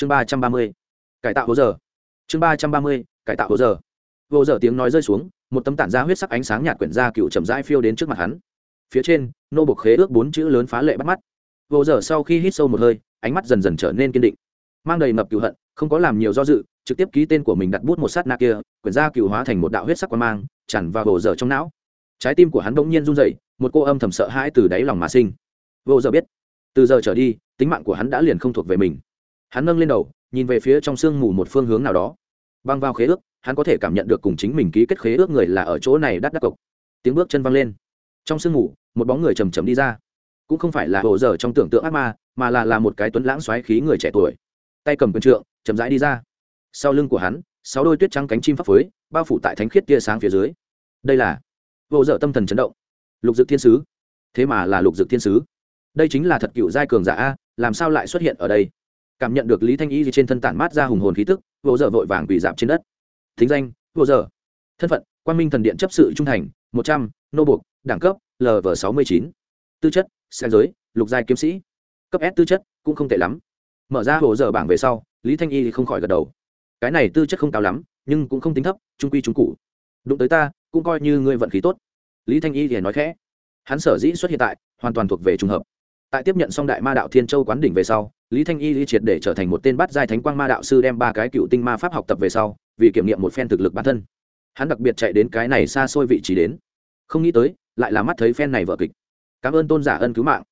chương ba trăm ba mươi, cải tạo hố giờ. Chương ba trăm ba mươi, cải tạo hố giờ. Hồ giờ tiếng nói rơi xuống, một tấm tản ra huyết sắc ánh sáng nhạt quyển ra cựu chậm rãi phiêu đến trước mặt hắn. Phía trên, nô bộc khế ước bốn chữ lớn phá lệ bắt mắt. Hồ giờ sau khi hít sâu một hơi, ánh mắt dần dần trở nên kiên định. Mang đầy ngập cựu hận, không có làm nhiều do dự, trực tiếp ký tên của mình đặt bút một sát na kia, quyển ra cựu hóa thành một đạo huyết sắc quan mang chằn vào hồ giờ trong não. Trái tim của hắn bỗng nhiên run dậy một cô âm thầm sợ hãi từ đáy lòng mà sinh. Vô giờ biết, từ giờ trở đi, tính mạng của hắn đã liền không thuộc về mình hắn nâng lên đầu, nhìn về phía trong sương mù một phương hướng nào đó. Băng vào khế ước, hắn có thể cảm nhận được cùng chính mình ký kết khế ước người là ở chỗ này đắt đắt cộc tiếng bước chân văng lên. Trong sương mù, một bóng người chầm chầm đi ra. Cũng không phải là hồ dở trong tưởng tượng ác ma, mà là là một cái tuấn lãng xoáy khí người trẻ tuổi. Tay cầm quyền trượng, chậm rãi đi ra. Sau lưng của hắn, sáu đôi tuyết trắng cánh chim phấp phới, bao phủ tại thánh khiết tia sáng phía dưới. Đây là hồ dở tâm thần chấn động. Lục dực thiên sứ. Thế mà là lục dực thiên sứ. Đây chính là thật cựu giai cường giả a, làm sao lại xuất hiện ở đây? Cảm nhận được lý thanh y trên thân tản mát ra hùng hồn khí tức, vô dở vội vàng quỳ dạp trên đất. Thính danh, vô dở thân phận quan minh thần điện chấp sự trung thành, một trăm, nô buộc, đẳng cấp lv sáu mươi chín. Tư chất xe giới, lục giai kiếm sĩ. Cấp s tư chất, cũng không tệ lắm. Mở ra hồ dở bảng về sau, lý thanh y không khỏi gật đầu. Cái này tư chất không cao lắm, nhưng cũng không tính thấp, trung quy trung cụ. Đụng tới ta, cũng coi như ngươi vận khí tốt. Lý thanh y thì nói khẽ. Hắn sở dĩ xuất hiện tại, hoàn toàn thuộc về trùng hợp tại tiếp nhận xong đại ma đạo thiên châu quán đỉnh về sau, lý thanh y lý triệt để trở thành một tên bắt giai thánh quang ma đạo sư đem ba cái cựu tinh ma pháp học tập về sau, vì kiểm nghiệm một phen thực lực bản thân. Hắn đặc biệt chạy đến cái này xa xôi vị trí đến. Không nghĩ tới, lại là mắt thấy phen này vợ kịch. Cảm ơn tôn giả ân cứu mạng.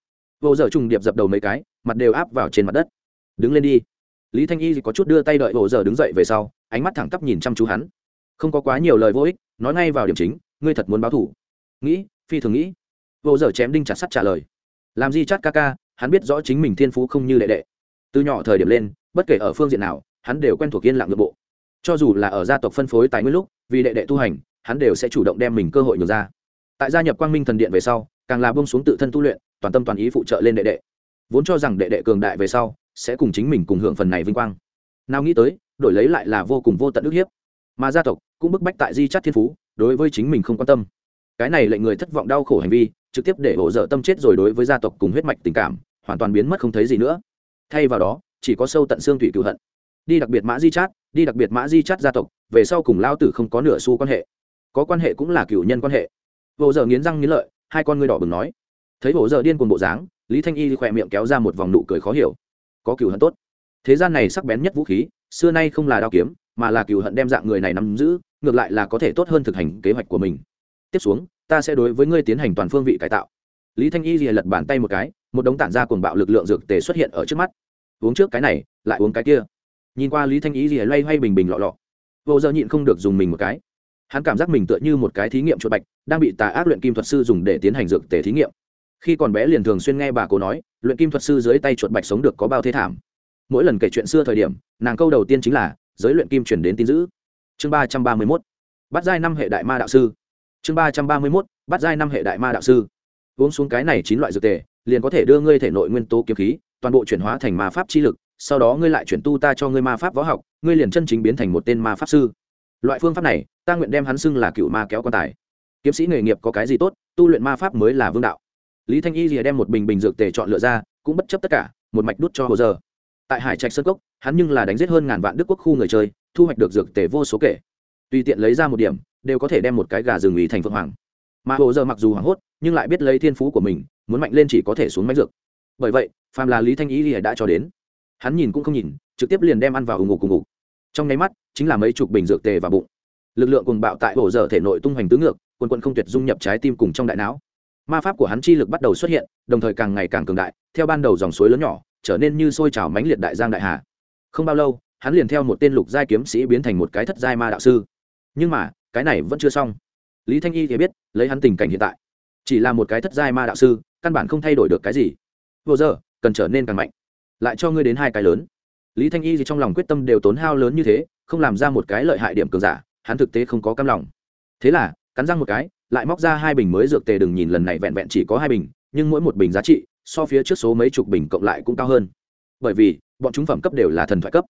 Vô giờ trùng điệp dập đầu mấy cái, mặt đều áp vào trên mặt đất. Đứng lên đi. Lý thanh y có chút đưa tay đợi vô giờ đứng dậy về sau, ánh mắt thẳng tắp nhìn chăm chú hắn. Không có quá nhiều lời vô ích, nói ngay vào điểm chính, ngươi thật muốn báo thủ. Nghĩ, phi thường nghĩ. Vô giờ chém đinh chặt sắt trả lời làm gì chát ca ca, hắn biết rõ chính mình thiên phú không như đệ đệ. Từ nhỏ thời điểm lên, bất kể ở phương diện nào, hắn đều quen thuộc yên lặng nội bộ. Cho dù là ở gia tộc phân phối tài nguyên lúc, vì đệ đệ tu hành, hắn đều sẽ chủ động đem mình cơ hội nhường ra. Tại gia nhập quang minh thần điện về sau, càng là bông xuống tự thân tu luyện, toàn tâm toàn ý phụ trợ lên đệ đệ. Vốn cho rằng đệ đệ cường đại về sau, sẽ cùng chính mình cùng hưởng phần này vinh quang. Nào nghĩ tới, đổi lấy lại là vô cùng vô tận ức hiếp. Mà gia tộc cũng bức bách tại di chắt thiên phú, đối với chính mình không quan tâm. Cái này lệnh người thất vọng đau khổ hành vi trực tiếp để hổ dở tâm chết rồi đối với gia tộc cùng huyết mạch tình cảm, hoàn toàn biến mất không thấy gì nữa. Thay vào đó, chỉ có sâu tận xương thủy cựu hận. Đi đặc biệt mã di chát, đi đặc biệt mã di chát gia tộc, về sau cùng lao tử không có nửa xu quan hệ. Có quan hệ cũng là cựu nhân quan hệ. Hổ dở nghiến răng nghiến lợi, hai con ngươi đỏ bừng nói. Thấy hổ dở điên cuồng bộ dáng, lý thanh y khỏe miệng kéo ra một vòng nụ cười khó hiểu. Có cựu hận tốt. Thế gian này sắc bén nhất vũ khí, xưa nay không là đao kiếm, mà là cựu hận đem dạng người này nắm giữ, ngược lại là có thể tốt hơn thực hành kế hoạch của mình. Tiếp xuống ta sẽ đối với ngươi tiến hành toàn phương vị cải tạo. Lý thanh y rìa lật bàn tay một cái, một đống tản ra cuồng bạo lực lượng dược tề xuất hiện ở trước mắt. Uống trước cái này, lại uống cái kia. Nhìn qua lý thanh y rìa loay hoay bình bình lọ lọ. Vô giờ nhịn không được dùng mình một cái. Hắn cảm giác mình tựa như một cái thí nghiệm chuột bạch, đang bị tà ác luyện kim thuật sư dùng để tiến hành dược tề thí nghiệm. Khi còn bé liền thường xuyên nghe bà cố nói, luyện kim thuật sư dưới tay chuột bạch sống được có bao thế thảm. Mỗi lần kể chuyện xưa thời điểm, nàng câu đầu tiên chính là, giới luyện kim chuyển đến tin giữ chương ba trăm ba mươi mốt. Bắt giai năm hệ đại ma đạo sư chương ba trăm ba mươi mốt, bắt giai năm hệ đại ma đạo sư. Uống xuống cái này chín loại dược tề, liền có thể đưa ngươi thể nội nguyên tố kiếm khí, toàn bộ chuyển hóa thành ma pháp chi lực, sau đó ngươi lại chuyển tu ta cho ngươi ma pháp võ học, ngươi liền chân chính biến thành một tên ma pháp sư. Loại phương pháp này, ta nguyện đem hắn xưng là cựu ma kéo quan tài. Kiếm sĩ nghề nghiệp có cái gì tốt, tu luyện ma pháp mới là vương đạo. Lý thanh y rìa đem một bình bình dược tề chọn lựa ra, cũng bất chấp tất cả, một mạch đút cho hồ giờ tại hải trạch sơn cốc, hắn nhưng là đánh giết hơn ngàn vạn đức quốc khu người chơi, thu hoạch được dược tề vô số kể. Tùy tiện lấy ra một điểm đều có thể đem một cái gà rừng ý thành phượng hoàng. Mà hồ giờ mặc dù hoảng hốt, nhưng lại biết lấy thiên phú của mình, muốn mạnh lên chỉ có thể xuống máy dược. Bởi vậy, phàm là lý thanh ý lìa đã cho đến. Hắn nhìn cũng không nhìn, trực tiếp liền đem ăn vào ủng ngục cùng ngục. Trong nháy mắt, chính là mấy chục bình dược tề vào bụng. Lực lượng cùng bạo tại hồ giờ thể nội tung hoành tứ ngược, quần quận không tuyệt dung nhập trái tim cùng trong đại não. Ma pháp của hắn chi lực bắt đầu xuất hiện, đồng thời càng ngày càng cường đại, theo ban đầu dòng suối lớn nhỏ, trở nên như sôi trào mánh liệt đại giang đại hà. Không bao lâu, hắn liền theo một tên lục giai kiếm sĩ biến thành một cái thất giai ma đạo sư. Nhưng mà cái này vẫn chưa xong. Lý thanh y thì biết, lấy hắn tình cảnh hiện tại. Chỉ là một cái thất giai ma đạo sư, căn bản không thay đổi được cái gì. Vô giờ, cần trở nên càng mạnh. Lại cho ngươi đến hai cái lớn. Lý thanh y thì trong lòng quyết tâm đều tốn hao lớn như thế, không làm ra một cái lợi hại điểm cường giả, hắn thực tế không có cam lòng. Thế là, cắn răng một cái, lại móc ra hai bình mới dược tề đừng nhìn lần này vẹn vẹn chỉ có hai bình, nhưng mỗi một bình giá trị, so phía trước số mấy chục bình cộng lại cũng cao hơn. Bởi vì, bọn chúng phẩm cấp đều là thần thoại cấp.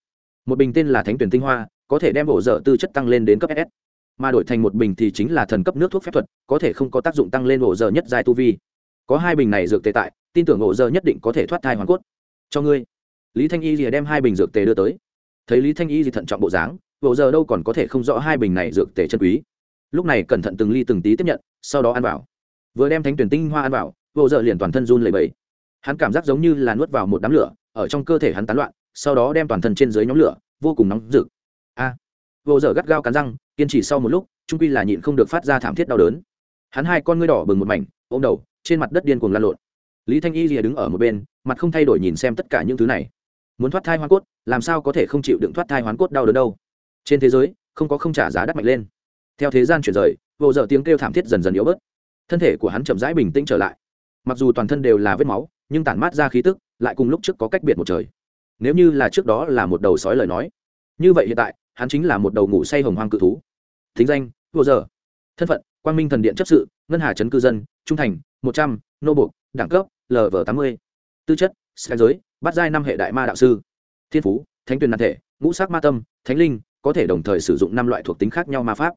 Một bình tên là thánh tuyển tinh hoa, có thể đem bộ dở tư chất tăng lên đến cấp ss mà đổi thành một bình thì chính là thần cấp nước thuốc phép thuật có thể không có tác dụng tăng lên ổ giờ nhất giai tu vi. Có hai bình này dược tề tại tin tưởng ổ giờ nhất định có thể thoát thai hoàn cốt. Cho ngươi. Lý thanh y rìa đem hai bình dược tề đưa tới. Thấy lý thanh y thì thận trọng bộ dáng ổ giờ đâu còn có thể không rõ hai bình này dược tề chân quý. Lúc này cẩn thận từng ly từng tí tiếp nhận sau đó ăn vào. Vừa đem thánh tuyển tinh hoa ăn vào ổ giờ liền toàn thân run lẩy bẩy. Hắn cảm giác giống như là nuốt vào một đám lửa ở trong cơ thể hắn tán loạn sau đó đem toàn thân trên dưới nhóm lửa vô cùng nóng rực. A à, vô giờ gắt gao cắn răng, kiên trì sau một lúc, trung quy là nhịn không được phát ra thảm thiết đau đớn. Hắn hai con ngươi đỏ bừng một mảnh, ôm đầu, trên mặt đất điên cuồng lan lộn. Lý thanh y rìa đứng ở một bên, mặt không thay đổi nhìn xem tất cả những thứ này. Muốn thoát thai hoán cốt, làm sao có thể không chịu đựng thoát thai hoán cốt đau đớn đâu? Trên thế giới, không có không trả giá đắt mạnh lên. Theo thế gian chuyển rời, vô giờ tiếng kêu thảm thiết dần dần yếu bớt. Thân thể của hắn chậm rãi bình tĩnh trở lại. Mặc dù toàn thân đều là vết máu, nhưng tản mát ra khí tức lại cùng lúc trước có cách biệt một trời. Nếu như là trước đó là một đầu sói lời nói, như vậy hiện tại hắn chính là một đầu ngủ say hồng hoang cự thú. Thính danh, vô giờ. Thân phận, quang minh thần điện chấp sự, ngân hà trấn cư dân, trung thành, một trăm, nô buộc đẳng cấp lv tám mươi. Tư chất, sky giới, bắt giai năm hệ đại ma đạo sư. Thiên phú, thánh tuyền nạn thể, ngũ sắc ma tâm, thánh linh, có thể đồng thời sử dụng năm loại thuộc tính khác nhau ma pháp.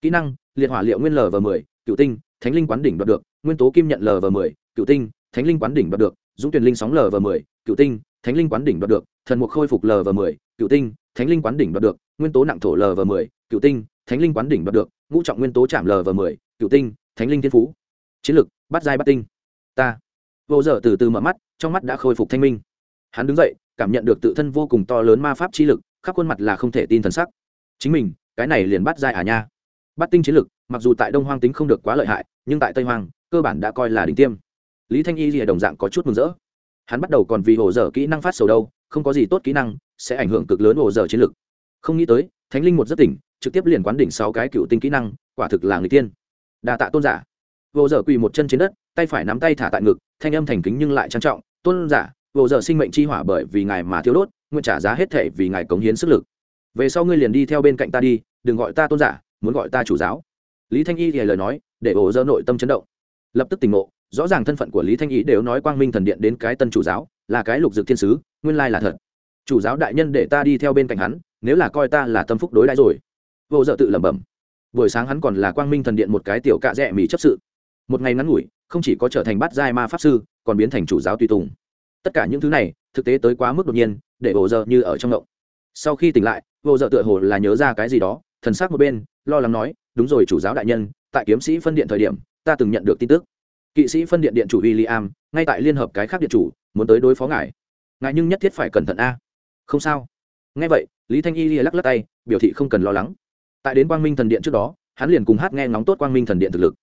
Kỹ năng, liệt hỏa liệu nguyên lv m ộ cựu tinh, thánh linh quán đỉnh đoạt được, nguyên tố kim nhận lv m ộ cựu tinh, thánh linh quán đỉnh đoạt được, dũng tuyển linh sóng lv m ộ cựu tinh, thánh linh quán đỉnh đoạt được, thần mục khôi phục lv m ộ cựu tinh thánh linh quán đỉnh đoạt được, nguyên tố nặng thổ lv m ộ cựu tinh, thánh linh quán đỉnh đoạt được, ngũ trọng nguyên tố chạm lv m ộ cựu tinh, thánh linh thiên phú. Chiến lược, bắt giai bắt tinh. Ta. Vô dở từ từ mở mắt, trong mắt đã khôi phục thanh minh. Hắn đứng dậy, cảm nhận được tự thân vô cùng to lớn ma pháp chi lực, khắp khuôn mặt là không thể tin thần sắc. Chính mình, cái này liền bắt giai à nha. Bắt tinh chiến lực mặc dù tại đông hoang tính không được quá lợi hại, nhưng tại tây hoang, cơ bản đã coi là đỉnh tiêm. Lý thanh y lìa đồng dạng có chút mừng rỡ hắn bắt đầu còn vì hồ dở kỹ năng phát sầu đâu, không có gì tốt kỹ năng, sẽ ảnh hưởng cực lớn hồ dở chiến lực. Không nghĩ tới, thánh linh một rất tỉnh, trực tiếp liền quán đỉnh sáu cái cựu tinh kỹ năng, quả thực là người tiên. Đa tạ tôn giả. Hồ dở quỳ một chân trên đất, tay phải nắm tay thả tại ngực, thanh âm thành kính nhưng lại trang trọng. Tôn giả, hồ dở sinh mệnh chi hỏa bởi vì ngài mà thiếu đốt, nguyện trả giá hết thể vì ngài cống hiến sức lực. Về sau ngươi liền đi theo bên cạnh ta đi, đừng gọi ta tôn giả, muốn gọi ta chủ giáo. Lý thanh y thì lời nói, để hồ dơ nội tâm chấn động. Lập tức tỉnh ngộ rõ ràng thân phận của lý thanh ý đều nói quang minh thần điện đến cái tân chủ giáo, là cái lục dược thiên sứ, nguyên lai là thật. Chủ giáo đại nhân để ta đi theo bên cạnh hắn, nếu là coi ta là tâm phúc đối đãi rồi. Vô dợ tự lẩm bẩm. Buổi sáng hắn còn là quang minh thần điện một cái tiểu cạ rẽ mì chấp sự. Một ngày ngắn ngủi, không chỉ có trở thành bát giai ma pháp sư, còn biến thành chủ giáo tùy tùng. Tất cả những thứ này, thực tế tới quá mức đột nhiên, để vô dợ như ở trong động sau khi tỉnh lại, vô dợ tựa hồ là nhớ ra cái gì đó, thần sắc một bên, lo lắng nói, đúng rồi, chủ giáo đại nhân, tại kiếm sĩ phân điện thời điểm, ta từng nhận được tin tức kỵ sĩ phân điện điện chủ w i l l i am ngay tại liên hợp cái khác điện chủ, muốn tới đối phó ngài. Ngài nhưng nhất thiết phải cẩn thận a. Không sao. Ngay vậy, lý thanh y lắc lắc tay, biểu thị không cần lo lắng. Tại đến quang minh thần điện trước đó, hắn liền cùng hát nghe ngóng tốt quang minh thần điện thực lực.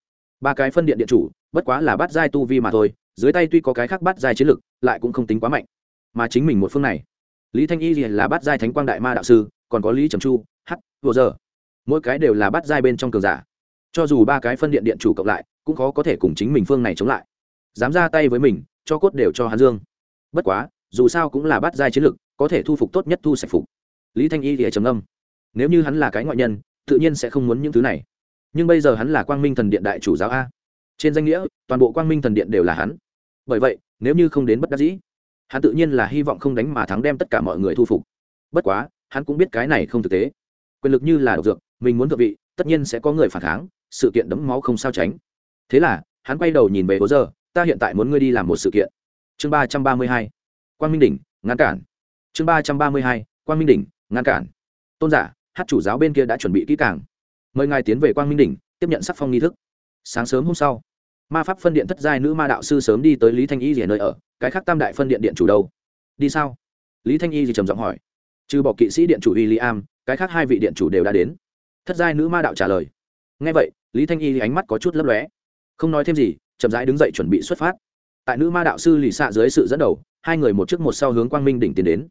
Ba cái phân điện điện chủ, bất quá là bắt giai tu vi mà thôi, dưới tay tuy có cái khác bắt giai chiến lực, lại cũng không tính quá mạnh. Mà chính mình một phương này, lý thanh y là bắt giai thánh quang đại ma đạo sư, còn có lý trầm chu h vừa giờ. Mỗi cái đều là bắt giai bên trong cường giả cho dù ba cái phân điện điện chủ cộng lại, cũng khó có thể cùng chính mình phương này chống lại. Dám ra tay với mình, cho cốt đều cho hàn dương. Bất quá, dù sao cũng là bắt giai chiến lực có thể thu phục tốt nhất thu sạch phục. Lý thanh y thì trầm âm nếu như hắn là cái ngoại nhân, tự nhiên sẽ không muốn những thứ này. Nhưng bây giờ hắn là quang minh thần điện đại chủ giáo a. Trên danh nghĩa, toàn bộ quang minh thần điện đều là hắn. Bởi vậy, nếu như không đến bất đắc dĩ, hắn tự nhiên là hy vọng không đánh mà thắng đem tất cả mọi người thu phục. Bất quá, hắn cũng biết cái này không thực tế. Quyền lực như là độc dược, mình muốn thượng vị, tất nhiên sẽ có người phản kháng sự kiện đấm máu không sao tránh. Thế là, hắn quay đầu nhìn về hồ giờ, ta hiện tại muốn ngươi đi làm một sự kiện. Chương ba trăm ba mươi hai quan minh đỉnh, ngăn cản. Chương ba trăm ba mươi hai quan minh đỉnh, ngăn cản. Tôn giả, hát chủ giáo bên kia đã chuẩn bị kỹ càng. Mời ngài tiến về quang minh đỉnh, tiếp nhận sắc phong nghi thức. Sáng sớm hôm sau, ma pháp phân điện thất giai nữ ma đạo sư sớm đi tới lý thanh y rìa nơi ở, cái khác tam đại phân điện điện chủ đâu? Đi sao? Lý thanh y thì trầm giọng hỏi. Trừ bỏ kỵ sĩ điện chủ w i l l i am cái khác hai vị điện chủ đều đã đến. Thất giai nữ ma đạo trả lời. Ngay vậy lý thanh y thì ánh mắt có chút lấp lóe. Không nói thêm gì, chậm rãi đứng dậy chuẩn bị xuất phát. Tại nữ ma đạo sư lì xạ dưới sự dẫn đầu, hai người một trước một sau hướng quang minh đỉnh tiến đến.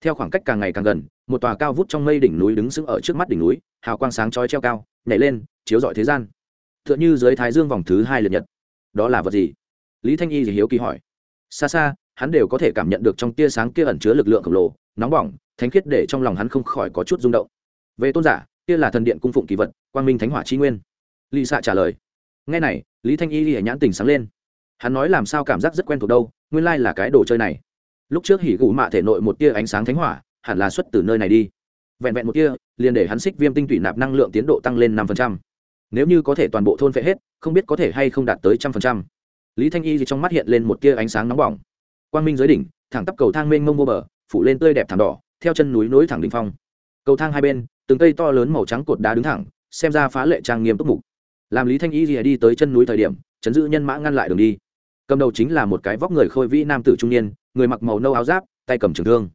Theo khoảng cách càng ngày càng gần, một tòa cao vút trong mây đỉnh núi đứng sững ở trước mắt đỉnh núi, hào quang sáng trói treo cao, nhảy lên, chiếu rọi thế gian. T h ư ợ n h ư dưới thái dương vòng thứ hai lượt nhật. Đó là vật gì? Lý thanh y thì hiếu kỳ hỏi. Xa xa, hắn đều có thể cảm nhận được trong tia sáng kia ẩn chứa lực lượng khổng lồ, nóng bỏng, thánh khiết để trong lòng hắn không khỏi có chút rung động. Về tôn giả, kia là thần điện cung phụng kỳ vật, quang minh thánh hỏa chi nguyên lý xạ trả lời. Ngay này, lý thanh y lìa nhãn tình sáng lên. Hắn nói làm sao cảm giác rất quen thuộc đâu, nguyên lai là cái đồ chơi này. Lúc trước hỉ gù mạ thể nội một tia ánh sáng thánh hỏa, hẳn là xuất từ nơi này đi. Vẹn vẹn một tia, liền để hắn xích viêm tinh tủy nạp năng lượng tiến độ tăng lên năm phần trăm. Nếu như có thể toàn bộ thôn phệ hết, không biết có thể hay không đạt tới trăm phần trăm. Lý thanh y thì trong mắt hiện lên một tia ánh sáng nóng bỏng. Quang minh dưới đỉnh, thẳng tắp cầu thang mênh mông vô bờ, phủ lên tươi đẹp thảm đỏ, theo chân núi nối thẳng đỉnh phong. Cầu thang hai bên, từng cây to lớn màu trắng cột đá đứng thẳng, xem ra phá lệ trang nghiêm túc mục làm lý thanh y rìa đi tới chân núi thời điểm, chấn giữ nhân mã ngăn lại đường đi. Cầm đầu chính là một cái vóc người khôi vĩ nam tử trung niên, người mặc màu nâu áo giáp, tay cầm trường thương.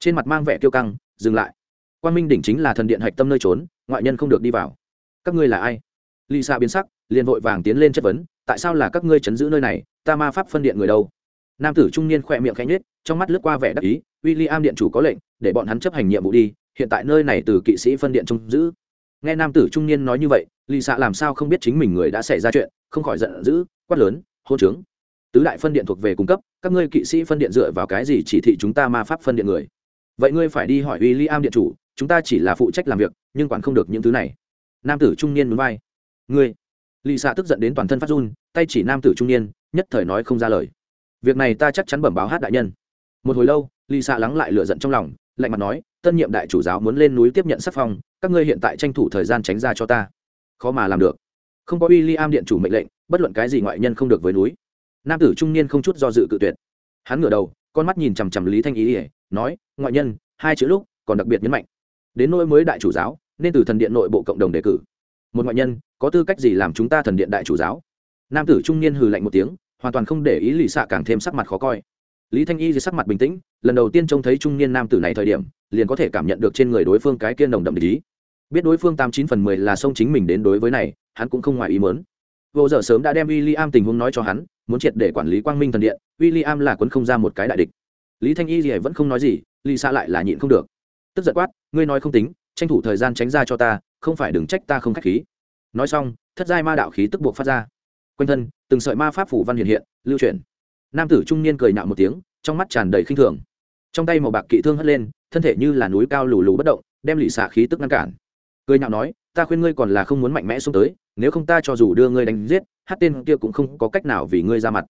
Trên mặt mang vẻ kiêu căng, dừng lại. Quan minh đỉnh chính là thần điện hạch tâm nơi trốn, ngoại nhân không được đi vào. Các ngươi là ai? Lì xa biến sắc, liền vội vàng tiến lên chất vấn, tại sao là các ngươi chấn giữ nơi này, ta ma pháp phân điện người đâu? Nam tử trung niên khỏe miệng khẽ nhếch, trong mắt lướt qua vẻ đắc ý w i l l i am điện chủ có lệnh, để bọn hắn chấp hành nhiệm vụ đi, hiện tại nơi này từ kỵ sĩ phân điện trông giữ. Nghe nam tử trung niên nói như vậy lì xạ làm sao không biết chính mình người đã xảy ra chuyện, không khỏi giận dữ, quát lớn, hôn trướng. Tứ đại phân điện thuộc về cung cấp, các ngươi kỵ sĩ phân điện dựa vào cái gì chỉ thị chúng ta ma pháp phân điện người? Vậy ngươi phải đi hỏi w i l l i am điện chủ, chúng ta chỉ là phụ trách làm việc, nhưng quản không được những thứ này. Nam tử trung niên núi vai. Ngươi. Lì xạ tức giận đến toàn thân phát run, tay chỉ nam tử trung niên, nhất thời nói không ra lời. Việc này ta chắc chắn bẩm báo hát đại nhân. Một hồi lâu, lì xạ lắng lại lựa giận trong lòng, lạnh mặt nói, tân nhiệm đại chủ giáo muốn lên núi tiếp nhận sắc phong, các ngươi hiện tại tranh thủ thời gian tránh ra cho ta khó mà làm được. Không có w i l l i am điện chủ mệnh lệnh, bất luận cái gì ngoại nhân không được với núi. Nam tử trung niên không chút do dự cự tuyệt. Hắn ngửa đầu, con mắt nhìn chằm chằm lý thanh ý ỉa nói, ngoại nhân, hai chữ lúc, còn đặc biệt nhấn mạnh. Đến nỗi mới đại chủ giáo, nên từ thần điện nội bộ cộng đồng đề cử. Một ngoại nhân, có tư cách gì làm chúng ta thần điện đại chủ giáo? Nam tử trung niên hừ lạnh một tiếng, hoàn toàn không để ý lì xạ càng thêm sắc mặt khó coi. Lý thanh y dưới sắc mặt bình tĩnh, lần đầu tiên trông thấy trung niên nam tử này thời điểm, liền có thể cảm nhận được trên người đối phương cái kia nồng đậm lý biết đối phương tám chín phần mười là xông chính mình đến đối với này, hắn cũng không ngoài ý mớn vô giờ sớm đã đem w i l l i am tình huống nói cho hắn, muốn triệt để quản lý quang minh thần điện w i l l i am là quấn không ra một cái đại địch. Lý thanh y gì vẫn không nói gì lì xa lại là nhịn không được. Tức giận quát, ngươi nói không tính, tranh thủ thời gian tránh ra cho ta, không phải đừng trách ta không k h á c h khí. Nói xong, thất giai ma đạo khí tức buộc phát ra. Quanh thân, từng sợi ma pháp phủ văn hiện hiện, lưu chuyển. Nam tử trung niên cười nạo một tiếng, trong mắt tràn đầy khinh thường. Trong tay màu bạc kỵ thương hất lên, thân thể như là núi cao lù lù bất động, đem lì xạ khí tức ngăn cản cười nhạo nói, ta khuyên ngươi còn là không muốn mạnh mẽ xuống tới, nếu không ta cho dù đưa ngươi đánh giết, hát tên kia cũng không có cách nào vì ngươi ra mặt.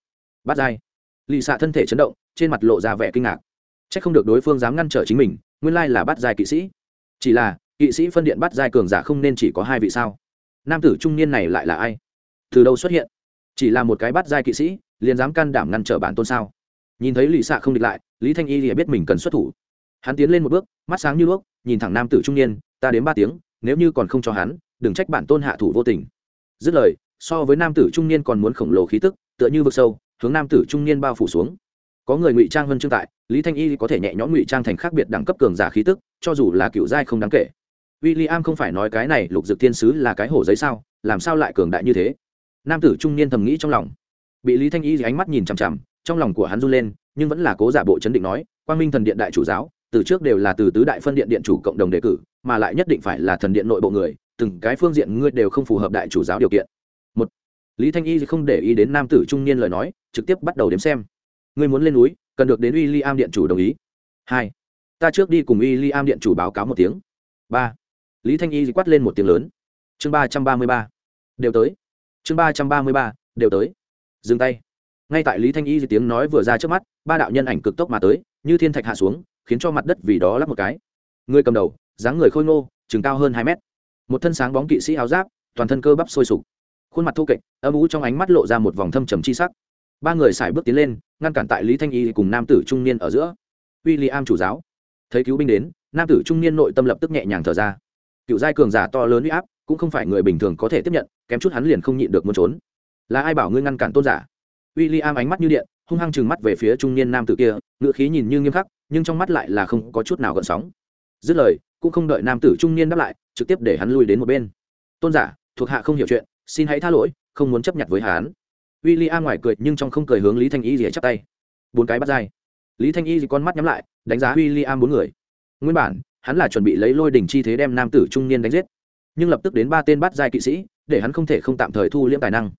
Bắt dai lì xạ thân thể chấn động, trên mặt lộ ra vẻ kinh ngạc. C h ắ c không được đối phương dám ngăn trở chính mình, nguyên lai là bắt dai kỵ sĩ. Chỉ là, kỵ sĩ phân điện bắt dai cường giả không nên chỉ có hai vị sao? Nam tử trung niên này lại là ai? Từ đâu xuất hiện? Chỉ là một cái bắt dai kỵ sĩ, liền dám can đảm ngăn trở bản tôn sao? Nhìn thấy lì xạ không địch lại, lý thanh y thì biết mình cần xuất thủ. Hắn tiến lên một bước, mắt sáng như đuốc, nhìn thẳng nam tử trung niên, ta đến ba tiếng nếu như còn không cho hắn, đừng trách bản tôn hạ thủ vô tình. Dứt lời, so với nam tử trung niên còn muốn khổng lồ khí tức, tựa như vực sâu, hướng nam tử trung niên bao phủ xuống. Có người ngụy trang hơn trương tại, lý thanh y có thể nhẹ nhõm ngụy trang thành khác biệt đẳng cấp cường giả khí tức, cho dù là cựu giai không đáng kể. W i l l i am không phải nói cái này lục dực thiên sứ là cái hổ giấy sao, làm sao lại cường đại như thế? Nam tử trung niên thầm nghĩ trong lòng. Bị lý thanh y ánh mắt nhìn chằm chằm, trong lòng của hắn run lên, nhưng vẫn là cố giả bộ chấn định nói, quang minh thần điện đại chủ giáo, từ trước đều là từ tứ đại phân điện điện chủ cộng đồng đề cử mà lại nhất định phải là thần điện nội bộ người, từng cái phương diện ngươi đều không phù hợp đại chủ giáo điều kiện. Một, lý thanh y không để ý đến nam tử trung niên lời nói, trực tiếp bắt đầu đếm xem. Ngươi muốn lên núi, cần được đến uy ly am điện chủ đồng ý. Hai, ta trước đi cùng uy ly am điện chủ báo cáo một tiếng. Ba, lý thanh y quát lên một tiếng lớn. Chương ba trăm ba mươi ba. Đều tới. Chương ba trăm ba mươi ba, đều tới. Dừng tay. Ngay tại lý thanh y tiếng nói vừa ra trước mắt, ba đạo nhân ảnh cực tốc mà tới, như thiên thạch hạ xuống, khiến cho mặt đất vì đó lắp một cái. Người cầm đầu dáng người khôi ngô, chừng cao hơn hai mét. Một thân sáng bóng kỵ sĩ áo giáp, toàn thân cơ bắp sôi sục. Khuôn mặt thô kệch, âm ú trong ánh mắt lộ ra một vòng thâm trầm chi sắc. Ba người xài bước tiến lên, ngăn cản tại lý thanh y cùng nam tử trung niên ở giữa. W i l l i am chủ giáo. Thấy cứu binh đến, nam tử trung niên nội tâm lập tức nhẹ nhàng thở ra. Cựu giai cường giả to lớn u y áp, cũng không phải người bình thường có thể tiếp nhận, kém chút hắn liền không nhịn được muốn trốn. Là ai bảo ngươi ngăn cản tôn giả? W i l l i am ánh mắt như điện, hung hăng chừng mắt về phía trung niên nam tử kia ngựa khí nhìn như nghiêm khắc, nhưng trong mắt lại là không có chút nào gợn sóng. Dứt lời cũng không đợi nam tử trung niên đáp lại, trực tiếp để hắn lui đến một bên. Tôn giả, thuộc hạ không hiểu chuyện, xin hãy tha lỗi, không muốn chấp nhận với hắn. W i l l i ngoài cười nhưng trong không cười hướng lý thanh y rỉa chắp tay. Bốn cái bắt dai. Lý thanh y thì con mắt nhắm lại, đánh giá w i l l i am bốn người. Nguyên bản, hắn là chuẩn bị lấy lôi đỉnh chi thế đem nam tử trung niên đánh giết. Nhưng lập tức đến ba tên bắt giai kỵ sĩ, để hắn không thể không tạm thời thu liễm tài năng.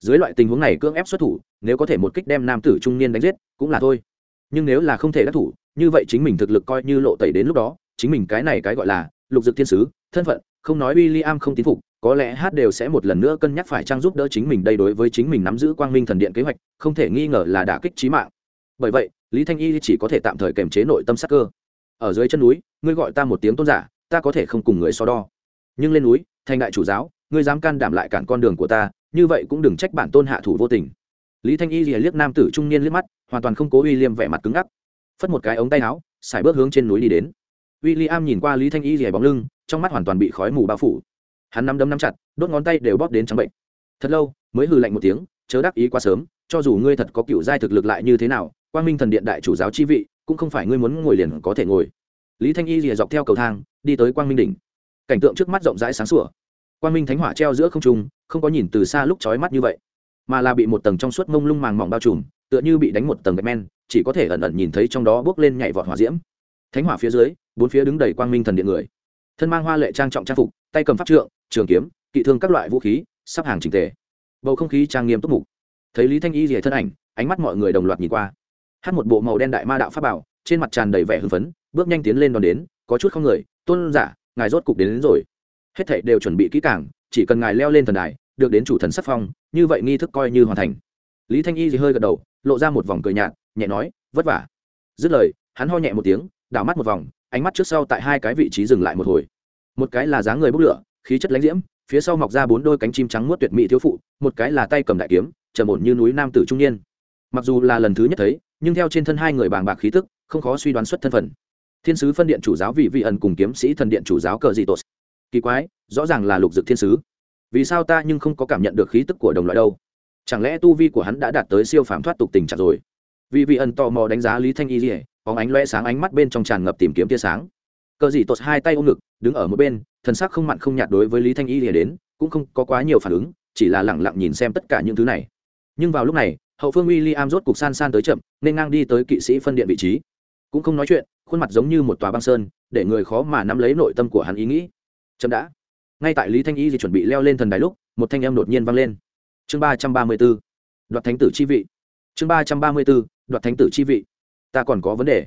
Dưới loại tình huống này cưỡng ép xuất thủ, nếu có thể một kích đem nam tử trung niên đánh giết, cũng là thôi. Nhưng nếu là không thể đắc thủ, như vậy chính mình thực lực coi như lộ tẩy đến lúc đó chính mình cái này cái gọi là lục dực thiên sứ, thân phận, không nói w i l l i am không tín phục, có lẽ hát đều sẽ một lần nữa cân nhắc phải trang giúp đỡ chính mình đây đối với chính mình nắm giữ quang minh thần điện kế hoạch, không thể nghi ngờ là đả kích trí mạng. Bởi vậy, lý thanh y chỉ có thể tạm thời kềm chế nội tâm sắc cơ. Ở dưới chân núi, ngươi gọi ta một tiếng tôn giả, ta có thể không cùng người so đo. Nhưng lên núi, thành đại chủ giáo, ngươi dám can đảm lại cản con đường của ta, như vậy cũng đừng trách bản tôn hạ thủ vô tình. Lý thanh y lìa liếc nam tử trung niên liếc mắt, hoàn toàn không cố uy liêm vẻ mặt cứng ngắc. Phất một cái ống tay áo xài bước hướng trên núi đi đến w i l l i am nhìn qua lý thanh y rìa bóng lưng, trong mắt hoàn toàn bị khói mù bao phủ. Hắn nắm đấm nắm chặt, đốt ngón tay đều bóp đến trắng bệnh. Thật lâu, mới hừ lạnh một tiếng, chớ đắc ý quá sớm, cho dù ngươi thật có cựu giai thực lực lại như thế nào, quang minh thần điện đại chủ giáo chi vị, cũng không phải ngươi muốn ngồi liền có thể ngồi. Lý thanh y rìa dọc theo cầu thang, đi tới quang minh đỉnh. Cảnh tượng trước mắt rộng rãi sáng sủa. Quang minh thánh hỏa treo giữa không trung, không có nhìn từ xa lúc trói mắt như vậy, mà là bị một tầng trong suốt mông lung màng mỏng bao trùm, tựa như bị đánh một tầng gạch men, chỉ có thể ẩn ẩn nhìn thấy trong đó bước lên nhảy vọt hỏa diễm thánh hỏa phía dưới bốn phía đứng đầy quang minh thần điện người. Thân mang hoa lệ trang trọng trang phục tay cầm pháp trượng trường kiếm kỵ thương các loại vũ khí sắp hàng trình tề. Bầu không khí trang nghiêm túc mục. Thấy lý thanh y rỉa thân ảnh ánh mắt mọi người đồng loạt nhìn qua. Hát một bộ màu đen đại ma đạo pháp bảo trên mặt tràn đầy vẻ hưng phấn bước nhanh tiến lên đón đến có chút không người tôn giả ngài rốt cục đến, đến rồi. Hết thảy đều chuẩn bị kỹ càng chỉ cần ngài leo lên thần đài được đến chủ thần sắc phong như vậy nghi thức coi như hoàn thành. Lý thanh y thì hơi gật đầu lộ ra một vòng cười nhạt nhẹ nói vất vả. Dứt lời hắn ho nhẹ một tiếng đảo mắt một vòng, ánh mắt trước sau tại hai cái vị trí dừng lại một hồi. Một cái là dáng người bốc lửa, khí chất lãnh diễm, phía sau mọc ra bốn đôi cánh chim trắng muốt tuyệt mỹ thiếu phụ, một cái là tay cầm đại kiếm, trầm ổn như núi nam tử trung niên. Mặc dù là lần thứ nhất thấy, nhưng theo trên thân hai người bàng bạc khí tức, không khó suy đoán xuất thân phận. Thiên sứ phân điện chủ giáo vị vị ẩn cùng kiếm sĩ thần điện chủ giáo cờ dị tốt kỳ quái, rõ ràng là lục dực thiên sứ. Vì sao ta nhưng không có cảm nhận được khí tức của đồng loại đâu? Chẳng lẽ tu vi của hắn đã đạt tới siêu phàm thoát tục tình trạng rồi? Vị vị ẩn tò mò đánh giá lý thanh y dỉa có ánh loe sáng ánh mắt bên trong tràn ngập tìm kiếm tia sáng. Cờ dị tốt hai tay ôm ngực, đứng ở mỗi bên, thần sắc không mặn không nhạt đối với lý thanh y dỉa đến, cũng không có quá nhiều phản ứng, chỉ là lẳng lặng nhìn xem tất cả những thứ này. Nhưng vào lúc này, hậu phương w i l l i am rốt cục san san tới chậm, nên ngang đi tới kỵ sĩ phân điện vị trí. Cũng không nói chuyện, khuôn mặt giống như một tòa băng sơn, để người khó mà nắm lấy nội tâm của hắn ý nghĩ. Chậm đã. Ngay tại lý thanh y thì chuẩn bị leo lên thần đài lúc, một thanh âm đột nhiên vang lên. Chương ba trăm ba mươi b ố đoạt thánh tử chi vị. Chương ba trăm ba mươi b ố đoạt thánh tử chi vị ta còn có vấn đề.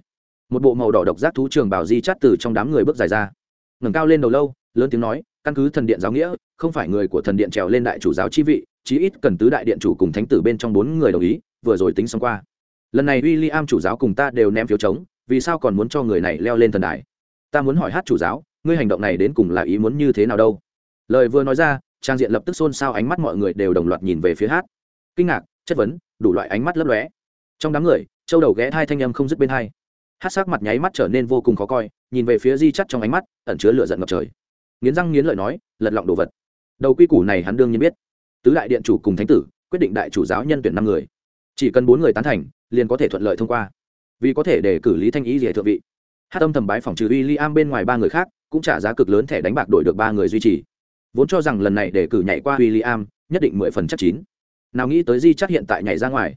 Một bộ màu đỏ độc giác thú trường bảo di chắt từ trong đám người bước dài ra. Ngẩng cao lên đầu lâu, lớn tiếng nói, căn cứ thần điện giáo nghĩa, không phải người của thần điện trèo lên đại chủ giáo chi vị, chí ít cần tứ đại điện chủ cùng thánh tử bên trong bốn người đồng ý, vừa rồi tính xong qua. Lần này w i l l i am chủ giáo cùng ta đều ném phiếu chống, vì sao còn muốn cho người này leo lên thần đài? Ta muốn hỏi hát chủ giáo, ngươi hành động này đến cùng là ý muốn như thế nào đâu? Lời vừa nói ra, trang diện lập tức xôn xao ánh mắt mọi người đều đồng loạt nhìn về phía hát. Kinh ngạc, chất vấn, đủ loại ánh mắt lấp lóe. Trong đám người châu đầu ghé hai thanh âm không dứt bên hai. Hát sắc mặt nháy mắt trở nên vô cùng khó coi, nhìn về phía di chắt trong ánh mắt, ẩn chứa lửa giận ngập trời. Nghiến răng nghiến lợi nói, lật lọng đồ vật. Đầu quy củ này hắn đương nhiên biết. Tứ đại điện chủ cùng thánh tử, quyết định đại chủ giáo nhân tuyển năm người. Chỉ cần bốn người tán thành, liền có thể thuận lợi thông qua. Vì có thể để cử lý thanh ý rỉa thượng vị. Hát âm thầm bái phòng trừ uy li am bên ngoài ba người khác, cũng trả giá cực lớn thẻ đánh bạc đổi được ba người duy trì. Vốn cho rằng lần này để cử nhảy qua uy li am nhất định mười phần chắc chín. Nào nghĩ tới di chắc hiện tại nhảy ra ngoài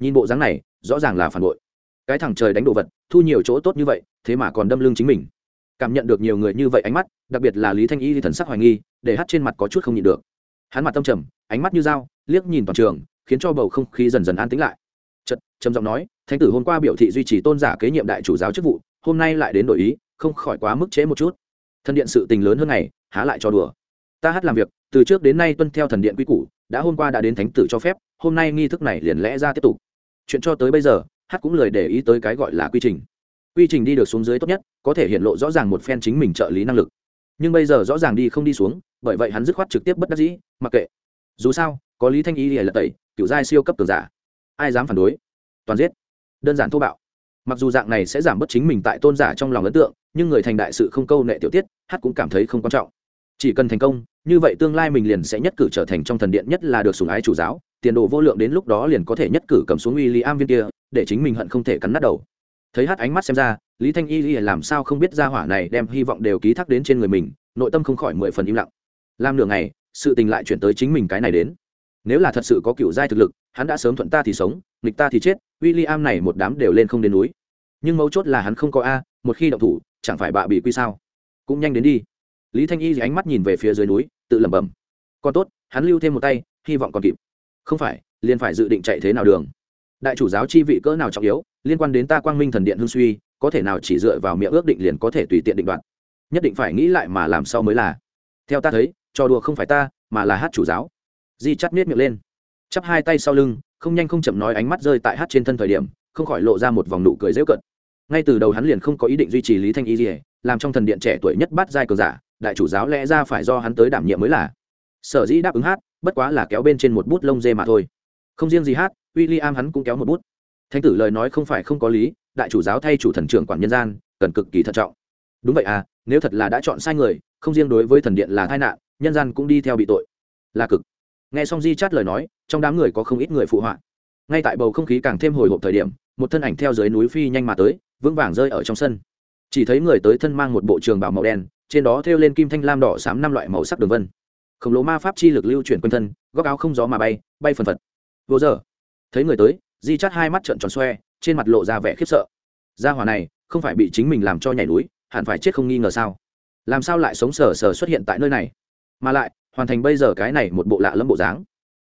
nhìn bộ dáng này, rõ ràng là phản bội. Cái thằng trời đánh đồ vật, thu nhiều chỗ tốt như vậy, thế mà còn đâm lưng chính mình. Cảm nhận được nhiều người như vậy ánh mắt, đặc biệt là lý thanh y thì thần sắc hoài nghi, để hát trên mặt có chút không nhịn được. Hắn mặt tâm trầm, ánh mắt như dao, liếc nhìn toàn trường, khiến cho bầu không khí dần dần an tĩnh lại. Chật trầm giọng nói, thánh tử, hôm qua biểu thị duy trì tôn giả kế nhiệm đại chủ giáo chức vụ, hôm nay lại đến đổi ý, không khỏi quá mức trễ một chút. Thần điện sự tình lớn hơn này há lại cho đùa. Ta hát làm việc, từ trước đến nay tuân theo thần điện quy củ, đã hôm qua đã đến thánh tử cho phép, hôm nay nghi thức này liền lẽ ra tiếp tục chuyện cho tới bây giờ, hát cũng lời để ý tới cái gọi là quy trình. Quy trình đi được xuống dưới tốt nhất, có thể hiện lộ rõ ràng một phen chính mình trợ lý năng lực. Nhưng bây giờ rõ ràng đi không đi xuống, bởi vậy hắn dứt khoát trực tiếp bất đắc dĩ, mặc kệ. Dù sao, có lý thanh y lìa lật tẩy cựu giai siêu cấp tường giả. Ai dám phản đối? Toàn giết. Đơn giản thô bạo. Mặc dù dạng này sẽ giảm bớt chính mình tại tôn giả trong lòng ấn tượng, nhưng người thành đại sự không câu nệ tiểu tiết, hát cũng cảm thấy không quan trọng. Chỉ cần thành công, như vậy tương lai mình liền sẽ nhất cử trở thành trong thần điện nhất là được sùng ái chủ giáo tiền đồ vô lượng đến lúc đó liền có thể nhất cử cầm xuống uy lý am viên kia, để chính mình hận không thể cắn nát đầu. Thấy hát ánh mắt xem ra, lý thanh y làm sao không biết ra hỏa này đem hy vọng đều ký thác đến trên người mình, nội tâm không khỏi mười phần im lặng. Làm nửa ngày, sự tình lại chuyển tới chính mình cái này đến. Nếu là thật sự có cựu giai thực lực, hắn đã sớm thuận ta thì sống, nghịch ta thì chết w i l l i am này một đám đều lên không đến núi. Nhưng mấu chốt là hắn không có a, một khi động thủ, chẳng phải bạ bị quy sao? Cũng nhanh đến đi. Lý thanh y ánh mắt nhìn về phía dưới núi, tự lẩm bẩm. Còn tốt, hắn lưu thêm một tay, hy vọng còn kịp không phải, liền phải dự định chạy thế nào đường? Đại chủ giáo chi vị cỡ nào trọng yếu, liên quan đến ta quang minh thần điện hương suy, có thể nào chỉ dựa vào miệng ước định liền có thể tùy tiện định đoạt? Nhất định phải nghĩ lại mà làm sao mới là? Theo ta thấy, trò đùa không phải ta, mà là hát chủ giáo. Di chắt miết miệng lên. Chắp hai tay sau lưng, không nhanh không chậm nói ánh mắt rơi tại hát trên thân thời điểm, không khỏi lộ ra một vòng nụ cười dễu cận ngay từ đầu hắn liền không có ý định duy trì lý thanh y gì làm trong thần điện trẻ tuổi nhất bắt giai cờ giả, đại chủ giáo lẽ ra phải do hắn tới đảm nhiệm mới là. Sở dĩ đáp ứng hát bất quá là kéo bên trên một bút lông dê mà thôi. Không riêng gì hát w i l l i am hắn cũng kéo một bút. Thánh tử lời nói không phải không có lý, đại chủ giáo thay chủ thần trưởng quản nhân gian, cần cực kỳ thận trọng. Đúng vậy à nếu thật là đã chọn sai người, không riêng đối với thần điện là tai nạn, nhân gian cũng đi theo bị tội. Là cực. Nghe xong di chát lời nói, trong đám người có không ít người phụ họa. Ngay tại bầu không khí càng thêm hồi hộp thời điểm, một thân ảnh theo dưới núi phi nhanh mà tới, vững vàng rơi ở trong sân. Chỉ thấy người tới thân mang một bộ trường bào màu đen, trên đó thêu lên kim thanh lam đỏ xám năm loại màu sắc đường vân khổng lồ ma pháp chi lực lưu chuyển quanh thân, góc áo không gió mà bay bay phần phật. Vô giờ, thấy người tới, di chắt hai mắt trợn tròn xoe, trên mặt lộ ra vẻ khiếp sợ. Gia hỏa này, không phải bị chính mình làm cho nhảy núi, hẳn phải chết không nghi ngờ sao? Làm sao lại sống sờ sờ xuất hiện tại nơi này? Mà lại, hoàn thành bây giờ cái này một bộ lạ lẫm bộ dáng.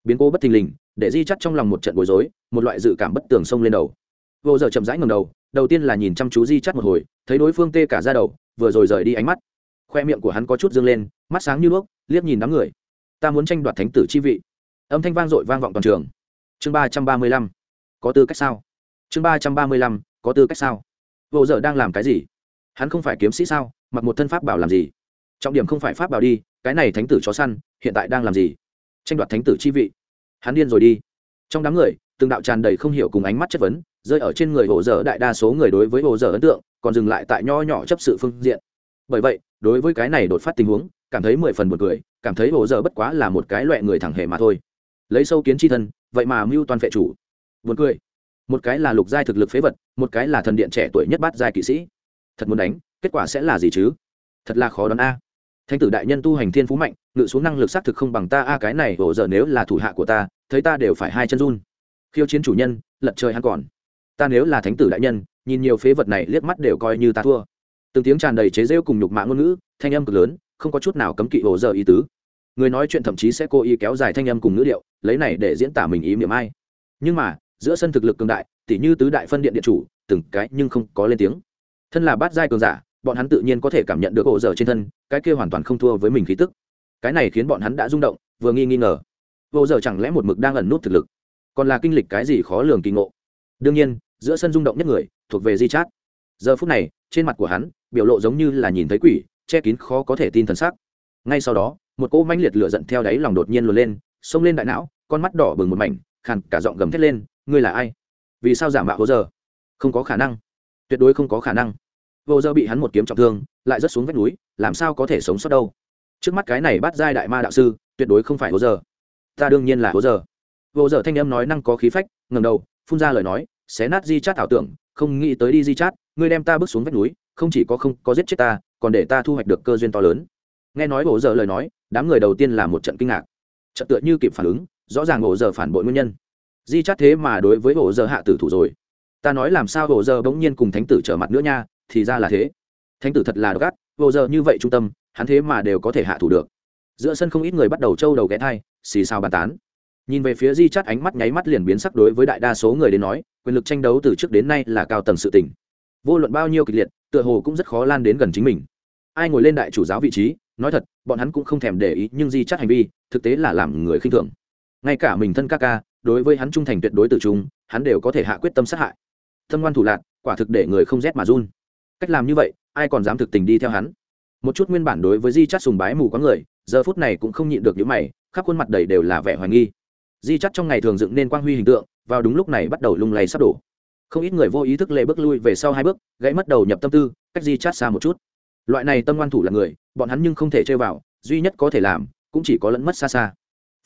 Biến cố bất thình lình, để di chắt trong lòng một trận bối rối, một loại dự cảm bất tường xông lên đầu. Vô giờ chậm rãi ngầm đầu đầu tiên là nhìn chăm chú di chắt một hồi, thấy đối phương tê cả ra đầu, vừa rồi rời đi ánh mắt. Khoe miệng của hắn có chút dương lên mắt sáng như đuốc, liếc nhìn đám người. Ta muốn tranh đoạt thánh tử chi vị. Âm thanh vang dội vang vọng toàn trường. Chương ba trăm ba mươi lăm. Có tư cách sao? Chương ba trăm ba mươi lăm, có tư cách sao? Vô giờ đang làm cái gì? Hắn không phải kiếm sĩ sao? Mặc một thân pháp bảo làm gì? Trọng điểm không phải pháp bảo đi, cái này thánh tử chó săn, hiện tại đang làm gì? Tranh đoạt thánh tử chi vị. Hắn điên rồi đi. Trong đám người, từng đạo tràn đầy không hiểu cùng ánh mắt chất vấn, rơi ở trên người hồ dở đại đa số người đối với hồ dở ấn tượng, còn dừng lại tại nho nhỏ chấp sự phương diện. Bởi vậy, đối với cái này đột phát tình huống cảm thấy mười phần một cười, cảm thấy hồ dở bất quá là một cái loại người thẳng hề mà thôi. Lấy sâu kiến chi thân, vậy mà mưu toàn phệ chủ. Buồn cười. Một cái là lục giai thực lực phế vật, một cái là thần điện trẻ tuổi nhất bát giai kỵ sĩ. Thật muốn đánh, kết quả sẽ là gì chứ? Thật là khó đoán a. Thánh tử đại nhân tu hành thiên phú mạnh, ngự xuống năng lực xác thực không bằng ta a, cái này hồ giờ nếu là thủ hạ của ta, thấy ta đều phải hai chân run. Khiêu chiến chủ nhân, lật trời hắn còn. Ta nếu là thánh tử đại nhân, nhìn nhiều phế vật này liếc mắt đều coi như ta thua. Từng tiếng tràn đầy chế rêu cùng nhục mạ ngôn ngữ, thanh âm cực lớn không có chút nào cấm kỵ hồ giờ ý tứ. Người nói chuyện thậm chí sẽ cố ý kéo dài thanh âm cùng ngữ điệu, lấy này để diễn tả mình ý niệm ai. Nhưng mà, giữa sân thực lực cường đại, tỉ như tứ đại phân điện điện chủ, từng cái nhưng không có lên tiếng. Thân là bát giai cường giả, bọn hắn tự nhiên có thể cảm nhận được ổ dở trên thân, cái kia hoàn toàn không thua với mình khí tức. Cái này khiến bọn hắn đã rung động, vừa nghi nghi ngờ. Ổ dở chẳng lẽ một mực đang ẩn nút thực lực? Còn là kinh lịch cái gì khó lường kỳ ngộ? Đương nhiên, giữa sân rung động nhất người, thuộc về di chát giờ phút này, trên mặt của hắn, biểu lộ giống như là nhìn thấy quỷ che kín khó có thể tin thần sắc. Ngay sau đó, một cỗ mãnh liệt lửa giận theo đáy lòng đột nhiên luồn lên, xông lên đại não, con mắt đỏ bừng một mảnh, khàn cả giọng gầm thét lên, ngươi là ai? Vì sao giả mạo Vô giờ? Không có khả năng. Tuyệt đối không có khả năng. Vô giờ bị hắn một kiếm trọng thương, lại rớt xuống vách núi, làm sao có thể sống sót đâu? Trước mắt cái này bắt giai đại ma đạo sư, tuyệt đối không phải Vô giờ. Ta đương nhiên là Vô giờ. Vô giờ thanh âm nói năng có khí phách, ngẩng đầu, phun ra lời nói, xé nát di chát ảo tưởng, không nghĩ tới đi di chát, ngươi đem ta bước xuống vách núi không chỉ có không có giết chết ta còn để ta thu hoạch được cơ duyên to lớn. Nghe nói bổ giờ lời nói đám người đầu tiên là một trận kinh ngạc. Trận tựa như kịp phản ứng rõ ràng bổ giờ phản bội nguyên nhân. Di chắc thế mà đối với bổ giờ hạ tử thủ rồi. Ta nói làm sao bổ giờ bỗng nhiên cùng thánh tử trở mặt nữa nha thì ra là thế. Thánh tử thật là gắt bổ giờ như vậy trung tâm hắn thế mà đều có thể hạ thủ được. Giữa sân không ít người bắt đầu trâu đầu ghé thai xì xào bàn tán. Nhìn về phía di chắt ánh mắt nháy mắt liền biến sắc đối với đại đa số người đến nói quyền lực tranh đấu từ trước đến nay là cao tầng sự tình, vô luận bao nhiêu kịch liệt tựa hồ cũng rất khó lan đến gần chính mình. Ai ngồi lên đại chủ giáo vị trí, nói thật, bọn hắn cũng không thèm để ý, nhưng di chắc hành vi, thực tế là làm người khinh thường. Ngay cả mình thân ca ca, đối với hắn trung thành tuyệt đối từ chúng hắn đều có thể hạ quyết tâm sát hại. Thâm ngoan thủ lạc, quả thực để người không rét mà run. Cách làm như vậy, ai còn dám thực tình đi theo hắn? Một chút nguyên bản đối với di chắt sùng bái mù có người, giờ phút này cũng không nhịn được những mày, khắp khuôn mặt đầy đều là vẻ hoài nghi. Di chắt trong ngày thường dựng nên quang huy hình tượng, vào đúng lúc này bắt đầu lung lay sắp đổ không ít người vô ý thức lệ bước lui về sau hai bước, gãy mất đầu nhập tâm tư, cách di chắt xa một chút. Loại này tâm ngoan thủ là người, bọn hắn nhưng không thể chơi vào, duy nhất có thể làm, cũng chỉ có lẫn mất xa xa.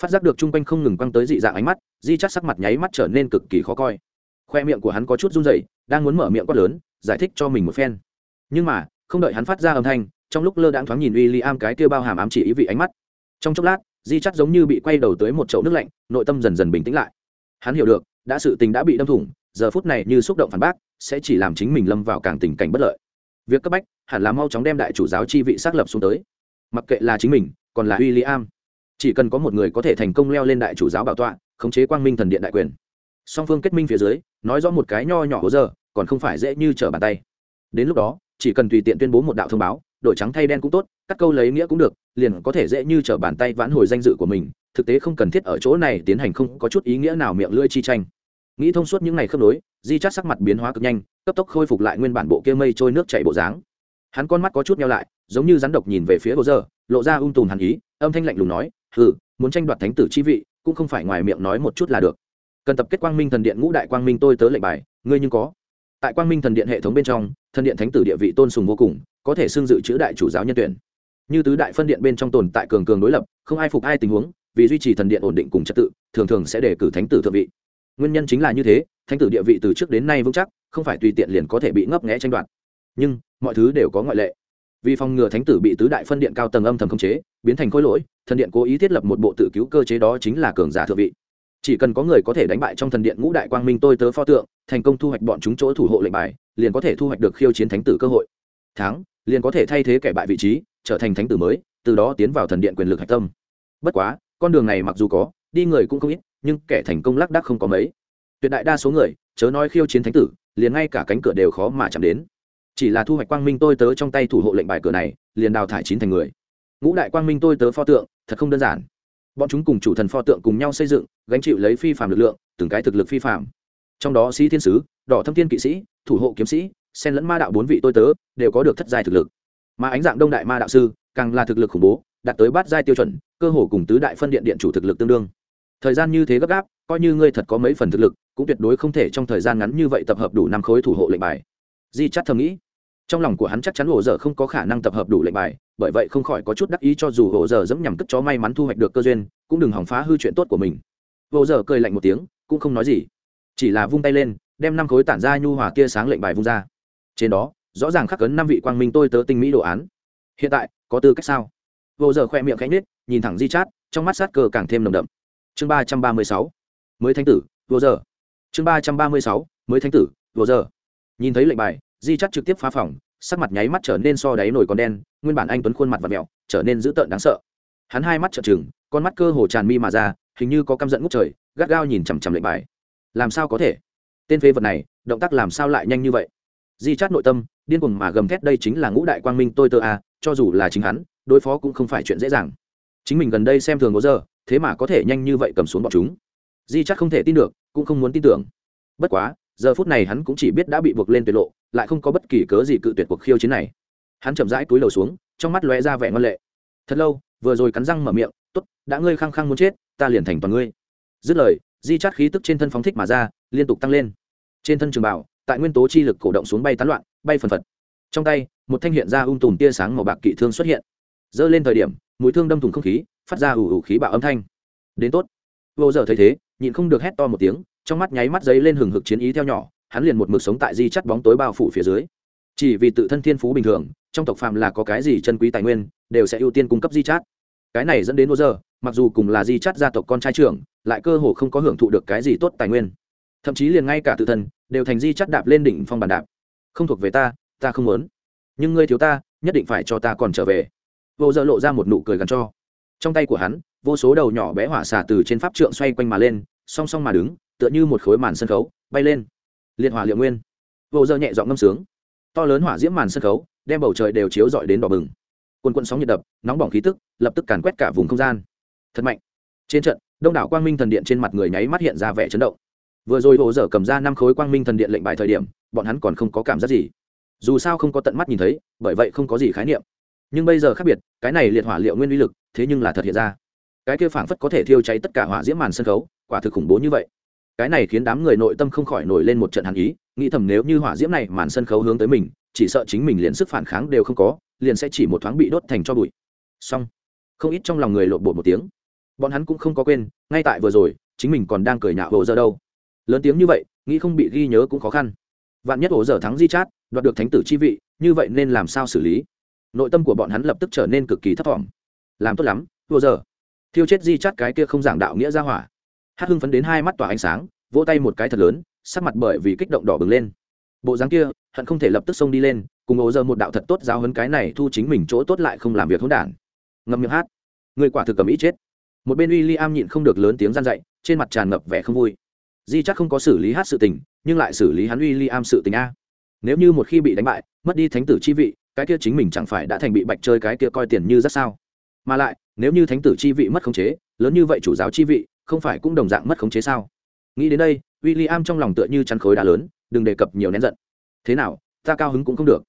Phát giác được chung quanh không ngừng quăng tới dị dạng ánh mắt, di chắt sắc mặt nháy mắt trở nên cực kỳ khó coi. Khoe miệng của hắn có chút run rẩy, đang muốn mở miệng quát lớn, giải thích cho mình một phen. Nhưng mà, không đợi hắn phát ra âm thanh, trong lúc lơ đãng thoáng nhìn w i l l i am cái kêu bao hàm ám chỉ ý vị ánh mắt. Trong chốc lát, di chắc giống như bị quay đầu tới một chậu nước lạnh, nội tâm dần dần bình tĩnh lại. Hắn hiểu được, đã sự tình đã bị đâm thủng giờ phút này như xúc động phản bác, sẽ chỉ làm chính mình lâm vào càng tình cảnh bất lợi. Việc cấp bách, hẳn là mau chóng đem đại chủ giáo chi vị xác lập xuống tới. Mặc kệ là chính mình, còn là w i l l i am chỉ cần có một người có thể thành công leo lên đại chủ giáo bảo tọa, khống chế quang minh thần điện đại quyền. Song phương kết minh phía dưới, nói rõ một cái nho nhỏ hố giờ, còn không phải dễ như trở bàn tay. Đến lúc đó, chỉ cần tùy tiện tuyên bố một đạo thông báo, đổi trắng thay đen cũng tốt, cắt câu lấy nghĩa cũng được, liền có thể dễ như trở bàn tay vãn hồi danh dự của mình, thực tế không cần thiết ở chỗ này tiến hành không có chút ý nghĩa nào miệng lưỡi chi tranh nghĩ thông suốt những ngày khớp nối, di chắt sắc mặt biến hóa cực nhanh, cấp tốc khôi phục lại nguyên bản bộ kia mây trôi nước chảy bộ dáng. Hắn con mắt có chút nhau lại, giống như rắn độc nhìn về phía hồ dơ lộ ra ung tùm hàn ý, âm thanh lạnh lùng nói ừ muốn tranh đoạt thánh tử chi vị, cũng không phải ngoài miệng nói một chút là được. Cần tập kết quang minh thần điện ngũ đại quang minh tôi tớ lệnh bài, ngươi nhưng có. Tại quang minh thần điện hệ thống bên trong, thần điện thánh tử địa vị tôn sùng vô cùng, có thể xưng dự chữ đại chủ giáo nhân tuyển. Như tứ đại phân điện bên trong tồn tại cường cường đối lập, không ai phục ai tình huống, vì duy trì thần điện ổn định cùng trật tự, thường thường sẽ đề cử thánh tử thượng vị nguyên nhân chính là như thế, thánh tử địa vị từ trước đến nay vững chắc, không phải tùy tiện liền có thể bị ngấp nghẽ tranh đoạt. Nhưng, mọi thứ đều có ngoại lệ. Vì phòng ngừa thánh tử bị tứ đại phân điện cao tầng âm thầm khống chế, biến thành khối lỗi, thần điện cố ý thiết lập một bộ tự cứu cơ chế đó chính là cường giả thượng vị. Chỉ cần có người có thể đánh bại trong thần điện ngũ đại quang minh tôi tớ pho tượng, thành công thu hoạch bọn chúng chỗ thủ hộ lệnh bài, liền có thể thu hoạch được khiêu chiến thánh tử cơ hội. Thắng, liền có thể thay thế kẻ bại vị trí, trở thành thánh tử mới, từ đó tiến vào thần điện quyền lực hạch tâm. Bất quá, con đường này mặc dù có, đi người cũng không ít nhưng kẻ thành công lác đác không có mấy. Tuyệt đại đa số người, chớ nói khiêu chiến thánh tử, liền ngay cả cánh cửa đều khó mà chạm đến. Chỉ là thu hoạch quang minh tôi tớ trong tay thủ hộ lệnh bài cửa này, liền đào thải chín thành người. Ngũ đại quang minh tôi tớ pho tượng, thật không đơn giản. Bọn chúng cùng chủ thần pho tượng cùng nhau xây dựng, gánh chịu lấy phi phạm lực lượng, từng cái thực lực phi phạm trong đó sĩ thiên sứ, đỏ thâm thiên kỵ sĩ, thủ hộ kiếm sĩ, sen lẫn ma đạo bốn vị tôi tớ, đều có được thất giai thực lực. Mà ánh dạng đông đại ma đạo sư, càng là thực lực khủng bố, đạt tới bát giai tiêu chuẩn, cơ hồ cùng tứ đại phân điện điện chủ thực lực tương đương thời gian như thế gấp gáp, coi như ngươi thật có mấy phần thực lực, cũng tuyệt đối không thể trong thời gian ngắn như vậy tập hợp đủ năm khối thủ hộ lệnh bài. Di chắc thầm nghĩ. Trong lòng của hắn chắc chắn ổ dở không có khả năng tập hợp đủ lệnh bài, bởi vậy không khỏi có chút đắc ý cho dù ổ dở dẫm nhằm cất chó may mắn thu hoạch được cơ duyên, cũng đừng hỏng phá hư chuyện tốt của mình. Ổ dở cười lạnh một tiếng, cũng không nói gì. Chỉ là vung tay lên, đem năm khối tản ra nhu hòa tia sáng lệnh bài vung ra. Trên đó, rõ ràng khắc cấn năm vị quang minh tôi tớ tinh mỹ đồ án. Hiện tại, có tư cách sao? Vô giờ khoe miệng cánh nết nhìn thẳng di chát, trong mắt sát cơ càng thêm nồng đậm chương ba trăm ba mươi sáu, mới thánh tử vô giờ. Chương ba trăm ba mươi sáu, mới thánh tử vô giờ. Nhìn thấy lệnh bài, di chắt trực tiếp phá phòng, sắc mặt nháy mắt trở nên so đáy nổi con đen, nguyên bản anh tuấn khuôn mặt và mẹo, trở nên dữ tợn đáng sợ. Hắn hai mắt trợn trừng, con mắt cơ hồ tràn mi mà ra, hình như có căm giận ngút trời, gắt gao nhìn chằm chằm lệnh bài. Làm sao có thể? Tên phế vật này, động tác làm sao lại nhanh như vậy? Di chát nội tâm, điên cuồng mà gầm thét đây chính là ngũ đại quang minh tôi tơ a, cho dù là chính hắn, đối phó cũng không phải chuyện dễ dàng. Chính mình gần đây xem thường có giờ thế mà có thể nhanh như vậy cầm xuống bọn chúng. Di chắc không thể tin được, cũng không muốn tin tưởng. Bất quá, giờ phút này hắn cũng chỉ biết đã bị buộc lên tuyệt lộ, lại không có bất kỳ cớ gì cự tuyệt cuộc khiêu chiến này. Hắn chậm rãi túi lầu xuống, trong mắt lóe ra vẻ ngon lệ. Thật lâu, vừa rồi cắn răng mở miệng t ố t đã ngươi khăng khăng muốn chết, ta liền thành toàn ngươi. Dứt lời, di chát khí tức trên thân phóng thích mà ra, liên tục tăng lên. Trên thân trường bảo, tại nguyên tố chi lực cổ động xuống bay tán loạn, bay phần phật. Trong tay, một thanh hiện ra ung tùm tia sáng màu bạc kỵ thương xuất hiện. Giơ lên thời điểm, mũi thương đâm thùng không khí phát ra ủ ủ khí bạo âm thanh. Đến tốt. Vô giờ thấy thế, nhịn không được hét to một tiếng, trong mắt nháy mắt giấy lên hừng hực chiến ý theo nhỏ, hắn liền một mực sống tại di chắt bóng tối bao phủ phía dưới. Chỉ vì tự thân thiên phú bình thường, trong tộc phạm là có cái gì chân quý tài nguyên, đều sẽ ưu tiên cung cấp di chát cái này dẫn đến vô giờ, mặc dù cùng là di chát gia tộc con trai trưởng, lại cơ hồ không có hưởng thụ được cái gì tốt tài nguyên. Thậm chí liền ngay cả tự thân, đều thành di chắt đạp lên đỉnh phong bàn đạp. Không thuộc về ta ta không muốn. Nhưng ngươi thiếu ta, nhất định phải cho ta còn trở về. Vô giờ lộ ra một nụ cười gắn cho trong tay của hắn, vô số đầu nhỏ bé hỏa xả từ trên pháp trượng xoay quanh mà lên, song song mà đứng, tựa như một khối màn sân khấu, bay lên. Liệt hỏa liệu nguyên. Vô giờ nhẹ dọn ngâm sướng. To lớn hỏa diễm màn sân khấu, đem bầu trời đều chiếu rọi đến đỏ bừng. Quân quân sóng nhiệt đập, nóng bỏng khí tức, lập tức càn quét cả vùng không gian. Thật mạnh. Trên trận, đông đảo quang minh thần điện trên mặt người nháy mắt hiện ra vẻ chấn động. Vừa rồi hồ dở cầm ra năm khối quang minh thần điện lệnh bài thời điểm, bọn hắn còn không có cảm giác gì. Dù sao không có tận mắt nhìn thấy, bởi vậy không có gì khái niệm nhưng bây giờ khác biệt, cái này liệt hỏa liệu nguyên uy lực, thế nhưng là thật hiện ra. Cái kia phảng phất có thể thiêu cháy tất cả hỏa diễm màn sân khấu, quả thực khủng bố như vậy. Cái này khiến đám người nội tâm không khỏi nổi lên một trận hàn ý, nghĩ thầm nếu như hỏa diễm này màn sân khấu hướng tới mình, chỉ sợ chính mình liền sức phản kháng đều không có, liền sẽ chỉ một thoáng bị đốt thành cho bụi. Xong. Không ít trong lòng người lộn bột một tiếng. Bọn hắn cũng không có quên, ngay tại vừa rồi, chính mình còn đang cười nhạo hồ giờ đâu. Lớn tiếng như vậy, nghĩ không bị ghi nhớ cũng khó khăn. Vạn nhất hồ giờ thắng di chát, đoạt được thánh tử chi vị, như vậy nên làm sao xử lý? Nội tâm của bọn hắn lập tức trở nên cực kỳ thấp thỏm. Làm tốt lắm vừa giờ. Thiêu chết di chắt cái kia không giảng đạo nghĩa ra hỏa. Hát hưng phấn đến hai mắt tỏa ánh sáng, vỗ tay một cái thật lớn, sắc mặt bởi vì kích động đỏ bừng lên. Bộ dáng kia, hận không thể lập tức xông đi lên, cùng ố giờ một đạo thật tốt giáo hấn cái này thu chính mình chỗ tốt lại không làm việc hỗn đản. Ngâm miệng hát. Người quả thực cầm ý chết. Một bên w i am nhịn không được lớn tiếng gian dậy trên mặt tràn ngập vẻ không vui. Di chắc không có xử lý hát sự tình, nhưng lại xử lý hắn w i l am sự tình a. Nếu như một khi bị đánh bại, mất đi thánh tử chi vị cái kia chính mình chẳng phải đã thành bị bạch chơi cái kia coi tiền như rất sao? Mà lại, nếu như thánh tử chi vị mất khống chế, lớn như vậy chủ giáo chi vị, không phải cũng đồng dạng mất khống chế sao? Nghĩ đến đây w i l l i am trong lòng tựa như chắn khối đá lớn, đừng đề cập nhiều nén giận. Thế nào, ta cao hứng cũng không được.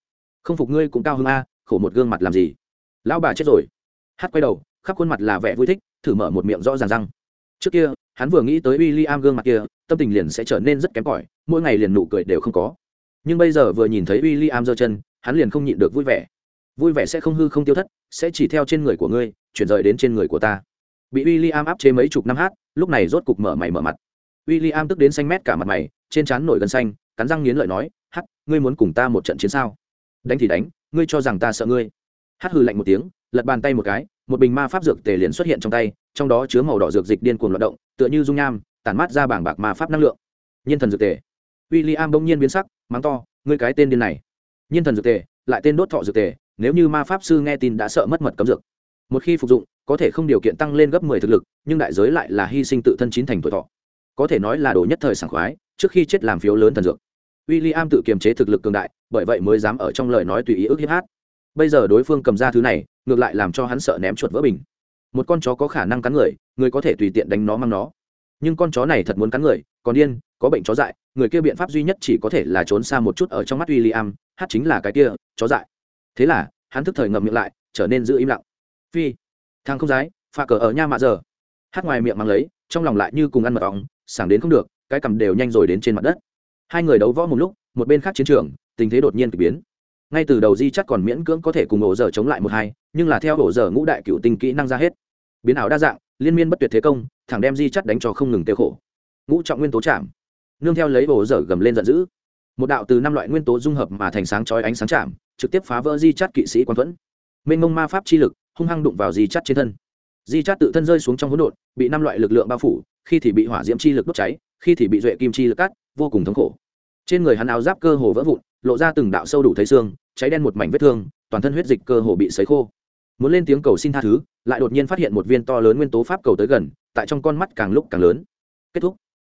Không phục ngươi cũng cao hứng a, khổ một gương mặt làm gì? Lão bà chết rồi. Hát quay đầu, khắp khuôn mặt là vẻ vui thích, thử mở một miệng rõ ràng răng. Trước kia, hắn vừa nghĩ tới w i l l i am gương mặt kia, tâm tình liền sẽ trở nên rất kém cỏi, mỗi ngày liền nụ cười đều không có. Nhưng bây giờ vừa nhìn thấy w i l l i am giơ chân hắn liền không nhịn được vui vẻ. Vui vẻ sẽ không hư không tiêu thất sẽ chỉ theo trên người của ngươi chuyển rời đến trên người của ta. Bị w i l l i am áp chế mấy chục năm hát lúc này rốt cục mở mày mở mặt. W i l l i am tức đến xanh mét cả mặt mày trên trán nổi gân xanh cắn răng nghiến lợi nói hát, ngươi muốn cùng ta một trận chiến sao? Đánh thì đánh ngươi cho rằng ta sợ ngươi. Hát hư lạnh một tiếng lật bàn tay một cái một bình ma pháp dược tề liền xuất hiện trong tay trong đó chứa màu đỏ dược dịch điên cuồng loạt động tựa như dung nham tản mát ra bảng bạc ma pháp năng lượng. Nhân thần dược tề. W i l l i am bỗng nhiên biến sắc mắng to ngươi cái tên điên này nhiên thần dược tề, lại tên đốt thọ dược tề, nếu như ma pháp sư nghe tin đã sợ mất mật cấm dược. Một khi phục dụng, có thể không điều kiện tăng lên gấp mười thực lực, nhưng đại giới lại là hy sinh tự thân chín thành tuổi thọ. Có thể nói là đồ nhất thời sảng khoái, trước khi chết làm phiếu lớn thần dược. W i l l i am tự kiềm chế thực lực cường đại, bởi vậy mới dám ở trong lời nói tùy ý ức hiếp hát. Bây giờ đối phương cầm ra thứ này, ngược lại làm cho hắn sợ ném chuột vỡ bình. Một con chó có khả năng cắn người người có thể tùy tiện đánh nó mang nó. Nhưng con chó này thật muốn cắn người, còn điên, có bệnh chó dại người kia biện pháp duy nhất chỉ có thể là trốn xa một chút ở trong mắt w i l l i am hát chính là cái kia, chó dại. Thế là, hắn thức thời ngậm miệng lại, trở nên giữ im lặng. Phi, thằng không dái pha cờ ở nha mạ giờ. Hát ngoài miệng mang lấy, trong lòng lại như cùng ăn mật ong, sảng đến không được, cái cầm đều nhanh rồi đến trên mặt đất. Hai người đấu võ một lúc, một bên khác chiến trường, tình thế đột nhiên k ỳ biến. Ngay từ đầu di chắc còn miễn cưỡng có thể cùng ổ dở chống lại một hai, nhưng là theo ổ dở ngũ đại cựu tinh kỹ năng ra hết. Biến ảo đa dạng, liên miên bất tuyệt thế công, thẳng đem di chắc đánh cho không ngừng tiêu khổ. Ngũ trọng nguyên tố chạm nương theo lấy ổ dở gầm lên giận dữ. Một đạo từ năm loại nguyên tố dung hợp mà thành sáng chói ánh sáng chạm, trực tiếp phá vỡ di chắt kỵ sĩ quang thuẫn. Mênh mông ma pháp chi lực, hung hăng đụng vào di chắt trên thân. Di chắt tự thân rơi xuống trong hỗn độn, bị năm loại lực lượng bao phủ, khi thì bị hỏa diễm chi lực đốt cháy, khi thì bị duệ kim chi lực cắt, vô cùng thống khổ. Trên người hắn áo giáp cơ hồ vỡ vụn, lộ ra từng đạo sâu đủ thấy xương, cháy đen một mảnh vết thương, toàn thân huyết dịch cơ hồ bị sấy khô. Muốn lên tiếng cầu xin tha thứ, lại đột nhiên phát hiện một viên to lớn nguyên tố pháp cầu tới gần, tại trong con mắt càng lúc càng lớn. Kết thúc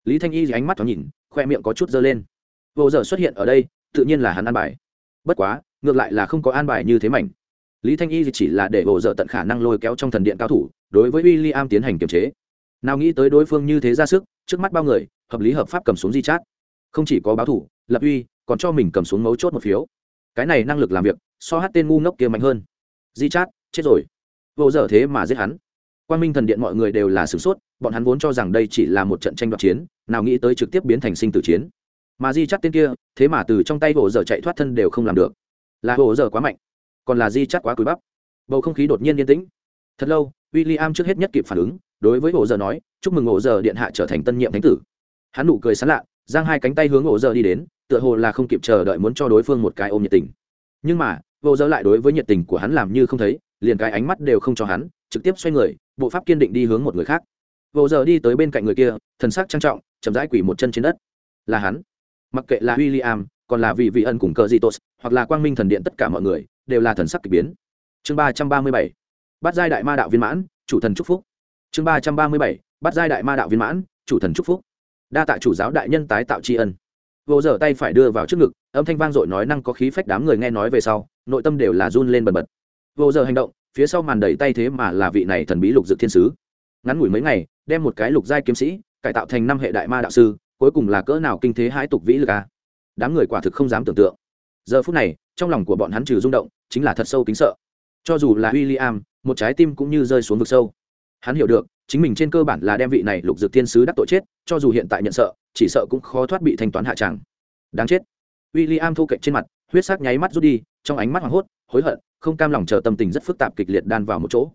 lý thanh y ánh mắt thoáng nhìn, khoe miệng có chút dơ lên. Vô giờ xuất hiện ở đây, tự nhiên là hắn an bài. Bất quá, ngược lại là không có an bài như thế mảnh. Lý thanh y chỉ là để vô giờ tận khả năng lôi kéo trong thần điện cao thủ, đối với w i l l i am tiến hành kiềm chế. Nào nghĩ tới đối phương như thế ra sức, trước mắt bao người, hợp lý hợp pháp cầm xuống di chát. Không chỉ có báo thủ, lập uy còn cho mình cầm xuống mấu chốt một phiếu. Cái này năng lực làm việc, so hát tên ngu ngốc kia mạnh hơn. Di chát, chết rồi. Vô giờ thế mà giết hắn quan minh thần điện mọi người đều là sửng sốt, bọn hắn vốn cho rằng đây chỉ là một trận tranh đoạt chiến, nào nghĩ tới trực tiếp biến thành sinh tử chiến. Mà di chắt tên kia, thế mà từ trong tay hồ dở chạy thoát thân đều không làm được. Là hồ dở quá mạnh, còn là di chắt quá cúi bắp. Bầu không khí đột nhiên yên tĩnh. Thật lâu w i l l i am trước hết nhất kịp phản ứng, đối với hồ dở nói, chúc mừng hồ dở điện hạ trở thành tân nhiệm thánh tử. Hắn nụ cười sán lạ, giang hai cánh tay hướng hồ dở đi đến, tựa hồ là không kịp chờ đợi muốn cho đối phương một cái ôm nhiệt tình. Nhưng mà, hồ dở lại đối với nhiệt tình của hắn làm như không thấy, liền cái ánh mắt đều không cho hắn, trực tiếp xoay người bộ pháp kiên định đi hướng một người khác. Vô giờ đi tới bên cạnh người kia, thần sắc trang trọng, chậm rãi quỷ một chân trên đất. Là hắn. Mặc kệ là w i l l i am còn là vị vị ân cùng cờ dị tốt, hoặc là quang minh thần điện tất cả mọi người, đều là thần sắc k ỳ biến. Chương ba trăm ba mươi bảy. Bắt giai đại ma đạo viên mãn, chủ thần c phúc. Chương ba trăm ba mươi bảy. Bắt giai đại ma đạo viên mãn, chủ thần c phúc. Đa tạ chủ giáo đại nhân tái tạo tri ân. Vô dở tay phải đưa vào trước ngực, âm thanh vang dội nói năng có khí phách đám người nghe nói về sau, nội tâm đều là run lên bần bật. Vô dở hành động phía sau màn đầy tay thế mà là vị này thần bí lục dự thiên sứ. Ngắn ngủi mấy ngày, đem một cái lục giai kiếm sĩ, cải tạo thành năm hệ đại ma đạo sư, cuối cùng là cỡ nào kinh thế hãi tục vĩ lực a. Đám người quả thực không dám tưởng tượng. Giờ phút này, trong lòng của bọn hắn trừ rung động, chính là thật sâu kính sợ. Cho dù là w i l l i am một trái tim cũng như rơi xuống vực sâu. Hắn hiểu được, chính mình trên cơ bản là đem vị này lục dược thiên sứ đắc tội chết, cho dù hiện tại nhận sợ, chỉ sợ cũng khó thoát bị thanh toán hạ tràng đáng chết. W i l l i am thu cạnh trên mặt, huyết sắc nháy mắt rút đi, trong ánh mắt hoảng hốt, hối hận không cam lòng chờ tâm tình rất phức tạp kịch liệt đan vào một chỗ.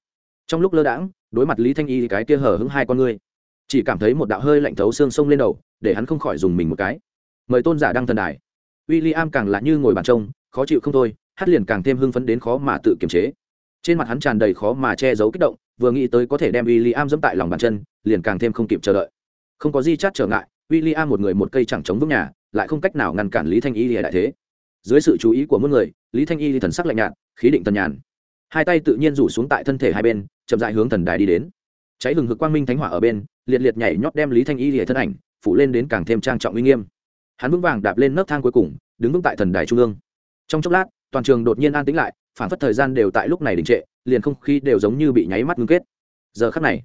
Trong lúc lơ đãng, đối mặt lý thanh y, cái kia hở hứng hai con ngươi, chỉ cảm thấy một đạo hơi lạnh thấu xương sông lên đầu, để hắn không khỏi dùng mình một cái. Mời tôn giả đăng thần đài. W i l l i am càng lạ như ngồi bàn trông, khó chịu không thôi, hát liền càng thêm hưng phấn đến khó mà tự kiềm chế. Trên mặt hắn tràn đầy khó mà che giấu kích động, vừa nghĩ tới có thể đem w i l l i am dẫm tại lòng bàn chân, liền càng thêm không kịp chờ đợi. Không có di chát trở ngại w i l l i am một người một cây chẳng chống vững nhà, lại không cách nào ngăn cản lý thanh y lìa đại thế dưới sự chú ý của mỗi người, lý thanh y thì thần sắc lạnh nhạt, khí định tần nhàn. Hai tay tự nhiên rủ xuống tại thân thể hai bên, chậm dại hướng thần đài đi đến. Cháy hừng hực quang minh thánh hỏa ở bên, liệt liệt nhảy nhót đem lý thanh y lìa thân ảnh phủ lên đến càng thêm trang trọng uy nghiêm. Hắn vững vàng đạp lên nấc thang cuối cùng, đứng vững tại thần đài trung ương. Trong chốc lát, toàn trường đột nhiên an tĩnh lại, phản phất thời gian đều tại lúc này đình trệ, liền không khí đều giống như bị nháy mắt ngưng kết. Giờ khắc này,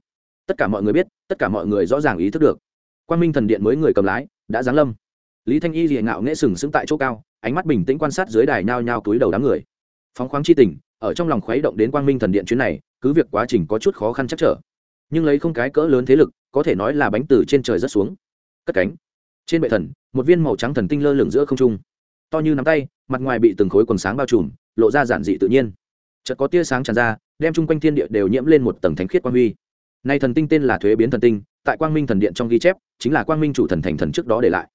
tất cả mọi người biết, tất cả mọi người rõ ràng ý thức được. Quang minh thần điện mới người cầm lái, đã giáng lâm lý thanh y liền ngạo nghễ sừng sững tại chỗ cao, ánh mắt bình tĩnh quan sát dưới đài nhao nhao túi đầu đám người. Phóng khoáng chi tình, ở trong lòng khuấy động đến quang minh thần điện chuyến này, cứ việc quá trình có chút khó khăn chắc trở, nhưng lấy không cái cỡ lớn thế lực, có thể nói là bánh từ trên trời rất xuống. Cất cánh. Trên bệ thần, một viên màu trắng thần tinh lơ lửng giữa không trung. To như nắm tay, mặt ngoài bị từng khối quần sáng bao trùm, lộ ra giản dị tự nhiên. Chợt có tia sáng tràn ra, đem chung quanh thiên địa đều nhiễm lên một tầng thánh khiết quang huy. Nay thần tinh tên là thuế biến thần tinh, tại quang minh thần điện trong ghi chép, chính là quang minh chủ thần thành thần trước đó để lại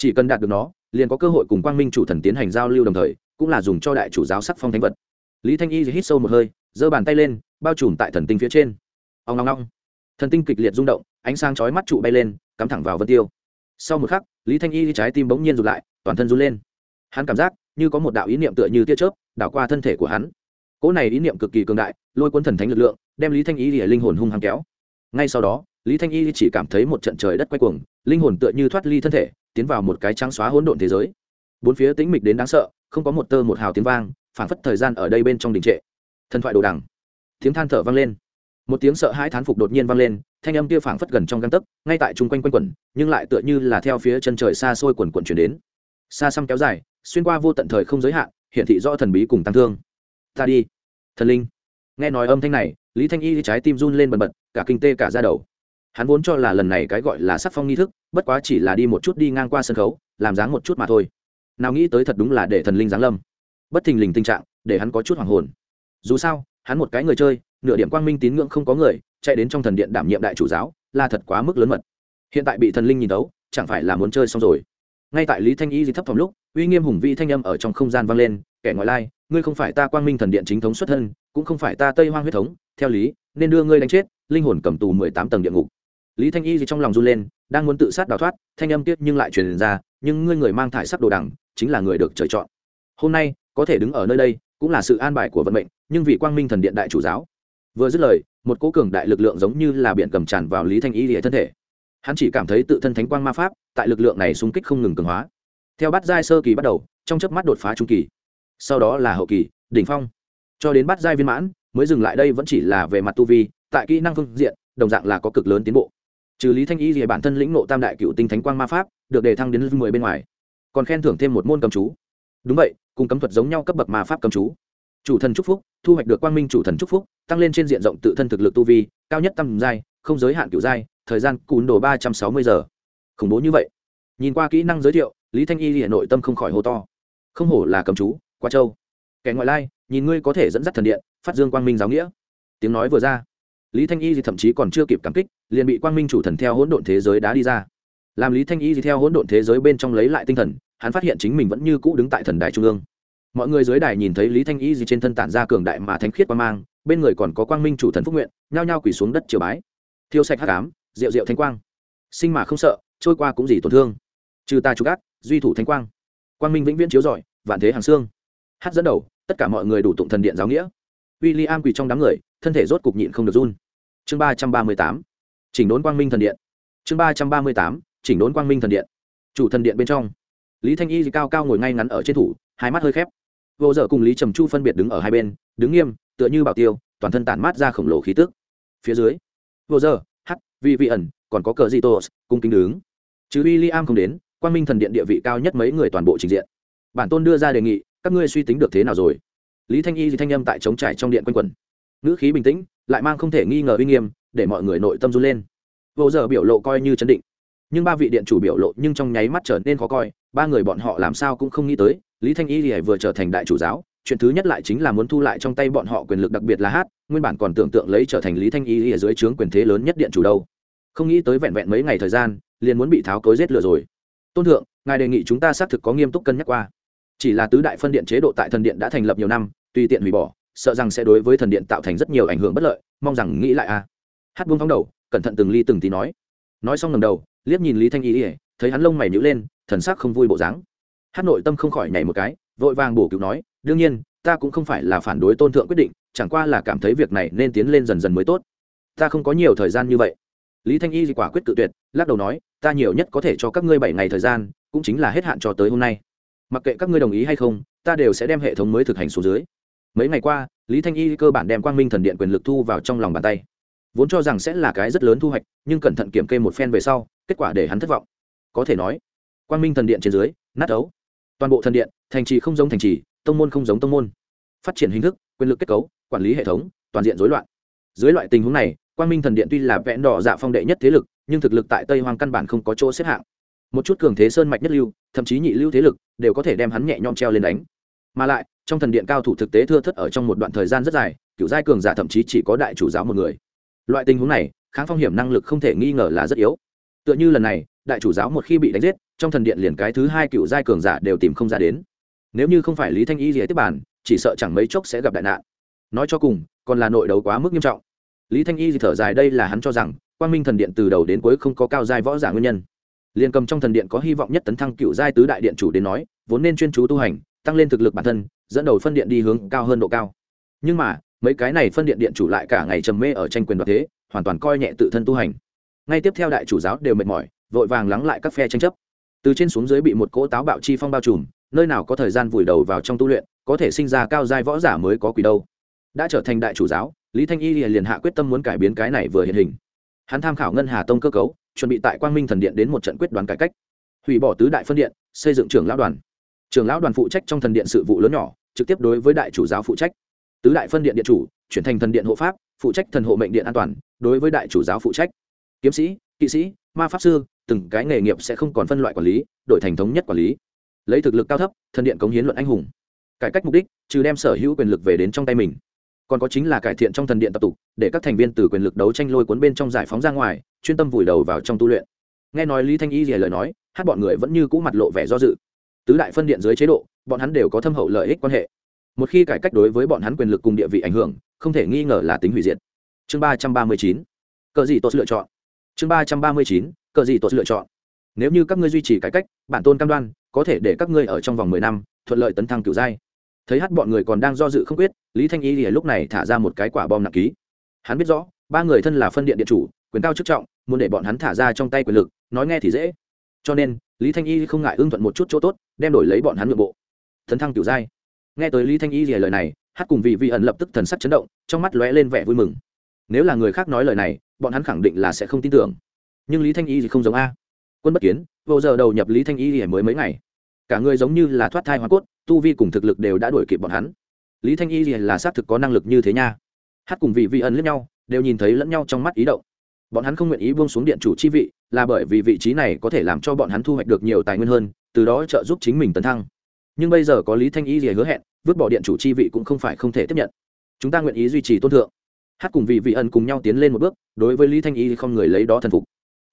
chỉ cần đạt được nó, liền có cơ hội cùng quang minh chủ thần tiến hành giao lưu đồng thời, cũng là dùng cho đại chủ giáo sắc phong thánh vật. Lý thanh y hít sâu một hơi, giơ bàn tay lên, bao trùm tại thần tinh phía trên. Ông ngong ngong thần tinh kịch liệt rung động, ánh sáng chói mắt trụ bay lên, cắm thẳng vào vân tiêu. Sau một khắc, lý thanh y trái tim bỗng nhiên rụt lại, toàn thân run lên. Hắn cảm giác như có một đạo ý niệm tựa như tia chớp, đảo qua thân thể của hắn. Cỗ này ý niệm cực kỳ cường đại, lôi cuốn thần thánh lực lượng, đem lý thanh y lìa linh hồn hung hăng kéo. Ngay sau đó, lý thanh y chỉ cảm thấy một trận trời đất quay cuồng, linh hồn tựa như thoát ly thân thể tiến vào một cái trắng xóa hỗn độn thế giới. Bốn phía tĩnh mịch đến đáng sợ, không có một tơ một hào tiếng vang, phảng phất thời gian ở đây bên trong đình trệ. Thần thoại đồ đằng. Tiếng than thở vang lên. Một tiếng sợ hãi thán phục đột nhiên vang lên, thanh âm kia phảng phất gần trong găng tấc, ngay tại chung quanh quanh quẩn, nhưng lại tựa như là theo phía chân trời xa xôi quần quần chuyển đến. Xa xăm kéo dài, xuyên qua vô tận thời không giới hạn hiện thị rõ thần bí cùng tăng thương. Ta đi. Thần linh. Nghe nói âm thanh này, lý thanh y trái tim run lên bần bật, cả kinh tê cả ra đầu hắn vốn cho là lần này cái gọi là sắc phong nghi thức, bất quá chỉ là đi một chút đi ngang qua sân khấu, làm dáng một chút mà thôi. Nào nghĩ tới thật đúng là để thần linh giáng lâm. Bất thình lình tình trạng, để hắn có chút hoàng hồn. Dù sao, hắn một cái người chơi, nửa điểm quang minh tín ngưỡng không có người, chạy đến trong thần điện đảm nhiệm đại chủ giáo, là thật quá mức lớn mật. Hiện tại bị thần linh nhìn đấu chẳng phải là muốn chơi xong rồi. Ngay tại lý thanh y thì thấp thỏm lúc, uy nghiêm hùng vĩ thanh âm ở trong không gian vang lên, kẻ ngoại lai, ngươi không phải ta quang minh thần điện chính thống xuất thân, cũng không phải ta tây hoang huyết thống, theo lý, nên đưa ngươi đánh chết, linh hồn cầm tù mười tám tầng địa ngục lý thanh y gì trong lòng run lên, đang muốn tự sát đào thoát, thanh âm tiết nhưng lại truyền ra, nhưng ngươi người mang thải sắc đồ đằng, chính là người được trời chọn. Hôm nay, có thể đứng ở nơi đây, cũng là sự an bài của vận mệnh, nhưng vì quang minh thần điện đại chủ giáo. Vừa dứt lời, một cố cường đại lực lượng giống như là biển cầm tràn vào lý thanh y lìa thân thể. Hắn chỉ cảm thấy tự thân thánh quang ma pháp, tại lực lượng này xung kích không ngừng cường hóa. Theo Bát giai sơ kỳ bắt đầu, trong chớp mắt đột phá trung kỳ. Sau đó là hậu kỳ, đỉnh phong. Cho đến Bát giai viên mãn, mới dừng lại đây vẫn chỉ là về mặt tu vi, tại kỹ năng phương diện, đồng dạng là có cực lớn tiến bộ trừ lý thanh y thì bản thân lĩnh nộ tam đại cựu tinh thánh quang ma pháp, được đề thăng đến mười bên ngoài. Còn khen thưởng thêm một môn cầm chú. Đúng vậy, cùng cấm thuật giống nhau cấp bậc ma pháp cầm chú. Chủ thần trúc phúc, thu hoạch được quang minh chủ thần trúc phúc, tăng lên trên diện rộng tự thân thực lực tu vi, cao nhất tầm giai, không giới hạn cựu giai, thời gian cún đồ ba trăm sáu mươi giờ. Khủng bố như vậy. Nhìn qua kỹ năng giới thiệu, lý thanh y hiện nội tâm không khỏi hô to. Không hổ là cầm chú qua châu kẻ ngoại lai, nhìn ngươi có thể dẫn dắt thần điện, phát dương quang minh giáo nghĩa. Tiếng nói vừa ra lý thanh y thì thậm chí còn chưa kịp cảm kích, liền bị quang minh chủ thần theo hỗn độn thế giới đá đi ra. Làm lý thanh y thì theo hỗn độn thế giới bên trong lấy lại tinh thần, hắn phát hiện chính mình vẫn như cũ đứng tại thần đài trung ương. Mọi người dưới đài nhìn thấy lý thanh y gì trên thân tản ra cường đại mà thánh khiết quan mang, bên người còn có quang minh chủ thần phúc nguyện, nhao nhao quỳ xuống đất triều bái. Thiêu sạch hắc ám, rượu rượu thanh quang. Sinh mà không sợ, trôi qua cũng gì tổn thương. Trừ ta trục ác duy thủ thanh quang. Quang minh vĩnh viễn chiếu rọi, vạn thế hàng xương. Hát dẫn đầu, tất cả mọi người đủ tụng thần điện giáo nghĩa. W i l l i am quỳ trong đám người, thân thể rốt cục nhịn không được run chương ba trăm ba mươi tám, chỉnh đốn quang minh thần điện. Chương ba trăm ba mươi tám, chỉnh đốn quang minh thần điện. Chủ thần điện bên trong, lý thanh y cao cao ngồi ngay ngắn ở trên thủ, hai mắt hơi khép. Vô dở cùng lý trầm chu phân biệt đứng ở hai bên, đứng nghiêm, tựa như bảo tiêu, toàn thân tản mát ra khổng lồ khí tức. Phía dưới, vô dở hắc, vi vị ẩn, còn có cờ di tô cung kính đứng. Chứ w li am không đến, quang minh thần điện địa vị cao nhất mấy người toàn bộ trình diện. Bản tôn đưa ra đề nghị, các ngươi suy tính được thế nào rồi? Lý thanh y thì thanh âm tại chống trải trong điện quanh quẩn. Ngữ khí bình tĩnh lại mang không thể nghi ngờ uy nghiêm, để mọi người nội tâm run lên. Vô giờ biểu lộ coi như chấn định. Nhưng ba vị điện chủ biểu lộ nhưng trong nháy mắt trở nên khó coi, ba người bọn họ làm sao cũng không nghĩ tới, lý thanh y thì vừa trở thành đại chủ giáo, chuyện thứ nhất lại chính là muốn thu lại trong tay bọn họ quyền lực đặc biệt là hát, nguyên bản còn tưởng tượng lấy trở thành lý thanh y ở dưới trướng quyền thế lớn nhất điện chủ đâu. Không nghĩ tới vẹn vẹn mấy ngày thời gian, liền muốn bị tháo cối giết lừa rồi. Tôn thượng, ngài đề nghị chúng ta xác thực có nghiêm túc cân nhắc qua. Chỉ là tứ đại phân điện chế độ tại thần điện đã thành lập nhiều năm, tùy tiện hủy bỏ sợ rằng sẽ đối với thần điện tạo thành rất nhiều ảnh hưởng bất lợi, mong rằng nghĩ lại a hát buông thóng đầu, cẩn thận từng ly từng tí nói. Nói xong ngầm đầu, liếc nhìn lý thanh y ỉa thấy hắn lông mày nhữ lên, thần sắc không vui bộ dáng. Hát nội tâm không khỏi nhảy một cái, vội vàng bổ cứu nói, đương nhiên, ta cũng không phải là phản đối tôn thượng quyết định, chẳng qua là cảm thấy việc này nên tiến lên dần dần mới tốt. Ta không có nhiều thời gian như vậy. Lý thanh y quả quyết cự tuyệt, lắc đầu nói, ta nhiều nhất có thể cho các ngươi bảy ngày thời gian, cũng chính là hết hạn cho tới hôm nay. Mặc kệ các ngươi đồng ý hay không, ta đều sẽ đem hệ thống mới thực hành xuống dưới mấy ngày qua, lý thanh y cơ bản đem quang minh thần điện quyền lực thu vào trong lòng bàn tay. Vốn cho rằng sẽ là cái rất lớn thu hoạch, nhưng cẩn thận kiểm kê một phen về sau, kết quả để hắn thất vọng. Có thể nói, quang minh thần điện trên dưới, nát ấu. Toàn bộ thần điện, thành trì không giống thành trì, tông môn không giống tông môn. Phát triển hình thức, quyền lực kết cấu, quản lý hệ thống, toàn diện rối loạn. Dưới loại tình huống này, quang minh thần điện tuy là vẽn đỏ dạ phong đệ nhất thế lực, nhưng thực lực tại tây hoang căn bản không có chỗ xếp hạng. Một chút cường thế sơn mạch nhất lưu, thậm chí nhị lưu thế lực, đều có thể đem hắn nhẹ nhõm treo lên đánh. Mà lại trong thần điện cao thủ thực tế thưa thất ở trong một đoạn thời gian rất dài cựu giai cường giả thậm chí chỉ có đại chủ giáo một người. Loại tình huống này, kháng phong hiểm năng lực không thể nghi ngờ là rất yếu. Tựa như lần này, đại chủ giáo một khi bị đánh giết, trong thần điện liền cái thứ hai cựu giai cường giả đều tìm không ra đến. Nếu như không phải lý thanh y dễ tiếp bản, chỉ sợ chẳng mấy chốc sẽ gặp đại nạn. Nói cho cùng, còn là nội đấu quá mức nghiêm trọng. Lý thanh y thì thở dài đây là hắn cho rằng, quang minh thần điện từ đầu đến cuối không có cao giai võ giả nguyên nhân. Liền cầm trong thần điện có hy vọng nhất tấn thăng cựu giai tứ đại điện chủ đến nói, vốn nên chuyên chú tu hành, tăng lên thực lực bản thân dẫn đầu phân điện đi hướng cao hơn độ cao. Nhưng mà, mấy cái này phân điện điện chủ lại cả ngày trầm mê ở tranh quyền đoạt thế, hoàn toàn coi nhẹ tự thân tu hành. Ngay tiếp theo đại chủ giáo đều mệt mỏi, vội vàng lắng lại các phe tranh chấp. Từ trên xuống dưới bị một cỗ táo bạo chi phong bao trùm, nơi nào có thời gian vùi đầu vào trong tu luyện, có thể sinh ra cao giai võ giả mới có quỷ đâu. Đã trở thành đại chủ giáo, lý thanh y liền hạ quyết tâm muốn cải biến cái này vừa hiện hình. Hắn tham khảo ngân hà tông cơ cấu, chuẩn bị tại quang minh thần điện đến một trận quyết đoán cải cách. Hủy bỏ tứ đại phân điện, xây dựng trường lão đoàn. Trường lão đoàn phụ trách trong thần điện sự vụ lớn nhỏ trực tiếp đối với đại chủ giáo phụ trách. Tứ đại phân điện điện chủ, chuyển thành thần điện hộ pháp, phụ trách thần hộ mệnh điện an toàn, đối với đại chủ giáo phụ trách. Kiếm sĩ, kỵ sĩ, ma pháp sư, từng cái nghề nghiệp sẽ không còn phân loại quản lý, đổi thành thống nhất quản lý. Lấy thực lực cao thấp, thần điện cống hiến luận anh hùng. Cải cách mục đích, trừ đem sở hữu quyền lực về đến trong tay mình. Còn có chính là cải thiện trong thần điện tập tục, để các thành viên từ quyền lực đấu tranh lôi cuốn bên trong giải phóng ra ngoài, chuyên tâm vùi đầu vào trong tu luyện. Nghe nói lý thanh y dìa lời nói, hát bọn người vẫn như cũ mặt lộ vẻ do dự. Tứ đại phân điện dưới chế độ bọn hắn đều có thâm hậu lợi ích quan hệ. Một khi cải cách đối với bọn hắn quyền lực cùng địa vị ảnh hưởng, không thể nghi ngờ là tính hủy diệt. Chương ba trăm ba mươi chín, cờ gì tốt lựa chọn. Chương ba trăm ba mươi chín, cờ gì tốt lựa chọn. Nếu như các ngươi duy trì cải cách, bản tôn cam đoan, có thể để các ngươi ở trong vòng mười năm, thuận lợi tấn thăng cửu giai. Thấy hát bọn người còn đang do dự không quyết, lý thanh y thì lúc này thả ra một cái quả bom nặng ký. Hắn biết rõ, ba người thân là phân điện điện chủ, quyền cao chức trọng, muốn để bọn hắn thả ra trong tay quyền lực, nói nghe thì dễ. Cho nên, lý thanh y không ngại ưng thuận một chút chỗ tốt, đem đổi lấy bọn hắn nội bộ thần thăng cửu giai nghe tới lý thanh y lìa lời này, hát cùng vị vị ẩn lập tức thần sắc chấn động, trong mắt lóe lên vẻ vui mừng. Nếu là người khác nói lời này, bọn hắn khẳng định là sẽ không tin tưởng. Nhưng lý thanh y thì không giống a. Quân bất kiến, vô giờ đầu nhập lý thanh y thì mới mấy ngày. Cả người giống như là thoát thai hoa cốt, tu vi cùng thực lực đều đã đuổi kịp bọn hắn. Lý thanh y thì là xác thực có năng lực như thế nha. Hát cùng vị vị ẩn lẫn nhau, đều nhìn thấy lẫn nhau trong mắt ý động. Bọn hắn không nguyện ý buông xuống điện chủ chi vị, là bởi vì vị trí này có thể làm cho bọn hắn thu hoạch được nhiều tài nguyên hơn, từ đó trợ giúp chính mình tấn thăng nhưng bây giờ có lý thanh y gì hứa hẹn vứt bỏ điện chủ chi vị cũng không phải không thể tiếp nhận. Chúng ta nguyện ý duy trì tôn thượng. Hát cùng vị vị ẩn cùng nhau tiến lên một bước đối với lý thanh y thì không người lấy đó thần phục.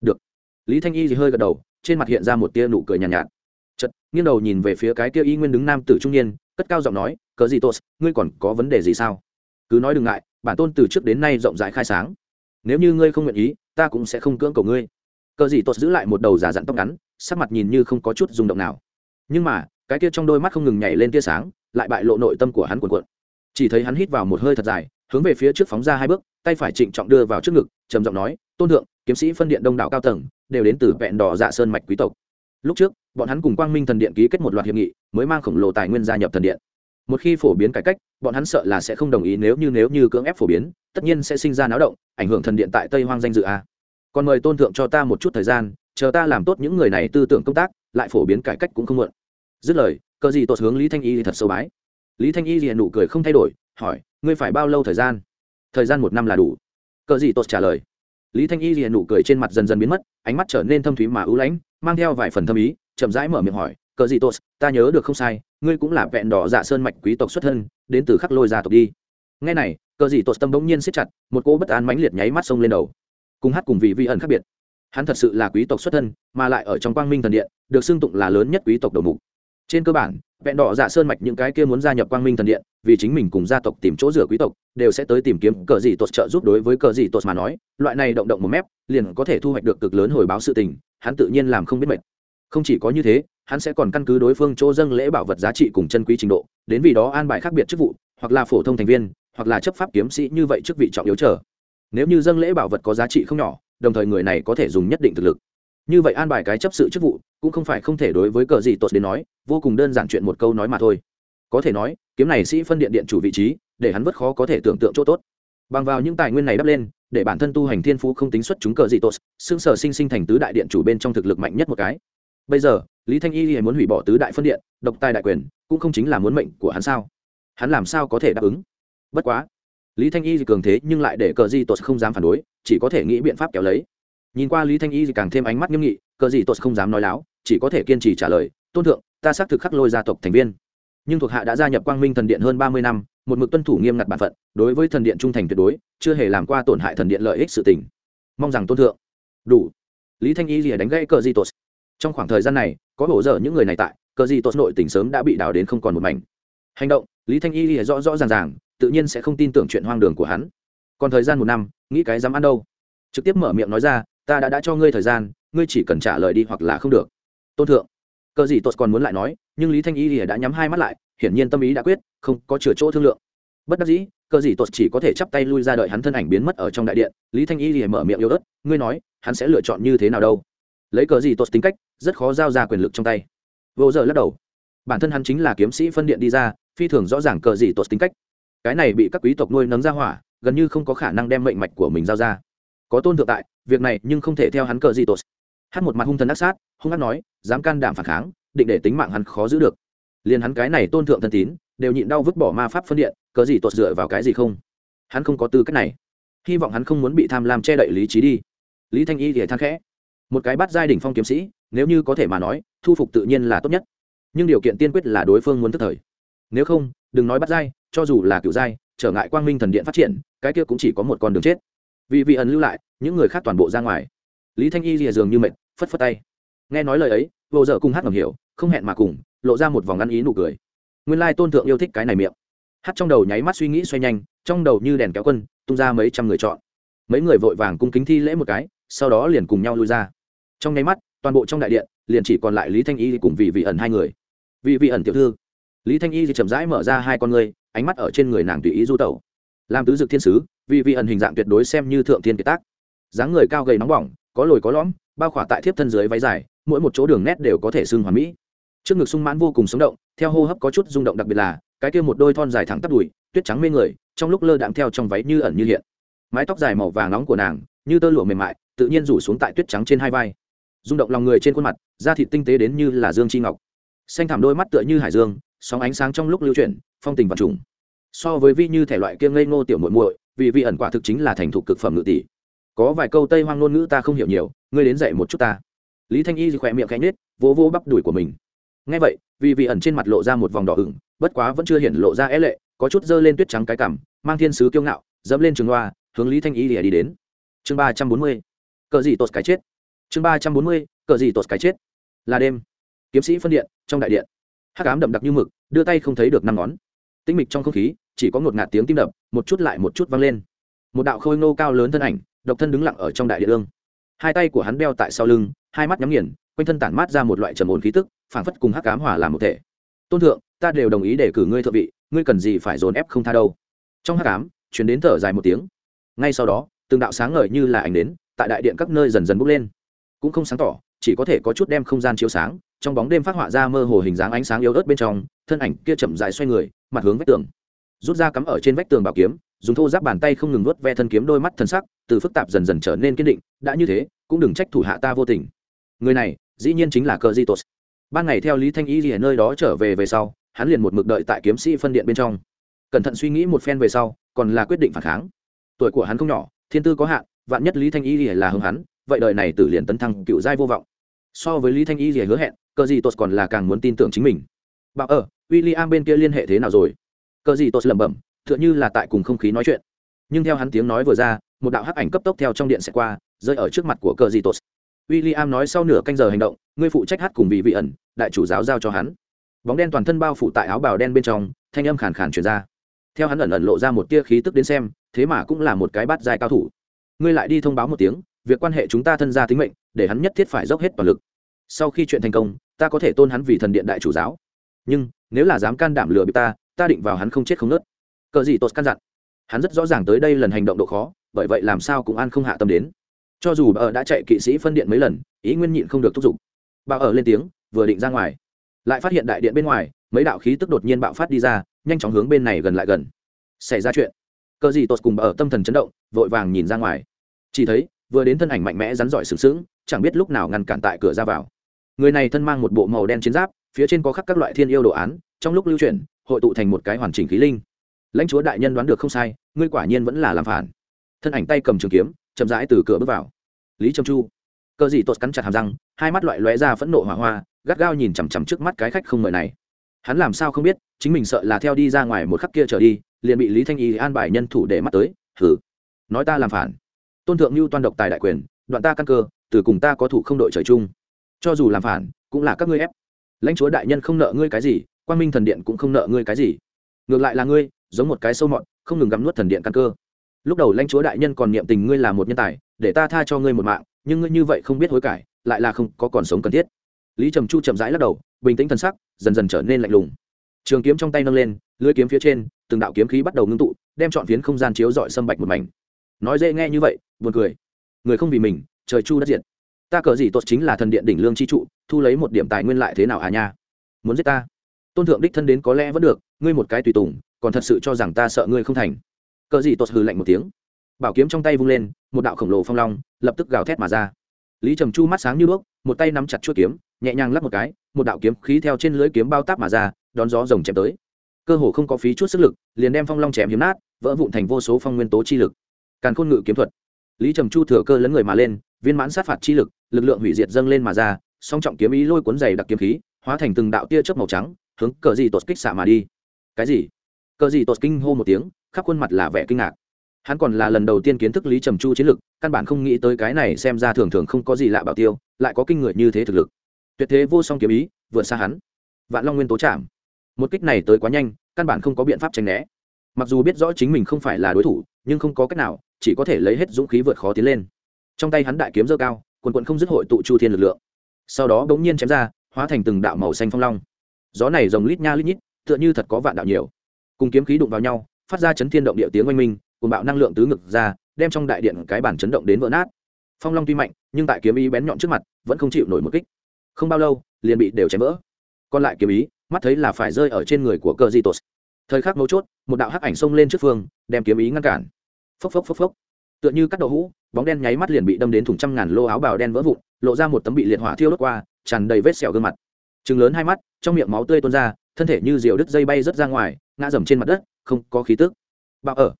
Được. Lý thanh y thì hơi gật đầu trên mặt hiện ra một tia nụ cười nhàn nhạt, nhạt. Chật nghiêng đầu nhìn về phía cái tia y nguyên đứng nam tử trung niên cất cao giọng nói cớ gì tốt ngươi còn có vấn đề gì sao? Cứ nói đừng ngại bản tôn từ trước đến nay rộng rãi khai sáng. Nếu như ngươi không nguyện ý ta cũng sẽ không cưỡng cầu ngươi. Cớ gì tốt giữ lại một đầu giả dặn tóc ngắn sắc mặt nhìn như không có chút rung động nào. Nhưng mà cái kia trong đôi mắt không ngừng nhảy lên tia sáng, lại bại lộ nội tâm của hắn cuộn cuộn. Chỉ thấy hắn hít vào một hơi thật dài, hướng về phía trước phóng ra hai bước, tay phải trịnh trọng đưa vào trước ngực, trầm giọng nói, tôn thượng, kiếm sĩ phân điện đông đảo cao tầng, đều đến từ vẹn đỏ dạ sơn mạch quý tộc. Lúc trước, bọn hắn cùng quang minh thần điện ký kết một loạt hiệp nghị, mới mang khổng lồ tài nguyên gia nhập thần điện. Một khi phổ biến cải cách, bọn hắn sợ là sẽ không đồng ý nếu như nếu như cưỡng ép phổ biến, tất nhiên sẽ sinh ra náo động, ảnh hưởng thần điện tại tây hoang danh dự a. Còn mời tôn thượng cho ta một chút thời gian, chờ ta làm tốt những người này tư tưởng công tác, lại phổ biến cải cách cũng không muộn dứt lời, cờ gì tốt hướng lý thanh y thì thật sâu bái. Lý thanh y thì nụ cười không thay đổi, hỏi, ngươi phải bao lâu thời gian? Thời gian một năm là đủ. Cờ gì tốt trả lời. Lý thanh y thì nụ cười trên mặt dần dần biến mất, ánh mắt trở nên thâm thúy mà ưu lãnh, mang theo vài phần thâm ý, chậm rãi mở miệng hỏi, cờ gì tốt ta nhớ được không sai, ngươi cũng là vẹn đỏ dạ sơn mạch quý tộc xuất thân, đến từ khắc lôi gia tộc đi. Ngay này, cờ gì tốt tâm bỗng nhiên siết chặt, một cô bất an mãnh liệt nháy mắt sông lên đầu. Cùng hát cùng vị vi ẩn khác biệt. Hắn thật sự là quý tộc xuất thân, mà lại ở trong quang minh thần điện, được xưng tụng là lớn nhất quý tộc đầu mục trên cơ bản, vẹn đỏ dạ sơn mạch những cái kia muốn gia nhập quang minh thần điện, vì chính mình cùng gia tộc tìm chỗ rửa quý tộc, đều sẽ tới tìm kiếm cờ gì tột trợ giúp đối với cờ gì tột mà nói. Loại này động động một mép, liền có thể thu hoạch được cực lớn hồi báo sự tình, hắn tự nhiên làm không biết mệt. Không chỉ có như thế, hắn sẽ còn căn cứ đối phương chỗ dâng lễ bảo vật giá trị cùng chân quý trình độ, đến vì đó an bài khác biệt chức vụ, hoặc là phổ thông thành viên, hoặc là chấp pháp kiếm sĩ như vậy chức vị trọng yếu trở nếu như dâng lễ bảo vật có giá trị không nhỏ, đồng thời người này có thể dùng nhất định thực lực như vậy an bài cái chấp sự chức vụ, cũng không phải không thể đối với cờ gì tốt đến nói, vô cùng đơn giản chuyện một câu nói mà thôi. Có thể nói, kiếm này sĩ phân điện điện chủ vị trí, để hắn vất khó có thể tưởng tượng chỗ tốt. Bằng vào những tài nguyên này đắp lên, để bản thân tu hành thiên phú không tính xuất chúng cờ gì tốt, xương sở sinh sinh thành tứ đại điện chủ bên trong thực lực mạnh nhất một cái. Bây giờ, lý thanh y muốn hủy bỏ tứ đại phân điện, độc tài đại quyền, cũng không chính là muốn mệnh của hắn sao? Hắn làm sao có thể đáp ứng? Bất quá, lý thanh y cường thế nhưng lại để cờ di tốt không dám phản đối, chỉ có thể nghĩ biện pháp kéo lấy nhìn qua lý thanh y càng thêm ánh mắt nghiêm nghị, cờ gì tốt không dám nói láo, chỉ có thể kiên trì trả lời, tôn thượng, ta xác thực khắc lôi gia tộc thành viên. Nhưng thuộc hạ đã gia nhập quang minh thần điện hơn ba mươi năm, một mực tuân thủ nghiêm ngặt bản phận, đối với thần điện trung thành tuyệt đối, chưa hề làm qua tổn hại thần điện lợi ích sự tình. Mong rằng tôn thượng. Đủ. Lý thanh y lìa đánh gãy cờ di tốt trong khoảng thời gian này, có hổ dở những người này tại, cờ di tốt nội tỉnh sớm đã bị đào đến không còn một mảnh. Hành động, lý thanh y lìa rõ rõ ràng ràng, tự nhiên sẽ không tin tưởng chuyện hoang đường của hắn. Còn thời gian một năm, nghĩ cái dám ăn đâu? Trực tiếp mở miệng nói ra ta đã đã cho ngươi thời gian, ngươi chỉ cần trả lời đi hoặc là không được. Tôn thượng, cờ gì tốt còn muốn lại nói, nhưng lý thanh y thì đã nhắm hai mắt lại, hiển nhiên tâm ý đã quyết, không có chừa chỗ thương lượng. Bất đắc dĩ, cờ gì tốt chỉ có thể chắp tay lui ra đợi hắn thân ảnh biến mất ở trong đại điện, lý thanh y thì mở miệng yếu ớt, ngươi nói, hắn sẽ lựa chọn như thế nào đâu? Lấy cờ gì tốt tính cách, rất khó giao ra quyền lực trong tay. Vô giờ lắc đầu. Bản thân hắn chính là kiếm sĩ phân điện đi ra, phi thường rõ ràng cờ gì tốt tính cách. Cái này bị các quý tộc nuôi nấng ra hỏa, gần như không có khả năng đem mệnh mạch của mình giao ra có tôn thượng tại, việc này nhưng không thể theo hắn cờ gì tốt hát một mặt hung thần ác sát, hung hát nói, dám can đảm phản kháng, định để tính mạng hắn khó giữ được. Liền hắn cái này tôn thượng thân tín, đều nhịn đau vứt bỏ ma pháp phân điện, cờ gì tốt dựa vào cái gì không? Hắn không có tư cách này. Hy vọng hắn không muốn bị tham lam che đậy lý trí đi. Lý thanh y thì than khẽ. Một cái bắt giai đỉnh phong kiếm sĩ, nếu như có thể mà nói, thu phục tự nhiên là tốt nhất. Nhưng điều kiện tiên quyết là đối phương muốn tức thời. Nếu không, đừng nói bắt giai, cho dù là cựu giai, trở ngại quang minh thần điện phát triển, cái kia cũng chỉ có một con đường chết vì vị ẩn lưu lại, những người khác toàn bộ ra ngoài. Lý thanh y rìa giường như mệt, phất phất tay. Nghe nói lời ấy, vô dở cùng hát ngầm hiểu, không hẹn mà cùng, lộ ra một vòng ăn ý nụ cười. Nguyên lai tôn thượng yêu thích cái này miệng. Hát trong đầu nháy mắt suy nghĩ xoay nhanh, trong đầu như đèn kéo quân, tung ra mấy trăm người chọn. Mấy người vội vàng cung kính thi lễ một cái, sau đó liền cùng nhau lui ra. Trong nháy mắt, toàn bộ trong đại điện, liền chỉ còn lại lý thanh y cùng vị vị ẩn hai người. Vị vị ẩn tiểu thư. Lý thanh y thì chậm rãi mở ra hai con người ánh mắt ở trên người nàng tùy ý du tẩu. Làm tứ dực thiên sứ vị vị ẩn hình dạng tuyệt đối xem như thượng thiên kiệt tác. Dáng người cao gầy nóng bỏng, có lồi có lõm, bao khỏa tại thiếp thân dưới váy dài, mỗi một chỗ đường nét đều có thể xưng hoàn mỹ. Trước ngực sung mãn vô cùng sống động, theo hô hấp có chút rung động đặc biệt là, cái kia một đôi thon dài thẳng tắp đùi, tuyết trắng mê người, trong lúc lơ đạm theo trong váy như ẩn như hiện. Mái tóc dài màu vàng nóng của nàng, như tơ lụa mềm mại, tự nhiên rủ xuống tại tuyết trắng trên hai vai. Rung động lòng người trên khuôn mặt, da thịt tinh tế đến như là dương chi ngọc. Xanh thảm đôi mắt tựa như hải dương, sóng ánh sáng trong lúc lưu chuyển, phong tình và trùng. So với vi như thể loại kia ngây ngô tiểu muội muội vì vị ẩn quả thực chính là thành thục cực phẩm ngự tỷ. Có vài câu tây hoang ngôn ngữ ta không hiểu nhiều, ngươi đến dạy một chút ta. Lý thanh y khỏe miệng khẽ nhết vỗ vỗ bắp đùi của mình. Ngay vậy, vì vị ẩn trên mặt lộ ra một vòng đỏ ửng, bất quá vẫn chưa hiện lộ ra é lệ, có chút dơ lên tuyết trắng cái cằm, mang thiên sứ kiêu ngạo, dẫm lên trường loa, hướng lý thanh y lìa đi đến. Chương ba trăm bốn mươi, cờ gì tột cái chết. Chương ba trăm bốn mươi, cờ gì tột cái chết. Là đêm. Kiếm sĩ phân điện, trong đại điện. Hát cám đậm đặc như mực, đưa tay không thấy được năm ngón. Tĩnh mịch trong không khí chỉ có ngột ngạt tiếng tim đập, một chút lại một chút vang lên. Một đạo khôi ngô cao lớn thân ảnh, độc thân đứng lặng ở trong đại điện ương. Hai tay của hắn đeo tại sau lưng, hai mắt nhắm nghiền, quanh thân tản mát ra một loại trầm ồn khí tức, phảng phất cùng hắc cám hỏa làm một thể. Tôn thượng, ta đều đồng ý để cử ngươi thượng vị, ngươi cần gì phải dồn ép không tha đâu. Trong hắc cám chuyển đến thở dài một tiếng. Ngay sau đó, từng đạo sáng ngời như là ảnh đến tại đại điện các nơi dần dần bốc lên. Cũng không sáng tỏ, chỉ có thể có chút đem không gian chiếu sáng, trong bóng đêm phát họa ra mơ hồ hình dáng ánh sáng yếu ớt bên trong, thân ảnh kia chậm dài xoay người, mặt hướng vách tường rút ra cắm ở trên vách tường bảo kiếm, dùng thô giáp bàn tay không ngừng nuốt ve thân kiếm đôi mắt thân sắc, từ phức tạp dần dần trở nên kiên định, đã như thế, cũng đừng trách thủ hạ ta vô tình. Người này, dĩ nhiên chính là cờ di tos ban ngày theo lý thanh y gì ở nơi đó trở về về sau, hắn liền một mực đợi tại kiếm sĩ phân điện bên trong. Cẩn thận suy nghĩ một phen về sau, còn là quyết định phản kháng. Tuổi của hắn không nhỏ, thiên tư có hạn, vạn nhất lý thanh y gì là hướng hắn, vậy đời này tử liền tấn thăng cựu giai vô vọng. So với lý thanh y gì hứa hẹn, cờ gì Tốt còn là càng muốn tin tưởng chính mình. Bảo ở, William bên kia liên hệ thế nào rồi? Cờ gì tos lẩm bẩm, tựa như là tại cùng không khí nói chuyện. Nhưng theo hắn tiếng nói vừa ra, một đạo hắc ảnh cấp tốc theo trong điện sẽ qua, rơi ở trước mặt của cờ gì tos William nói sau nửa canh giờ hành động ngươi phụ trách hát cùng vị vị ẩn, đại chủ giáo giao cho hắn. Bóng đen toàn thân bao phủ tại áo bào đen bên trong, thanh âm khàn khàn truyền ra. Theo hắn ẩn ẩn lộ ra một tia khí tức đến xem, thế mà cũng là một cái bát dài cao thủ. Ngươi lại đi thông báo một tiếng, việc quan hệ chúng ta thân gia tính mệnh, để hắn nhất thiết phải dốc hết toàn lực. Sau khi chuyện thành công, ta có thể tôn hắn vì thần điện đại chủ giáo. Nhưng, nếu là dám can đảm lừa bị ta ta định vào hắn không chết không nớt. Cờ gì tốt căn dặn. Hắn rất rõ ràng tới đây lần hành động độ khó, bởi vậy làm sao cũng an không hạ tâm đến. Cho dù bà ở đã chạy kỵ sĩ phân điện mấy lần, ý nguyên nhịn không được thúc giục. Bà ở lên tiếng, vừa định ra ngoài, lại phát hiện đại điện bên ngoài, mấy đạo khí tức đột nhiên bạo phát đi ra, nhanh chóng hướng bên này gần lại gần. Xảy ra chuyện. Cờ gì tốt cùng bà ở tâm thần chấn động, vội vàng nhìn ra ngoài. Chỉ thấy, vừa đến thân ảnh mạnh mẽ rắn giỏi sừng sững, chẳng biết lúc nào ngăn cản tại cửa ra vào. Người này thân mang một bộ màu đen chiến giáp, phía trên có khắc các loại thiên yêu đồ án, trong lúc lưu chuyển hội tụ thành một cái hoàn chỉnh khí linh. Lãnh chúa đại nhân đoán được không sai, ngươi quả nhiên vẫn là làm phản. Thân ảnh tay cầm trường kiếm, chậm rãi từ cửa bước vào. Lý trầm chu. Cờ gì tốt cắn chặt hàm răng, hai mắt loại lóe ra phẫn nộ hỏa hoa, gắt gao nhìn chằm chằm trước mắt cái khách không mời này. Hắn làm sao không biết, chính mình sợ là theo đi ra ngoài một khắc kia trở đi, liền bị lý thanh y an bài nhân thủ để mắt tới thử nói ta làm phản. Tôn thượng như toàn độc tài đại quyền, đoạn ta căn cơ, từ cùng ta có thủ không đội trời chung. Cho dù làm phản, cũng là các ngươi ép. Lãnh chúa đại nhân không nợ ngươi cái gì Quang minh thần điện cũng không nợ ngươi cái gì. Ngược lại là ngươi, giống một cái sâu mọn không ngừng gắm nuốt thần điện căn cơ. Lúc đầu lãnh chúa đại nhân còn niệm tình ngươi là một nhân tài, để ta tha cho ngươi một mạng, nhưng ngươi như vậy không biết hối cải, lại là không có còn sống cần thiết. Lý trầm chu chậm rãi lắc đầu, bình tĩnh thân sắc, dần dần trở nên lạnh lùng. Trường kiếm trong tay nâng lên lưới kiếm phía trên, từng đạo kiếm khí bắt đầu ngưng tụ, đem chọn phiến không gian chiếu dọi sâm bạch một mảnh. Nói dễ nghe như vậy, buồn cười. Người không vì mình, trời chu đất diệt. Ta cờ gì tốt chính là thần điện đỉnh lương chi trụ, thu lấy một điểm tài nguyên lại thế nào à nha? Muốn giết ta? Tôn thượng đích thân đến có lẽ vẫn được, ngươi một cái tùy tùng, còn thật sự cho rằng ta sợ ngươi không thành. Cờ gì tốt hừ lạnh một tiếng. Bảo kiếm trong tay vung lên, một đạo khổng lồ phong long, lập tức gào thét mà ra. Lý trầm chu mắt sáng như đuốc, một tay nắm chặt chuôi kiếm, nhẹ nhàng lắp một cái, một đạo kiếm khí theo trên lưới kiếm bao táp mà ra, đón gió rồng chém tới. Cơ hồ không có phí chút sức lực, liền đem phong long chém hiếm nát, vỡ vụn thành vô số phong nguyên tố chi lực. Càn khôn ngự kiếm thuật. Lý trầm chu thừa cơ lấn người mà lên, viên mãn sát phạt chi lực lực lượng hủy diệt dâng lên mà ra, song trọng kiếm ý lôi cuốn dày đặc kiếm khí, hóa thành từng đạo tia chớp màu trắng hướng cờ gì tột kích xạ mà đi. Cái gì? Cờ gì tột kinh hô một tiếng, khắp khuôn mặt là vẻ kinh ngạc. Hắn còn là lần đầu tiên kiến thức lý trầm chu chiến lực, căn bản không nghĩ tới cái này xem ra thường thường không có gì lạ bảo tiêu, lại có kinh người như thế thực lực. Tuyệt thế vô song kiếm ý, vượt xa hắn. Vạn long nguyên tố chạm một kích này tới quá nhanh, căn bản không có biện pháp tránh né. Mặc dù biết rõ chính mình không phải là đối thủ, nhưng không có cách nào, chỉ có thể lấy hết dũng khí vượt khó tiến lên. Trong tay hắn đại kiếm dơ cao, quần quận không dứt hội tụ chu thiên lực lượng. Sau đó bỗng nhiên chém ra, hóa thành từng đạo màu xanh phong long gió này rồng lít nha lít nhít, tựa như thật có vạn đạo nhiều. Cùng kiếm khí đụng vào nhau, phát ra chấn thiên động địa tiếng oanh minh cùng bạo năng lượng tứ ngực ra, đem trong đại điện cái bản chấn động đến vỡ nát. Phong long tuy mạnh, nhưng tại kiếm ý bén nhọn trước mặt, vẫn không chịu nổi một kích. Không bao lâu, liền bị đều chém vỡ. Còn lại kiếm ý, mắt thấy là phải rơi ở trên người của cờ di tos thời khắc mấu chốt, một đạo hắc ảnh xông lên trước phương, đem kiếm ý ngăn cản. Phốc phốc phốc phốc. Tựa như cắt đậu hũ, bóng đen nháy mắt liền bị đâm đến thùng trăm ngàn lô áo bào đen vỡ vụn, lộ ra một tấm bị liệt hỏa thiêu đốt qua, tràn đầy vết sẹo gương mặt chừng lớn hai mắt, trong miệng máu tươi tuôn ra, thân thể như diều đứt dây bay rớt ra ngoài, ngã dầm trên mặt đất, không có khí tức. Bạo ở.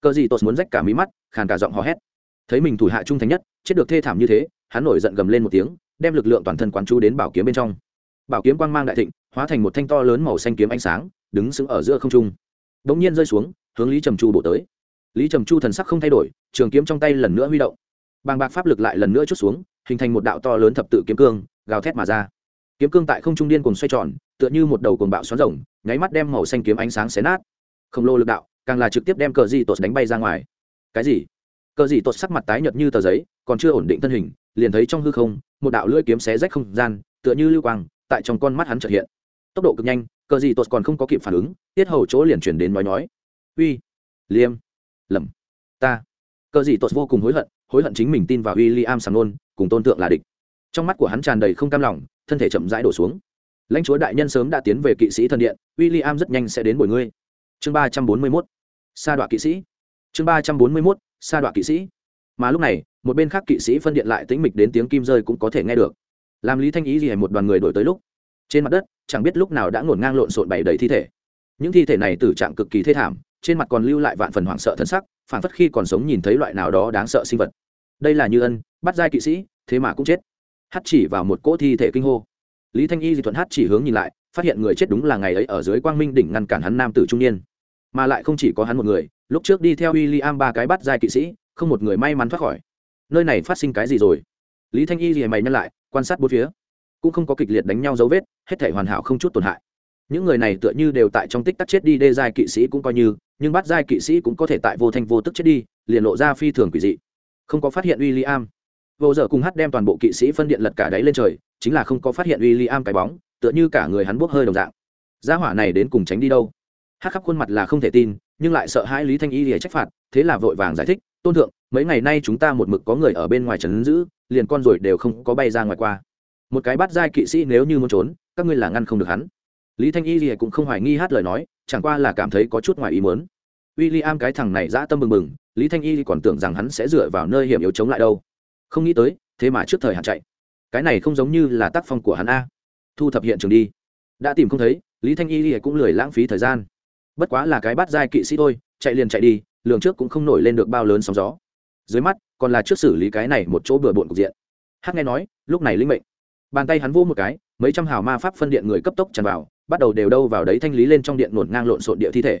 Cờ gì tột muốn rách cả mí mắt, khàn cả giọng hò hét. Thấy mình thủ hạ trung thành nhất, chết được thê thảm như thế, hắn nổi giận gầm lên một tiếng, đem lực lượng toàn thân quán chú đến bảo kiếm bên trong. Bảo kiếm quang mang đại thịnh, hóa thành một thanh to lớn màu xanh kiếm ánh sáng, đứng sững ở giữa không trung. Đ nhiên rơi xuống, hướng lý trầm chu bổ tới. Lý trầm chu thần sắc không thay đổi, trường kiếm trong tay lần nữa huy động. Bàng bạc pháp lực lại lần nữa chút xuống, hình thành một đạo to lớn thập tự kiếm cương, gào thét mà ra kiếm cương tại không trung điên cùng xoay tròn, tựa như một đầu cồn bạo xoắn rồng, nháy mắt đem màu xanh kiếm ánh sáng xé nát. Khổng lồ lực đạo, càng là trực tiếp đem cờ dị tột đánh bay ra ngoài. Cái gì? Cờ dị tột sắc mặt tái nhợt như tờ giấy, còn chưa ổn định thân hình, liền thấy trong hư không, một đạo lưỡi kiếm xé rách không gian, tựa như lưu quang, tại trong con mắt hắn chợt hiện. Tốc độ cực nhanh, cờ dị tột còn không có kịp phản ứng, tiết hầu chỗ liền chuyển đến nói nói. Uy, liêm, lầm, ta. Cờ dị tột vô cùng hối hận hối hận chính mình tin vào William sàng nôn cùng tôn tượng là địch. Trong mắt của hắn tràn đầy không cam lòng thân thể chậm rãi đổ xuống. Lãnh chúa đại nhân sớm đã tiến về kỵ sĩ thần điện, William rất nhanh sẽ đến buổi ngươi. Chương ba trăm bốn mươi mốt, sa đoạn kỵ sĩ. Chương ba trăm bốn mươi mốt, sa đoạn kỵ sĩ. Mà lúc này, một bên khác kỵ sĩ phân điện lại tĩnh mịch đến tiếng kim rơi cũng có thể nghe được. Làm lý thanh ý gì một đoàn người đổi tới lúc, trên mặt đất, chẳng biết lúc nào đã ngổn ngang lộn xộn bày đầy thi thể. Những thi thể này tử trạng cực kỳ thê thảm, trên mặt còn lưu lại vạn phần hoảng sợ thân sắc phản phất khi còn sống nhìn thấy loại nào đó đáng sợ sinh vật. Đây là như ân, bắt giai kỵ sĩ, thế mà cũng chết hát chỉ vào một cỗ thi thể kinh hô. Lý thanh y di thuận hát chỉ hướng nhìn lại, phát hiện người chết đúng là ngày ấy ở dưới quang minh đỉnh ngăn cản hắn nam tử trung niên. Mà lại không chỉ có hắn một người, lúc trước đi theo w i l l i am ba cái bắt giai kỵ sĩ, không một người may mắn thoát khỏi. Nơi này phát sinh cái gì rồi? Lý thanh y rìa mày nhăn lại, quan sát bốn phía. Cũng không có kịch liệt đánh nhau dấu vết, hết thể hoàn hảo không chút tổn hại. Những người này tựa như đều tại trong tích tắc chết đi, đê giai kỵ sĩ cũng coi như, nhưng bắt giai kỵ sĩ cũng có thể tại vô thanh vô tức chết đi, liền lộ ra phi thường quỷ dị. Không có phát hiện w i l l i am vô giờ cùng hát đem toàn bộ kỵ sĩ phân điện lật cả đáy lên trời, chính là không có phát hiện w i l l i am cái bóng, tựa như cả người hắn bốc hơi đồng dạng. Gia hỏa này đến cùng tránh đi đâu? Hát khắp khuôn mặt là không thể tin, nhưng lại sợ hãi lý thanh y lìa trách phạt, thế là vội vàng giải thích, tôn thượng, mấy ngày nay chúng ta một mực có người ở bên ngoài trấn giữ, liền con rồi đều không có bay ra ngoài qua. Một cái bắt giai kỵ sĩ nếu như muốn trốn, các ngươi là ngăn không được hắn. Lý thanh y lìa cũng không hoài nghi hát lời nói, chẳng qua là cảm thấy có chút ngoài ý muốn. W i l l i am cái thằng này dã tâm mừng mừng lý thanh y còn tưởng rằng hắn sẽ dựa vào nơi hiểm yếu chống lại đâu không nghĩ tới, thế mà trước thời hạn chạy. Cái này không giống như là tác phong của hắn a. Thu thập hiện trường đi. Đã tìm không thấy, lý thanh y cũng lười lãng phí thời gian. Bất quá là cái bắt giai kỵ sĩ thôi, chạy liền chạy đi, lường trước cũng không nổi lên được bao lớn sóng gió. Dưới mắt, còn là trước xử lý cái này một chỗ bừa bộn cục diện. Hát nghe nói, lúc này linh mệnh. Bàn tay hắn vô một cái, mấy trăm hào ma pháp phân điện người cấp tốc tràn vào, bắt đầu đều đâu vào đấy thanh lý lên trong điện nổn ngang lộn xộn địa thi thể.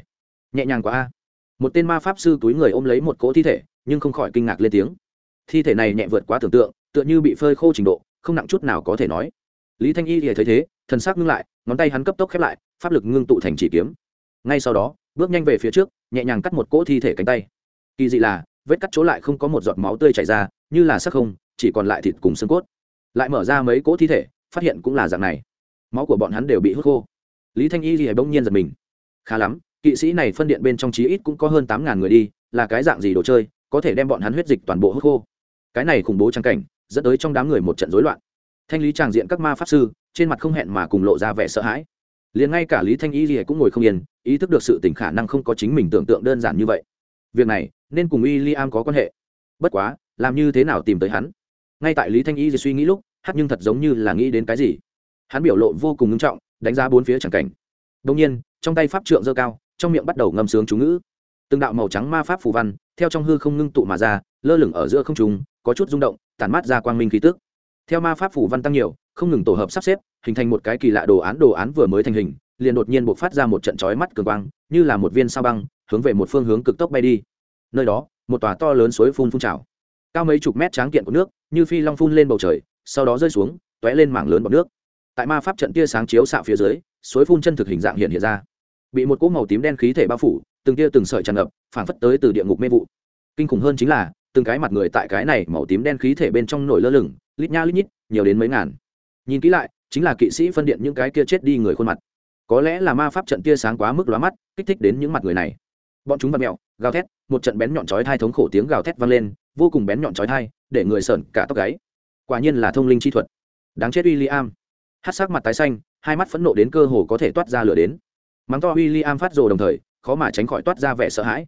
Nhẹ nhàng quá a. Một tên ma pháp sư túi người ôm lấy một cỗ thi thể, nhưng không khỏi kinh ngạc lên tiếng thi thể này nhẹ vượt quá tưởng tượng, tựa như bị phơi khô trình độ, không nặng chút nào có thể nói. Lý thanh y thì thấy thế, thần sắc ngưng lại, ngón tay hắn cấp tốc khép lại, pháp lực ngưng tụ thành chỉ kiếm. Ngay sau đó, bước nhanh về phía trước, nhẹ nhàng cắt một cỗ thi thể cánh tay. Kỳ dị là, vết cắt chỗ lại không có một giọt máu tươi chảy ra, như là sắc không, chỉ còn lại thịt cùng xương cốt. Lại mở ra mấy cỗ thi thể, phát hiện cũng là dạng này. Máu của bọn hắn đều bị hút khô. Lý thanh y thì bỗng nhiên giật mình. Khá lắm, kỵ sĩ này phân điện bên trong chí ít cũng có hơn tám ngàn người đi, là cái dạng gì đồ chơi, có thể đem bọn hắn huyết dịch toàn bộ hút khô cái này khủng bố trang cảnh, dẫn tới trong đám người một trận rối loạn. Thanh lý tràng diện các ma pháp sư, trên mặt không hẹn mà cùng lộ ra vẻ sợ hãi. Liền ngay cả lý thanh y gì cũng ngồi không yên, ý thức được sự tỉnh khả năng không có chính mình tưởng tượng đơn giản như vậy. Việc này, nên cùng y liam am có quan hệ. Bất quá, làm như thế nào tìm tới hắn? Ngay tại lý thanh y suy nghĩ lúc, hát nhưng thật giống như là nghĩ đến cái gì. Hắn biểu lộ vô cùng nghiêm trọng, đánh giá bốn phía chẳng cảnh. Đông nhiên, trong tay pháp trượng dơ cao, trong miệng bắt đầu ngâm sướng chú ngữ. Từng đạo màu trắng ma pháp phù văn, theo trong hư không ngưng tụ mà ra, lơ lửng ở giữa không trùng có chút rung động, tản mát ra quang minh khí tức. Theo ma pháp phủ văn tăng nhiều, không ngừng tổ hợp sắp xếp, hình thành một cái kỳ lạ đồ án đồ án vừa mới thành hình, liền đột nhiên buộc phát ra một trận chói mắt cường quang, như là một viên sao băng, hướng về một phương hướng cực tốc bay đi. Nơi đó, một tòa to lớn suối phun phun trào. Cao mấy chục mét tráng kiện của nước, như phi long phun lên bầu trời, sau đó rơi xuống t lên mảng lớn bọt nước. Tại ma pháp trận tia sáng chiếu xạ phía dưới, suối phun chân thực hình dạng hiện hiện ra. Bị một cỗ màu tím đen khí thể bao phủ, từng tia từng sợi tràn ngập, phảng phất tới từ địa ngục mê vụ. Kinh khủng hơn chính là từng cái mặt người tại cái này màu tím đen khí thể bên trong nổi lơ lửng, lít nha lít nhít, nhiều đến mấy ngàn. Nhìn kỹ lại, chính là kỵ sĩ phân điện những cái kia chết đi người khuôn mặt. Có lẽ là ma pháp trận tia sáng quá mức lóa mắt, kích thích đến những mặt người này. Bọn chúng vặt mẹo gào thét, một trận bén nhọn chói thai thống khổ tiếng gào thét vang lên, vô cùng bén nhọn chói thai để người sợn cả tóc gáy. Quả nhiên là thông linh chi thuật. Đáng chết w i l l i am hát sắc mặt tái xanh, hai mắt phẫn nộ đến cơ hồ có thể toát ra lửa đến. Mắng to w i l l i am phát rồ đồng thời, khó mà tránh khỏi toát ra vẻ sợ hãi.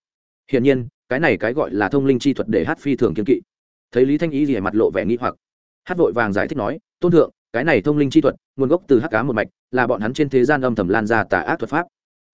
Hiển nhiên cái này cái gọi là thông linh chi thuật để hát phi thường kiên kỵ. Thấy lý thanh ý gì mặt lộ vẻ nghĩ hoặc. Hát vội vàng giải thích nói, tôn thượng, cái này thông linh chi thuật, nguồn gốc từ hát cá một mạch, là bọn hắn trên thế gian âm thầm lan ra tà ác thuật pháp.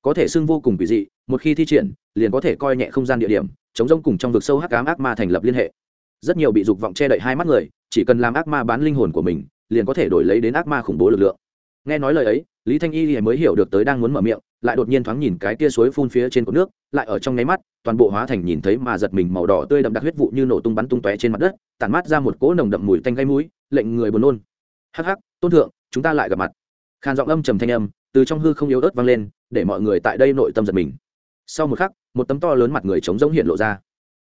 Có thể xưng vô cùng kỳ dị, một khi thi triển, liền có thể coi nhẹ không gian địa điểm, chống rông cùng trong vực sâu hắc ám ác ma thành lập liên hệ. Rất nhiều bị dục vọng che đậy hai mắt người, chỉ cần làm ác ma bán linh hồn của mình, liền có thể đổi lấy đến ác ma khủng bố lực lượng. Nghe nói lời ấy, lý thanh y mới hiểu được tới đang muốn mở miệng lại đột nhiên thoáng nhìn cái tia suối phun phía trên cột nước, lại ở trong nháy mắt, toàn bộ hóa thành nhìn thấy mà giật mình màu đỏ tươi đậm đặc huyết vụ như nổ tung bắn tung tóe trên mặt đất, tản mát ra một cỗ nồng đậm mùi tanh gây mũi, lệnh người buồn nôn. Hắc hắc, tôn thượng, chúng ta lại gặp mặt. Khàn giọng âm trầm thanh âm, từ trong hư không yếu ớt vang lên, để mọi người tại đây nội tâm giật mình. Sau một khắc, một tấm to lớn mặt người trống giống hiện lộ ra.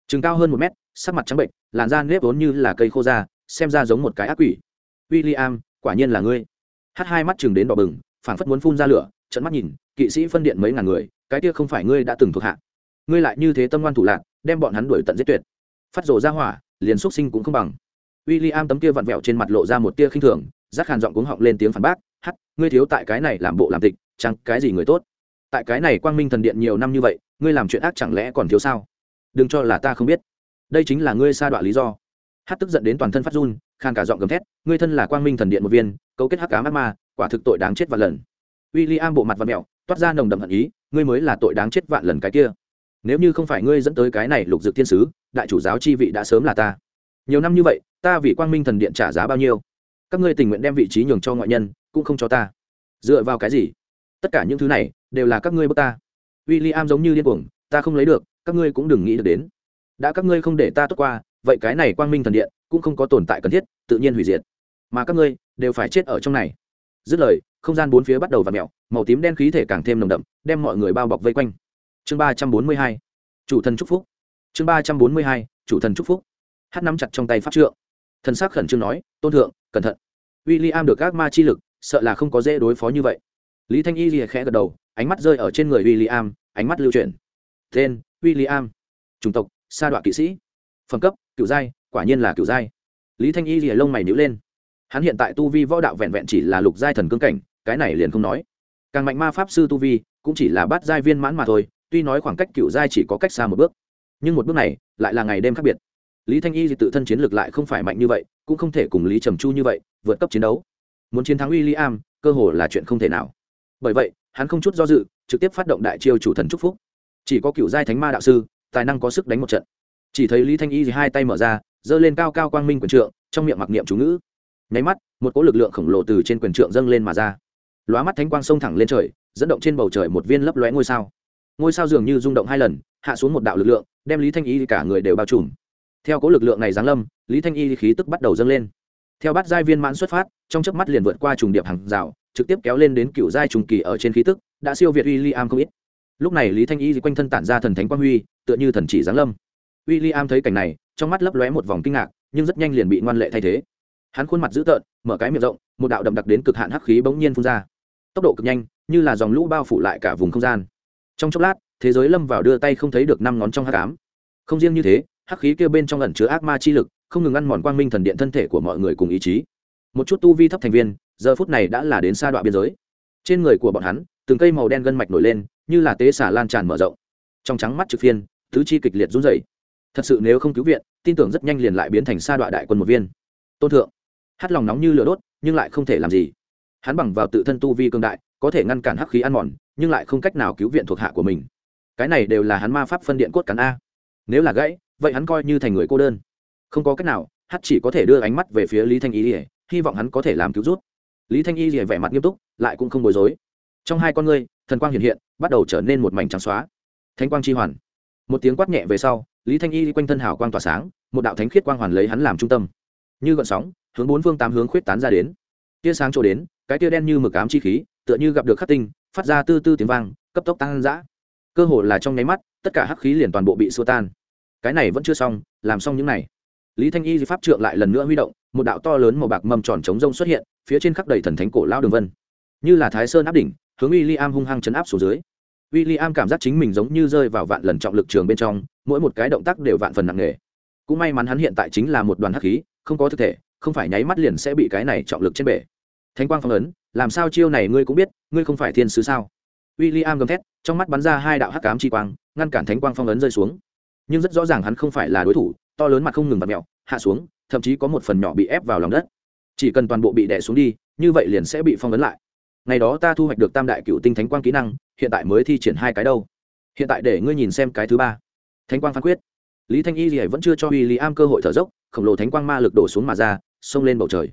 Chừng cao hơn một mét, sắc mặt trắng bệnh, làn da nếp vốn như là cây khô da, xem ra giống một cái ác quỷ. W i l l i am quả nhiên là ngươi. Hắt hai mắt chừng đến đỏ bừng, phảng phất muốn phun ra lửa trận mắt nhìn kỵ sĩ phân điện mấy ngàn người, cái kia không phải ngươi đã từng thuộc hạ. Ngươi lại như thế tâm ngoan thủ lạc, đem bọn hắn đuổi tận giết tuyệt. Phát rồ ra hỏa, liền x sinh cũng không bằng. W i l l i am tấm kia vặn vẹo trên mặt lộ ra một tia khinh thường rác hàn giọng cuống họng lên tiếng phản bác hắt ngươi thiếu tại cái này làm bộ làm tịch, chẳng cái gì người tốt. Tại cái này quang minh thần điện nhiều năm như vậy, ngươi làm chuyện ác chẳng lẽ còn thiếu sao? Đừng cho là ta không biết. Đây chính là ngươi sa đọa lý do. Hát tức giận đến toàn thân phát run, khang cả giọng gầm thét, ngươi thân là quang minh thần điện một viên, cấu kết hắc cá mắt ma, quả thực tội đáng chết và lần. W i l l i am bộ mặt và mẹo toát ra nồng đậm hận ý, ngươi mới là tội đáng chết vạn lần cái kia. Nếu như không phải ngươi dẫn tới cái này lục dực thiên sứ, đại chủ giáo chi vị đã sớm là ta. Nhiều năm như vậy, ta vì quang minh thần điện trả giá bao nhiêu? Các ngươi tình nguyện đem vị trí nhường cho ngoại nhân, cũng không cho ta. Dựa vào cái gì? Tất cả những thứ này, đều là các ngươi bước ta. W i l l i am giống như điên cuồng, ta không lấy được, các ngươi cũng đừng nghĩ được đến. Đã các ngươi không để ta tốt qua, vậy cái này quang minh thần điện cũng không có tồn tại cần thiết, tự nhiên hủy diệt. Mà các ngươi đều phải chết ở trong này. Dứt lời không gian bốn phía bắt đầu v ặ mẹo, màu tím đen khí thể càng thêm nồng đậm, đem mọi người bao bọc vây quanh. Chương ba trăm bốn mươi hai, chủ thần c phúc. Chương ba trăm bốn mươi hai, chủ thần c phúc. Hát nắm chặt trong tay pháp trượng. Thần s ắ c khẩn trương nói, tôn thượng, cẩn thận. W i l l i am được các ma chi lực, sợ là không có dễ đối phó như vậy. Lý thanh y lìa khẽ gật đầu, ánh mắt rơi ở trên người w i l l i am ánh mắt lưu chuyển. Tên w i l l i am chủng tộc, sa đoạn kỵ sĩ. Phẩm cấp cựu giai, quả nhiên là cựu giai. Lý thanh y lìa lông mày nhữ lên. Hắn hiện tại tu vi võ đạo vẹn vẹn chỉ là lục giai thần cương cảnh cái này liền không nói. Càng mạnh ma pháp sư tu vi, cũng chỉ là bát giai viên mãn mà thôi, tuy nói khoảng cách cựu giai chỉ có cách xa một bước, nhưng một bước này lại là ngày đêm khác biệt. Lý thanh y thì tự thân chiến lược lại không phải mạnh như vậy, cũng không thể cùng lý trầm chu như vậy, vượt cấp chiến đấu. Muốn chiến thắng w i l l i am cơ hồ là chuyện không thể nào. Bởi vậy, hắn không chút do dự, trực tiếp phát động đại chiêu chủ thần c phúc. Chỉ có cựu giai thánh ma đạo sư, tài năng có sức đánh một trận. Chỉ thấy lý thanh y thì hai tay mở ra, giơ lên cao cao quang minh quần trượng, trong miệng mặc niệm chú ngữ. Nháy mắt, một cỗ lực lượng khổng lồ từ trên quyền trượng dâng lên mà ra lóa mắt thánh quang sông thẳng lên trời, dẫn động trên bầu trời một viên lấp lóe ngôi sao. Ngôi sao dường như rung động hai lần, hạ xuống một đạo lực lượng, đem lý thanh y cả người đều bao trùm. Theo cố lực lượng này giáng lâm, lý thanh y khí tức bắt đầu dâng lên. Theo bát giai viên mãn xuất phát, trong chớp mắt liền vượt qua trùng điệp hàng rào, trực tiếp kéo lên đến cựu giai trùng kỳ ở trên khí tức, đã siêu việt William không ít. Lúc này lý thanh y quanh thân tản ra thần thánh quang huy, tựa như thần chỉ giáng lâm. William thấy cảnh này, trong mắt lấp lóe một vòng kinh ngạc, nhưng rất nhanh liền bị ngoan lệ thay thế hắn khuôn mặt dữ tợn, mở cái miệng rộng, một đạo đậm đặc đến cực hạn hắc khí bỗng nhiên phun ra. Tốc độ cực nhanh, như là dòng lũ bao phủ lại cả vùng không gian. Trong chốc lát, thế giới lâm vào đưa tay không thấy được năm ngón trong hắc ám. Không riêng như thế, hắc khí kia bên trong ẩn chứa ác ma chi lực, không ngừng ăn mòn quang minh thần điện thân thể của mọi người cùng ý chí. Một chút tu vi thấp thành viên, giờ phút này đã là đến xa đoạn biên giới. Trên người của bọn hắn, từng cây màu đen gân mạch nổi lên, như là tế xả lan tràn mở rộng. Trong trắng mắt trực phiên, tứ chi kịch liệt run rẩy. Thật sự nếu không cứu viện, tin tưởng rất nhanh liền lại biến thành sa đoạn đại quân một viên. Tôn thượng hát lòng nóng như lửa đốt, nhưng lại không thể làm gì. Hắn bằng vào tự thân tu vi cương đại, có thể ngăn cản hắc khí ăn mòn, nhưng lại không cách nào cứu viện thuộc hạ của mình. Cái này đều là hắn ma pháp phân điện cốt cắn a. Nếu là gãy, vậy hắn coi như thành người cô đơn. Không có cách nào hắn chỉ có thể đưa ánh mắt về phía lý thanh y ỉa hy vọng hắn có thể làm cứu rút. Lý thanh y ỉa vẻ mặt nghiêm túc, lại cũng không bối rối. Trong hai con ngươi, thần quang hiện hiện, bắt đầu trở nên một mảnh trắng xóa. Thánh quang chi hoàn. Một tiếng quát nhẹ về sau, lý thanh y quanh thân hào quang tỏa sáng, một đạo thánh khiết quang hoàn lấy hắn làm trung tâm. Như gọn sóng hướng bốn phương tám hướng khuyết tán ra đến. Tia sáng chỗ đến, cái tia đen như mực ám chi khí, tựa như gặp được khắc tinh, phát ra tư tư tiếng vang, cấp tốc tăng dã. Cơ hồ là trong nháy mắt, tất cả hắc khí liền toàn bộ bị xua tan. Cái này vẫn chưa xong, làm xong những này. Lý thanh y pháp trượng lại lần nữa huy động, một đạo to lớn màu bạc mầm tròn trống rông xuất hiện, phía trên khắp đầy thần thánh cổ lao đường vân. Như là thái sơn áp đỉnh, hướng w i l l i am hung hăng chấn áp xuống dưới. W i l l i am cảm giác chính mình giống như rơi vào vạn lần trọng lực trường bên trong, mỗi một cái động tác đều vạn phần nặng nề. Cũng may mắn hắn hiện tại chính là một đoàn hắc khí, không có thực thể không phải nháy mắt liền sẽ bị cái này trọng lực trên bể. Thánh quang phong ấn, làm sao chiêu này ngươi cũng biết, ngươi không phải thiên sứ sao? W i l l i am gầm thét, trong mắt bắn ra hai đạo hắc cám chi quang, ngăn cản thánh quang phong ấn rơi xuống. Nhưng rất rõ ràng hắn không phải là đối thủ, to lớn mặt không ngừng vặt mẹo hạ xuống, thậm chí có một phần nhỏ bị ép vào lòng đất. Chỉ cần toàn bộ bị đẻ xuống đi, như vậy liền sẽ bị phong ấn lại. Ngày đó ta thu hoạch được tam đại cựu tinh thánh quang kỹ năng, hiện tại mới thi triển hai cái đâu. Hiện tại để ngươi nhìn xem cái thứ ba. Thánh quang phán quyết. Lý thanh y thì vẫn chưa cho w i l l i am cơ hội thở dốc, khổng lồ thánh quang ma lực đổ xuống mà ra xông lên bầu trời.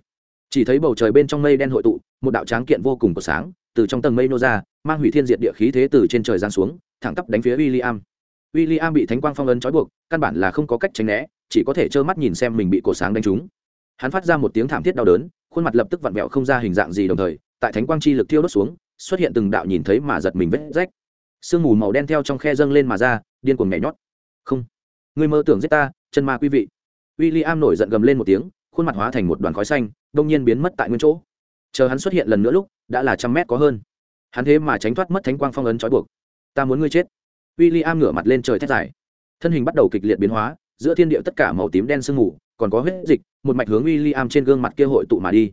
Chỉ thấy bầu trời bên trong mây đen hội tụ, một đạo tráng kiện vô cùng của sáng, từ trong tầng mây nô ra, mang hủy thiên diệt địa khí thế từ trên trời giáng xuống, thẳng tắp đánh phía w i l l i am w i l l i am bị thánh quang phong ấn trói buộc, căn bản là không có cách tránh né, chỉ có thể trơ mắt nhìn xem mình bị cổ sáng đánh trúng. Hắn phát ra một tiếng thảm thiết đau đớn, khuôn mặt lập tức vặn vẹo không ra hình dạng gì đồng thời, tại thánh quang chi lực thiêu đốt xuống, xuất hiện từng đạo nhìn thấy mà giật mình vết rách. Sương mù màu đen theo trong khe dâng lên mà ra, điên cuồng nhảy nhót. Không người mơ tưởng giết ta, chân ma quý vị. W i l l i am nổi giận gầm lên một tiếng khuôn mặt hóa thành một đoàn khói xanh, đông nhiên biến mất tại nguyên chỗ. Chờ hắn xuất hiện lần nữa lúc, đã là trăm mét có hơn. Hắn thế mà tránh thoát mất thánh quang phong ấn trói buộc. Ta muốn ngươi chết. W i l l i am ngửa mặt lên trời thét dài. Thân hình bắt đầu kịch liệt biến hóa, giữa thiên địa tất cả màu tím đen sương mù, còn có huyết dịch, một mạch hướng w i l l i am trên gương mặt kia hội tụ mà đi.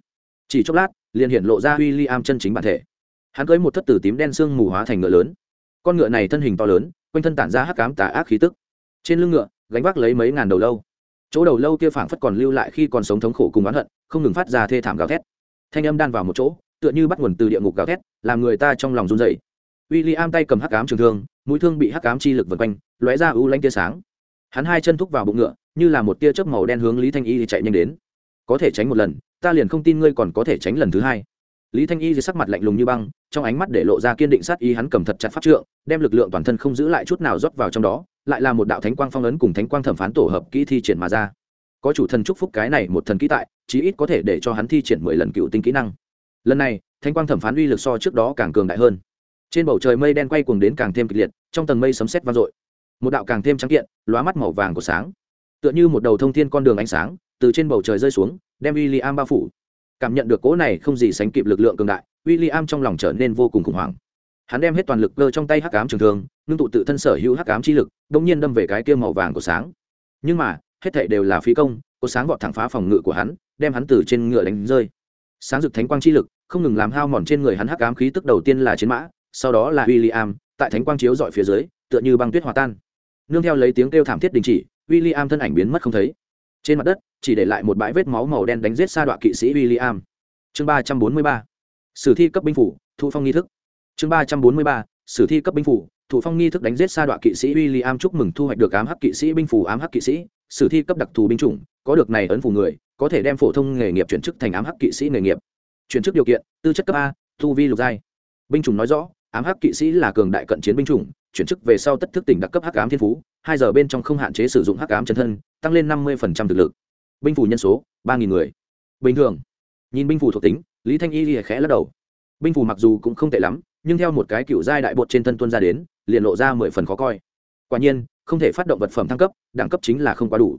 Chỉ chốc lát, liền hiện lộ ra w i l l i am chân chính bản thể. Hắn cưới một thất tử tím đen sương mù hóa thành ngựa lớn. Con ngựa này thân hình to lớn, quanh thân tản ra hắc cám tà ác khí tức. Trên lưng ngựa, gánh vác lấy mấy ngàn đầu lâu chỗ đầu lâu kia phảng phất còn lưu lại khi còn sống thống khổ cùng oán hận, không ngừng phát ra thê thảm gào thét. Thanh âm đan vào một chỗ, tựa như bắt nguồn từ địa ngục gào thét, làm người ta trong lòng run dậy w i l l i am tay cầm hắc cám trường thương, mũi thương bị hắc cám chi lực vượt quanh, lóe ra ưu lanh tia sáng. Hắn hai chân thúc vào bụng ngựa, như là một tia chớp màu đen hướng lý thanh y thì chạy nhanh đến. Có thể tránh một lần, ta liền không tin ngươi còn có thể tránh lần thứ hai lý thanh y dưới sắc mặt lạnh lùng như băng, trong ánh mắt để lộ ra kiên định sát y hắn cầm thật chặt pháp trượng, đem lực lượng toàn thân không giữ lại chút nào rót vào trong đó, lại là một đạo thánh quang phong ấn cùng thánh quang thẩm phán tổ hợp kỹ thi triển mà ra. Có chủ thần chúc phúc cái này một thần kỹ tại, chí ít có thể để cho hắn thi triển mười lần cựu tinh kỹ năng. Lần này, thánh quang thẩm phán uy lực so trước đó càng cường đại hơn. Trên bầu trời mây đen quay cuồng đến càng thêm kịch liệt, trong tầng mây sấm sét vang dội. Một đạo càng thêm trắng kiện, lóa mắt màu vàng của sáng. Tựa như một đầu thông thiên con đường ánh sáng, từ trên bầu trời rơi xuống, đem w i l l i am bao phủ cảm nhận được cỗ này không gì sánh kịp lực lượng cường đại w i l l i am trong lòng trở nên vô cùng khủng hoảng. Hắn đem hết toàn lực cơ trong tay hắc cám trường thương, ngưng tụ tự thân sở hữu hắc cám chi lực đ ỗ n g nhiên đâm về cái kia màu vàng của sáng. Nhưng mà hết thệ đều là phí công cô sáng vọt thẳng phá phòng ngự của hắn đem hắn từ trên ngựa đánh rơi. Sáng rực thánh quang chi lực không ngừng làm hao mòn trên người hắn hắc cám khí tức đầu tiên là chiến mã sau đó là w i l l i am tại thánh quang chiếu dọi phía dưới tựa như băng tuyết hòa tan. Nương theo lấy tiếng kêu thảm thiết đình chỉ w i l l i am thân ảnh biến mất không thấy trên mặt đất, chỉ để lại một bãi vết máu màu đen đánh giết sa đoạn kỵ sĩ w i l l i am chương ba trăm bốn mươi ba. Sử thi cấp binh phủ thụ phong nghi thức. Chương ba trăm bốn mươi ba. Sử thi cấp binh phủ thụ phong nghi thức đánh giết sa đoạn kỵ sĩ w i l l i am chúc mừng thu hoạch được ám hắc kỵ sĩ binh phủ, ám hắc kỵ sĩ. Sử thi cấp đặc thù binh chủng, có được này ấn phủ người, có thể đem phổ thông nghề nghiệp chuyển chức thành ám hắc kỵ sĩ nghề nghiệp. Chuyển chức điều kiện, tư chất cấp a, thu vi lục giai. Binh chủng nói rõ, ám hắc kỵ sĩ là cường đại cận chiến binh chủng chuyển chức về sau tất thức tỉnh đặc cấp hắc ám thiên phú, hai giờ bên trong không hạn chế sử dụng hắc ám chân thân, tăng lên năm mươi thực lực. Binh phủ nhân số, ba người. Bình thường, nhìn binh phủ thuộc tính, lý thanh y lìa khẽ lắc đầu. Binh phủ mặc dù cũng không tệ lắm, nhưng theo một cái cựu giai đại bột trên thân tuân ra đến, liền lộ ra mười phần khó coi. Quả nhiên, không thể phát động vật phẩm thăng cấp, đẳng cấp chính là không quá đủ.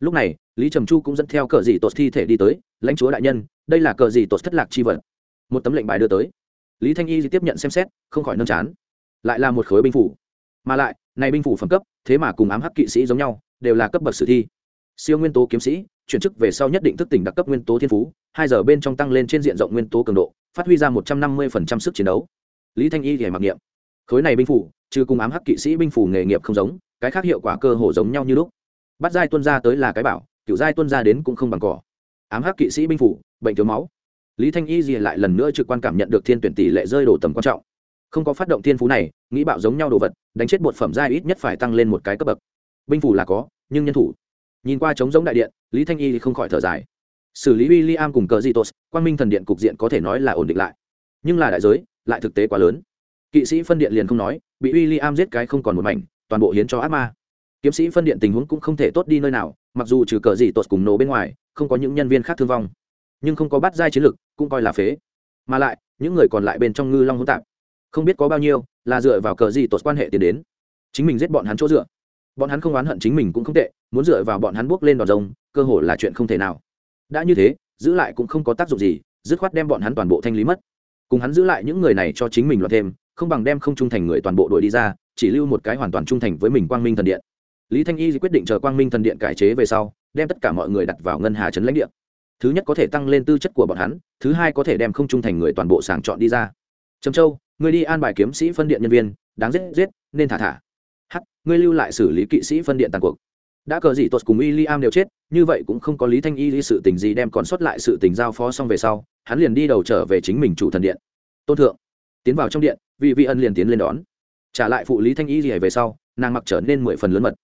Lúc này, lý trầm chu cũng dẫn theo cờ dị tột thi thể đi tới, lãnh chúa đại nhân, đây là cờ dị tột thất lạc chi vật. Một tấm lệnh bài đưa tới. Lý thanh y tiếp nhận xem xét, không khỏi nâng chán lại là một khối binh phủ. Mà lại, này binh phủ phẩm cấp, thế mà cùng ám hắc kỵ sĩ giống nhau, đều là cấp bậc sử thi. Siêu nguyên tố kiếm sĩ, chuyển chức về sau nhất định thức tỉnh đặc cấp nguyên tố thiên phú, hai giờ bên trong tăng lên trên diện rộng nguyên tố cường độ, phát huy ra một trăm năm mươi sức chiến đấu. Lý thanh y thì mặc niệm, khối này binh phủ, trừ cùng ám hắc kỵ sĩ binh phủ nghề nghiệp không giống, cái khác hiệu quả cơ hồ giống nhau như lúc. Bắt giai tuân ra tới là cái bảo, kiểu giai tuân ra đến cũng không bằng cỏ. Ám hắc kỵ sĩ binh phủ, bệnh thiếu máu. Lý thanh y gì lại lần nữa trực quan cảm nhận được thiên tuyển tỷ lệ rơi đổ tầm quan trọng không có phát động thiên phú này, nghĩ bạo giống nhau đồ vật, đánh chết bột phẩm giai ít nhất phải tăng lên một cái cấp bậc. Binh phủ là có, nhưng nhân thủ. Nhìn qua trống giống đại điện, lý thanh y thì không khỏi thở dài. Xử lý w i l l i am cùng cờ di tos quan minh thần điện cục diện có thể nói là ổn định lại. Nhưng là đại giới, lại thực tế quá lớn. Kỵ sĩ phân điện liền không nói, bị w i l l i am giết cái không còn một mảnh, toàn bộ hiến cho ác ma. Kiếm sĩ phân điện tình huống cũng không thể tốt đi nơi nào, mặc dù trừ cờ gì tos cùng nổ bên ngoài, không có những nhân viên khác thương vong. Nhưng không có bắt giai chiến lực, cũng coi là phế. Mà lại, những người còn lại bên trong ngư long hỗn tạp không biết có bao nhiêu, là dựa vào cờ gì tốt quan hệ tiền đến. Chính mình giết bọn hắn chỗ dựa. Bọn hắn không oán hận chính mình cũng không tệ, muốn dựa vào bọn hắn buộc lên đòn rông cơ hội là chuyện không thể nào. Đã như thế, giữ lại cũng không có tác dụng gì, dứt khoát đem bọn hắn toàn bộ thanh lý mất. Cùng hắn giữ lại những người này cho chính mình loạt thêm, không bằng đem không trung thành người toàn bộ đuổi đi ra, chỉ lưu một cái hoàn toàn trung thành với mình quang minh thần điện. Lý thanh y quyết định chờ quang minh thần điện cải chế về sau, đem tất cả mọi người đặt vào ngân hà trấn lãnh địa. Thứ nhất có thể tăng lên tư chất của bọn hắn, thứ hai có thể đem không trung thành người toàn bộ sàng chọn đi ra. Trầm châu Ngươi đi an bài kiếm sĩ phân điện nhân viên, đáng giết giết, nên thả thả. Hắc, ngươi lưu lại xử lý kỵ sĩ phân điện tàn cuộc. Đã cờ gì tốt cùng y li am đều chết, như vậy cũng không có lý thanh y li sự tình gì đem còn sót lại sự tình giao phó xong về sau, hắn liền đi đầu trở về chính mình chủ thần điện. Tôn thượng, tiến vào trong điện, vị vị ân liền tiến lên đón. Trả lại phụ lý thanh y gì về sau, nàng mặc trở nên mười phần lớn mật.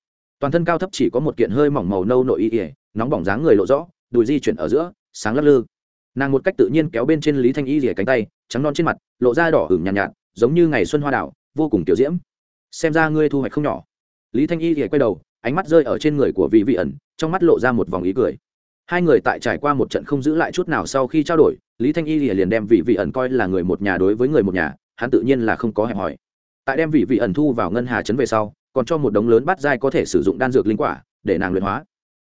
Toàn thân cao thấp chỉ có một kiện hơi mỏng màu nâu nội y ỉa nóng bỏng dáng người lộ rõ, đùi di chuyển ở giữa, sáng lắc lư nàng một cách tự nhiên kéo bên trên lý thanh y rỉa cánh tay trắng non trên mặt lộ ra đỏ hửng nhàn nhạt, nhạt giống như ngày xuân hoa đảo vô cùng tiểu diễm. Xem ra ngươi thu hoạch không nhỏ. Lý thanh y rỉa quay đầu ánh mắt rơi ở trên người của vị vị ẩn trong mắt lộ ra một vòng ý cười. Hai người tại trải qua một trận không giữ lại chút nào sau khi trao đổi lý thanh y liền đem vị vị ẩn coi là người một nhà đối với người một nhà hắn tự nhiên là không có hẹp hòi. Tại đem vị vị ẩn thu vào ngân hà trấn về sau còn cho một đống lớn bát giai có thể sử dụng đan dược linh quả để nàng luyện hóa.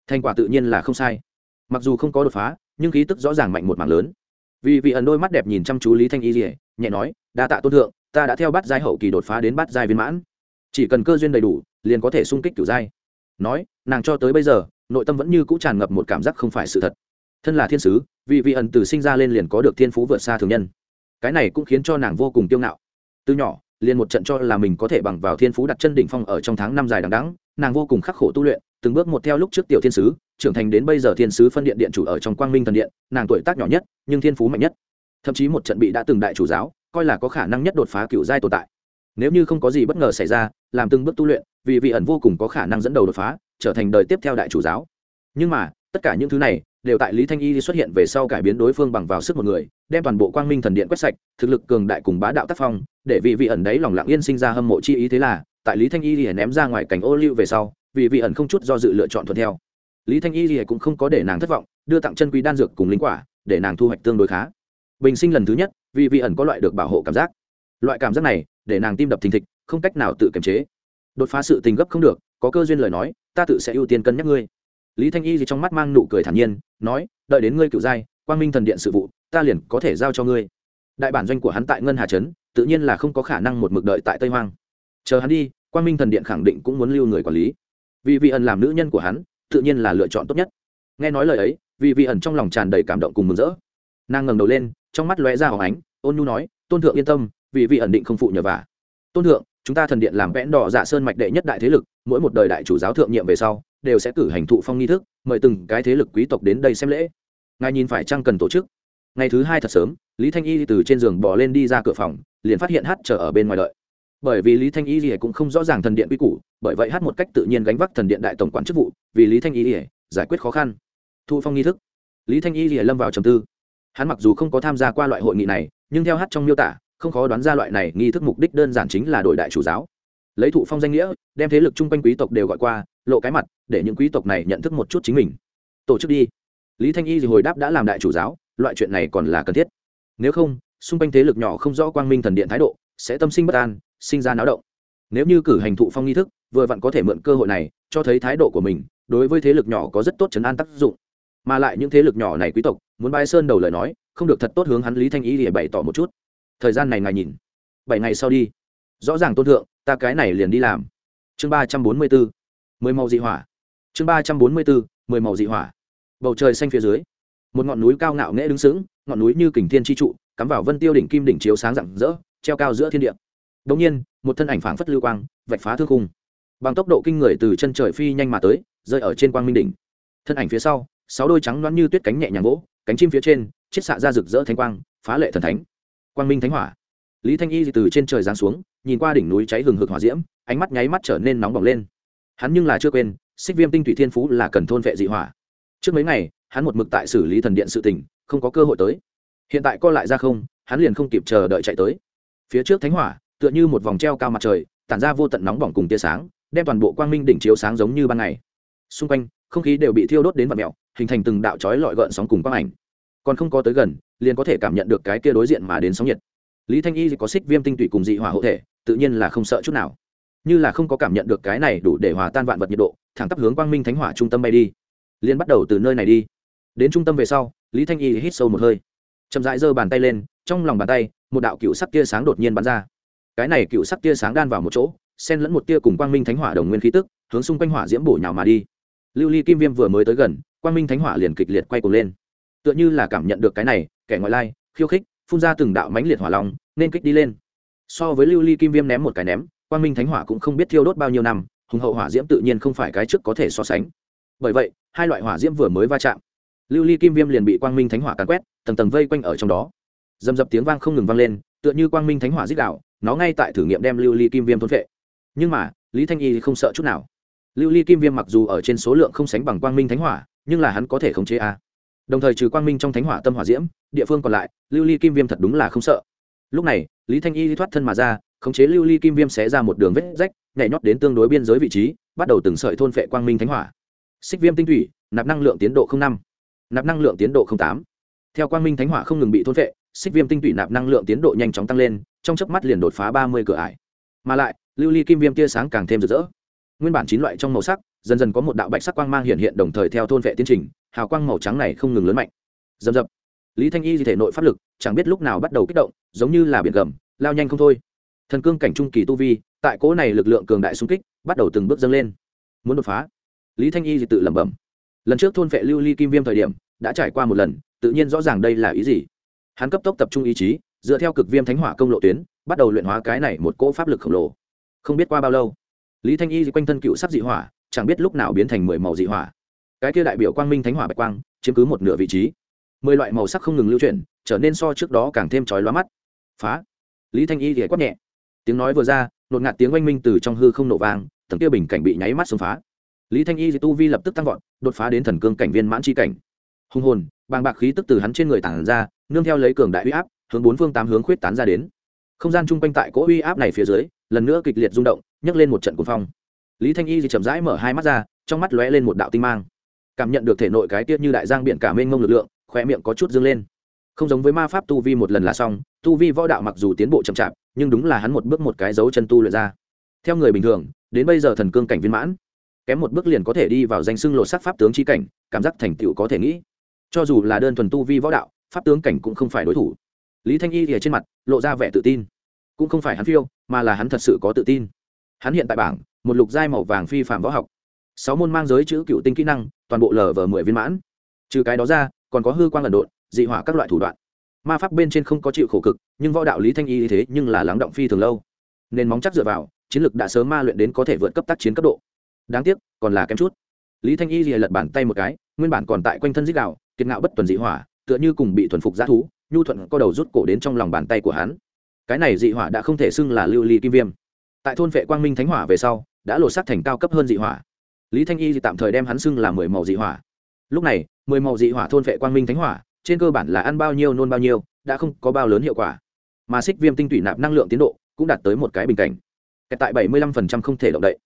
Thành quả tự nhiên là không sai mặc dù không có đột phá, nhưng khí tức rõ ràng mạnh một mảng lớn. Vì vị ẩn đôi mắt đẹp nhìn chăm chú lý thanh y dỉa nhẹ nói, đa tạ tôn thượng, ta đã theo bắt giai hậu kỳ đột phá đến bắt giai viên mãn. Chỉ cần cơ duyên đầy đủ, liền có thể sung kích kiểu giai. Nói, nàng cho tới bây giờ, nội tâm vẫn như cũ tràn ngập một cảm giác không phải sự thật. Thân là thiên sứ, vì vị ẩn từ sinh ra lên liền có được thiên phú vượt xa thường nhân. Cái này cũng khiến cho nàng vô cùng kiêu ngạo. Từ nhỏ, liền một trận cho là mình có thể bằng vào thiên phú đặt chân đỉnh phong ở trong tháng năm dài đằng đẵng, nàng vô cùng khắc khổ tu luyện từng bước một theo lúc trước tiểu thiên sứ, trưởng thành đến bây giờ thiên sứ phân điện điện chủ ở trong quang minh thần điện, nàng tuổi tác nhỏ nhất, nhưng thiên phú mạnh nhất. Thậm chí một trận bị đã từng đại chủ giáo, coi là có khả năng nhất đột phá cựu giai tồn tại. Nếu như không có gì bất ngờ xảy ra, làm từng bước tu luyện, vì vị ẩn vô cùng có khả năng dẫn đầu đột phá, trở thành đời tiếp theo đại chủ giáo. Nhưng mà, tất cả những thứ này đều tại lý thanh y xuất hiện về sau cải biến đối phương bằng vào sức một người, đem toàn bộ quang minh thần điện quét sạch, thực lực cường đại cùng bá đạo tác phong, để vị vị ẩn đấy lòng lặng yên sinh ra hâm mộ chi ý thế là, tại lý thanh y thì ném ra ngoài cảnh ô liu về sau vì vị ẩn không chút do dự lựa chọn thuận theo. Lý thanh y thì cũng không có để nàng thất vọng, đưa tặng chân quý đan dược cùng linh quả, để nàng thu hoạch tương đối khá. Bình sinh lần thứ nhất, vì vị ẩn có loại được bảo hộ cảm giác. Loại cảm giác này, để nàng tim đập thình thịch, không cách nào tự kiềm chế. Đột phá sự tình gấp không được, có cơ duyên lời nói, ta tự sẽ ưu tiên cân nhắc ngươi. Lý thanh y gì trong mắt mang nụ cười thản nhiên, nói, đợi đến ngươi cựu giai, quang minh thần điện sự vụ, ta liền có thể giao cho ngươi. Đại bản doanh của hắn tại ngân hà trấn, tự nhiên là không có khả năng một mực đợi tại tây hoang. Chờ hắn đi, quang minh thần điện khẳng định cũng muốn lưu người quản lý vì vị ẩn làm nữ nhân của hắn, tự nhiên là lựa chọn tốt nhất. Nghe nói lời ấy, vì vị ẩn trong lòng tràn đầy cảm động cùng mừng rỡ. Nàng ngẩng đầu lên, trong mắt lóe ra hỏng ánh, ôn nhu nói, tôn thượng yên tâm, vì vị ẩn định không phụ nhờ vả. Tôn thượng, chúng ta thần điện làm vẽn đỏ dạ sơn mạch đệ nhất đại thế lực, mỗi một đời đại chủ giáo thượng nhiệm về sau, đều sẽ cử hành thụ phong nghi thức, mời từng cái thế lực quý tộc đến đây xem lễ. Ngài nhìn phải chăng cần tổ chức? Ngày thứ hai thật sớm, lý thanh y từ trên giường bỏ lên đi ra cửa phòng, liền phát hiện hát chờ ở bên ngoài đợi bởi vì lý thanh y lìa cũng không rõ ràng thần điện quy củ, bởi vậy hát một cách tự nhiên gánh vác thần điện đại tổng quản chức vụ, vì lý thanh y giải quyết khó khăn. Thu phong nghi thức. Lý thanh y lìa lâm vào trầm tư. Hắn mặc dù không có tham gia qua loại hội nghị này, nhưng theo hát trong miêu tả, không khó đoán ra loại này nghi thức mục đích đơn giản chính là đổi đại chủ giáo. Lấy thụ phong danh nghĩa, đem thế lực chung quanh quý tộc đều gọi qua, lộ cái mặt, để những quý tộc này nhận thức một chút chính mình. Tổ chức đi. Lý thanh y thì hồi đáp đã làm đại chủ giáo, loại chuyện này còn là cần thiết. Nếu không, xung quanh thế lực nhỏ không rõ quang minh thần điện thái độ, sẽ tâm sinh bất an sinh ra náo động. Nếu như cử hành thụ phong nghi thức, vừa vặn có thể mượn cơ hội này, cho thấy thái độ của mình, đối với thế lực nhỏ có rất tốt chấn an tác dụng. Mà lại những thế lực nhỏ này quý tộc, muốn bái sơn đầu lời nói, không được thật tốt hướng hắn lý thanh y để bày tỏ một chút. Thời gian này ngài nhìn. Bảy ngày sau đi. Rõ ràng tôn thượng, ta cái này liền đi làm. Chương ba trăm bốn mươi bốn, mười màu dị hỏa. Chương ba trăm bốn mươi bốn, mười màu dị hỏa. Bầu trời xanh phía dưới, một ngọn núi cao ngạo nghễ đứng sững, ngọn núi như kình thiên tri trụ, cắm vào vân tiêu đỉnh kim đỉnh chiếu sáng rạng rỡ, treo cao giữa thiên địa. Đột nhiên, một thân ảnh phảng phất lưu quang, vạch phá thương khung. Bằng tốc độ kinh người từ chân trời phi nhanh mà tới, rơi ở trên quang minh đỉnh. Thân ảnh phía sau, sáu đôi trắng loáng như tuyết cánh nhẹ nhàng vỗ, cánh chim phía trên, chiết xạ ra rực rỡ thánh quang, phá lệ thần thánh. Quang minh thánh hỏa. Lý thanh y từ trên trời giáng xuống, nhìn qua đỉnh núi cháy hừng hực hỏa diễm, ánh mắt nháy mắt trở nên nóng bỏng lên. Hắn nhưng là chưa quên, xích viêm tinh thủy thiên phú là cần thôn vệ dị hỏa. Trước mấy ngày, hắn một mực tại xử lý thần điện sự tình, không có cơ hội tới. Hiện tại co lại ra không, hắn liền không kịp chờ đợi chạy tới. Phía trước thánh hỏa tựa như một vòng treo cao mặt trời, tản ra vô tận nóng bỏng cùng tia sáng, đem toàn bộ quang minh đỉnh chiếu sáng giống như ban ngày. Xung quanh, không khí đều bị thiêu đốt đến vật mẹo hình thành từng đạo chói lọi gợn sóng cùng quang ảnh. Còn không có tới gần, liền có thể cảm nhận được cái kia đối diện mà đến sóng nhiệt. Lý thanh y có xích viêm tinh tụy cùng dị hỏa hộ thể, tự nhiên là không sợ chút nào. Như là không có cảm nhận được cái này đủ để hòa tan vạn vật nhiệt độ, thẳng tắp hướng quang minh thánh hỏa trung tâm bay đi. Liền bắt đầu từ nơi này đi. Đến trung tâm về sau, lý thanh y hít sâu một hơi. Chậm rãi giơ bàn tay lên, trong lòng bàn tay, một đạo cựu sắc tia sáng đột nhiên bắn ra cái này cựu sắc tia sáng đan vào một chỗ, xen lẫn một tia cùng quang minh thánh hỏa đồng nguyên khí tức, hướng xung quanh hỏa diễm bổ nhào mà đi. Lưu ly kim viêm vừa mới tới gần, quang minh thánh hỏa liền kịch liệt quay cuồng lên. Tựa như là cảm nhận được cái này, kẻ ngoại lai, khiêu khích, phun ra từng đạo mãnh liệt hỏa long, nên kích đi lên. So với lưu ly kim viêm ném một cái ném, quang minh thánh hỏa cũng không biết thiêu đốt bao nhiêu năm, hùng hậu hỏa diễm tự nhiên không phải cái trước có thể so sánh. Bởi vậy, hai loại hỏa diễm vừa mới va chạm, lưu ly kim viêm liền bị quang minh thánh hỏa càn quét, tầng tầng vây quanh ở trong đó. Dầm dập tiếng vang không ngừng vang lên, tựa như quang minh thánh hỏa dích đạo nó ngay tại thử nghiệm đem lưu ly kim viêm thôn vệ nhưng mà, lý thanh y không sợ chút nào. Lưu ly kim viêm mặc dù ở trên số lượng không sánh bằng quang minh thánh hỏa, nhưng là hắn có thể khống chế a. Đồng thời trừ quang minh trong thánh hỏa tâm hỏa diễm, địa phương còn lại, lưu ly kim viêm thật đúng là không sợ. Lúc này, lý thanh y thoát thân mà ra, khống chế lưu ly kim viêm xé ra một đường vết rách, nhảy nhót đến tương đối biên giới vị trí, bắt đầu từng sợi thôn phệ quang minh thánh hỏa. Xích viêm tinh thủy, nạp năng lượng tiến độ năm, nạp năng lượng tiến độ tám. Theo quang minh thánh hỏa không ngừng bị thôn phệ xích viêm tinh tụy nạp năng lượng tiến độ nhanh chóng tăng lên, trong chớp mắt liền đột phá ba mươi cửa ải. Mà lại, lưu ly kim viêm tia sáng càng thêm rực rỡ. Nguyên bản chín loại trong màu sắc, dần dần có một đạo bạch sắc quang mang hiện hiện đồng thời theo thôn vệ tiến trình, hào quang màu trắng này không ngừng lớn mạnh. Dầm dập lý thanh y di thể nội pháp lực, chẳng biết lúc nào bắt đầu kích động, giống như là biển gầm, lao nhanh không thôi. Thần cương cảnh trung kỳ tu vi, tại cỗ này lực lượng cường đại xung kích, bắt đầu từng bước dâng lên. Muốn đột phá? Lý thanh y thì tự lẩm bẩm. Lần trước thôn vệ lưu ly kim viêm thời điểm, đã trải qua một lần, tự nhiên rõ ràng đây là ý gì? Hắn cấp tốc tập trung ý chí, dựa theo cực viêm thánh hỏa công lộ tuyến, bắt đầu luyện hóa cái này một cỗ pháp lực khổng lồ. Không biết qua bao lâu, lý thanh y quanh thân cựu sắc dị hỏa, chẳng biết lúc nào biến thành mười màu dị hỏa. Cái kia đại biểu quang minh thánh hỏa bạch quang, chiếm cứ một nửa vị trí. Mười loại màu sắc không ngừng lưu chuyển, trở nên so trước đó càng thêm chói lóa mắt. Phá! Lý thanh y thì quát nhẹ. Tiếng nói vừa ra, nột ngạt tiếng oanh minh từ trong hư không nổ vang, tầng kia bình cảnh bị nháy mắt xông phá. Lý thanh y tu vi lập tức tăng vọt, đột phá đến thần cương cảnh viên mãn c cảnh. Hùng hồn, bàng bạc khí tức từ hắn trên người tản ra nương theo lấy cường đại uy áp, hướng bốn phương tám hướng khuyết tán ra đến. Không gian chung quanh tại cỗ uy áp này phía dưới, lần nữa kịch liệt rung động, nhấc lên một trận cuồng phong. Lý thanh y thì chậm rãi mở hai mắt ra, trong mắt lóe lên một đạo tinh mang. Cảm nhận được thể nội cái tiết như đại giang biển cả mênh mông lực lượng khỏe miệng có chút dâng lên. Không giống với ma pháp tu vi một lần là xong, tu vi võ đạo mặc dù tiến bộ chậm chạp, nhưng đúng là hắn một bước một cái dấu chân tu luyện ra. Theo người bình thường, đến bây giờ thần cương cảnh viên mãn, kém một bước liền có thể đi vào danh xưng lột sắc pháp tướng chi cảnh, cảm giác thành tựu có thể nghĩ. Cho dù là đơn thuần tu vi võ đạo pháp tướng cảnh cũng không phải đối thủ. Lý thanh y thì trên mặt lộ ra vẻ tự tin. Cũng không phải hắn phiêu, mà là hắn thật sự có tự tin. Hắn hiện tại bảng, một lục giai màu vàng phi phạm võ học. Sáu môn mang giới chữ cựu tinh kỹ năng, toàn bộ lờ vờ mười viên mãn. Trừ cái đó ra, còn có hư quang lần độn, dị hỏa các loại thủ đoạn. Ma pháp bên trên không có chịu khổ cực, nhưng võ đạo lý thanh y thế nhưng là lắng động phi thường lâu. Nên móng chắc dựa vào, chiến lực đã sớm ma luyện đến có thể vượt cấp tác chiến cấp độ. Đáng tiếc, còn là kém chút. Lý thanh y lìa lật bàn tay một cái, nguyên bản còn tại quanh thân dích đạo, kiệt ngạo bất tuần dị hỏa tựa như cùng bị thuần phục g thú, nhu thuận co đầu rút cổ đến trong lòng bàn tay của hắn. Cái này dị hỏa đã không thể xưng là lưu ly kim viêm. Tại thôn vệ quang minh thánh hỏa về sau, đã lột xác thành cao cấp hơn dị hỏa. Lý thanh y thì tạm thời đem hắn xưng là mười màu dị hỏa. Lúc này, mười màu dị hỏa thôn vệ quang minh thánh hỏa, trên cơ bản là ăn bao nhiêu nôn bao nhiêu, đã không có bao lớn hiệu quả. Mà xích viêm tinh tủy nạp năng lượng tiến độ cũng đạt tới một cái bình cảnh. Tại bảy mươi lăm phần trăm không thể động đậy.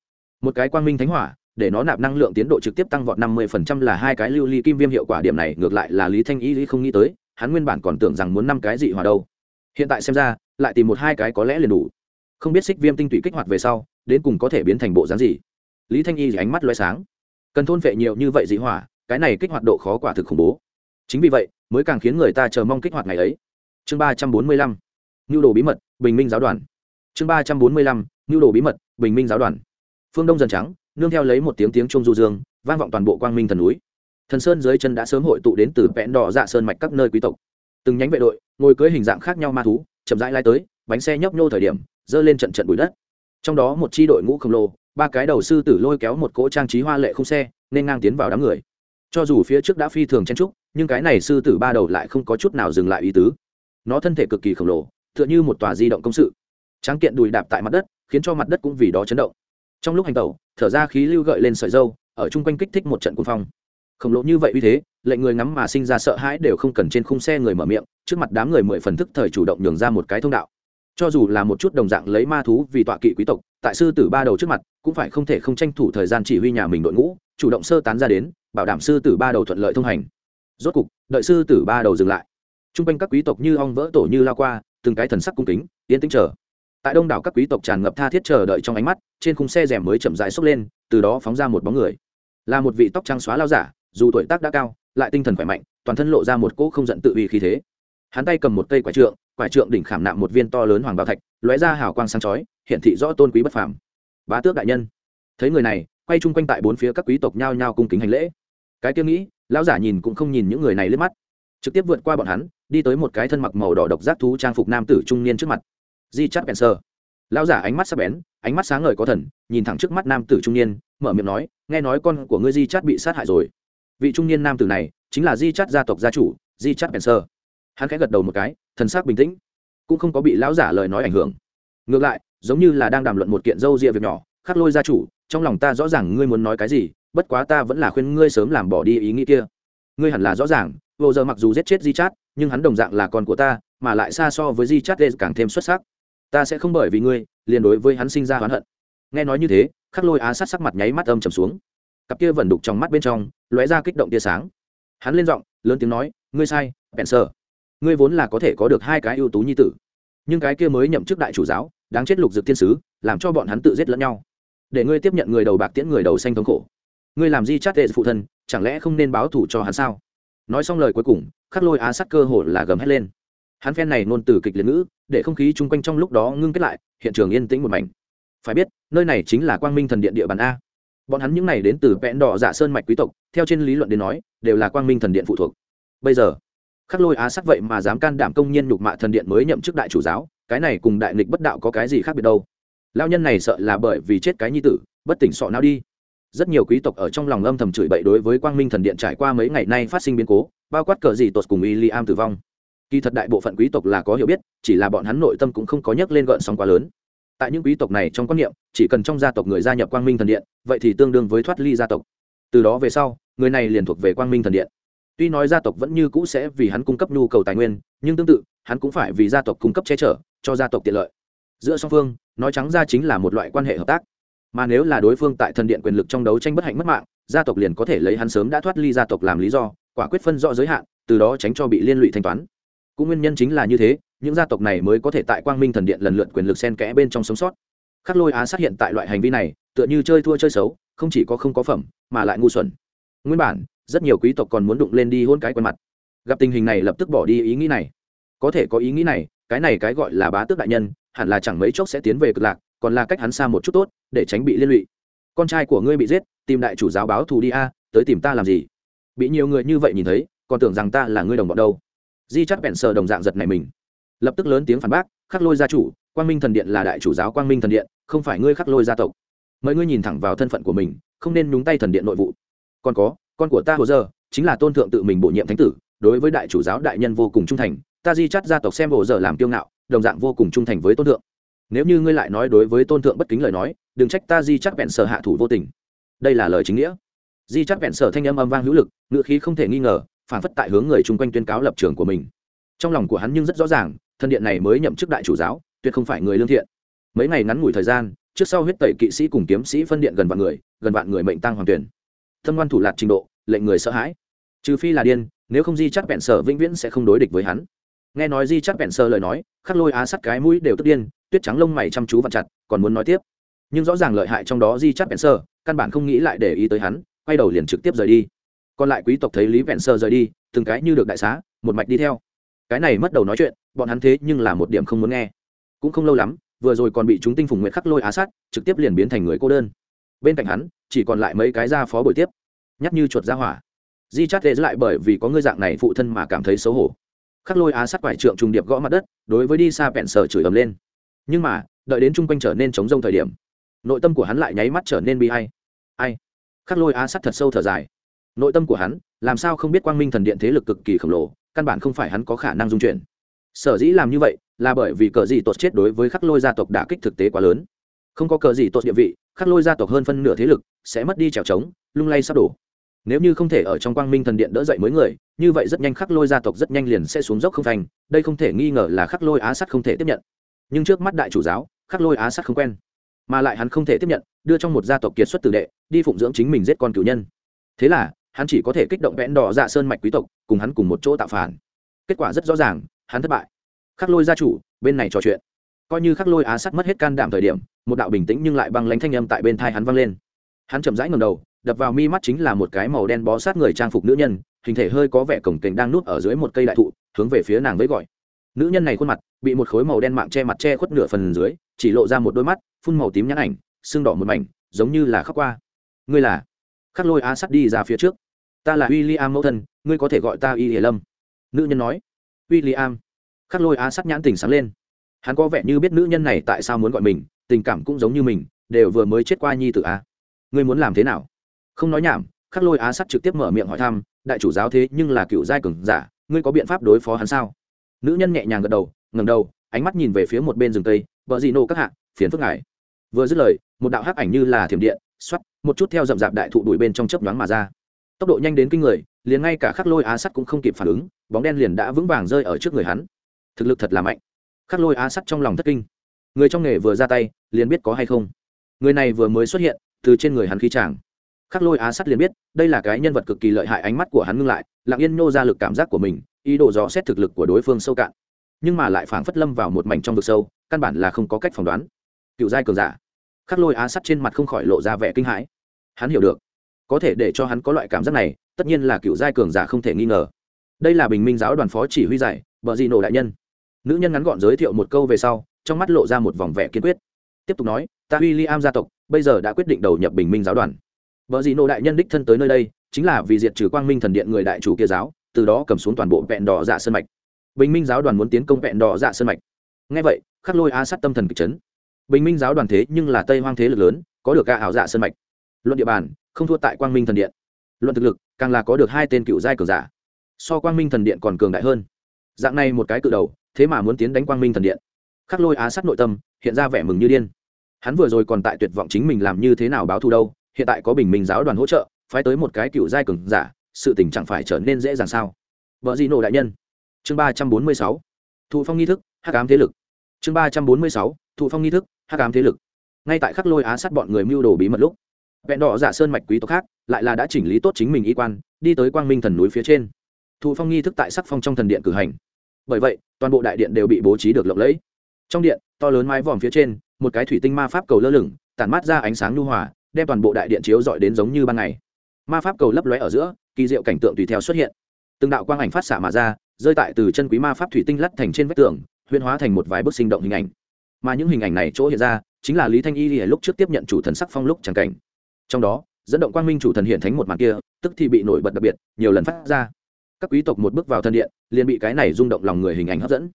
Một cái quang minh thánh hỏa để nó nạp năng lượng tiến độ trực tiếp tăng vọt năm mươi phần trăm là hai cái lưu ly kim viêm hiệu quả. Điểm này ngược lại là lý thanh y không nghĩ tới, hắn nguyên bản còn tưởng rằng muốn năm cái dị hỏa đâu. Hiện tại xem ra, lại tìm một hai cái có lẽ liền đủ. Không biết xích viêm tinh tụy kích hoạt về sau, đến cùng có thể biến thành bộ dáng gì? Lý thanh y ánh mắt loay sáng. Cần thôn vệ nhiều như vậy dị hỏa, cái này kích hoạt độ khó quả thực khủng bố. Chính vì vậy, mới càng khiến người ta chờ mong kích hoạt ngày ấy. Chương ba trăm bốn mươi lăm nhu đồ bí mật, bình minh giáo đoàn. Chương ba trăm bốn mươi lăm nhu đồ bí mật, bình minh giáo đoàn. Phương đông dần trắng nương theo lấy một tiếng tiếng trung du dương, vang vọng toàn bộ quang minh thần núi. Thần sơn dưới chân đã sớm hội tụ đến từ vẽn đỏ dạ sơn mạch các nơi quý tộc. Từng nhánh vệ đội, ngồi cưới hình dạng khác nhau ma thú, chậm rãi lai tới, bánh xe nhấp nhô thời điểm, dơ lên trận trận bụi đất. Trong đó một chi đội ngũ khổng lồ, ba cái đầu sư tử lôi kéo một cỗ trang trí hoa lệ không xe, nên ngang tiến vào đám người. Cho dù phía trước đã phi thường chen trúc, nhưng cái này sư tử ba đầu lại không có chút nào dừng lại ý tứ. Nó thân thể cực kỳ khổng lồ, tựa như một tòa di động công sự. Tráng kiện đùi đạp tại mặt đất, khiến cho mặt đất cũng vì đó chấn động trong lúc hành tẩu, thở ra khí lưu gợi lên sợi dâu, ở chung quanh kích thích một trận cuồng phong. Khổng lồ như vậy uy thế, lệnh người ngắm mà sinh ra sợ hãi đều không cần trên khung xe người mở miệng, trước mặt đám người mười phần thức thời chủ động nhường ra một cái thông đạo. Cho dù là một chút đồng dạng lấy ma thú vì tọa kỵ quý tộc, tại sư tử ba đầu trước mặt, cũng phải không thể không tranh thủ thời gian chỉ huy nhà mình đội ngũ, chủ động sơ tán ra đến, bảo đảm sư tử ba đầu thuận lợi thông hành. Rốt cục, đợi sư tử ba đầu dừng lại. T r u n g quanh các quý tộc như ong vỡ tổ như lao qua, từng cái thần sắc cung kính, yên tĩnh chờ tại đông đảo các quý tộc tràn ngập tha thiết chờ đợi trong ánh mắt, trên khung xe rèm mới chậm dài xốc lên, từ đó phóng ra một bóng người. Là một vị tóc trắng xóa lao giả, dù tuổi tác đã cao, lại tinh thần khỏe mạnh, toàn thân lộ ra một cỗ không giận tự uy khí thế. Hắn tay cầm một cây quả trượng, quải trượng đỉnh khảm nạm một viên to lớn hoàng bảo thạch, lóe ra hào quang sáng chói hiện thị rõ tôn quý bất phàm. Bá tước đại nhân. Thấy người này, quay chung quanh tại bốn phía các quý tộc nhao nhao cung kính hành lễ. Cái tiêu nghĩ, lão giả nhìn cũng không nhìn những người này lướt mắt. Trực tiếp vượt qua bọn hắn, đi tới một cái thân mặc màu đỏ độc giác thú trang phục nam tử trung niên trước mặt di chắt bèn sơ. Lão giả ánh mắt sắc bén, ánh mắt sáng ngời có thần, nhìn thẳng trước mắt nam tử trung niên, mở miệng nói, nghe nói con của ngươi di chắt bị sát hại rồi. Vị trung niên nam tử này, chính là di chắt gia tộc gia chủ, di chắt bèn sơ. Hắn khẽ gật đầu một cái, thần sắc bình tĩnh, cũng không có bị lão giả lời nói ảnh hưởng. Ngược lại, giống như là đang đàm luận một kiện dâu ria việc nhỏ, khắc lôi gia chủ, trong lòng ta rõ ràng ngươi muốn nói cái gì, bất quá ta vẫn là khuyên ngươi sớm làm bỏ đi ý nghĩ kia. Ngươi hẳn là rõ ràng, vô giờ mặc dù giết chết di chát, nhưng hắn đồng dạng là con của ta, mà lại xa so với di chát càng thêm xuất sắc ta sẽ không bởi vì ngươi, liền đối với hắn sinh ra oán hận. Nghe nói như thế, khắc lôi á sát sắc mặt nháy mắt âm trầm xuống. Cặp kia vẫn đục trong mắt bên trong, lóe ra kích động tia sáng. Hắn lên giọng, lớn tiếng nói, ngươi sai, bèn sơ ngươi vốn là có thể có được hai cái ưu tú nhi tử. Nhưng cái kia mới nhậm chức đại chủ giáo, đáng chết lục dực thiên sứ, làm cho bọn hắn tự giết lẫn nhau. Để ngươi tiếp nhận người đầu bạc tiễn người đầu xanh thống khổ. Ngươi làm gì chát tệ phụ thân, chẳng lẽ không nên báo thủ cho hắn sao? Nói xong lời cuối cùng, khắc lôi á sát cơ hồ là gầm hét lên hắn phen này ngôn từ kịch liệt ngữ, để không khí chung quanh trong lúc đó ngưng kết lại, hiện trường yên tĩnh một mảnh. Phải biết, nơi này chính là quang minh thần điện địa bàn a. Bọn hắn những này đến từ vẽn đỏ dạ sơn mạch quý tộc, theo trên lý luận đến nói, đều là quang minh thần điện phụ thuộc. Bây giờ, khắc lôi á sắc vậy mà dám can đảm công nhiên nhục mạ thần điện mới nhậm chức đại chủ giáo, cái này cùng đại nghịch bất đạo có cái gì khác biệt đâu? Lao nhân này sợ là bởi vì chết cái nhi tử, bất tỉnh sọ não đi. Rất nhiều quý tộc ở trong lòng âm thầm chửi bậy đối với quang minh thần điện trải qua mấy ngày nay phát sinh biến cố, bao quát cờ gì tột cùng y li am tử vong kỳ thật đại bộ phận quý tộc là có hiểu biết, chỉ là bọn hắn nội tâm cũng không có nhắc lên gợn sóng quá lớn. Tại những quý tộc này trong quan niệm, chỉ cần trong gia tộc người gia nhập quang minh thần điện, vậy thì tương đương với thoát ly gia tộc. Từ đó về sau, người này liền thuộc về quang minh thần điện. Tuy nói gia tộc vẫn như cũ sẽ vì hắn cung cấp nhu cầu tài nguyên, nhưng tương tự, hắn cũng phải vì gia tộc cung cấp che chở, cho gia tộc tiện lợi. Giữa song phương, nói trắng ra chính là một loại quan hệ hợp tác. Mà nếu là đối phương tại thần điện quyền lực trong đấu tranh bất hạnh mất mạng, gia tộc liền có thể lấy hắn sớm đã thoát ly gia tộc làm lý do, quả quyết phân rõ giới hạn, từ đó tránh cho bị liên lụy thanh toán cũng nguyên nhân chính là như thế, những gia tộc này mới có thể tại quang minh thần điện lần lượt quyền lực xen kẽ bên trong sống sót. Khắc lôi á sát hiện tại loại hành vi này, tựa như chơi thua chơi xấu, không chỉ có không có phẩm, mà lại ngu xuẩn. Nguyên bản, rất nhiều quý tộc còn muốn đụng lên đi hôn cái quần mặt. Gặp tình hình này lập tức bỏ đi ý nghĩ này. Có thể có ý nghĩ này, cái này cái gọi là bá tước đại nhân, hẳn là chẳng mấy chốc sẽ tiến về cực lạc, còn là cách hắn xa một chút tốt, để tránh bị liên lụy. Con trai của ngươi bị giết, tìm đại chủ giáo báo thù đi a, tới tìm ta làm gì? Bị nhiều người như vậy nhìn thấy, còn tưởng rằng ta là ngươi đồng bọn đâu di chắt bẹn sờ đồng dạng giật này mình. Lập tức lớn tiếng phản bác, khắc lôi gia chủ, quang minh thần điện là đại chủ giáo quang minh thần điện, không phải ngươi khắc lôi gia tộc. Mời ngươi nhìn thẳng vào thân phận của mình, không nên nhúng tay thần điện nội vụ. Còn có, con của ta hồ dơ, chính là tôn thượng tự mình bổ nhiệm thánh tử, đối với đại chủ giáo đại nhân vô cùng trung thành, ta di chắt gia tộc xem hồ dơ làm kiêu ngạo, đồng dạng vô cùng trung thành với tôn thượng. Nếu như ngươi lại nói đối với tôn thượng bất kính lời nói, đừng trách ta di chắt vẹn sở hạ thủ vô tình. Đây là lời chính nghĩa. Di chắt vẹn sở thanh âm âm vang hữu lực ngựa khí không thể nghi ngờ phản phất tại hướng người chung quanh tuyên cáo lập trường của mình. Trong lòng của hắn nhưng rất rõ ràng, thân điện này mới nhậm chức đại chủ giáo, tuyệt không phải người lương thiện. Mấy ngày ngắn ngủi thời gian, trước sau huyết tẩy kỵ sĩ cùng kiếm sĩ phân điện gần vạn người, gần vạn người mệnh tăng hoàng tuyển. Thâm ngoan thủ lạc trình độ, lệnh người sợ hãi. Trừ phi là điên, nếu không di chắc vẹn sở vĩnh viễn sẽ không đối địch với hắn. Nghe nói di chắc vẹn sơ lời nói, khắc lôi á sắt cái mũi đều tức điên, tuyết trắng lông mày chăm chú vặn chặt, còn muốn nói tiếp. Nhưng rõ ràng lợi hại trong đó di chắc vẹn sơ căn bản không nghĩ lại để ý tới hắn, quay đầu liền trực tiếp rời đi còn lại quý tộc thấy lý vẹn sơ rời đi, từng cái như được đại xá, một mạch đi theo. Cái này mất đầu nói chuyện, bọn hắn thế nhưng là một điểm không muốn nghe. Cũng không lâu lắm, vừa rồi còn bị chúng tinh phùng nguyện khắc lôi á sát, trực tiếp liền biến thành người cô đơn. Bên cạnh hắn, chỉ còn lại mấy cái gia phó buổi tiếp. Nhắc như chuột ra hỏa. Di chát tệ lại bởi vì có ngươi dạng này phụ thân mà cảm thấy xấu hổ. Khắc lôi á sát quải trượng trùng điệp gõ mặt đất, đối với đi xa vẹn sở chửi ầm lên. Nhưng mà, đợi đến chung quanh trở nên chống rông thời điểm, nội tâm của hắn lại nháy mắt trở nên bi hay ai? Khắc lôi á sát thật sâu thở dài nội tâm của hắn, làm sao không biết quang minh thần điện thế lực cực kỳ khổng lồ, căn bản không phải hắn có khả năng dung chuyển. Sở dĩ làm như vậy, là bởi vì cờ gì tột chết đối với khắc lôi gia tộc đã kích thực tế quá lớn. Không có cờ gì tột địa vị, khắc lôi gia tộc hơn phân nửa thế lực sẽ mất đi trèo trống, lung lay sắp đổ. Nếu như không thể ở trong quang minh thần điện đỡ dậy mới người, như vậy rất nhanh khắc lôi gia tộc rất nhanh liền sẽ xuống dốc không thành, đây không thể nghi ngờ là khắc lôi á sắt không thể tiếp nhận. Nhưng trước mắt đại chủ giáo, khắc lôi á sắt không quen. Mà lại hắn không thể tiếp nhận, đưa trong một gia tộc kiệt xuất tử đệ, đi phụng dưỡng chính mình giết con cửu nhân. Thế là hắn chỉ có thể kích động vẽn đỏ dạ sơn mạch quý tộc, cùng hắn cùng một chỗ tạo phản. Kết quả rất rõ ràng, hắn thất bại. Khắc lôi gia chủ, bên này trò chuyện. Coi như khắc lôi á sắt mất hết can đảm thời điểm, một đạo bình tĩnh nhưng lại băng lánh thanh âm tại bên thai hắn vang lên. Hắn chậm rãi ngầm đầu, đập vào mi mắt chính là một cái màu đen bó sát người trang phục nữ nhân, hình thể hơi có vẻ cổng kềnh đang núp ở dưới một cây đại thụ, hướng về phía nàng với gọi. Nữ nhân này khuôn mặt, bị một khối màu đen mạng che mặt che khuất nửa phần dưới, chỉ lộ ra một đôi mắt, phun màu tím nhãn ảnh xương đỏ một mảnh, giống như là khóc qua. Ngươi là? Khắc lôi á sắt đi ra phía trước ta là w i l l i am mẫu thân, ngươi có thể gọi ta y hiền lâm. Nữ nhân nói. W i l l i am khắc lôi á sắt nhãn tình sáng lên. Hắn có vẻ như biết nữ nhân này tại sao muốn gọi mình, tình cảm cũng giống như mình, đều vừa mới chết qua nhi tự á. Ngươi muốn làm thế nào? Không nói nhảm, khắc lôi á sắt trực tiếp mở miệng hỏi thăm, đại chủ giáo thế nhưng là cựu giai cường giả, ngươi có biện pháp đối phó hắn sao? Nữ nhân nhẹ nhàng gật đầu ngầm đầu, ánh mắt nhìn về phía một bên rừng tây vợ dị nô các hạ, phiền phức ngài. Vừa dứt lời, một đạo hắc ảnh như là thiểm điện xoắt một chút theo rậm rạp đại thụ đuổi bên trong chớp nhoáng mà ra tốc độ nhanh đến kinh người, liền ngay cả khắc lôi á sắt cũng không kịp phản ứng, bóng đen liền đã vững vàng rơi ở trước người hắn. Thực lực thật là mạnh. Khắc lôi á sắt trong lòng thất kinh. Người trong nghề vừa ra tay, liền biết có hay không. Người này vừa mới xuất hiện, từ trên người hắn khí tràng. Khắc lôi á sắt liền biết, đây là cái nhân vật cực kỳ lợi hại ánh mắt của hắn ngưng lại, lặng yên nhô ra lực cảm giác của mình, ý đồ dò xét thực lực của đối phương sâu cạn. Nhưng mà lại phảng phất lâm vào một mảnh trong vực sâu, căn bản là không có cách phỏng đoán. Cựu giai cường giả. Khắc lôi á sắt trên mặt không khỏi lộ ra vẻ kinh hãi. Hắn hiểu được có thể để cho hắn có loại cảm giác này, tất nhiên là cựu giai cường giả không thể nghi ngờ. Đây là bình minh giáo đoàn phó chỉ huy giải, bờ di nổ đại nhân. Nữ nhân ngắn gọn giới thiệu một câu về sau, trong mắt lộ ra một vòng vẻ kiên quyết. Tiếp tục nói, ta w i l l i am gia tộc, bây giờ đã quyết định đầu nhập bình minh giáo đoàn. Vợ dị nộ đại nhân đích thân tới nơi đây, chính là vì diệt trừ quang minh thần điện người đại chủ kia giáo, từ đó cầm xuống toàn bộ vẹn đỏ dạ sơn mạch. Bình minh giáo đoàn muốn tiến công vẹn đỏ dạ sơn mạch. Ngay vậy, khắc lôi a sát tâm thần kịch chấn. Bình minh giáo đoàn thế nhưng là tây hoang thế lực lớn, có được ca ảo dạ sơn mạch. Luận địa bàn không thua tại quang minh thần điện. Luận thực lực, càng là có được hai tên cựu giai cường giả. So quang minh thần điện còn cường đại hơn. Dạng này một cái cự đầu, thế mà muốn tiến đánh quang minh thần điện. Khắc lôi á sát nội tâm, hiện ra vẻ mừng như điên. Hắn vừa rồi còn tại tuyệt vọng chính mình làm như thế nào báo thù đâu, hiện tại có bình minh giáo đoàn hỗ trợ, phái tới một cái cựu giai cường giả, sự tình chẳng phải trở nên dễ dàng sao? Vợ Di nổ đại nhân. Chương ba trăm bốn mươi sáu. Thụ phong nghi thức, hắc ám thế lực. Chương ba trăm bốn mươi sáu. Thụ phong nghi thức, hắc ám thế lực. Ngay tại khắc lôi á sát bọn người mưu đồ bí mật lúc vẹn đỏ dạ sơn mạch quý tộc khác, lại là đã chỉnh lý tốt chính mình y quan, đi tới quang minh thần núi phía trên. Thụ phong nghi thức tại sắc phong trong thần điện cử hành. Bởi vậy, toàn bộ đại điện đều bị bố trí được lộng lẫy. Trong điện, to lớn mái vòm phía trên, một cái thủy tinh ma pháp cầu lơ lửng, tản mát ra ánh sáng lưu hòa, đem toàn bộ đại điện chiếu dọi đến giống như ban ngày. Ma pháp cầu lấp lóe ở giữa, kỳ diệu cảnh tượng tùy theo xuất hiện. Từng đạo quang ảnh phát xạ mà ra, rơi tại từ chân quý ma pháp thủy tinh lắt thành trên vách tường huyên hóa thành một vài bức sinh động hình ảnh. Mà những hình ảnh này chỗ hiện ra, chính là lý thanh y lúc trước tiếp nhận chủ thần sắc phong lúc tràng cảnh trong đó, dẫn động quang minh chủ thần hiện thánh một màn kia, tức thì bị nổi bật đặc biệt, nhiều lần phát ra. Các quý tộc một bước vào thân điện, liền bị cái này rung động lòng người hình ảnh hấp dẫn.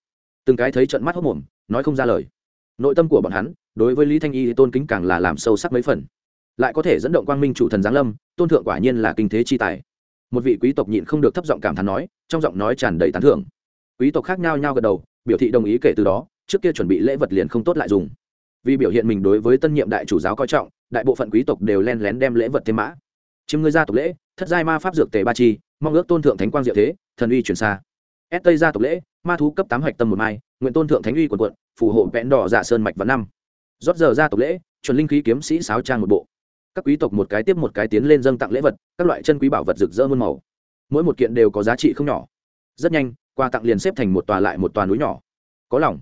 Từng cái thấy trận mắt hốc mồm, nói không ra lời. Nội tâm của bọn hắn, đối với lý thanh y tôn kính càng là làm sâu sắc mấy phần. Lại có thể dẫn động quang minh chủ thần giáng lâm, tôn thượng quả nhiên là kinh thế chi tài. Một vị quý tộc nhịn không được thấp giọng cảm thán nói, trong giọng nói tràn đầy tán thưởng. Quý tộc khác nhau nhau gật đầu, biểu thị đồng ý kể từ đó, trước kia chuẩn bị lễ vật liền không tốt lại dùng. Vì biểu hiện mình đối với tân nhiệm đại chủ giáo coi trọng đại bộ phận quý tộc đều len lén đem lễ vật thêm mã. Chiếm ngươi gia tộc lễ, thất giai ma pháp dược tề ba chi, mong ước tôn thượng thánh quang diệu thế, thần uy truyền xa. Ép tây gia tộc lễ, ma thú cấp tám hạch tâm một mai, nguyện tôn thượng thánh uy quần quận, phù hộ vẽn đỏ dạ sơn mạch và năm. Rót giờ gia tộc lễ, chuẩn linh khí kiếm sĩ sáo trang một bộ. Các quý tộc một cái tiếp một cái tiến lên dâng tặng lễ vật, các loại chân quý bảo vật rực rỡ muôn màu. Mỗi một kiện đều có giá trị không nhỏ. Rất nhanh, quà tặng liền xếp thành một tòa lại một tòa núi nhỏ. Có lòng.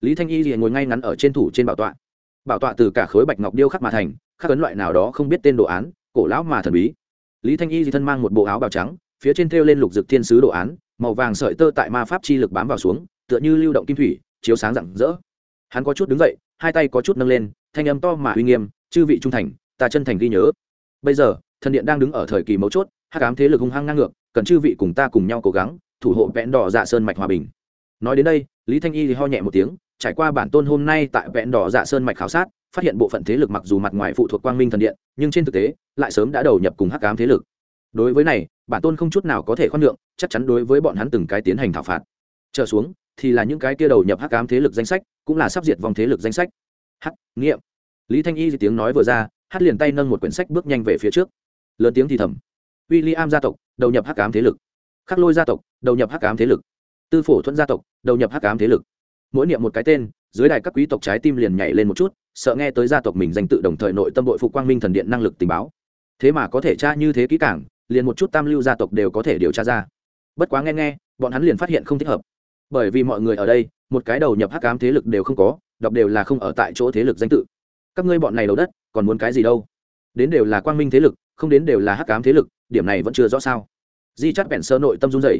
Lý thanh y liền ngồi ngay ngắn ở trên thủ trên bảo tọa bảo tọa từ cả khối bạch ngọc điêu khắc mà thành, khắc ấn loại nào đó không biết tên đồ án, cổ lão mà thần bí. Lý thanh y di thân mang một bộ áo bào trắng, phía trên thêu lên lục dực thiên sứ đồ án, màu vàng sợi tơ tại ma pháp chi lực bám vào xuống, tựa như lưu động kim thủy, chiếu sáng rạng rỡ. Hắn có chút đứng dậy, hai tay có chút nâng lên, thanh âm to mà uy nghiêm, chư vị trung thành, ta chân thành ghi nhớ. Bây giờ, thần điện đang đứng ở thời kỳ mấu chốt hát cám thế lực hung hăng ngang ngược, cần chư vị cùng ta cùng nhau cố gắng, thủ hộ vẽn đỏ dạ sơn mạch hòa bình. Nói đến đây, lý thanh y thì ho nhẹ một tiếng trải qua bản tôn hôm nay tại vẹn đỏ dạ sơn mạch khảo sát, phát hiện bộ phận thế lực mặc dù mặt ngoài phụ thuộc quang minh thần điện, nhưng trên thực tế, lại sớm đã đầu nhập cùng hắc ám thế lực. Đối với này, bản tôn không chút nào có thể khoan nhượng, chắc chắn đối với bọn hắn từng cái tiến hành thảo phạt. Trở xuống, thì là những cái kia đầu nhập hắc ám thế lực danh sách, cũng là sắp diệt vòng thế lực danh sách. Hắc, nghiệm. Lý thanh y tiếng nói vừa ra, hát liền tay nâng một quyển sách bước nhanh về phía trước. Lớn tiếng thì thầm. W i l l i am gia tộc, đầu nhập hắc ám thế lực. Khắc lôi gia tộc, đầu nhập hắc ám thế lực. Tư phổ thuận gia tộc, đầu nhập hắc ám thế lực mỗi niệm một cái tên, dưới đài các quý tộc trái tim liền nhảy lên một chút, sợ nghe tới gia tộc mình danh tự đồng thời nội tâm đội phục quang minh thần điện năng lực tình báo. Thế mà có thể tra như thế kỹ cảng liền một chút tam lưu gia tộc đều có thể điều tra ra. Bất quá nghe nghe, bọn hắn liền phát hiện không thích hợp. Bởi vì mọi người ở đây, một cái đầu nhập hắc ám thế lực đều không có, đọc đều là không ở tại chỗ thế lực danh tự. Các ngươi bọn này đầu đất, còn muốn cái gì đâu? Đến đều là quang minh thế lực, không đến đều là hắc ám thế lực, điểm này vẫn chưa rõ sao. Di chắt bèn sơ nội tâm run dày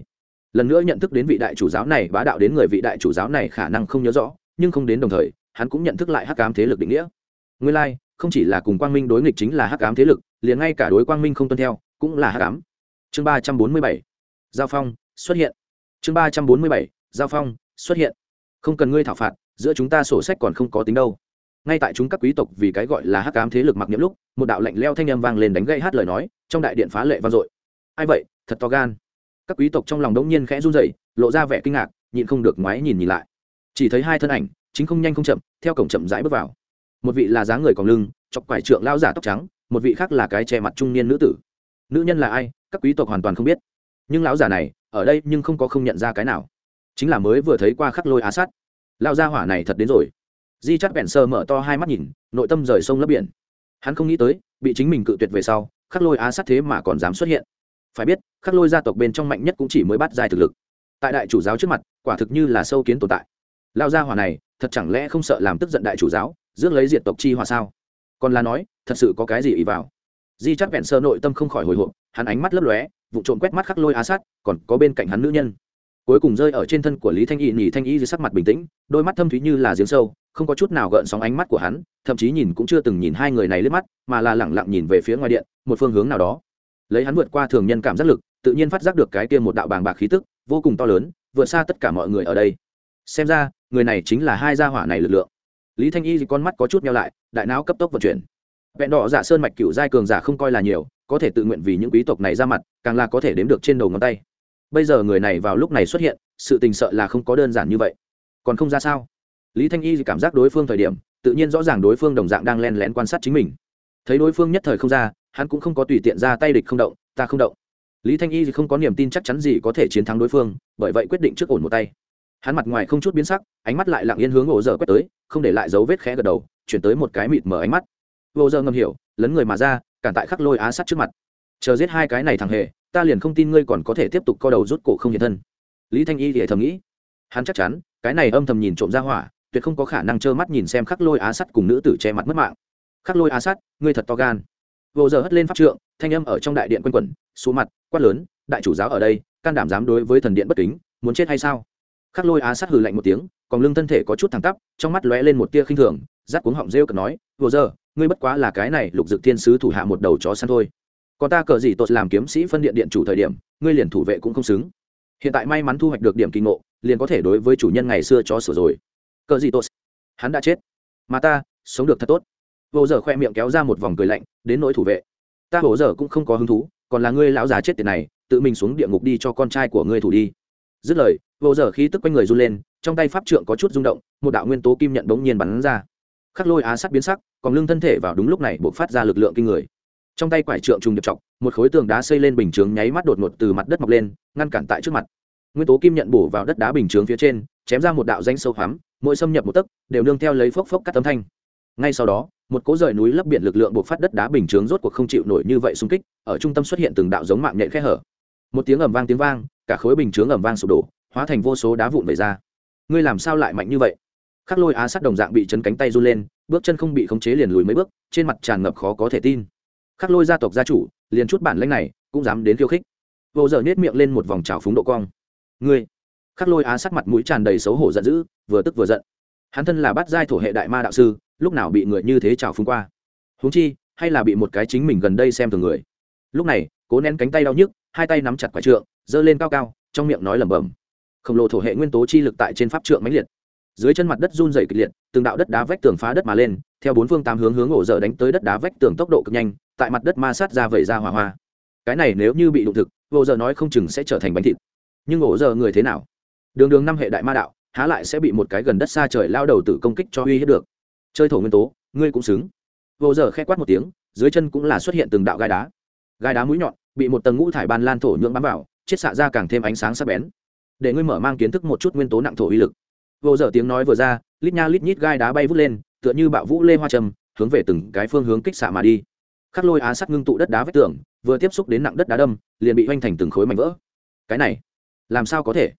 lần nữa nhận thức đến vị đại chủ giáo này bá đạo đến người vị đại chủ giáo này khả năng không nhớ rõ nhưng không đến đồng thời hắn cũng nhận thức lại hắc ám thế lực định nghĩa. Nguyên lai、like, không chỉ là cùng quang minh đối nghịch chính là hắc ám thế lực liền ngay cả đối quang minh không tuân theo cũng là hắc ám. Chương ba trăm bốn mươi bảy. Giao phong xuất hiện. Chương ba trăm bốn mươi bảy. Giao phong xuất hiện. Không cần ngươi thảo phạt giữa chúng ta sổ sách còn không có tính đâu. Ngay tại chúng các quý tộc vì cái gọi là hắc ám thế lực mặc nhiễm lúc một đạo lạnh leo thanh âm vang lên đánh gây hát lời nói trong đại điện phá lệ vang dội. Ai vậy? Thật to gan các quý tộc trong lòng đống nhiên khẽ run rẩy, lộ ra vẻ kinh ngạc, nhịn không được ngoái nhìn nhìn lại. Chỉ thấy hai thân ảnh, chính không nhanh không chậm, theo cổng chậm rãi bước vào. Một vị là dáng người còn lưng, chọc quải trượng lao giả tóc trắng, một vị khác là cái che mặt trung niên nữ tử. Nữ nhân là ai, các quý tộc hoàn toàn không biết. Nhưng lão giả này, ở đây nhưng không có không nhận ra cái nào. Chính là mới vừa thấy qua khắc lôi á sát. Lao gia hỏa này thật đến rồi. Di chắt bẹn sơ mở to hai mắt nhìn, nội tâm rời sông lấp biển. Hắn không nghĩ tới, bị chính mình cự tuyệt về sau, khắc lôi á sát thế mà còn dám xuất hiện phải biết, khắc lôi gia tộc bên trong mạnh nhất cũng chỉ mới bắt dài thực lực. Tại đại chủ giáo trước mặt, quả thực như là sâu kiến tồn tại. Lao gia hỏa này, thật chẳng lẽ không sợ làm tức giận đại chủ giáo, rước lấy diệt tộc chi hòa sao? Còn là nói, thật sự có cái gì ý vào? Di chắc vẹn sơ nội tâm không khỏi hồi hộp, hắn ánh mắt lấp lóe, vụ trộm quét mắt khắc lôi á sát, còn có bên cạnh hắn nữ nhân. Cuối cùng rơi ở trên thân của lý thanh y, nhì thanh y dưới sắc mặt bình tĩnh, đôi mắt thâm thúy như là giếng sâu, không có chút nào gợn sóng ánh mắt của hắn, thậm chí nhìn cũng chưa từng nhìn hai người này lướt mắt, mà là lẳng lặng nhìn về phía ngoài điện, một phương hướng nào đó lấy hắn vượt qua thường nhân cảm giác lực, tự nhiên phát giác được cái kia một đạo bàng bạc khí tức, vô cùng to lớn, vượt xa tất cả mọi người ở đây. Xem ra, người này chính là hai gia hỏa này lực lượng. Lý thanh y thì con mắt có chút nhau lại, đại não cấp tốc vận chuyển. Vẹn đỏ giả sơn mạch cựu giai cường giả không coi là nhiều, có thể tự nguyện vì những quý tộc này ra mặt, càng là có thể đếm được trên đầu ngón tay. Bây giờ người này vào lúc này xuất hiện, sự tình sợ là không có đơn giản như vậy. Còn không ra sao? Lý thanh y thì cảm giác đối phương thời điểm, tự nhiên rõ ràng đối phương đồng dạng đang len lén quan sát chính mình. Thấy đối phương nhất thời không ra hắn cũng không có tùy tiện ra tay địch không động, ta không động. Lý thanh y thì không có niềm tin chắc chắn gì có thể chiến thắng đối phương, bởi vậy quyết định trước ổn một tay. Hắn mặt ngoài không chút biến sắc, ánh mắt lại lặng yên hướng ổ giờ quét tới, không để lại dấu vết khẽ gật đầu, chuyển tới một cái mịt mở ánh mắt. Ổ giờ ngầm hiểu, lấn người mà ra, cản tại khắc lôi á sắt trước mặt. Chờ giết hai cái này thằng hề, ta liền không tin ngươi còn có thể tiếp tục co đầu rút cổ không hiện thân. Lý thanh y thì thầm nghĩ. Hắn chắc chắn, cái này âm thầm nhìn trộm ra hỏa, tuyệt không có khả năng trơ mắt nhìn xem khắc lôi á sắt cùng nữ tử che mặt mất mạng. Khắc lôi á sắt, ngươi thật to gan vô giờ hất lên pháp trượng, thanh âm ở trong đại điện quanh quẩn số mặt, quát lớn, đại chủ giáo ở đây, can đảm dám đối với thần điện bất kính, muốn chết hay sao? Khắc lôi á sát hừ lạnh một tiếng, còn lưng thân thể có chút thẳng tắp, trong mắt lóe lên một tia khinh thường, rát cuống họng rêu cợt nói, vô giờ, ngươi bất quá là cái này lục dự thiên sứ thủ hạ một đầu chó săn thôi. Còn ta cờ gì tốt làm kiếm sĩ phân điện điện chủ thời điểm, ngươi liền thủ vệ cũng không xứng. Hiện tại may mắn thu hoạch được điểm kinh ngộ, liền có thể đối với chủ nhân ngày xưa chó sửa rồi. Cờ gì tốt hắn đã chết. Mà ta, sống được thật tốt vô giờ khoe miệng kéo ra một vòng cười lạnh, đến nỗi thủ vệ. Ta vô giờ cũng không có hứng thú, còn là ngươi lão già chết tiền này, tự mình xuống địa ngục đi cho con trai của ngươi thủ đi. Dứt lời vô giờ khí tức quanh người run lên, trong tay pháp trượng có chút rung động, một đạo nguyên tố kim nhận bỗng nhiên bắn ra. Khắc lôi á sắc biến sắc, còn lưng thân thể vào đúng lúc này buộc phát ra lực lượng kinh người. Trong tay quải trượng trùng điệp chọc, một khối tường đá xây lên bình chướng nháy mắt đột ngột từ mặt đất mọc lên, ngăn cản tại trước mặt. Nguyên tố kim nhận bổ vào đất đá bình chướng phía trên, chém ra một đạo danh sâu hoắm mỗi xâm nhập một tấc, đều nương theo lấy phốc phốc cắt tấm thanh ngay sau đó, một cố rời núi lấp biển lực lượng buộc phát đất đá bình chướng rốt cuộc không chịu nổi như vậy xung kích, ở trung tâm xuất hiện từng đạo giống mạng nhện khe hở. Một tiếng ầm vang tiếng vang, cả khối bình chướng ầm vang sụp đổ, hóa thành vô số đá vụn về ra. Ngươi làm sao lại mạnh như vậy? Khắc lôi á sát đồng dạng bị chấn cánh tay run lên, bước chân không bị khống chế liền lùi mấy bước, trên mặt tràn ngập khó có thể tin. Khắc lôi gia tộc gia chủ, liền chút bản lãnh này, cũng dám đến khiêu khích. Vô giờ nết miệng lên một vòng trào phúng độ cong. Ngươi! Khắc lôi á sát mặt mũi tràn đầy xấu hổ giận dữ, vừa tức vừa giận hắn thân là bát giai thổ hệ đại ma đạo sư, lúc nào bị người như thế trào phúng qua? Huống chi, hay là bị một cái chính mình gần đây xem thường người. Lúc này, cố nén cánh tay đau nhức, hai tay nắm chặt quả trượng, giơ lên cao cao, trong miệng nói lẩm bẩm. Khổng lồ thổ hệ nguyên tố chi lực tại trên pháp trượng mãnh liệt. Dưới chân mặt đất run dày kịch liệt, từng đạo đất đá vách tường phá đất mà lên, theo bốn phương tám hướng hướng ổ dở đánh tới đất đá vách tường tốc độ cực nhanh, tại mặt đất ma sát ra vẩy ra hỏa hoa. Cái này nếu như bị đụng thực, ổ dở nói không chừng sẽ trở thành bánh thịt. Nhưng ổ dở người thế nào? Đường đường năm hệ đại ma đạo há lại sẽ bị một cái gần đất xa trời lao đầu tử công kích cho uy hiếp được. Chơi thổ nguyên tố, ngươi cũng xứng. Vô giờ khẽ quát một tiếng, dưới chân cũng là xuất hiện từng đạo gai đá. Gai đá mũi nhọn, bị một tầng ngũ thải ban lan thổ nhưỡng bám vào, chiết xạ ra càng thêm ánh sáng sắc bén. Để ngươi mở mang kiến thức một chút nguyên tố nặng thổ uy lực. Vô giờ tiếng nói vừa ra, lít nha lít nhít gai đá bay vút lên, tựa như bạo vũ lê hoa trầm, hướng về từng cái phương hướng kích xạ mà đi. Khắc lôi á sắt ngưng tụ đất đá vách tường, vừa tiếp xúc đến nặng đất đá đâm, liền bị hoành thành từng khối mảnh vỡ. Cái này, làm sao có thể?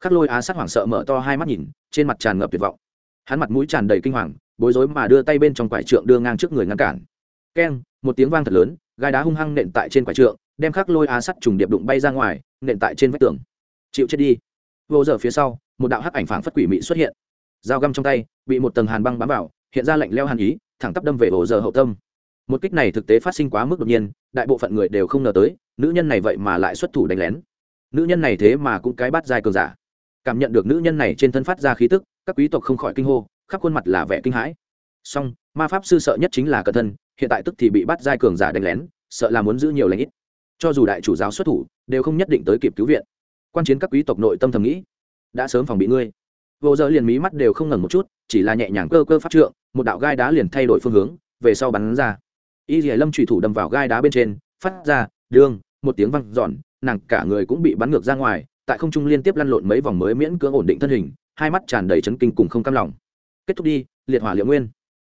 Khắc lôi á sát hoảng sợ mở to hai mắt nhìn, trên mặt tràn ngập tuyệt vọng. Hắn mặt mũi tràn đầy kinh hoàng, bối rối mà đưa tay bên trong quải trượng đưa ngang trước người ngăn cản. Keng, một tiếng vang thật lớn, gai đá hung hăng nện tại trên quải trượng, đem khắc lôi á sắt trùng điệp đụng bay ra ngoài, nện tại trên vách tường. Chịu chết đi. Vô giờ phía sau, một đạo hắc ảnh phảng phất quỷ mị xuất hiện. Dao găm trong tay, bị một tầng hàn băng bám vào, hiện ra lạnh leo hàn ý, thẳng tắp đâm về ổ giờ hậu tâm. Một kích này thực tế phát sinh quá mức đột nhiên, đại bộ phận người đều không ngờ tới, nữ nhân này vậy mà lại xuất thủ đánh lén. Nữ nhân này thế mà cũng cái bắt dài cường giả cảm nhận được nữ nhân này trên thân phát ra khí tức, các quý tộc không khỏi kinh hô, khắp khuôn mặt là vẻ kinh hãi. Song, ma pháp sư sợ nhất chính là cẩn thân, hiện tại tức thì bị bắt giai cường giả đánh lén, sợ là muốn giữ nhiều lãnh ít. Cho dù đại chủ giáo xuất thủ, đều không nhất định tới kịp cứu viện. Quan chiến các quý tộc nội tâm thầm nghĩ, đã sớm phòng bị ngươi. Vô giờ liền mí mắt đều không ngẩn một chút, chỉ là nhẹ nhàng cơ cơ phát trượng, một đạo gai đá liền thay đổi phương hướng, về sau bắn ra. Y dì lâm trùy thủ đâm vào gai đá bên trên, phát ra đương một tiếng văng giòn nàng cả người cũng bị bắn ngược ra ngoài tại không trung liên tiếp lăn lộn mấy vòng mới miễn cưỡng ổn định thân hình, hai mắt tràn đầy chấn kinh cùng không cam lòng. Kết thúc đi, liệt hỏa liệu nguyên.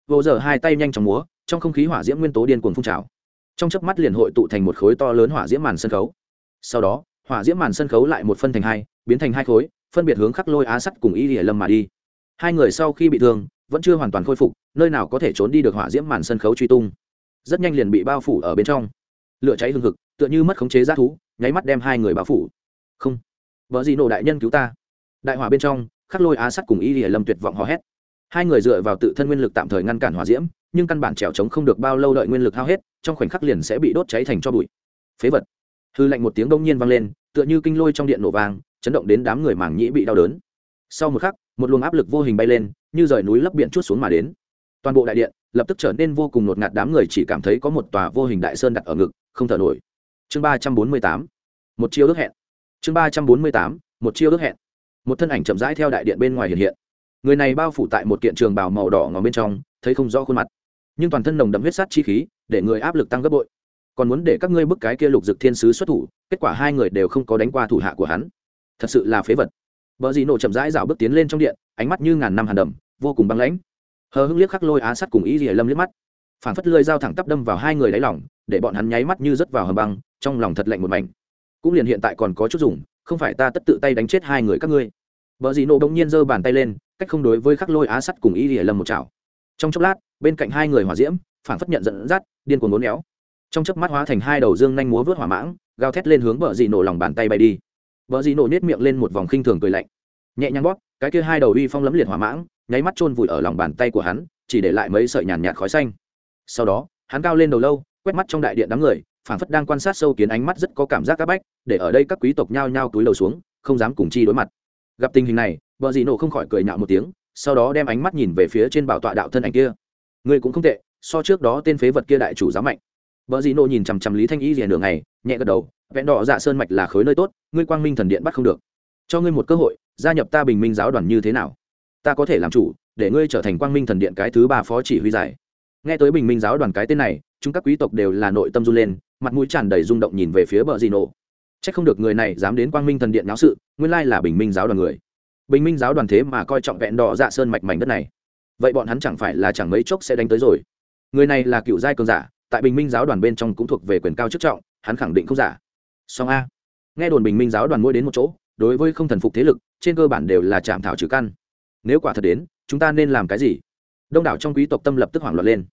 Vô giờ hai tay nhanh chóng múa, trong không khí hỏa diễm nguyên tố điên cuồng phun trào. Trong chớp mắt liền hội tụ thành một khối to lớn hỏa diễm màn sân khấu. Sau đó, hỏa diễm màn sân khấu lại một phân thành hai, biến thành hai khối, phân biệt hướng khắc lôi á sắt cùng y lìa lâm mà đi. Hai người sau khi bị thương, vẫn chưa hoàn toàn khôi phục, nơi nào có thể trốn đi được hỏa diễm màn sân khấu truy tung. Rất nhanh liền bị bao phủ ở bên trong. Lửa cháy hương thực tựa như mất khống chế g thú, nháy mắt đem hai người bao phủ. Không vợ gì nổ đại nhân cứu ta? Đại hỏa bên trong, khắc lôi á sắt cùng y hiển lâm tuyệt vọng hò hét. Hai người dựa vào tự thân nguyên lực tạm thời ngăn cản hỏa diễm, nhưng căn bản trèo trống không được bao lâu đợi nguyên lực hao hết, trong khoảnh khắc liền sẽ bị đốt cháy thành cho bụi. Phế vật. Hư lạnh một tiếng đông nhiên vang lên, tựa như kinh lôi trong điện nổ vang, chấn động đến đám người mảng nhĩ bị đau đớn. Sau một khắc, một luồng áp lực vô hình bay lên, như rời núi lấp biển chút xuống mà đến. Toàn bộ đại điện lập tức trở nên vô cùng ngột ngạt, đám người chỉ cảm thấy có một tòa vô hình đại sơn đặt ở ngực, không thở nổi. Chương ba trăm bốn mươi tám. Một chiêu ước hẹn chương ba trăm bốn mươi tám, một chiêu ước hẹn. Một thân ảnh chậm rãi theo đại điện bên ngoài hiện hiện. Người này bao phủ tại một kiện trường bào màu đỏ ngòm bên trong, thấy không rõ khuôn mặt. Nhưng toàn thân nồng đậm huyết sát chi khí, để người áp lực tăng gấp bội. Còn muốn để các ngươi bức cái kia lục dực thiên sứ xuất thủ, kết quả hai người đều không có đánh qua thủ hạ của hắn. Thật sự là phế vật. Vợ dị nổ chậm rãi rảo bước tiến lên trong điện, ánh mắt như ngàn năm hàn đầm vô cùng băng lãnh. Hờ hưng liếc khắc lôi á sắt cùng ý rìa lâm liếc mắt. Phản phất lơi dao thẳng tắp đâm vào hai người đáy lỏng để bọn hắn nháy mắt như rớt vào hầm băng, trong lòng thật lạnh một mảnh cũng liền hiện tại còn có chút dùng, không phải ta tất tự tay đánh chết hai người các ngươi. Vợ dì nộ bỗng nhiên giơ bàn tay lên, cách không đối với khắc lôi á sắt cùng y rìa lâm một chảo. Trong chốc lát, bên cạnh hai người hỏa diễm phản phất nhận dẫn dắt, điên cuồng ngốn éo trong chớp mắt hóa thành hai đầu dương nhanh múa vớt hỏa mãng, gào thét lên hướng vợ dì nổ lòng bàn tay bay đi. Vợ dì nổ nết miệng lên một vòng khinh thường cười lạnh. Nhẹ nhàng bóp, cái kia hai đầu uy phong lấm liệt hỏa mãng, nháy mắt chôn vùi ở lòng bàn tay của hắn, chỉ để lại mấy sợi nhàn nhạt khói xanh. Sau đó, hắn cao lên đầu lâu, quét mắt trong đại điện đám người phảng phất đang quan sát sâu kiến ánh mắt rất có cảm giác áp bách, để ở đây các quý tộc nhao nhao túi đầu xuống, không dám cùng chi đối mặt. Gặp tình hình này, vợ Dị nổ không khỏi cười nhạo một tiếng, sau đó đem ánh mắt nhìn về phía trên bảo tọa đạo thân ảnh kia. Người cũng không tệ, so trước đó tên phế vật kia đại chủ giáo mạnh. Vợ Dị nổ nhìn chằm chằm lý thanh y rìa nửa ngày nhẹ gật đầu, vẹn đỏ dạ sơn mạch là khối nơi tốt, ngươi quang minh thần điện bắt không được. Cho ngươi một cơ hội, gia nhập ta bình minh giáo đoàn như thế nào? Ta có thể làm chủ, để ngươi trở thành quang minh thần điện cái thứ ba phó chỉ huy giải. Nghe tới bình minh giáo đoàn cái tên này, chúng các quý tộc đều là nội tâm run lên mặt mũi tràn đầy rung động nhìn về phía bờ dì nổ c h ắ c không được người này dám đến quang minh thần điện náo sự, nguyên lai là bình minh giáo đoàn người. Bình minh giáo đoàn thế mà coi trọng vẹn đỏ dạ sơn mạch mảnh đất này. Vậy bọn hắn chẳng phải là chẳng mấy chốc sẽ đánh tới rồi. Người này là cựu giai cường giả, tại bình minh giáo đoàn bên trong cũng thuộc về quyền cao chức trọng, hắn khẳng định không giả. Song a. Nghe đồn bình minh giáo đoàn mỗi đến một chỗ, đối với không thần phục thế lực, trên cơ bản đều là chạm thảo trừ căn. Nếu quả thật đến, chúng ta nên làm cái gì? Đông đảo trong quý tộc tâm lập tức hoảng loạn lên.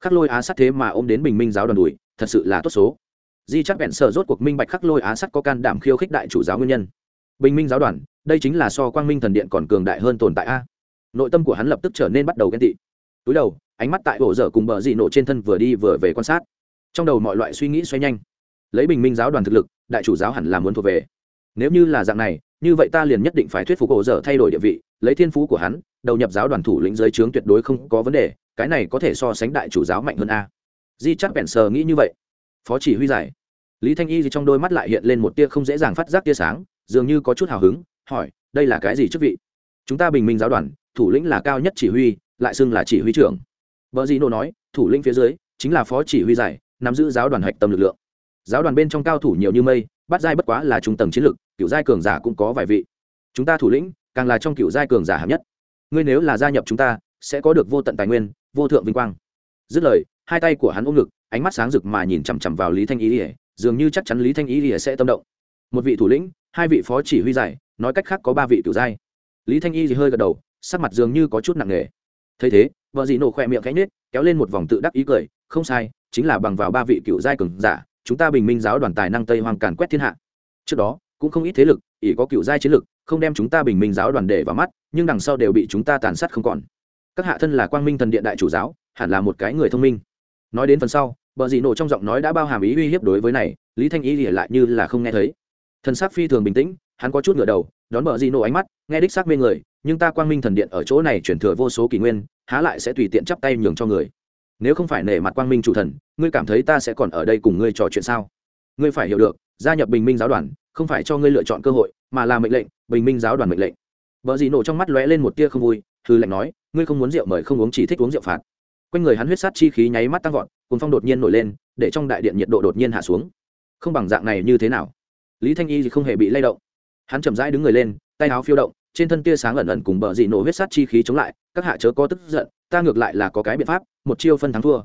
Khắc lôi á sát thế mà ôm đến bình minh giáo đoàn đùi thật sự là tốt số. Di chắc bẹn sợ rốt cuộc minh bạch khắc lôi á sắt có can đảm khiêu khích đại chủ giáo nguyên nhân. Bình minh giáo đoàn, đây chính là so quang minh thần điện còn cường đại hơn tồn tại a. Nội tâm của hắn lập tức trở nên bắt đầu ghen tị. Túi đầu, ánh mắt tại ổ dở cùng bờ dị nổ trên thân vừa đi vừa về quan sát. Trong đầu mọi loại suy nghĩ xoay nhanh. Lấy bình minh giáo đoàn thực lực, đại chủ giáo hẳn là muốn thuộc về. Nếu như là dạng này, như vậy ta liền nhất định phải thuyết phục ổ dở thay đổi địa vị, lấy thiên phú của hắn, đầu nhập giáo đoàn thủ lĩnh giới trướng tuyệt đối không có vấn đề, cái này có thể so sánh đại chủ giáo mạnh hơn a di chắc bèn sờ nghĩ như vậy. Phó chỉ huy giải. Lý thanh y thì trong đôi mắt lại hiện lên một tia không dễ dàng phát giác tia sáng, dường như có chút hào hứng, hỏi, đây là cái gì chức vị? Chúng ta bình minh giáo đoàn, thủ lĩnh là cao nhất chỉ huy, lại xưng là chỉ huy trưởng. Vợ dị nô nói, thủ lĩnh phía dưới, chính là phó chỉ huy giải, nắm giữ giáo đoàn hạch tâm lực lượng. Giáo đoàn bên trong cao thủ nhiều như mây, bắt giai bất quá là trung tầng chiến lực cựu giai cường giả cũng có vài vị. Chúng ta thủ lĩnh, càng là trong cựu giai cường giả hạng nhất. Ngươi nếu là gia nhập chúng ta, sẽ có được vô tận tài nguyên, vô thượng vinh quang. Dứt lời hai tay của hắn ôm ngực, ánh mắt sáng rực mà nhìn chằm chằm vào lý thanh ý ỉa dường như chắc chắn lý thanh ý ỉa sẽ tâm động. Một vị thủ lĩnh, hai vị phó chỉ huy giải, nói cách khác có ba vị cựu giai. Lý thanh y thì hơi gật đầu, sắc mặt dường như có chút nặng nề. Thấy thế, vợ dị nổ khỏe miệng cánh nết kéo lên một vòng tự đắc ý cười, không sai, chính là bằng vào ba vị cựu giai cường giả, chúng ta bình minh giáo đoàn tài năng tây hoàng càn quét thiên hạ. Trước đó, cũng không ít thế lực, ỷ có cựu giai chiến lực, không đem chúng ta bình minh giáo đoàn để vào mắt, nhưng đằng sau đều bị chúng ta tàn sát không còn. Các hạ thân là quang minh thần điện đại chủ giáo, hẳn là một cái người thông minh nói đến phần sau bờ dị nổ trong giọng nói đã bao hàm ý uy hiếp đối với này, lý thanh ý lìa lại như là không nghe thấy. Thần sắc phi thường bình tĩnh, hắn có chút ngửa đầu, đón bờ dị nổ ánh mắt, nghe đích xác mê người, nhưng ta quang minh thần điện ở chỗ này chuyển thừa vô số kỷ nguyên, há lại sẽ tùy tiện chắp tay nhường cho người. Nếu không phải nể mặt quang minh chủ thần, ngươi cảm thấy ta sẽ còn ở đây cùng ngươi trò chuyện sao? Ngươi phải hiểu được, gia nhập bình minh giáo đoàn, không phải cho ngươi lựa chọn cơ hội, mà là mệnh lệnh, bình minh giáo đoàn mệnh lệnh. Vợ dị nổ trong mắt lóe lên một tia không vui thư lệnh nói, ngươi không muốn rượu mời không uống chỉ thích uống rượu phạt quanh người hắn huyết sát chi khí nháy mắt tăng vọt cùng phong đột nhiên nổi lên, để trong đại điện nhiệt độ đột nhiên hạ xuống. Không bằng dạng này như thế nào? Lý thanh y thì không hề bị lay động. Hắn chậm rãi đứng người lên, tay áo phiêu động, trên thân tia sáng ẩn ẩn cùng bờ dị nổ huyết sát chi khí chống lại, các hạ chớ có tức giận, ta ngược lại là có cái biện pháp, một chiêu phân thắng thua.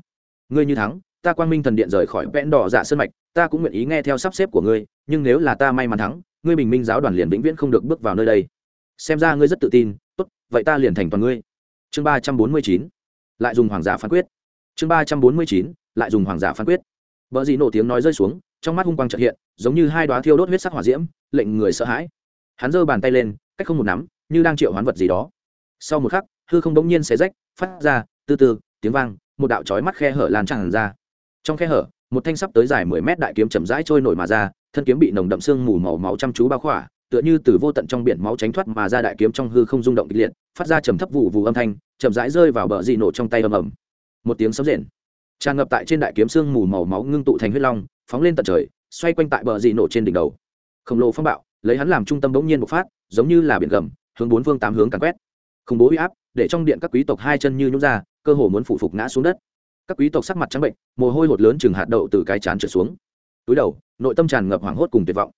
Ngươi như thắng, ta quang minh thần điện rời khỏi vẽn đỏ dạ sơn mạch, ta cũng nguyện ý nghe theo sắp xếp của ngươi, nhưng nếu là ta may mắn thắng, ngươi bình minh giáo đoàn liền vĩnh viễn không được bước vào nơi đây. Xem ra ngươi rất tự tin, tốt, vậy ta liền thành toàn ngươi. Chương ba trăm bốn mươi chín lại dùng hoàng giả phán quyết. Chương ba trăm bốn mươi chín, lại dùng hoàng giả phán quyết. Vợ dị nổ tiếng nói rơi xuống, trong mắt hung quang trợ hiện, giống như hai đoá thiêu đốt huyết sắc hỏa diễm, lệnh người sợ hãi. Hắn giơ bàn tay lên, cách không một nắm, như đang triệu hoán vật gì đó. Sau một khắc, hư không bỗng nhiên xé rách, phát ra, từ từ, tiếng vang, một đạo chói mắt khe hở lan tràn ra. Trong khe hở, một thanh sắp tới dài mười mét đại kiếm chậm rãi trôi nổi mà ra, thân kiếm bị nồng đậm xương mù màu máu chăm chú bao khỏa, tựa như từ vô tận trong biển máu tránh thoát mà ra đại kiếm trong hư không rung động kịch liệt, phát ra trầm thấp vụ vụ âm thanh chậm rãi rơi vào bờ dị nổ trong tay ầm ầm. Một tiếng sấm rền. Tràn ngập tại trên đại kiếm xương mù màu máu ngưng tụ thành huyết long, phóng lên tận trời, xoay quanh tại bờ dị nổ trên đỉnh đầu. Khổng lồ phong bạo, lấy hắn làm trung tâm bỗng nhiên bộc phát, giống như là biển gầm, hướng bốn phương tám hướng càn quét. Khủng bố uy áp, để trong điện các quý tộc hai chân như nhún ra, cơ hồ muốn phủ phục ngã xuống đất. Các quý tộc sắc mặt trắng bệnh, mồ hôi hột lớn chừng hạt đậu từ cái chán trượt xuống. Túi đầu, nội tâm tràn ngập hoảng hốt cùng tuyệt vọng.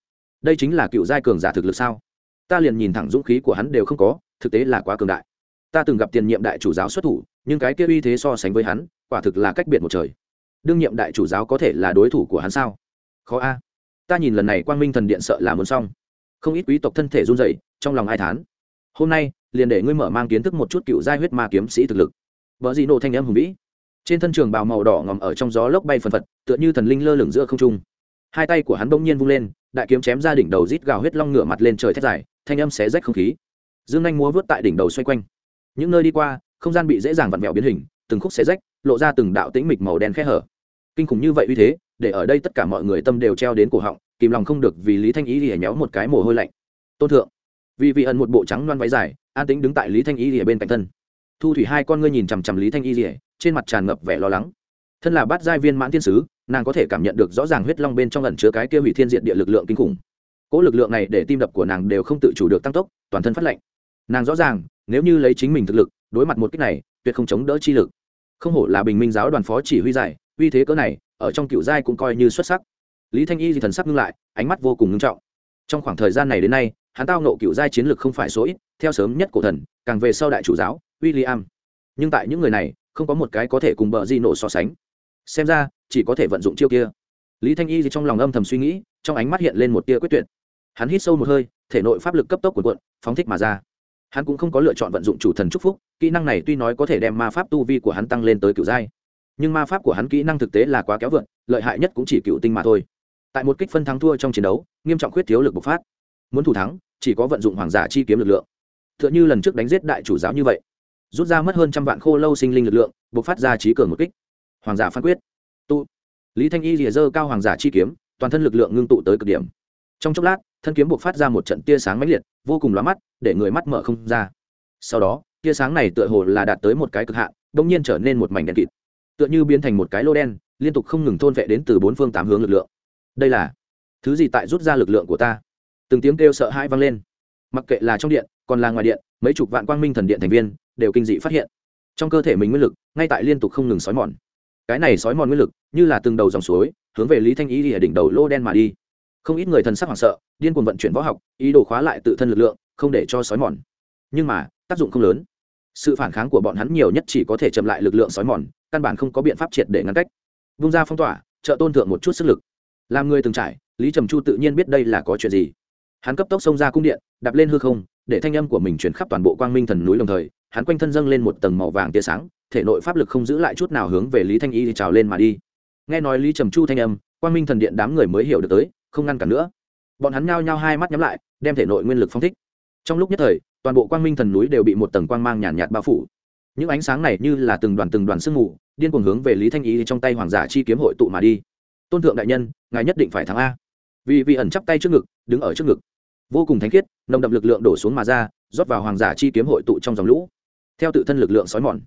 Đây chính là cựu giai cường giả thực lực sao? Ta liền nhìn thẳng dũng khí của hắn đều không có, thực tế là quá cường đại ta từng gặp tiền nhiệm đại chủ giáo xuất thủ, nhưng cái kia uy thế so sánh với hắn, quả thực là cách biệt một trời. Đương nhiệm đại chủ giáo có thể là đối thủ của hắn sao? Khó a. Ta nhìn lần này quang minh thần điện sợ là muốn xong. Không ít quý tộc thân thể run rẩy, trong lòng ai thán. Hôm nay, liền để ngươi mở mang kiến thức một chút cựu giai huyết ma kiếm sĩ thực lực. Vợ dị nộ thanh âm hùng vĩ. Trên thân trường bào màu đỏ ngòm ở trong gió lốc bay phần phật, tựa như thần linh lơ lửng giữa không trung. Hai tay của hắn bỗng nhiên vung lên, đại kiếm chém ra đỉnh đầu rít gào huyết long ngửa mặt lên trời thét dài, thanh âm xé rách không khí. Dương anh múa vớt tại đỉnh đầu xoay quanh những nơi đi qua, không gian bị dễ dàng vặn vẹo biến hình, từng khúc xe rách, lộ ra từng đạo tĩnh mịch màu đen khe hở. Kinh khủng như vậy uy thế, để ở đây tất cả mọi người tâm đều treo đến cổ họng, kìm lòng không được vì lý thanh ý thì nhéo một cái mồ hôi lạnh. Tôn thượng. Vì vị ẩn một bộ trắng loan váy dài, an tĩnh đứng tại lý thanh y thì bên cạnh thân. Thu thủy hai con ngươi nhìn chằm chằm lý thanh y rỉa trên mặt tràn ngập vẻ lo lắng. Thân là bát giai viên mãn thiên sứ, nàng có thể cảm nhận được rõ ràng huyết long bên trong lần chứa cái kia hủy thiên diện địa lực lượng kinh khủng. Cỗ lực lượng này để tim đập của nàng đều không tự chủ được tăng tốc, toàn thân phát lạnh. nàng rõ ràng nếu như lấy chính mình thực lực, đối mặt một cách này, tuyệt không chống đỡ chi lực. Không hổ là bình minh giáo đoàn phó chỉ huy giải, uy thế cỡ này, ở trong cựu giai cũng coi như xuất sắc. Lý thanh y thì thần sắc ngưng lại, ánh mắt vô cùng ngưng trọng. Trong khoảng thời gian này đến nay, hắn tao nộ cựu giai chiến lược không phải số ít, theo sớm nhất cổ thần, càng về sau đại chủ giáo, William. nhưng tại những người này, không có một cái có thể cùng bờ di nổ so sánh. Xem ra, chỉ có thể vận dụng chiêu kia. Lý thanh y thì trong lòng âm thầm suy nghĩ, trong ánh mắt hiện lên một tia quyết tuyệt. Hắn hít sâu một hơi, thể nội pháp lực cấp tốc của quận phóng thích mà ra hắn cũng không có lựa chọn vận dụng chủ thần chúc phúc, kỹ năng này tuy nói có thể đem ma pháp tu vi của hắn tăng lên tới cựu giai, nhưng ma pháp của hắn kỹ năng thực tế là quá kéo vượn, lợi hại nhất cũng chỉ cựu tinh mà thôi. Tại một kích phân thắng thua trong chiến đấu, nghiêm trọng khuyết thiếu lực bộc phát. Muốn thủ thắng, chỉ có vận dụng hoàng giả chi kiếm lực lượng. T h ư ợ n h ư lần trước đánh giết đại chủ giáo như vậy. Rút ra mất hơn trăm vạn khô lâu sinh linh lực lượng, bộc phát ra trí cường một kích. Hoàng giả phán quyết. Tụ lý thanh y rìa dơ cao hoàng giả chi kiếm, toàn thân lực lượng ngưng tụ tới cực điểm. Trong chốc lát thân kiếm buộc phát ra một trận tia sáng mãnh liệt, vô cùng lóa mắt, để người mắt mở không ra. Sau đó, tia sáng này tựa hồ là đạt tới một cái cực hạn đ ỗ n g nhiên trở nên một mảnh đen kịt. Tựa như biến thành một cái lô đen, liên tục không ngừng thôn vệ đến từ bốn phương tám hướng lực lượng. Đây là thứ gì tại rút ra lực lượng của ta? Từng tiếng kêu sợ hãi vang lên. Mặc kệ là trong điện, còn là ngoài điện, mấy chục vạn quang minh thần điện thành viên đều kinh dị phát hiện. Trong cơ thể mình nguyên lực, ngay tại liên tục không ngừng xói mòn. Cái này xói mòn nguyên lực, như là từng đầu dòng suối, hướng về lý thanh ý ở đỉnh đầu lô đen mà đi không ít người thần sắc hoảng sợ, điên cuồng vận chuyển võ học, ý đồ khóa lại tự thân lực lượng, không để cho sói mòn. Nhưng mà, tác dụng không lớn. Sự phản kháng của bọn hắn nhiều nhất chỉ có thể chậm lại lực lượng sói mòn, căn bản không có biện pháp triệt để ngăn cách. Vung ra phong tỏa, trợ tôn thượng một chút sức lực. Làm người từng trải, lý trầm chu tự nhiên biết đây là có chuyện gì. Hắn cấp tốc xông ra cung điện, đạp lên hư không, để thanh âm của mình chuyển khắp toàn bộ quang minh thần núi đồng thời, hắn quanh thân dâng lên một tầng màu vàng tia sáng, thể nội pháp lực không giữ lại chút nào hướng về lý thanh y thì trào lên mà đi. Nghe nói lý trầm chu thanh âm, quang minh thần điện đám người mới hiểu được tới không ngăn cản nữa. Bọn hắn nhao nhao hai mắt nhắm lại đem thể nội nguyên lực phong thích. Trong lúc nhất thời toàn bộ quang minh thần núi đều bị một tầng quang mang nhàn nhạt, nhạt bao phủ. Những ánh sáng này như là từng đoàn từng đoàn sương mù điên cuồng hướng về lý thanh ý trong tay hoàng giả chi kiếm hội tụ mà đi. Tôn thượng đại nhân ngài nhất định phải thắng a. Vì vị ẩn chắp tay trước ngực đứng ở trước ngực. Vô cùng thánh khiết nồng đậm lực lượng đổ xuống mà ra rót vào hoàng giả chi kiếm hội tụ trong dòng lũ. Theo tự thân lực lượng xói mòn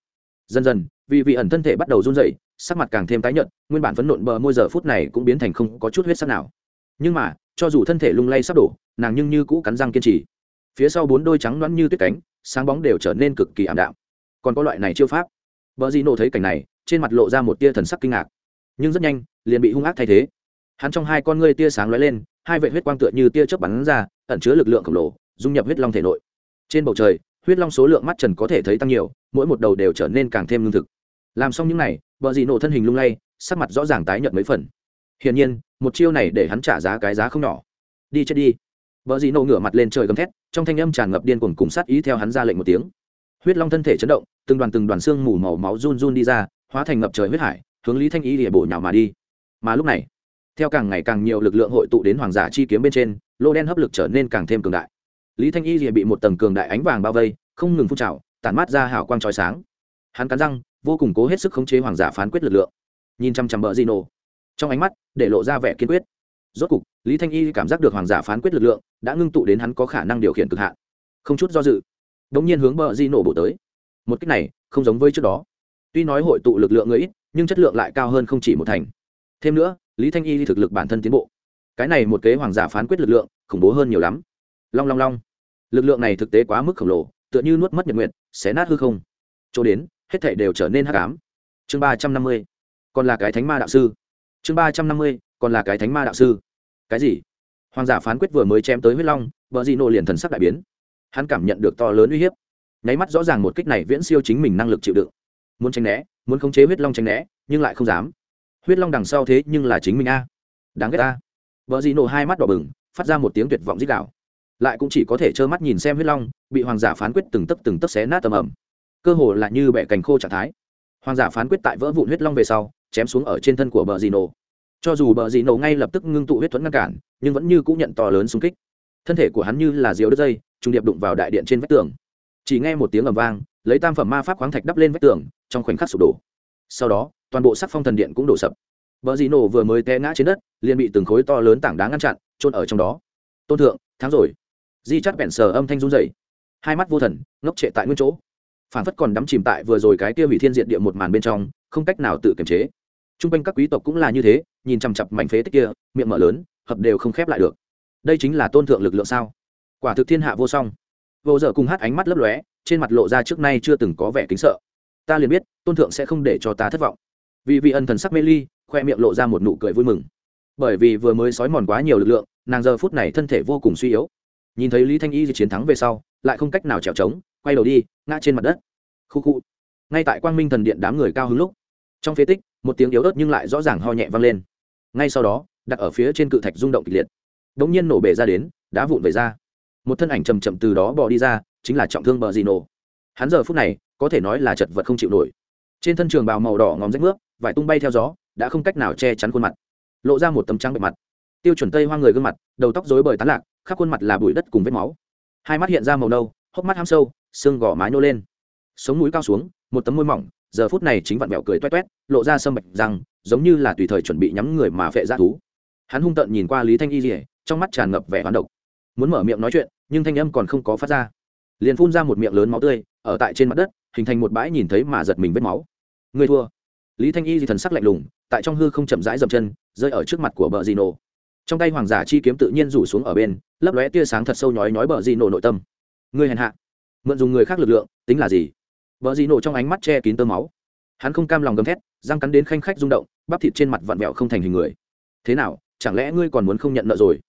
dần dần vì vị ẩn thân thể bắt đầu run dậy sắc mặt càng thêm tái nhợt nguyên bản phấn nộn bờ môi giờ phút này cũng biến thành không có chút huyết sắc nào nhưng mà cho dù thân thể lung lay sắp đổ nàng nhưng như cũ cắn răng kiên trì. Phía sau bốn đôi trắng loãng như tuyết cánh sáng bóng đều trở nên cực kỳ ảm đạm. Còn có loại này chiêu pháp. Vợ Dị nộ thấy cảnh này trên mặt lộ ra một tia thần sắc kinh ngạc. Nhưng rất nhanh liền bị hung ác thay thế. Hắn trong hai con ngươi tia sáng lóe lên hai vệ huyết quang tựa như tia chớp bắn ra ẩn chứa lực lượng khổng lồ dung nhập huyết long thể nội. Trên bầu trời huyết long số lượng mắt trần có thể thấy tăng nhiều mỗi một đầu đều trở nên càng thêm lương thực. Làm xong những này, vợ dị nổ thân hình lung lay sắc mặt rõ ràng tái nhợt mấy phần. Hiển nhiên một chiêu này để hắn trả giá cái giá không nhỏ. Đi chết đi. Vợ dị nổ ngửa mặt lên trời gầm thét, trong thanh âm tràn ngập điên cuồng cùng sát ý theo hắn ra lệnh một tiếng. Huyết long thân thể chấn động, từng đoàn từng đoàn xương mù màu máu run run đi ra, hóa thành ngập trời huyết hải, hướng lý thanh ý địa bổ nhào mà đi. Mà lúc này, theo càng ngày càng nhiều lực lượng hội tụ đến hoàng giả chi kiếm bên trên, lô đen hấp lực trở nên càng thêm cường đại. Lý thanh y rìa bị một tầng cường đại ánh vàng bao vây, không ngừng phun trào, tản mát ra hào quang trói sáng. Hắn cắn răng, vô cùng cố hết sức khống chế hoàng giả phán quyết lực lượng. Nhìn chăm chăm bờ di nổ trong ánh mắt để lộ ra vẻ kiên quyết. Rốt cục, lý thanh y cảm giác được hoàng giả phán quyết lực lượng đã ngưng tụ đến hắn có khả năng điều khiển cực hạn. Không chút do dự đ ỗ n g nhiên hướng bờ di nổ bổ tới. Một cách này không giống với trước đó. Tuy nói hội tụ lực lượng người ít, nhưng chất lượng lại cao hơn không chỉ một thành. Thêm nữa, lý thanh y thực lực bản thân tiến bộ. Cái này một kế hoàng giả phán quyết lực lượng khủng bố hơn nhiều lắm. Long long long. Lực lượng này thực tế quá mức khổng lồ, tựa như nuốt mất nhật nguyện xé nát hư không. Chỗ đến, hết thể đều trở nên hắc ám. Chương ba trăm năm mươi. Còn là cái thánh ma đạo sư chương ba trăm năm mươi, còn là cái thánh ma đạo sư. Cái gì? Hoàng giả phán quyết vừa mới chém tới huyết long vợ dị nộ liền thần sắc đại biến. Hắn cảm nhận được to lớn uy hiếp. Nháy mắt rõ ràng một kích này viễn siêu chính mình năng lực chịu đựng. Muốn tránh né, muốn khống chế huyết long tránh né, nhưng lại không dám. Huyết long đằng sau thế nhưng là chính mình a. Đáng ghét a. Vợ dị nộ hai mắt đỏ bừng, phát ra một tiếng tuyệt vọng dích đạo lại cũng chỉ có thể trơ mắt nhìn xem huyết long, bị hoàng giả phán quyết từng tấc từng tấc xé nát tầm ẩm. Cơ hồ là như bẻ cành khô trạng thái. Hoàng giả phán quyết tại vỡ vụn huyết long về sau chém xuống ở trên thân của bờ dì nổ cho dù bờ dì nổ ngay lập tức ngưng tụ huyết thuẫn ngăn cản, nhưng vẫn như cũng nhận to lớn xung kích. Thân thể của hắn như là diều đất dây trung điệp đụng vào đại điện trên vách tường. Chỉ nghe một tiếng ầm vang, lấy tam phẩm ma pháp khoáng thạch đắp lên vách tường, trong khoảnh khắc sụp đổ. Sau đó, toàn bộ sắc phong thần điện cũng đổ sập. Vợ dì nổ vừa mới té ngã trên đất, liền bị từng khối to lớn tảng đá ngăn chặn trôn ở trong đó. Tôn thượng, thắng rồi. Di chắt bẹn sờ âm thanh run dày hai mắt vô thần, ngốc trệ tại nguyên chỗ. Phản phất còn đắm chìm tại vừa rồi cái kia hủy thiên diện địa một màn bên trong, không cách nào tự kiềm chế t r u n g quanh các quý tộc cũng là như thế, nhìn chằm chặp mảnh phế tích kia, miệng mở lớn, hợp đều không khép lại được. Đây chính là tôn thượng lực lượng sao? Quả thực thiên hạ vô song. Vô dở cùng hát ánh mắt lấp lóe, trên mặt lộ ra trước nay chưa từng có vẻ kính sợ. Ta liền biết, tôn thượng sẽ không để cho ta thất vọng. Vì vị ân thần sắc mê ly, khoe miệng lộ ra một nụ cười vui mừng. Bởi vì vừa mới sói mòn quá nhiều lực lượng, nàng giờ phút này thân thể vô cùng suy yếu. Nhìn thấy lý thanh y chiến thắng về sau, lại không cách nào trèo trống, quay đầu đi, ngã trên mặt đất. Khu khu. Ngay tại quang minh thần điện đám người cao hứng lúc, trong phế tích một tiếng yếu ớt nhưng lại rõ ràng ho nhẹ vang lên. Ngay sau đó, đặt ở phía trên cự thạch rung động kịch liệt. Đ ỗ n g nhiên nổ bể ra đến, đá vụn về ra. Một thân ảnh chầm chậm từ đó bỏ đi ra, chính là trọng thương bờ dì nổ. Hắn giờ phút này, có thể nói là chật vật không chịu nổi. Trên thân trường bào màu đỏ ngòm rách nước vải tung bay theo gió, đã không cách nào che chắn khuôn mặt. Lộ ra một tấm trắng bề mặt. Tiêu chuẩn tây hoa người gương mặt, đầu tóc rối bời tán lạc, khắp khuôn mặt là bụi đất cùng vết máu. Hai mắt hiện ra màu nâu, hốc mắt ham sâu, xương gò mái nô lên. Sống mũi cao xuống, một tấm môi mỏng giờ phút này chính vặn vẹo cười toét toét, lộ ra sâm bạch răng, giống như là tùy thời chuẩn bị nhắm người mà phệ ra thú. Hắn hung tợn nhìn qua lý thanh y rỉa trong mắt tràn ngập vẻ hoán độc. Muốn mở miệng nói chuyện, nhưng thanh âm còn không có phát ra. Liền phun ra một miệng lớn máu tươi, ở tại trên mặt đất, hình thành một bãi nhìn thấy mà giật mình vết máu. Người thua. Lý thanh y di thần sắc lạnh lùng, tại trong hư không chậm rãi dậm chân, rơi ở trước mặt của bờ Di nổ trong tay hoàng giả chi kiếm tự nhiên rủ xuống ở bên, lấp lóe tia sáng thật sâu nhói nhói bờ Di nổ nội tâm. Người hèn hạ. Mượn dùng người khác lực lượng, tính là gì? Bờ dị nổ trong ánh mắt che kín tơ máu. Hắn không cam lòng gầm thét, răng cắn đến khanh khách rung động, bắp thịt trên mặt vặn vẹo không thành hình người. Thế nào, chẳng lẽ ngươi còn muốn không nhận nợ rồi?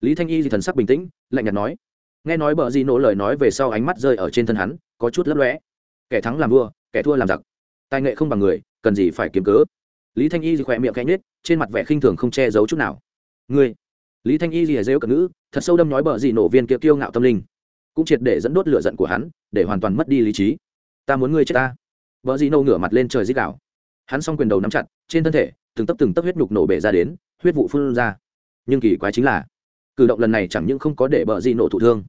Lý thanh y thì thần sắc bình tĩnh, lạnh nhạt nói. Nghe nói bờ di nổ lời nói về sau ánh mắt rơi ở trên thân hắn, có chút lấp lóe. Kẻ thắng làm vua, kẻ thua làm giặc. Tài nghệ không bằng người, cần gì phải kiếm cớ? Lý thanh y thì khỏe miệng cánh nết trên mặt vẻ khinh thường không che giấu chút nào. Ngươi? Lý thanh y rìa rêu cận ngữ, thật sâu đâm nói bờ di nổ viên kia kiêu ngạo tâm linh. Cũng triệt để dẫn đốt lửa giận của hắn, để hoàn toàn mất đi lý trí ta muốn ngươi chết ta. Vợ dị nâu ngửa mặt lên trời dích đảo hắn s o n g quyền đầu nắm chặt, trên thân thể, từng tấp từng tấp huyết nhục nổ bể ra đến, huyết vụ phun ra. Nhưng kỳ quái chính là, cử động lần này chẳng những không có để bờ dị nổ thụ thương,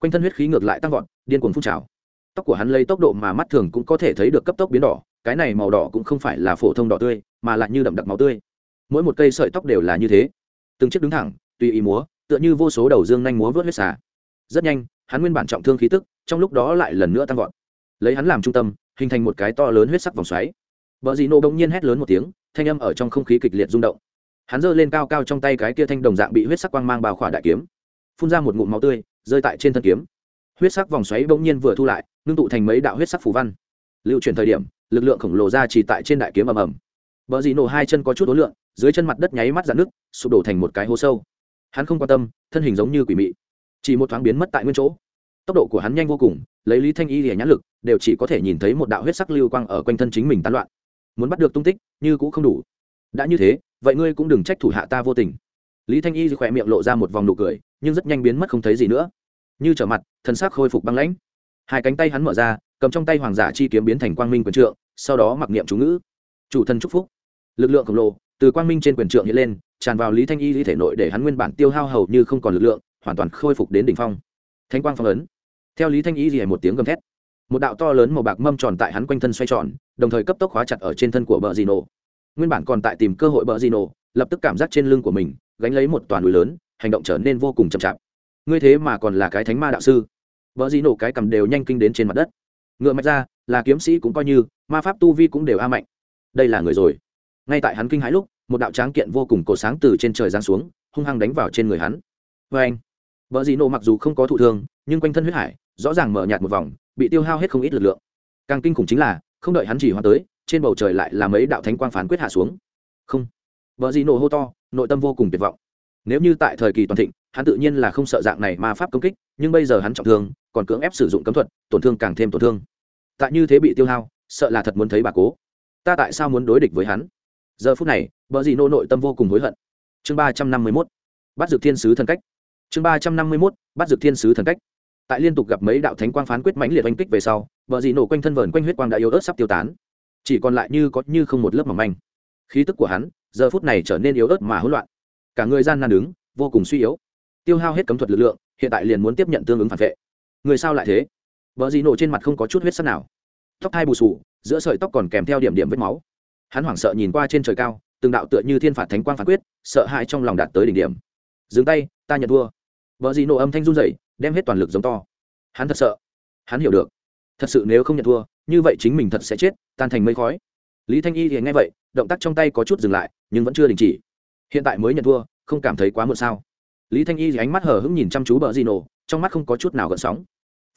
quanh thân huyết khí ngược lại tăng vọt, điên cuồng phun trào. Tóc của hắn lấy tốc độ mà mắt thường cũng có thể thấy được cấp tốc biến đỏ, cái này màu đỏ cũng không phải là phổ thông đỏ tươi, mà lại như đậm đặc máu tươi. Mỗi một cây sợi tóc đều là như thế. Từng chiếc đứng thẳng, tùy ý múa, tựa như vô số đầu dương nhanh múa vớt huyết xà. Rất nhanh, hắn nguyên bản trọng thương khí tức, trong lúc đó lại lần nữa tăng vọt lấy hắn làm trung tâm, hình thành một cái to lớn huyết sắc vòng xoáy. Vợ dì nổ bỗng nhiên hét lớn một tiếng, thanh âm ở trong không khí kịch liệt rung động. Hắn giơ lên cao cao trong tay cái kia thanh đồng dạng bị huyết sắc quang mang bao khỏa đại kiếm, phun ra một ngụm máu tươi, rơi tại trên thân kiếm. Huyết sắc vòng xoáy bỗng nhiên vừa thu lại, ngưng tụ thành mấy đạo huyết sắc phù văn. Lưu truyền thời điểm, lực lượng khổng lồ ra chỉ tại trên đại kiếm ầm ầm. Vợ dì nổ hai chân có chút ối lượng dưới chân mặt đất nháy mắt dạn nước sụp đổ thành một cái hố sâu. Hắn không quan tâm, thân hình giống như quỷ mị, chỉ một thoáng biến mất tại nguyên chỗ tốc độ của hắn nhanh vô cùng, lấy lý thanh y lìa nhãn lực, đều chỉ có thể nhìn thấy một đạo huyết sắc lưu quang ở quanh thân chính mình tán loạn. Muốn bắt được tung tích, như cũng không đủ. Đã như thế, vậy ngươi cũng đừng trách thủ hạ ta vô tình. Lý thanh y khỏe miệng lộ ra một vòng nụ cười, nhưng rất nhanh biến mất không thấy gì nữa. Như trở mặt thân xác khôi phục băng lãnh. Hai cánh tay hắn mở ra, cầm trong tay hoàng giả chi kiếm biến thành quang minh quyền trượng, sau đó mặc niệm chú ngữ. Chủ thân chúc phúc. Lực lượng khổng lồ từ quang minh trên quyền trượng hiện lên, tràn vào lý thanh y lý thể nội để hắn nguyên bản tiêu hao hầu như không còn lực lượng, hoàn toàn khôi phục đến đỉnh phong. Thánh quang phong ấn theo lý thanh ý gì một tiếng gầm thét, một đạo to lớn màu bạc mâm tròn tại hắn quanh thân xoay tròn, đồng thời cấp tốc khóa chặt ở trên thân của bờ dì nổ. Nguyên bản còn tại tìm cơ hội bờ dì nổ, lập tức cảm giác trên lưng của mình, gánh lấy một toàn núi lớn, hành động trở nên vô cùng chậm chạp. Ngươi thế mà còn là cái thánh ma đạo sư. Bờ dì nổ cái cầm đều nhanh kinh đến trên mặt đất. Ngựa mạch ra, là kiếm sĩ cũng coi như, ma pháp tu vi cũng đều a mạnh. Đây là người rồi. Ngay tại hắn kinh hãi lúc, một đạo tráng kiện vô cùng cổ sáng từ trên trời giáng xuống, hung hăng đánh vào trên người hắn. Vê anh vợ dì nổ mặc dù không có thụ thương, nhưng quanh thân huyết hải rõ ràng mở nhạt một vòng, bị tiêu hao hết không ít lực lượng. Càng kinh khủng chính là, không đợi hắn chỉ hoa tới, trên bầu trời lại là mấy đạo thánh quang phán quyết hạ xuống. Không. Vợ gì nổ hô to, nội tâm vô cùng tuyệt vọng. Nếu như tại thời kỳ toàn thịnh, hắn tự nhiên là không sợ dạng này ma pháp công kích, nhưng bây giờ hắn trọng thương, còn cưỡng ép sử dụng cấm thuật, tổn thương càng thêm tổn thương. Tại như thế bị tiêu hao, sợ là thật muốn thấy bà cố. Ta tại sao muốn đối địch với hắn? Giờ phút này, vợ gì nô nội tâm vô cùng hối hận. Chương ba trăm năm mươi mốt. Bắt dược thiên sứ thần cách. Chương ba trăm năm mươi mốt. Bắt dược thiên sứ thần cách tại liên tục gặp mấy đạo thánh quang phán quyết mãnh liệt oanh kích về sau vợ dì nổ quanh thân vờn quanh huyết quang đã yếu ớt sắp tiêu tán. Chỉ còn lại như có như không một lớp mỏng manh. Khí tức của hắn, giờ phút này trở nên yếu ớt mà hỗn loạn. Cả người gian nan đứng, vô cùng suy yếu. Tiêu hao hết cấm thuật lực lượng, hiện tại liền muốn tiếp nhận tương ứng phản vệ. Người sao lại thế? Vợ dì nổ trên mặt không có chút huyết sắc nào. Tóc hai bù sù giữa sợi tóc còn kèm theo điểm điểm vết máu. Hắn hoảng sợ nhìn qua trên trời cao, từng đạo tựa như thiên phạt thánh quang phán quyết, sợ hãi trong lòng đạt tới đỉnh điểm. Dừng tay, ta nhận thua vợ dì nổ âm thanh run rẩy, đem hết toàn lực giống to. Hắn thật sợ. Hắn hiểu được. Thật sự nếu không nhận thua, như vậy chính mình thật sẽ chết, tan thành mây khói. Lý thanh y thì nghe vậy, động tác trong tay có chút dừng lại, nhưng vẫn chưa đình chỉ. Hiện tại mới nhận thua, không cảm thấy quá muộn sao. Lý thanh y thì ánh mắt hở hững nhìn chăm chú vợ Di nổ, trong mắt không có chút nào gợn sóng.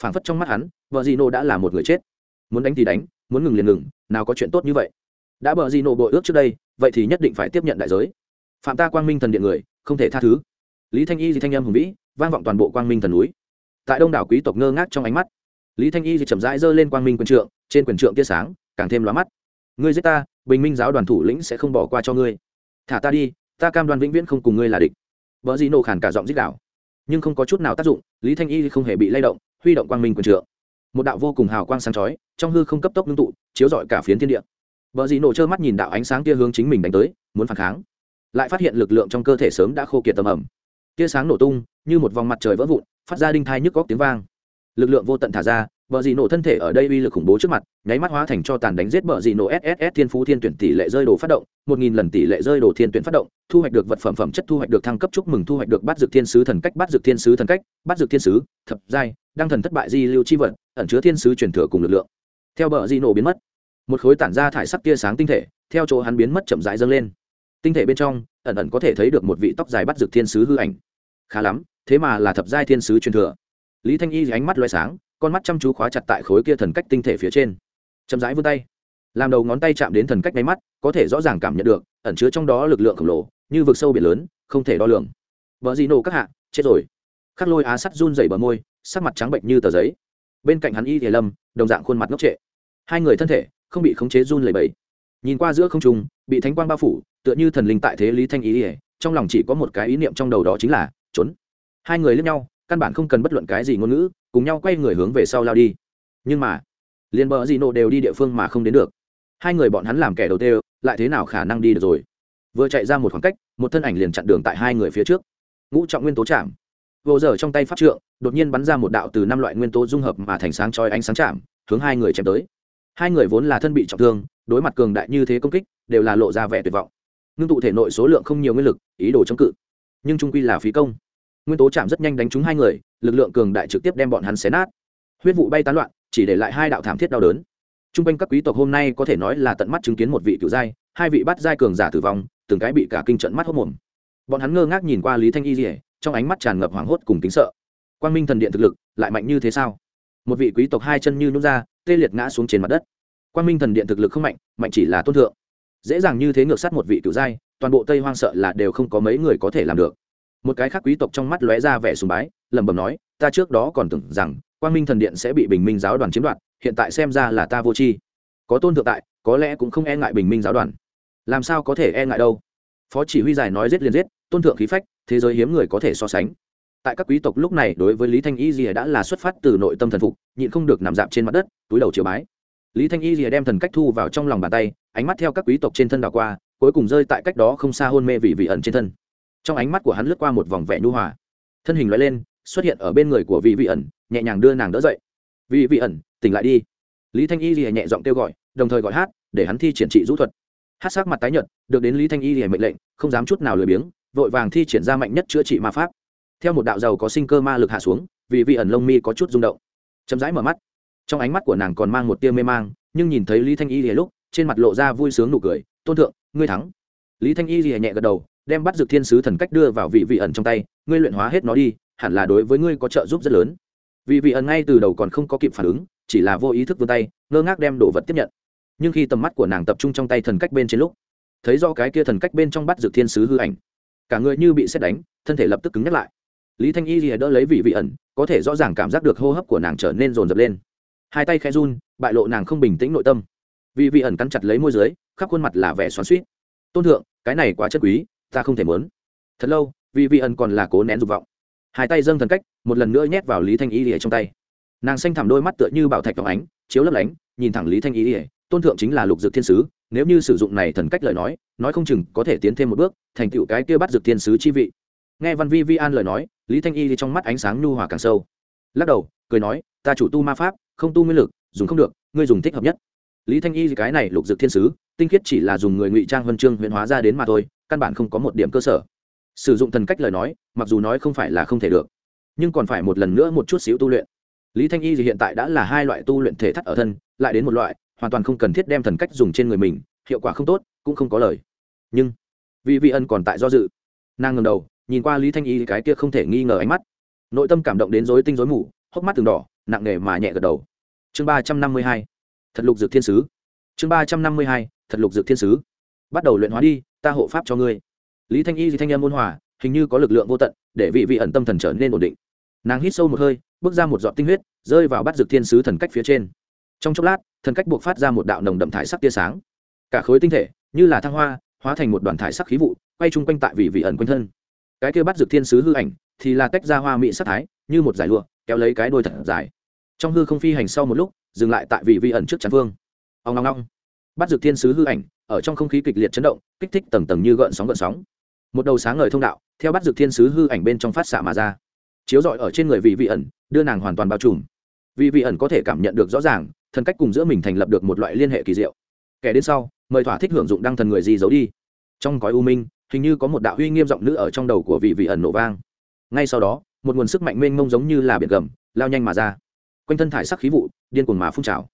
Phảng phất trong mắt hắn, vợ Di nổ đã là một người chết. Muốn đánh thì đánh, muốn ngừng liền ngừng, nào có chuyện tốt như vậy. Đã bờ Di nổ bội ước trước đây, vậy thì nhất định phải tiếp nhận đại giới. Phạm ta quang minh thần điện người, không thể tha thứ. Lý thanh y thì thanh âm hùng vĩ vang vọng toàn bộ quang minh thần núi. Tại đông đảo quý tộc ngơ ngác trong ánh mắt, lý thanh y thì chậm rãi giơ lên quang minh quyền trượng, trên quyền trượng tia sáng càng thêm lóa mắt. Ngươi giết ta, bình minh giáo đoàn thủ lĩnh sẽ không bỏ qua cho ngươi. Thả ta đi, ta cam đoan vĩnh viễn không cùng ngươi là địch. Vợ dị nổ khản cả giọng dích đảo nhưng không có chút nào tác dụng, lý thanh y không hề bị lay động, huy động quang minh quyền trượng. Một đạo vô cùng hào quang sáng chói, trong hư không cấp tốc ngưng tụ, chiếu rọi cả phiến thiên địa. Vợ dị nổ trơ mắt nhìn đạo ánh sáng tia hướng chính mình đánh tới, muốn phản kháng, lại phát hiện lực lượng trong cơ thể sớm đã khô kiệt tầm ẩm. Tia sáng nổ tung như một vòng mặt trời vỡ vụn, phát ra đinh thai nhức góc tiếng vang. Lực lượng vô tận thả ra vợ dị nổ thân thể ở đây uy lực khủng bố trước mặt, nháy mắt hóa thành cho tàn đánh giết vợ dị nổ sss thiên phú thiên tuyển tỷ lệ rơi đồ phát động, một nghìn lần tỷ lệ rơi đồ thiên tuyển phát động, thu hoạch được vật phẩm phẩm chất, thu hoạch được thăng cấp chúc mừng, thu hoạch được bắt dược thiên sứ thần cách, bắt dược thiên sứ thần cách, bắt dược thiên sứ, thập giai, đăng thần thất bại di lưu chi vật, ẩn chứa thiên sứ truyền thừa cùng lực lượng. Theo bờ dị nổ biến mất, một khối tản ra thải sắc tia sáng tinh thể, theo chỗ hắn biến mất chậm rãi dâng lên. Tinh thể bên trong, ẩn ẩn có thể thấy được một vị tóc dài bắt dược thiên sứ hư ảnh khá lắm, thế mà là thập giai thiên sứ truyền thừa. Lý thanh y ánh mắt loay sáng, con mắt chăm chú khóa chặt tại khối kia thần cách tinh thể phía trên. Chậm rãi vươn tay, làm đầu ngón tay chạm đến thần cách máy mắt, có thể rõ ràng cảm nhận được, ẩn chứa trong đó lực lượng khổng lồ, như vực sâu biển lớn, không thể đo lường. Vợ gì nổ các hạ, chết rồi. Khắc lôi á sắt run dày bờ môi, sắc mặt trắng bệnh như tờ giấy. Bên cạnh hắn y thể lâm, đồng dạng khuôn mặt ngốc trệ. Hai người thân thể, không bị khống chế run lẩy bẩy. Nhìn qua giữa không trung, bị thánh quang bao phủ, tựa như thần linh tại thế lý thanh ý ỉa trong lòng chỉ có một cái ý niệm trong đầu đó chính là trốn. Hai người lướt nhau, căn bản không cần bất luận cái gì ngôn ngữ, cùng nhau quay người hướng về sau lao đi. Nhưng mà, liền bờ gì nộ đều đi địa phương mà không đến được. Hai người bọn hắn làm kẻ đầu tiên, lại thế nào khả năng đi được rồi? Vừa chạy ra một khoảng cách, một thân ảnh liền chặn đường tại hai người phía trước. Ngũ trọng nguyên tố chạm. Vô giờ trong tay pháp trượng, đột nhiên bắn ra một đạo từ năm loại nguyên tố dung hợp mà thành sáng chói ánh sáng chạm, hướng hai người chém tới. Hai người vốn là thân bị trọng thương, đối mặt cường đại như thế công kích, đều là lộ ra vẻ tuyệt vọng. Ngưng tụ thể nội số lượng không nhiều nguyên lực, ý đồ chống cự nhưng trung quy là phí công. Nguyên tố chạm rất nhanh đánh trúng hai người, lực lượng cường đại trực tiếp đem bọn hắn xé nát. Huyết vụ bay tán loạn, chỉ để lại hai đạo thảm thiết đau đớn. T r u n g quanh các quý tộc hôm nay có thể nói là tận mắt chứng kiến một vị cựu giai, hai vị bắt giai cường giả tử vong, từng cái bị cả kinh trận mắt hốc mồm. Bọn hắn ngơ ngác nhìn qua lý thanh y dỉa trong ánh mắt tràn ngập hoảng hốt cùng kính sợ. Quang minh thần điện thực lực lại mạnh như thế sao? Một vị quý tộc hai chân như nút ra, tê liệt ngã xuống trên mặt đất. Quang minh thần điện thực lực không mạnh mạnh chỉ là tôn thượng. Dễ dàng như thế ngược sát một vị cựu giai toàn bộ tây hoang sợ là đều không có mấy người có thể làm được. Một cái khác quý tộc trong mắt lóe ra vẻ sùng bái, lẩm bẩm nói, ta trước đó còn tưởng rằng quang minh thần điện sẽ bị bình minh giáo đoàn chiếm đoạt, hiện tại xem ra là ta vô tri. Có tôn thượng tại, có lẽ cũng không e ngại bình minh giáo đoàn. Làm sao có thể e ngại đâu? Phó chỉ huy giải nói giết liền giết, tôn thượng khí phách, thế giới hiếm người có thể so sánh. Tại các quý tộc lúc này đối với lý thanh y rìa đã là xuất phát từ nội tâm thần phục, nhịn không được nằm dạp trên mặt đất, túi đầu chiều bái. Lý thanh y rìa đem thần cách thu vào trong lòng bàn tay, ánh mắt theo các quý tộc trên thân đảo qua cuối cùng rơi tại cách đó không xa hôn mê vị vị ẩn trên thân. Trong ánh mắt của hắn lướt qua một vòng vẻ nhu hòa. Thân hình loại lên, xuất hiện ở bên người của vị vị ẩn, nhẹ nhàng đưa nàng đỡ dậy. Vị vị ẩn, tỉnh lại đi. Lý thanh y lìa nhẹ giọng kêu gọi, đồng thời gọi hát, để hắn thi triển trị rũ thuật. Hát sắc mặt tái nhợt, được đến lý thanh y lìa mệnh lệnh, không dám chút nào lười biếng, vội vàng thi triển ra mạnh nhất chữa trị ma pháp. Theo một đạo giàu có sinh cơ ma lực hạ xuống, vị vị ẩn lông mi có chút rung động. Chậm rãi mở mắt. Trong ánh mắt của nàng còn mang một tia mê mang, nhưng nhìn thấy lý thanh y lìa lúc, trên mặt lộ ra vui sướng nụ cười tôn thượng, ngươi thắng. Lý thanh y gì nhẹ gật đầu, đem bắt dược thiên sứ thần cách đưa vào vị vị ẩn trong tay, ngươi luyện hóa hết nó đi, hẳn là đối với ngươi có trợ giúp rất lớn. Vị vị ẩn ngay từ đầu còn không có kịp phản ứng, chỉ là vô ý thức vươn tay, ngơ ngác đem đồ vật tiếp nhận. Nhưng khi tầm mắt của nàng tập trung trong tay thần cách bên trên lúc, thấy do cái kia thần cách bên trong bắt dược thiên sứ hư ảnh, cả người như bị xét đánh, thân thể lập tức cứng nhắc lại. Lý thanh y gì đỡ lấy vị vị ẩn, có thể rõ ràng cảm giác được hô hấp của nàng trở nên rồn rập lên. Hai tay khe run, bại lộ nàng không bình tĩnh nội tâm. Vị vị ẩn cắn chặt lấy môi dưới khắp khuôn mặt là vẻ xoắn suýt tôn thượng, cái này quá chất quý, ta không thể muốn. Thật lâu vì vị ẩn còn là cố nén dục vọng. Hai tay dâng thần cách, một lần nữa nhét vào lý thanh y lìa trong tay. Nàng xanh thẳm đôi mắt tựa như bảo thạch phóng ánh, chiếu lấp lánh, nhìn thẳng lý thanh y lìa. Tôn thượng chính là lục dược thiên sứ, nếu như sử dụng này thần cách lời nói nói không chừng có thể tiến thêm một bước, thành tựu cái kia bắt dược thiên sứ chi vị. Nghe văn vi vi an lời nói, lý thanh y trong mắt ánh sáng nhu hòa càng sâu. Lắc đầu, cười nói, ta chủ tu ma pháp, không tu nguyên lực, dùng không được, ngươi dùng thích hợp nhất. Lý thanh y cái này lục dược thiên sứ tinh khiết chỉ là dùng người ngụy trang huân chương huyền hóa ra đến mà thôi, căn bản không có một điểm cơ sở. Sử dụng thần cách lời nói, mặc dù nói không phải là không thể được, nhưng còn phải một lần nữa một chút xíu tu luyện. Lý thanh y thì hiện tại đã là hai loại tu luyện thể thắt ở thân, lại đến một loại, hoàn toàn không cần thiết đem thần cách dùng trên người mình, hiệu quả không tốt, cũng không có lời. Nhưng vì vị ân còn tại do dự. Nàng ngầm đầu, nhìn qua lý thanh y cái kia không thể nghi ngờ ánh mắt. Nội tâm cảm động đến rối tinh rối mù, hốc mắt từng đỏ, nặng nề mà nhẹ gật đầu. Chương ba trăm năm mươi hai, thật lục dược thiên sứ. Chương ba trăm năm mươi hai thật lục dược thiên sứ. Bắt đầu luyện hóa đi, ta hộ pháp cho ngươi. Lý thanh y di thanh em ôn hòa, hình như có lực lượng vô tận, để vị vị ẩn tâm thần trở nên ổn định. Nàng hít sâu một hơi, bước ra một giọt tinh huyết, rơi vào bắt dược thiên sứ thần cách phía trên. Trong chốc lát, thần cách buộc phát ra một đạo nồng đậm thải sắc tia sáng. Cả khối tinh thể, như là thăng hoa, hóa thành một đoàn thải sắc khí vụ, quay chung quanh tại vị vị ẩn quanh thân. Cái kia bắt dược thiên sứ hư ảnh, thì là tách ra hoa mỹ sắc thái, như một giải lụa, kéo lấy cái đôi thật dài. Trong hư không phi hành sau một lúc, dừng lại tại vị vị ẩn trước chắn vương. ông long long bắt dược thiên sứ hư ảnh, ở trong không khí kịch liệt chấn động, kích thích tầng tầng như gợn sóng gợn sóng. Một đầu sáng ngời thông đạo, theo bắt dược thiên sứ hư ảnh bên trong phát xạ mà ra. Chiếu rọi ở trên người vị vị ẩn, đưa nàng hoàn toàn bao trùm. Vị vị ẩn có thể cảm nhận được rõ ràng, thần cách cùng giữa mình thành lập được một loại liên hệ kỳ diệu. Kẻ đến sau, mời thỏa thích hưởng dụng đăng thần người gì giấu đi. Trong cõi u minh, hình như có một đạo uy nghiêm giọng nữ ở trong đầu của vị vị ẩn nổ vang. Ngay sau đó, một nguồn sức mạnh mênh mông giống như là biển gầm, lao nhanh mà ra. Quanh thân thải sắc khí vụ, điên cuồng mà phun trào.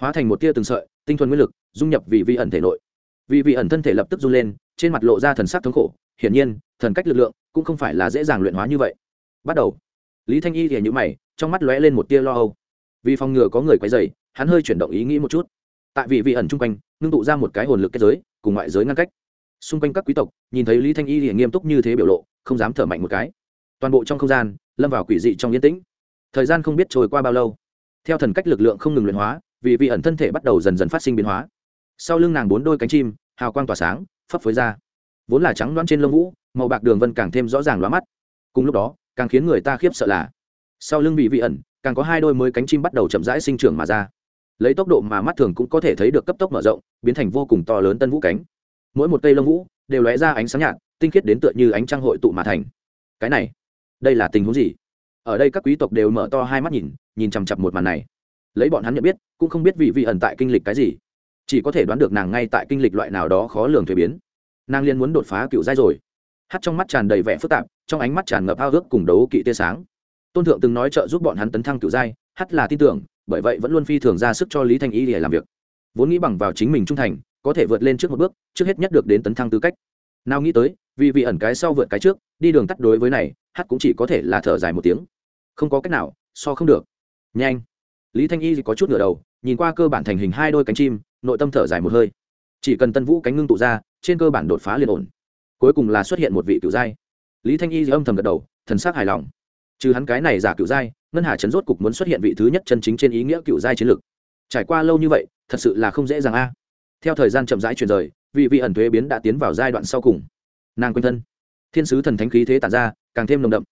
Hóa thành một tia từng sợi, tinh thuần nguyên lực dung nhập vì vị ẩn thể nội. Vị vị ẩn thân thể lập tức run lên, trên mặt lộ ra thần sắc thống khổ, hiển nhiên, thần cách lực lượng cũng không phải là dễ dàng luyện hóa như vậy. Bắt đầu. Lý thanh y thì nhữ mày, trong mắt lóe lên một tia lo âu. Vì phòng ngừa có người quấy dày hắn hơi chuyển động ý nghĩ một chút. Tại vì vị ẩn chung quanh, ngưng tụ ra một cái hồn lực kết giới, cùng ngoại giới ngăn cách. Xung quanh các quý tộc, nhìn thấy lý thanh y thì nghiêm túc như thế biểu lộ, không dám thở mạnh một cái. Toàn bộ trong không gian, lâm vào quỷ dị trong yên tĩnh. Thời gian không biết trôi qua bao lâu. Theo thần cách lực lượng không ngừng luyện hóa, vì vị ẩn thân thể bắt đầu dần dần phát sinh biến hóa sau lưng nàng bốn đôi cánh chim, hào quang tỏa sáng, phấp phới ra. Vốn là trắng đoán trên lông vũ, màu bạc đường vân càng thêm rõ ràng lóa mắt. Cùng lúc đó, càng khiến người ta khiếp sợ là, sau lưng vị vị ẩn, càng có hai đôi mới cánh chim bắt đầu chậm rãi sinh trưởng mà ra. Lấy tốc độ mà mắt thường cũng có thể thấy được cấp tốc mở rộng, biến thành vô cùng to lớn tân vũ cánh. Mỗi một cây lông vũ đều lóe ra ánh sáng nhạt, tinh khiết đến tựa như ánh trăng hội tụ mà thành. Cái này, đây là tình huống gì? Ở đây các quý tộc đều mở to hai mắt nhìn nhìn chằm chặp một màn này. Lấy bọn hắn nhận biết, cũng không biết vị vị ẩn tại kinh lịch cái gì chỉ có thể đoán được nàng ngay tại kinh lịch loại nào đó khó lường thuế biến. Nàng liên muốn đột phá cựu giai rồi. Hát trong mắt tràn đầy vẻ phức tạp, trong ánh mắt tràn ngập ao ước cùng đấu kỵ tia sáng. Tôn thượng từng nói trợ giúp bọn hắn tấn thăng cựu giai, hát là tin tưởng, bởi vậy vẫn luôn phi thường ra sức cho lý thanh y để làm việc. Vốn nghĩ bằng vào chính mình trung thành, có thể vượt lên trước một bước, trước hết nhất được đến tấn thăng tư cách. Nào nghĩ tới, vì vị ẩn cái sau vượt cái trước, đi đường tắt đối với này, hát cũng chỉ có thể là thở dài một tiếng. Không có cách nào, so không được. Nhanh. Lý thanh y có chút ngửa đầu, nhìn qua cơ bản thành hình hai đôi cánh chim nội tâm thở dài một hơi. Chỉ cần tân vũ cánh ngưng tụ ra, trên cơ bản đột phá liền ổn. Cuối cùng là xuất hiện một vị cựu giai. Lý thanh y âm thầm gật đầu, thần sắc hài lòng. Trừ hắn cái này giả cựu giai, ngân hà chấn rốt cục muốn xuất hiện vị thứ nhất chân chính trên ý nghĩa cựu giai chiến lược trải qua lâu như vậy, thật sự là không dễ dàng a. Theo thời gian chậm rãi chuyển rời, vị vị ẩn thuế biến đã tiến vào giai đoạn sau cùng. Nàng quanh thân. Thiên sứ thần thánh khí thế tản ra, càng thêm nồng đậm.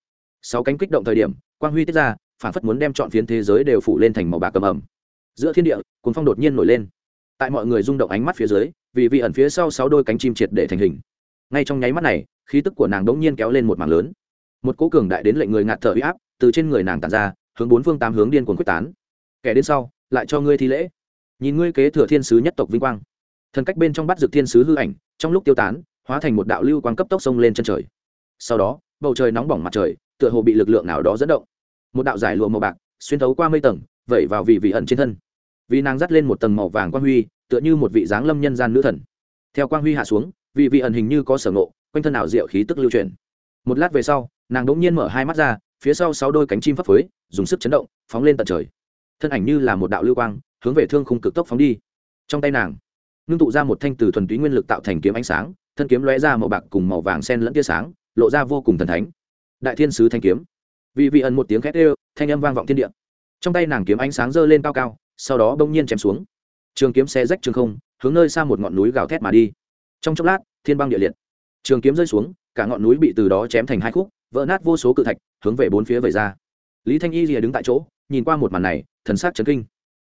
Sáu cánh kích động thời điểm, quang huy tiết ra, phản phất muốn đem chọn phiến thế giới đều phủ lên thành màu bạc cầm ẩm. Giữa thiên địa cuốn phong đột nhiên nổi lên tại mọi người rung động ánh mắt phía dưới, vì vị ẩn phía sau sáu đôi cánh chim triệt để thành hình. Ngay trong nháy mắt này, khí tức của nàng đ ỗ n g nhiên kéo lên một mảng lớn. Một cố cường đại đến lệnh người ngạt thở huy áp từ trên người nàng tàn ra, hướng bốn phương tám hướng điên cuồng quyết tán. Kẻ đến sau, lại cho ngươi thi lễ. Nhìn ngươi kế thừa thiên sứ nhất tộc vinh quang. Thần cách bên trong bắt dược thiên sứ hư ảnh, trong lúc tiêu tán, hóa thành một đạo lưu quang cấp tốc sông lên chân trời. Sau đó, bầu trời nóng bỏng mặt trời, tựa hồ bị lực lượng nào đó dẫn động. Một đạo giải lụa màu bạc, xuyên thấu qua mây tầng, vẩy vào vị vị ẩn trên thân vì nàng dắt lên một tầng màu vàng quang huy, tựa như một vị dáng lâm nhân gian nữ thần. Theo quang huy hạ xuống, vị vị ẩn hình như có sở ngộ, quanh thân ảo diệu khí tức lưu chuyển. Một lát về sau, nàng đỗng nhiên mở hai mắt ra, phía sau sáu đôi cánh chim phấp phới, dùng sức chấn động, phóng lên tận trời. Thân ảnh như là một đạo lưu quang, hướng về thương khung cực tốc phóng đi. Trong tay nàng, ngưng tụ ra một thanh từ thuần túy nguyên lực tạo thành kiếm ánh sáng, thân kiếm lóe ra màu bạc cùng màu vàng sen lẫn tia sáng, lộ ra vô cùng thần thánh. Đại thiên sứ thanh kiếm. Vị vị ẩn một tiếng khét ê thanh âm vang vọng thiên địa. Trong tay nàng kiếm ánh sáng dơ lên cao cao sau đó bỗng nhiên chém xuống. Trường kiếm xe rách trường không, hướng nơi xa một ngọn núi gào thét mà đi. Trong chốc lát, thiên băng địa liệt. Trường kiếm rơi xuống, cả ngọn núi bị từ đó chém thành hai khúc, vỡ nát vô số cự thạch, hướng về bốn phía vẩy ra. Lý thanh y rìa đứng tại chỗ, nhìn qua một màn này, thần sắc chấn kinh.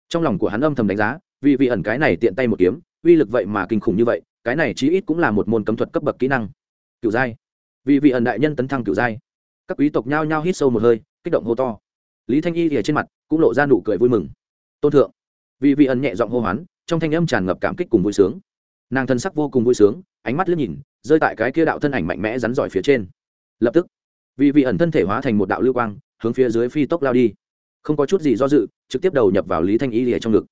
Trong lòng của hắn âm thầm đánh giá, vì vị ẩn cái này tiện tay một kiếm, uy lực vậy mà kinh khủng như vậy, cái này chí ít cũng là một môn cấm thuật cấp bậc kỹ năng. Cựu giai. Vì vị ẩn đại nhân tấn thăng cựu giai. Các quý tộc nhao nhao hít sâu một hơi, kích động hô to. Lý thanh y rìa trên mặt, cũng lộ ra nụ cười vui mừng tôn thượng. Vì vị ẩn nhẹ giọng hô hoán, trong thanh âm tràn ngập cảm kích cùng vui sướng. Nàng thân sắc vô cùng vui sướng, ánh mắt liếc nhìn, rơi tại cái kia đạo thân ảnh mạnh mẽ rắn giỏi phía trên. Lập tức vì vị ẩn thân thể hóa thành một đạo lưu quang, hướng phía dưới phi tốc lao đi. Không có chút gì do dự, trực tiếp đầu nhập vào lý thanh y lìa trong ngực.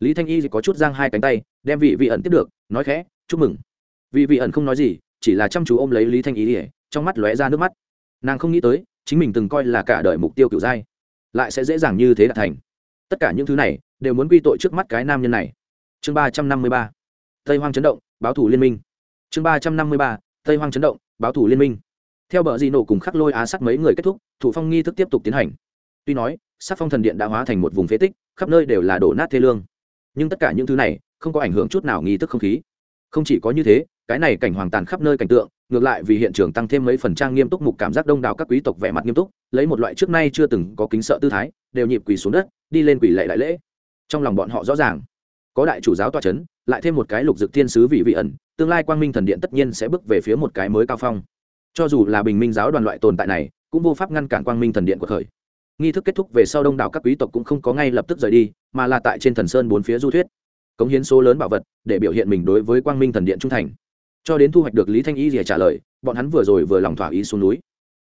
Lý thanh y có chút giang hai cánh tay, đem vị vị ẩn tiếp được, nói khẽ, chúc mừng. Vị vị ẩn không nói gì, chỉ là chăm chú ôm lấy lý thanh y lìa, trong mắt lóe ra nước mắt. Nàng không nghĩ tới, chính mình từng coi là cả đời mục tiêu kiểu giai lại sẽ dễ dàng như thế đạt thành tất cả những thứ này đều muốn quy tội trước mắt cái nam nhân này. Chương ba trăm năm mươi ba. Tây hoang chấn động, báo thủ liên minh. Chương ba trăm năm mươi ba. Tây hoang chấn động, báo thủ liên minh. Theo bờ di nổ cùng khắc lôi á sắc mấy người kết thúc, thủ phong nghi thức tiếp tục tiến hành. Tuy nói sắc phong thần điện đã hóa thành một vùng phế tích, khắp nơi đều là đổ nát thê lương. Nhưng tất cả những thứ này không có ảnh hưởng chút nào nghi thức không khí. Không chỉ có như thế cái này cảnh hoàng tàn khắp nơi cảnh tượng, ngược lại vì hiện trường tăng thêm mấy phần trang nghiêm túc mục cảm giác đông đảo các quý tộc vẻ mặt nghiêm túc, lấy một loại trước nay chưa từng có kính sợ tư thái, đều nhịp quỳ xuống đất, đi lên quỳ lệ đại lễ. Trong lòng bọn họ rõ ràng, có đại chủ giáo toa c h ấ n lại thêm một cái lục dực thiên sứ vị vị ẩn, tương lai quang minh thần điện tất nhiên sẽ bước về phía một cái mới cao phong. Cho dù là bình minh giáo đoàn loại tồn tại này, cũng vô pháp ngăn cản quang minh thần điện của khởi nghi thức kết thúc về sau đông đảo các quý tộc cũng không có ngay lập tức rời đi, mà là tại trên thần sơn bốn phía du thuyết, cống hiến số lớn bảo vật để biểu hiện mình đối với quang minh thần điện trung thành cho đến thu hoạch được lý thanh y rìa trả lời, bọn hắn vừa rồi vừa lòng thỏa ý xuống núi.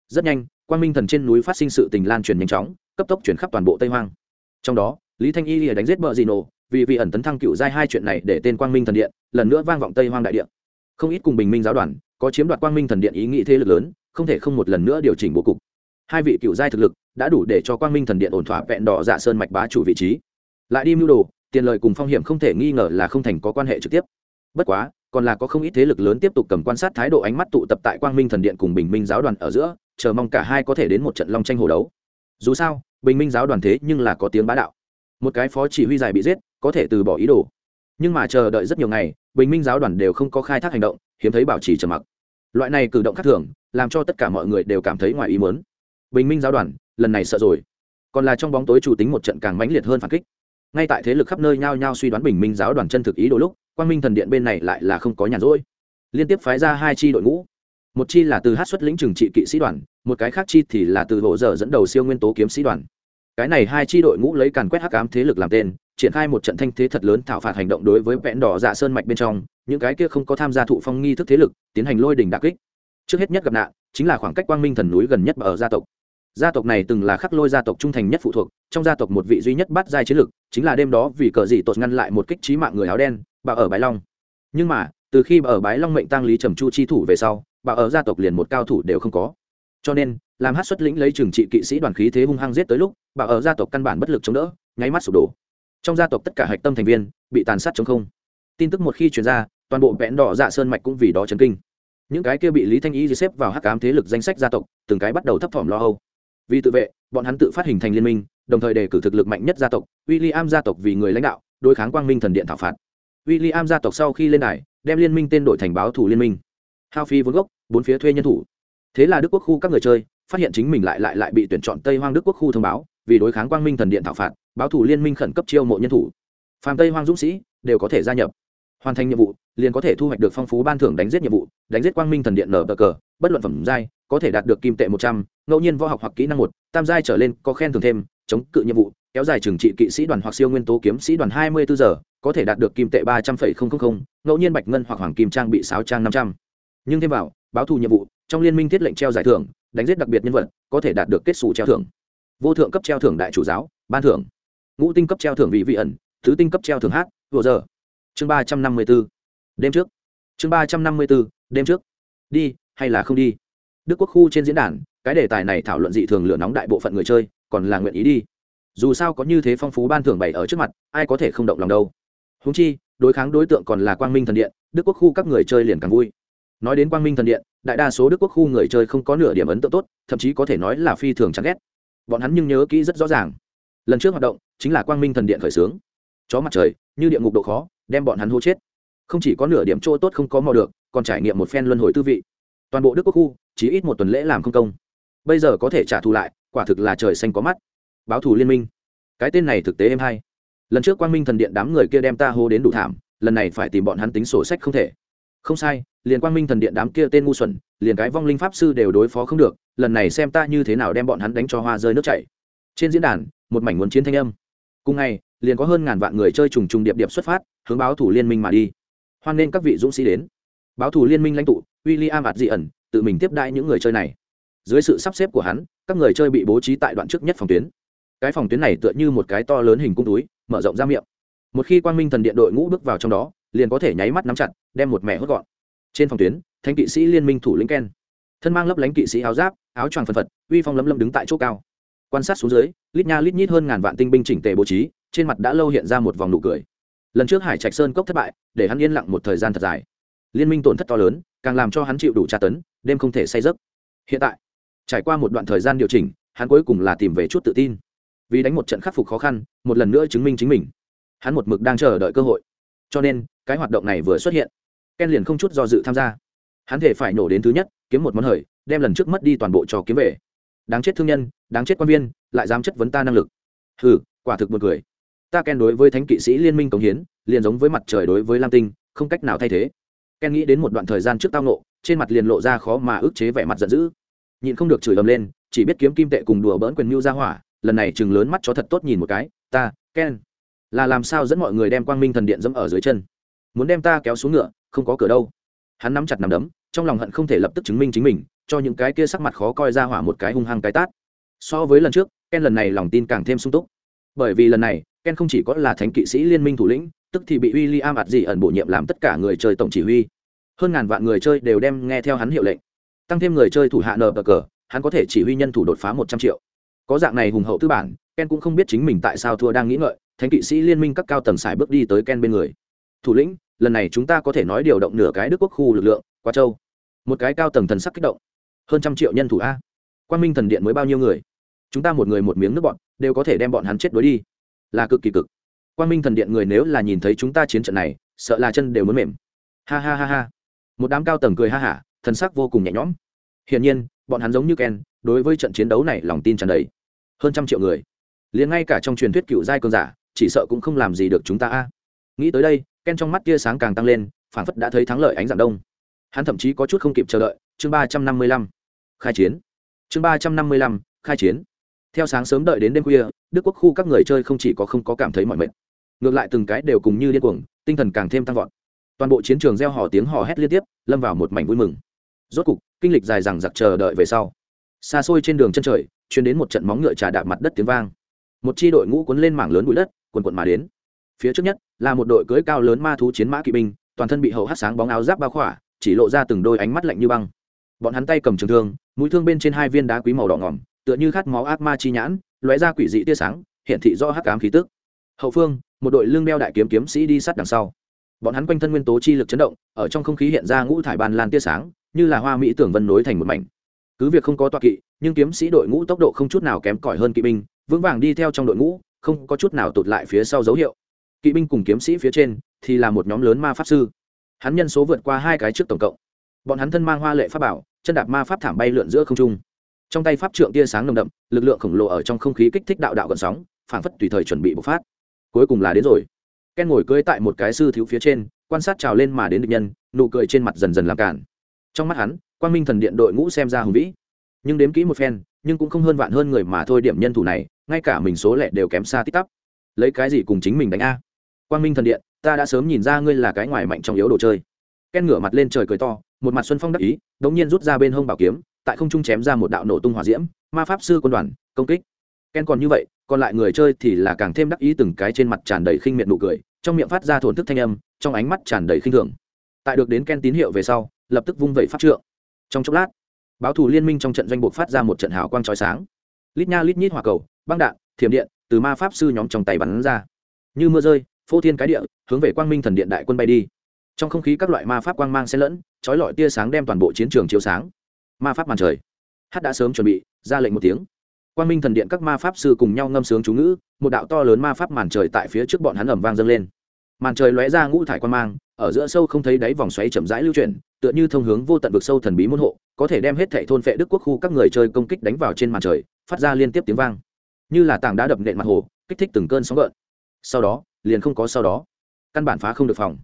Rất nhanh, quang minh thần trên núi phát sinh sự tình lan truyền nhanh chóng, cấp tốc chuyển khắp toàn bộ tây hoang. Trong đó, lý thanh y rìa đánh giết bờ dì nổ, vì vị ẩn tấn thăng cựu giai hai chuyện này để tên quang minh thần điện lần nữa vang vọng tây hoang đại điện không ít cùng bình minh giáo đoàn có chiếm đoạt quang minh thần điện ý nghĩ thế lực lớn, không thể không một lần nữa điều chỉnh bố cục. Hai vị cựu giai thực lực đã đủ để cho quang minh thần điện ổn thỏa vẹn đỏ dạ sơn mạch bá chủ vị trí. Lại đi mưu đồ, tiền lợi cùng phong hiểm không thể nghi ngờ là không thành có quan hệ trực tiếp. Bất quá còn là có không ít thế lực lớn tiếp tục cầm quan sát thái độ ánh mắt tụ tập tại quang minh thần điện cùng bình minh giáo đoàn ở giữa, chờ mong cả hai có thể đến một trận long tranh hồ đấu. Dù sao, bình minh giáo đoàn thế nhưng là có tiếng bá đạo. Một cái phó chỉ huy dài bị giết, có thể từ bỏ ý đồ. Nhưng mà chờ đợi rất nhiều ngày, bình minh giáo đoàn đều không có khai thác hành động, hiếm thấy bảo trì trầm mặc. Loại này cử động khác thường, làm cho tất cả mọi người đều cảm thấy ngoài ý muốn. Bình minh giáo đoàn, lần này sợ rồi. Còn là trong bóng tối chủ tính một trận càng mãnh liệt hơn phản kích. Ngay tại thế lực khắp nơi nhao nhao suy đoán bình minh giáo đoàn chân thực ý đồ lúc quang minh thần điện bên này lại là không có nhàn rỗi. Liên tiếp phái ra hai chi đội ngũ. Một chi là từ hát xuất lĩnh trừng trị kỵ sĩ đoàn, một cái khác chi thì là từ hộ dở dẫn đầu siêu nguyên tố kiếm sĩ đoàn. Cái này hai chi đội ngũ lấy càn quét hắc ám thế lực làm tên, triển khai một trận thanh thế thật lớn thảo phạt hành động đối với vẹn đỏ dạ sơn mạch bên trong, những cái kia không có tham gia thụ phong nghi thức thế lực, tiến hành lôi đỉnh đặc kích. Trước hết nhất gặp nạn, chính là khoảng cách quang minh thần núi gần nhất ở gia tộc. Gia tộc này từng là khắc lôi gia tộc trung thành nhất phụ thuộc, trong gia tộc một vị duy nhất bắt giai chiến lực, chính là đêm đó vì cờ dị tột ngăn lại một kích trí mạng người áo đen bà ở bái long. Nhưng mà, từ khi bà ở bái long mệnh tăng lý trầm chu chi thủ về sau, bà ở gia tộc liền một cao thủ đều không có. Cho nên, làm hát xuất lĩnh lấy trừng trị kỵ sĩ đoàn khí thế hung hăng giết tới lúc, bà ở gia tộc căn bản bất lực chống đỡ, nháy mắt sụp đổ. Trong gia tộc tất cả hạch tâm thành viên, bị tàn sát chống không. Tin tức một khi truyền ra, toàn bộ vẽn đỏ dạ sơn mạch cũng vì đó chấn kinh. Những cái kia bị lý thanh y xếp vào hắc cám thế lực danh sách gia tộc, từng cái bắt đầu thấp thỏm lo âu. Vì tự vệ, bọn hắn tự phát hình thành liên minh, đồng thời đề cử thực lực mạnh nhất gia tộc w i l l i am gia tộc vì người lãnh đạo, đối kháng quang minh thần điện thảo phạt w i l l i am gia tộc sau khi lên đài đem liên minh tên đổi thành báo thủ liên minh. Hao phi vốn gốc bốn phía thuê nhân thủ. Thế là đức quốc khu các người chơi phát hiện chính mình lại lại lại bị tuyển chọn tây hoang đức quốc khu thông báo vì đối kháng quang minh thần điện thảo phạt báo thủ liên minh khẩn cấp chiêu mộ nhân thủ. Phàm tây hoang dũng sĩ đều có thể gia nhập. Hoàn thành nhiệm vụ liền có thể thu hoạch được phong phú ban thưởng đánh giết nhiệm vụ đánh giết quang minh thần điện nở cờ, cờ bất luận phẩm giai có thể đạt được kim tệ một trăm ngẫu nhiên võ học hoặc kỹ năng một tam giai trở lên có khen thưởng thêm chống cự nhiệm vụ kéo dài trừng trị kỵ sĩ đoàn hoặc siêu nguyên tố kiếm sĩ đoàn hai mươi bốn giờ, có thể đạt được kim tệ ba trăm linh ngẫu nhiên bạch ngân hoặc hoàng kim trang bị sáo trang năm trăm. Nhưng thêm vào, báo thù nhiệm vụ, trong liên minh thiết lệnh treo giải thưởng, đánh giết đặc biệt nhân vật, có thể đạt được kết xù treo thưởng. Vô thượng cấp treo thưởng đại chủ giáo, ban thưởng. Ngũ tinh cấp treo thưởng vị vị ẩn thứ tinh cấp treo thưởng hát, vừa giờ. Chương ba trăm năm mươi b ố đêm trước. Chương ba trăm năm mươi b ố đêm trước. Đi, hay là không đi? Đức quốc khu trên diễn đàn, cái đề tài này thảo luận dị thường lửa nóng đại bộ phận người chơi, còn là nguyện ý đi dù sao có như thế phong phú ban thưởng bày ở trước mặt, ai có thể không động lòng đâu. Húng chi, đối kháng đối tượng còn là quang minh thần điện, đức quốc khu các người chơi liền càng vui. Nói đến quang minh thần điện, đại đa số đức quốc khu người chơi không có nửa điểm ấn tượng tốt, thậm chí có thể nói là phi thường chán ghét. Bọn hắn nhưng nhớ kỹ rất rõ ràng. Lần trước hoạt động, chính là quang minh thần điện khởi xướng. Chó mặt trời, như địa ngục độ khó, đem bọn hắn hô chết. Không chỉ có nửa điểm chỗ tốt không có mò được, còn trải nghiệm một phen luân hồi tư vị. Toàn bộ đức quốc khu, chỉ ít một tuần lễ làm không công. Bây giờ có thể trả thù lại, quả thực là trời xanh có mắt báo thù liên minh. Cái tên này thực tế em hay. Lần trước quang minh thần điện đám người kia đem ta hô đến đủ thảm, lần này phải tìm bọn hắn tính sổ sách không thể. Không sai, liền quang minh thần điện đám kia tên ngu xuẩn, liền cái vong linh pháp sư đều đối phó không được, lần này xem ta như thế nào đem bọn hắn đánh cho hoa rơi nước chảy. Trên diễn đàn, một mảnh muốn chiến thanh âm. Cùng ngày, liền có hơn ngàn vạn người chơi trùng trùng điệp điệp xuất phát, hướng báo thủ liên minh mà đi. Hoan nên các vị dũng sĩ đến. Báo thủ liên minh lãnh tụ w i l l i am ạt dị ẩn, tự mình tiếp đãi những người chơi này. Dưới sự sắp xếp của hắn, các người chơi bị bố trí tại đoạn trước nhất phòng tuyến cái phòng tuyến này tựa như một cái to lớn hình cung túi, mở rộng ra miệng. Một khi quang minh thần điện đội ngũ bước vào trong đó, liền có thể nháy mắt nắm chặt, đem một mẹ hốt gọn. Trên phòng tuyến thanh kỵ sĩ liên minh thủ lĩnh ken. Thân mang lấp lánh kỵ sĩ áo giáp, áo choàng phân phật, uy phong lấm lấm đứng tại chỗ cao. Quan sát xuống dưới, lít nha lít nhít hơn ngàn vạn tinh binh chỉnh tề bố trí, trên mặt đã lâu hiện ra một vòng nụ cười. Lần trước hải trạch sơn cốc thất bại, để hắn yên lặng một thời gian thật dài. Liên minh tổn thất to lớn, càng làm cho hắn chịu đủ tra tấn, đêm không thể say giấc. Hiện tại, trải qua một đoạn thời gian điều chỉnh, hắn cuối cùng là tìm về chút tự tin vì đánh một trận khắc phục khó khăn, một lần nữa chứng minh chính mình. Hắn một mực đang chờ đợi cơ hội. Cho nên, cái hoạt động này vừa xuất hiện, ken liền không chút do dự tham gia. Hắn thể phải nổ đến thứ nhất, kiếm một món hời, đem lần trước mất đi toàn bộ cho kiếm về. Đáng chết thương nhân, đáng chết quan viên, lại dám chất vấn ta năng lực. Hừ, quả thực một người ta ken đối với thánh kỵ sĩ liên minh cống hiến, liền giống với mặt trời đối với lam tinh, không cách nào thay thế. Ken nghĩ đến một đoạn thời gian trước tao nộ trên mặt liền lộ ra khó mà ức chế vẻ mặt giận dữ. Nhịn không được chửi ầm lên, chỉ biết kiếm kim tệ cùng đùa bỡn quyền mưu ra hỏa lần này chừng lớn mắt cho thật tốt nhìn một cái, ta, ken, là làm sao dẫn mọi người đem quang minh thần điện dẫm ở dưới chân? Muốn đem ta kéo xuống ngựa, không có cửa đâu. Hắn nắm chặt nằm đấm, trong lòng hận không thể lập tức chứng minh chính mình, cho những cái kia sắc mặt khó coi ra hỏa một cái hung hăng cái tát. So với lần trước, ken lần này lòng tin càng thêm sung túc. Bởi vì lần này, ken không chỉ có là thánh kỵ sĩ liên minh thủ lĩnh, tức thì bị w i l l i am ạt dị ẩn bổ nhiệm làm tất cả người chơi tổng chỉ huy. Hơn ngàn vạn người chơi đều đem nghe theo hắn hiệu lệnh. Tăng thêm người chơi thủ hạ nờ bờ cờ, hắn có thể chỉ huy nhân thủ đột phá một trăm triệu có dạng này hùng hậu tư bản, ken cũng không biết chính mình tại sao thua đang nghĩ ngợi, thánh kỵ sĩ liên minh các cao tầng xài bước đi tới ken bên người. Thủ lĩnh, lần này chúng ta có thể nói điều động nửa cái đức quốc khu lực lượng, qua châu. Một cái cao tầng thần sắc kích động. Hơn trăm triệu nhân thủ a. Quan minh thần điện mới bao nhiêu người? Chúng ta một người một miếng nước bọn, đều có thể đem bọn hắn chết đuối đi. Là cực kỳ cực. Quan minh thần điện người nếu là nhìn thấy chúng ta chiến trận này, sợ là chân đều muốn mềm. Ha ha ha ha. Một đám cao tầng cười ha hả, thần sắc vô cùng nhẹ nhõm. Hiển nhiên, bọn hắn giống như ken, đối với trận chiến đấu này lòng tin tràn đầy hơn trăm triệu người. Liền ngay cả trong truyền thuyết cựu giai cơn giả, chỉ sợ cũng không làm gì được chúng ta a. Nghĩ tới đây, ken trong mắt tia sáng càng tăng lên phản phất đã thấy thắng lợi ánh dạng đông. Hắn thậm chí có chút không kịp chờ đợi, chương ba trăm năm mươi lăm. Khai chiến. Chương ba trăm năm mươi lăm, khai chiến. Theo sáng sớm đợi đến đêm khuya, đức quốc khu các người chơi không chỉ có không có cảm thấy mọi mệt, ngược lại từng cái đều cùng như điên cuồng, tinh thần càng thêm tăng vọt. Toàn bộ chiến trường gieo hò tiếng hò hét liên tiếp, lâm vào một mảnh vui mừng. Rốt cục, kinh lịch dài rằng giặc chờ đợi về sau. Xa xôi trên đường chân trời Chuyển đến một trận móng ngựa trà đạp mặt đất tiếng vang. Một chi đội ngũ cuốn lên mảng lớn bụi đất quần quần mà đến. Phía trước nhất là một đội cưới cao lớn ma thú chiến mã kỵ binh, toàn thân bị hậu hát sáng bóng áo giáp bao khỏa, chỉ lộ ra từng đôi ánh mắt lạnh như băng. Bọn hắn tay cầm trường thương, mũi thương bên trên hai viên đá quý màu đỏ ngỏm, tựa như khát máu ác ma chi nhãn, lóe ra quỷ dị tia sáng, hiện thị do hắc cám khí tức. Hậu phương, một đội lương đeo đại kiếm kiếm sĩ đi sát đằng sau. Bọn hắn quanh thân nguyên tố chi lực chấn động, ở trong không khí hiện ra ngũ thải ban lan tia sáng, như là hoa mỹ tưởng vân nối thành một mảnh cứ việc không có toa kỵ, nhưng kiếm sĩ đội ngũ tốc độ không chút nào kém cỏi hơn kỵ binh, vững vàng đi theo trong đội ngũ, không có chút nào tụt lại phía sau dấu hiệu. Kỵ binh cùng kiếm sĩ phía trên thì là một nhóm lớn ma pháp sư. Hắn nhân số vượt qua hai cái trước tổng cộng. Bọn hắn thân mang hoa lệ pháp bảo, chân đạp ma pháp thảm bay lượn giữa không trung. Trong tay pháp trượng tia sáng nồng đậm, lực lượng khổng lồ ở trong không khí kích thích đạo đạo gần sóng, phảng phất tùy thời chuẩn bị bộc phát. Cuối cùng là đến rồi. Ken ngồi cưới tại một cái sư thiếu phía trên, quan sát trào lên mà đến địch nhân, nụ cười trên mặt dần dần làm cản trong mắt hắn quang minh thần điện đội ngũ xem ra hùng vĩ. Nhưng đếm kỹ một phen, nhưng cũng không hơn vạn hơn người mà thôi điểm nhân thủ này, ngay cả mình số lẻ đều kém xa tít tắp. Lấy cái gì cùng chính mình đánh a? Quang minh thần điện, ta đã sớm nhìn ra ngươi là cái ngoài mạnh trong yếu đồ chơi. Ken ngửa mặt lên trời cười to, một mặt xuân phong đắc ý, đống nhiên rút ra bên hông bảo kiếm, tại không trung chém ra một đạo nổ tung hỏa diễm, ma pháp sư quân đoàn, công kích. Ken còn như vậy, còn lại người chơi thì là càng thêm đắc ý từng cái trên mặt tràn đầy khinh miệt nụ cười, trong miệng phát ra thổn thức thanh âm, trong ánh mắt tràn đầy khinh thường. Tại được đến ken tín hiệu về sau, lập tức vung vẩy phát trượng trong chốc lát, báo thủ liên minh trong trận doanh buộc phát ra một trận hào quang trói sáng. Lít nha lít nhít hỏa cầu, băng đạn, thiểm điện từ ma pháp sư nhóm trong tay bắn ra. Như mưa rơi, phô thiên cái địa, hướng về quang minh thần điện đại quân bay đi. Trong không khí các loại ma pháp quang mang xen lẫn trói lọi tia sáng đem toàn bộ chiến trường chiếu sáng. Ma pháp màn trời. Hát đã sớm chuẩn bị, ra lệnh một tiếng. Quang minh thần điện các ma pháp sư cùng nhau ngâm sướng chú ngữ, một đạo to lớn ma pháp màn trời tại phía trước bọn hắn ẩm vang dâng lên. Màn trời lóe ra ngũ thải quang mang ở giữa sâu không thấy đáy vòng xoáy chậm rãi lưu chuyển, tựa như thông hướng vô tận vực sâu thần bí môn hộ, có thể đem hết thệ thôn phệ đức quốc khu các người chơi công kích đánh vào trên màn trời, phát ra liên tiếp tiếng vang. Như là tảng đá đập nện mặt hồ, kích thích từng cơn sóng gợn. Sau đó, liền không có sau đó. Căn bản phá không được phòng.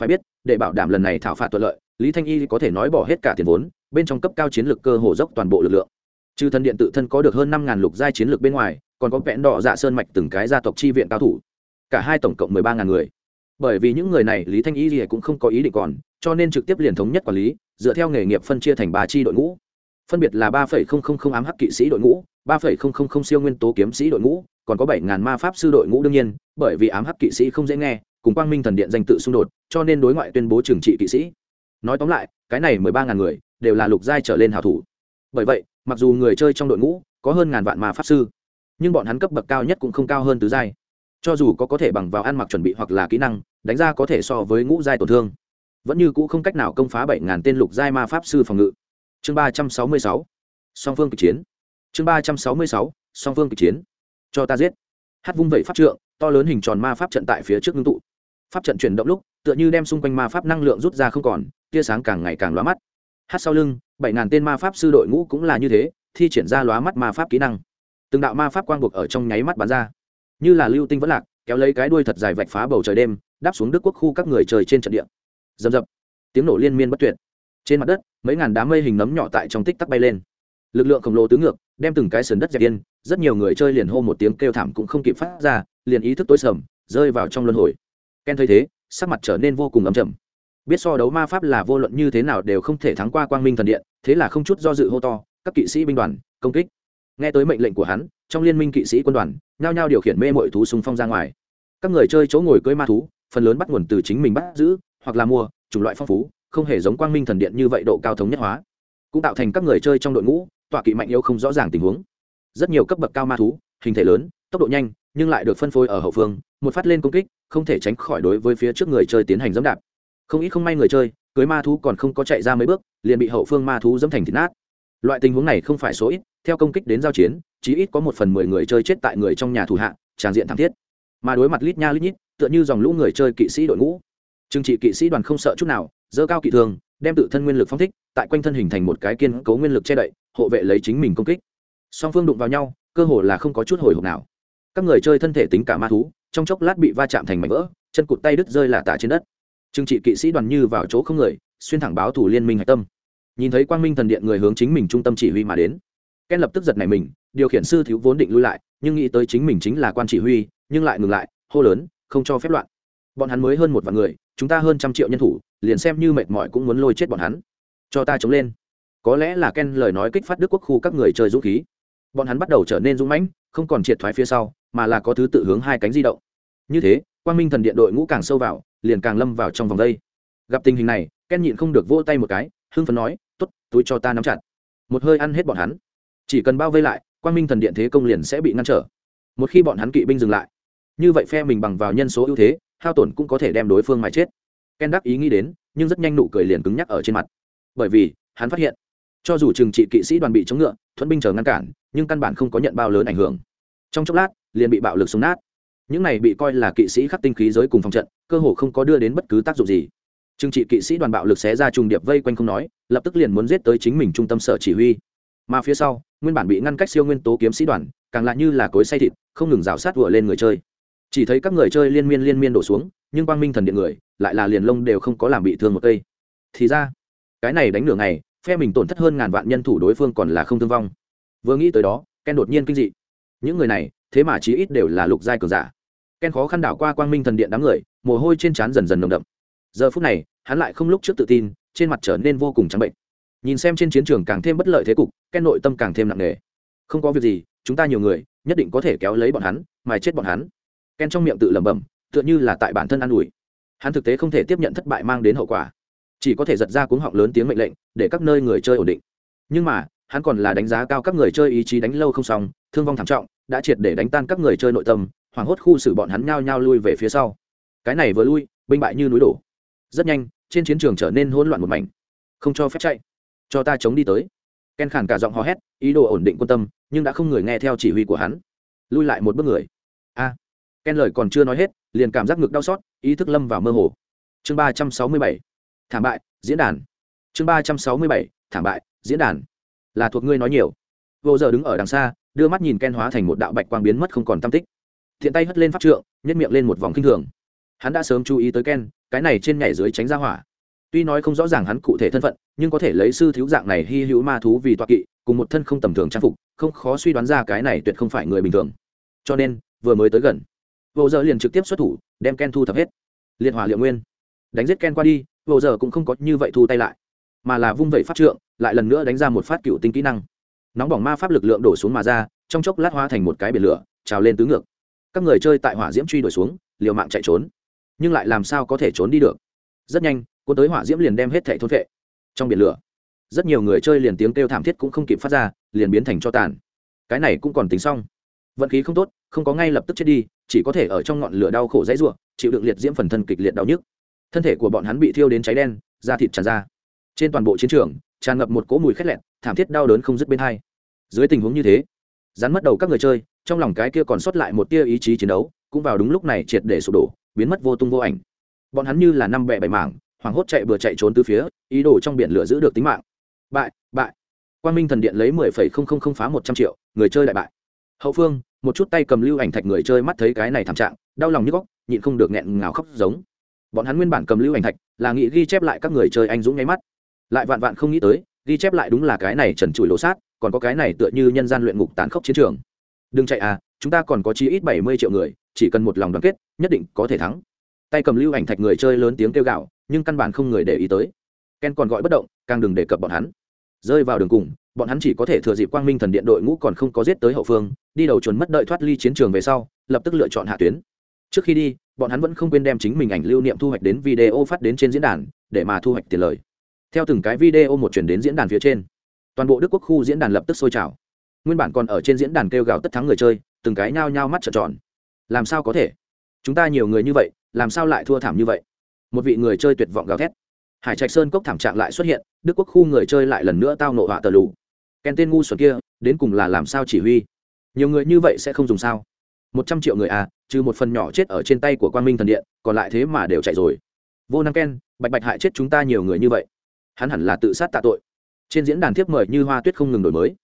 Phải biết, để bảo đảm lần này thảo phạt thuận lợi, lý thanh y có thể nói bỏ hết cả tiền vốn, bên trong cấp cao chiến lược cơ hồ dốc toàn bộ lực lượng. Trừ thân điện tự thân có được hơn năm ngàn lục giai chiến lược bên ngoài, còn có vẽn đỏ dạ sơn mạch từng cái gia tộc chi viện cao thủ. Cả hai tổng cộng mười ba ngàn người bởi vì những người này lý thanh y gì cũng không có ý định còn, cho nên trực tiếp liền thống nhất quản lý, dựa theo nghề nghiệp phân chia thành ba chi đội ngũ. Phân biệt là ba phẩy không không không ám hắc kỵ sĩ đội ngũ, ba phẩy không không không siêu nguyên tố kiếm sĩ đội ngũ, còn có bảy ngàn ma pháp sư đội ngũ đương nhiên, bởi vì ám hắc kỵ sĩ không dễ nghe, cùng quang minh thần điện danh tự xung đột, cho nên đối ngoại tuyên bố trừng trị kỵ sĩ. Nói tóm lại, cái này mười ba ngàn người đều là lục giai trở lên hảo thủ. Bởi vậy, mặc dù người chơi trong đội ngũ có hơn ngàn vạn ma pháp sư, nhưng bọn hắn cấp bậc cao nhất cũng không cao hơn tứ giai cho dù có có thể bằng vào ăn mặc chuẩn bị hoặc là kỹ năng, đánh ra có thể so với ngũ giai tổn thương. Vẫn như cũ không cách nào công phá bảy ngàn tên lục giai ma pháp sư phòng ngự. Chương ba trăm sáu mươi sáu. Song phương kịch chiến. Chương ba trăm sáu mươi sáu. Song phương kịch chiến. Cho ta giết. Hát vung vẩy pháp trượng, to lớn hình tròn ma pháp trận tại phía trước ngưng tụ. Pháp trận chuyển động lúc, tựa như đem xung quanh ma pháp năng lượng rút ra không còn, tia sáng càng ngày càng lóa mắt. Hát sau lưng, bảy ngàn tên ma pháp sư đội ngũ cũng là như thế, thi triển ra lóa mắt ma pháp kỹ năng. Từng đạo ma pháp quang buộc ở trong nháy mắt bắn ra như là lưu tinh vẫn lạc, kéo lấy cái đuôi thật dài vạch phá bầu trời đêm, đáp xuống đức quốc khu các người trời trên trận địa. Dầm dập tiếng nổ liên miên bất tuyệt. Trên mặt đất, mấy ngàn đám mây hình nấm nhỏ tại trong tích tắc bay lên. Lực lượng khổng lồ tứ ngược, đem từng cái sườn đất dẹp yên, rất nhiều người chơi liền hô một tiếng kêu thảm cũng không kịp phát ra, liền ý thức tối sầm, rơi vào trong luân hồi. Ken thấy thế, sắc mặt trở nên vô cùng ấm chầm biết so đấu ma pháp là vô luận như thế nào đều không thể thắng qua quang minh thần điện, thế là không chút do dự hô to, các kỵ sĩ binh đoàn, công kích. Nghe tới mệnh lệnh của hắn trong liên minh kỵ sĩ quân đoàn, nhao nhao điều khiển mê mội thú xung phong ra ngoài. Các người chơi chỗ ngồi cưới ma thú, phần lớn bắt nguồn từ chính mình bắt giữ, hoặc là mua, chủng loại phong phú, không hề giống quang minh thần điện như vậy độ cao thống nhất hóa. Cũng tạo thành các người chơi trong đội ngũ, tọa kỵ mạnh yếu không rõ ràng tình huống. Rất nhiều cấp bậc cao ma thú, hình thể lớn, tốc độ nhanh, nhưng lại được phân phối ở hậu phương, một phát lên công kích, không thể tránh khỏi đối với phía trước người chơi tiến hành dẫm đạp. Không ít không may người chơi, cưới ma thú còn không có chạy ra mấy bước, liền bị hậu phương ma thú dẫm thành thịt nát. Loại tình huống này không phải số ít theo công kích đến giao chiến, chí ít có một phần mười người chơi chết tại người trong nhà thủ hạ, tràn diện thảm thiết. Mà đối mặt lít nha lít nhít, tựa như dòng lũ người chơi kỵ sĩ đội ngũ. Trừng trị kỵ sĩ đoàn không sợ chút nào dơ cao kỵ thường, đem tự thân nguyên lực phong thích, tại quanh thân hình thành một cái kiên cấu nguyên lực che đậy, hộ vệ lấy chính mình công kích. Song phương đụng vào nhau, cơ hồ là không có chút hồi hộp nào. Các người chơi thân thể tính cả ma thú, trong chốc lát bị va chạm thành mảnh vỡ, chân cụt tay đứt rơi là tả trên đất. Trừng trị kỵ sĩ đoàn như vào chỗ không người, xuyên thẳng báo thủ liên minh hạch tâm. Nhìn thấy quang minh thần điện người hướng chính mình trung tâm chỉ huy mà đến ken lập tức giật nảy mình, điều khiển sư thiếu vốn định lui lại, nhưng nghĩ tới chính mình chính là quan chỉ huy, nhưng lại ngừng lại, hô lớn, không cho phép loạn. Bọn hắn mới hơn một vạn người, chúng ta hơn trăm triệu nhân thủ, liền xem như mệt mỏi cũng muốn lôi chết bọn hắn. Cho ta chống lên. Có lẽ là ken lời nói kích phát đức quốc khu các người chơi dũng khí. Bọn hắn bắt đầu trở nên dũng mãnh, không còn triệt thoái phía sau, mà là có thứ tự hướng hai cánh di động. Như thế, quang minh thần điện đội ngũ càng sâu vào, liền càng lâm vào trong vòng đây. Gặp tình hình này, ken nhịn không được vỗ tay một cái, hưng phấn nói t ố t túi cho ta nắm chặt. Một hơi ăn hết bọn hắn chỉ cần bao vây lại, quang minh thần điện thế công liền sẽ bị ngăn trở. Một khi bọn hắn kỵ binh dừng lại, như vậy phe mình bằng vào nhân số ưu thế, hao tổn cũng có thể đem đối phương mà chết. Ken đắc ý nghĩ đến, nhưng rất nhanh nụ cười liền cứng nhắc ở trên mặt. Bởi vì, hắn phát hiện, cho dù trừng trị kỵ sĩ đoàn bị chống ngựa, thuẫn binh chờ ngăn cản, nhưng căn bản không có nhận bao lớn ảnh hưởng. Trong chốc lát, liền bị bạo lực sống nát. Những này bị coi là kỵ sĩ khắc tinh khí giới cùng phòng trận, cơ hồ không có đưa đến bất cứ tác dụng gì. Trừng trị kỵ sĩ đoàn bạo lực xé ra trùng điệp vây quanh không nói, lập tức liền muốn giết tới chính mình trung tâm sở chỉ huy mà phía sau, nguyên bản bị ngăn cách siêu nguyên tố kiếm sĩ đoàn, càng lại như là cối say thịt, không ngừng rào sát vừa lên người chơi. Chỉ thấy các người chơi liên miên liên miên đổ xuống, nhưng quang minh thần điện người, lại là liền lông đều không có làm bị thương một cây. Thì ra, cái này đánh nửa ngày, phe mình tổn thất hơn ngàn vạn nhân thủ đối phương còn là không thương vong. Vừa nghĩ tới đó, ken đột nhiên kinh dị. Những người này, thế mà chí ít đều là lục giai cường giả. Ken khó khăn đảo qua quang minh thần điện đám người, mồ hôi trên trán dần dần nồng đậm. Giờ phút này, hắn lại không lúc trước tự tin, trên mặt trở nên vô cùng trắng bệnh nhìn xem trên chiến trường càng thêm bất lợi thế cục ken nội tâm càng thêm nặng nề. Không có việc gì, chúng ta nhiều người, nhất định có thể kéo lấy bọn hắn, mài chết bọn hắn. Ken trong miệng tự lẩm bẩm, tựa như là tại bản thân an ủi. Hắn thực tế không thể tiếp nhận thất bại mang đến hậu quả. Chỉ có thể giật ra cuống họng lớn tiếng mệnh lệnh, để các nơi người chơi ổn định. Nhưng mà, hắn còn là đánh giá cao các người chơi ý chí đánh lâu không xong, thương vong thảm trọng, đã triệt để đánh tan các người chơi nội tâm, hoảng hốt khu xử bọn hắn nhao nhao lui về phía sau. Cái này vừa lui, binh bại như núi đổ. Rất nhanh, trên chiến trường trở nên hỗn loạn một mảnh. Không cho phép chạy cho ta chống đi tới. Ken khản cả giọng hò hét, ý đồ ổn định quân tâm, nhưng đã không người nghe theo chỉ huy của hắn. Lui lại một bước người. A. Ken lời còn chưa nói hết, liền cảm giác ngực đau xót, ý thức lâm vào mơ hồ. Chương ba trăm sáu mươi bảy. Thảm bại, diễn đàn. Chương ba trăm sáu mươi bảy. Thảm bại, diễn đàn. Là thuộc ngươi nói nhiều. Vô giờ đứng ở đằng xa, đưa mắt nhìn ken hóa thành một đạo bạch quang biến mất không còn tam tích. Thiện tay hất lên pháp trượng nhét miệng lên một vòng kinh thường. Hắn đã sớm chú ý tới ken, cái này trên nhảy dưới tránh ra hỏa tuy nói không rõ ràng hắn cụ thể thân phận, nhưng có thể lấy sư thiếu dạng này hy hữu ma thú vì toa kỵ, cùng một thân không tầm thường trang phục, không khó suy đoán ra cái này tuyệt không phải người bình thường. Cho nên, vừa mới tới gần, vô giờ liền trực tiếp xuất thủ, đem ken thu thập hết. Liệt hỏa liệu nguyên. Đánh giết ken qua đi, vô giờ cũng không có như vậy thu tay lại, mà là vung vẩy pháp trượng, lại lần nữa đánh ra một phát cựu tinh kỹ năng. Nóng bỏng ma pháp lực lượng đổ xuống mà ra, trong chốc lát hóa thành một cái biển lửa, trào lên tứ ngược. Các người chơi tại hỏa diễm truy đuổi xuống, liều mạng chạy trốn, nhưng lại làm sao có thể trốn đi được? Rất nhanh cuốn tới hỏa diễm liền đem hết thảy thôn vệ trong biển lửa rất nhiều người chơi liền tiếng kêu thảm thiết cũng không kịp phát ra liền biến thành cho tàn. Cái này cũng còn tính xong. Vận khí không tốt không có ngay lập tức chết đi chỉ có thể ở trong ngọn lửa đau khổ dãy rủa, chịu đựng liệt diễm phần thân kịch liệt đau nhức. Thân thể của bọn hắn bị thiêu đến cháy đen da thịt tràn ra. Trên toàn bộ chiến trường tràn ngập một cỗ mùi khét lẹn thảm thiết đau đớn không dứt bên hai. Dưới tình huống như thế rắn mất đầu các người chơi trong lòng cái kia còn sót lại một tia ý chí chiến đấu cũng vào đúng lúc này triệt để sụp đổ biến mất vô tung vô ảnh. Bọn hắn như là năm bẹ bảy mảng hoảng hốt chạy vừa chạy trốn từ phía, ý đồ trong biển lửa giữ được tính mạng. Bại bại. Quan minh thần điện lấy mười phẩy không không không phá một trăm triệu, người chơi đại bại. Hậu phương, một chút tay cầm lưu ảnh thạch người chơi mắt thấy cái này thảm trạng, đau lòng như góc, nhịn không được nghẹn ngào khóc giống. Bọn hắn nguyên bản cầm lưu ảnh thạch, là nghĩ ghi chép lại các người chơi anh dũng nháy mắt. Lại vạn vạn không nghĩ tới, ghi chép lại đúng là cái này trần trụi lỗ sát, còn có cái này tựa như nhân gian luyện ngục tán khốc chiến trường. Đừng chạy à chúng ta còn có chí ít bảy mươi triệu người, chỉ cần một lòng đoàn kết, nhất định có thể thắng. Tay cầm lưu ảnh thạch người chơi lớn tiếng kêu gạo nhưng căn bản không người để ý tới. Ken còn gọi bất động, càng đừng đề cập bọn hắn. Rơi vào đường cùng, bọn hắn chỉ có thể thừa dịp quang minh thần điện đội ngũ còn không có giết tới hậu phương, đi đầu chuẩn mất đợi thoát ly chiến trường về sau, lập tức lựa chọn hạ tuyến. Trước khi đi, bọn hắn vẫn không quên đem chính mình ảnh lưu niệm thu hoạch đến video phát đến trên diễn đàn, để mà thu hoạch tiền lời. Theo từng cái video một chuyển đến diễn đàn phía trên, toàn bộ đức quốc khu diễn đàn lập tức sôi trào. Nguyên bản còn ở trên diễn đàn kêu gào tất thắng người chơi, từng cái nhao nhao mắt trợn tròn. Làm sao có thể? Chúng ta nhiều người như vậy, làm sao lại thua thảm như vậy? Một vị người chơi tuyệt vọng gào thét. Hải trạch sơn cốc thảm trạng lại xuất hiện, đức quốc khu người chơi lại lần nữa tao nộ họa tờ lù. Ken tên ngu xuẩn kia, đến cùng là làm sao chỉ huy? Nhiều người như vậy sẽ không dùng sao? Một trăm triệu người à trừ một phần nhỏ chết ở trên tay của quan minh thần điện, còn lại thế mà đều chạy rồi. Vô năng ken, bạch bạch hại chết chúng ta nhiều người như vậy. Hắn hẳn là tự sát tạ tội. Trên diễn đàn thiếp mời như hoa tuyết không ngừng đổi mới.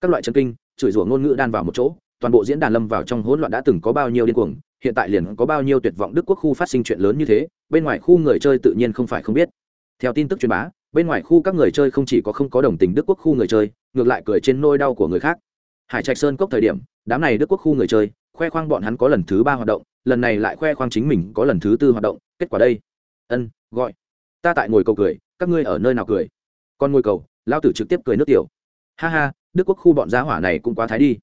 Các loại chân kinh, chửi rủa ngôn ngữ đan vào một chỗ toàn bộ diễn đàn lâm vào trong hỗn loạn đã từng có bao nhiêu điên cuồng, hiện tại liền có bao nhiêu tuyệt vọng đức quốc khu phát sinh chuyện lớn như thế, bên ngoài khu người chơi tự nhiên không phải không biết. Theo tin tức truyền bá, bên ngoài khu các người chơi không chỉ có không có đồng tình đức quốc khu người chơi, ngược lại cười trên nôi đau của người khác. Hải trạch sơn cốc thời điểm, đám này đức quốc khu người chơi, khoe khoang bọn hắn có lần thứ ba hoạt động, lần này lại khoe khoang chính mình có lần thứ tư hoạt động, kết quả đây. Ân, gọi. Ta tại ngồi cầu cười, các ngươi ở nơi nào cười? Còn ngồi cầu lao tử trực tiếp cười nước tiểu. Ha ha, đức quốc khu bọn giá hỏa này cũng quá thái đi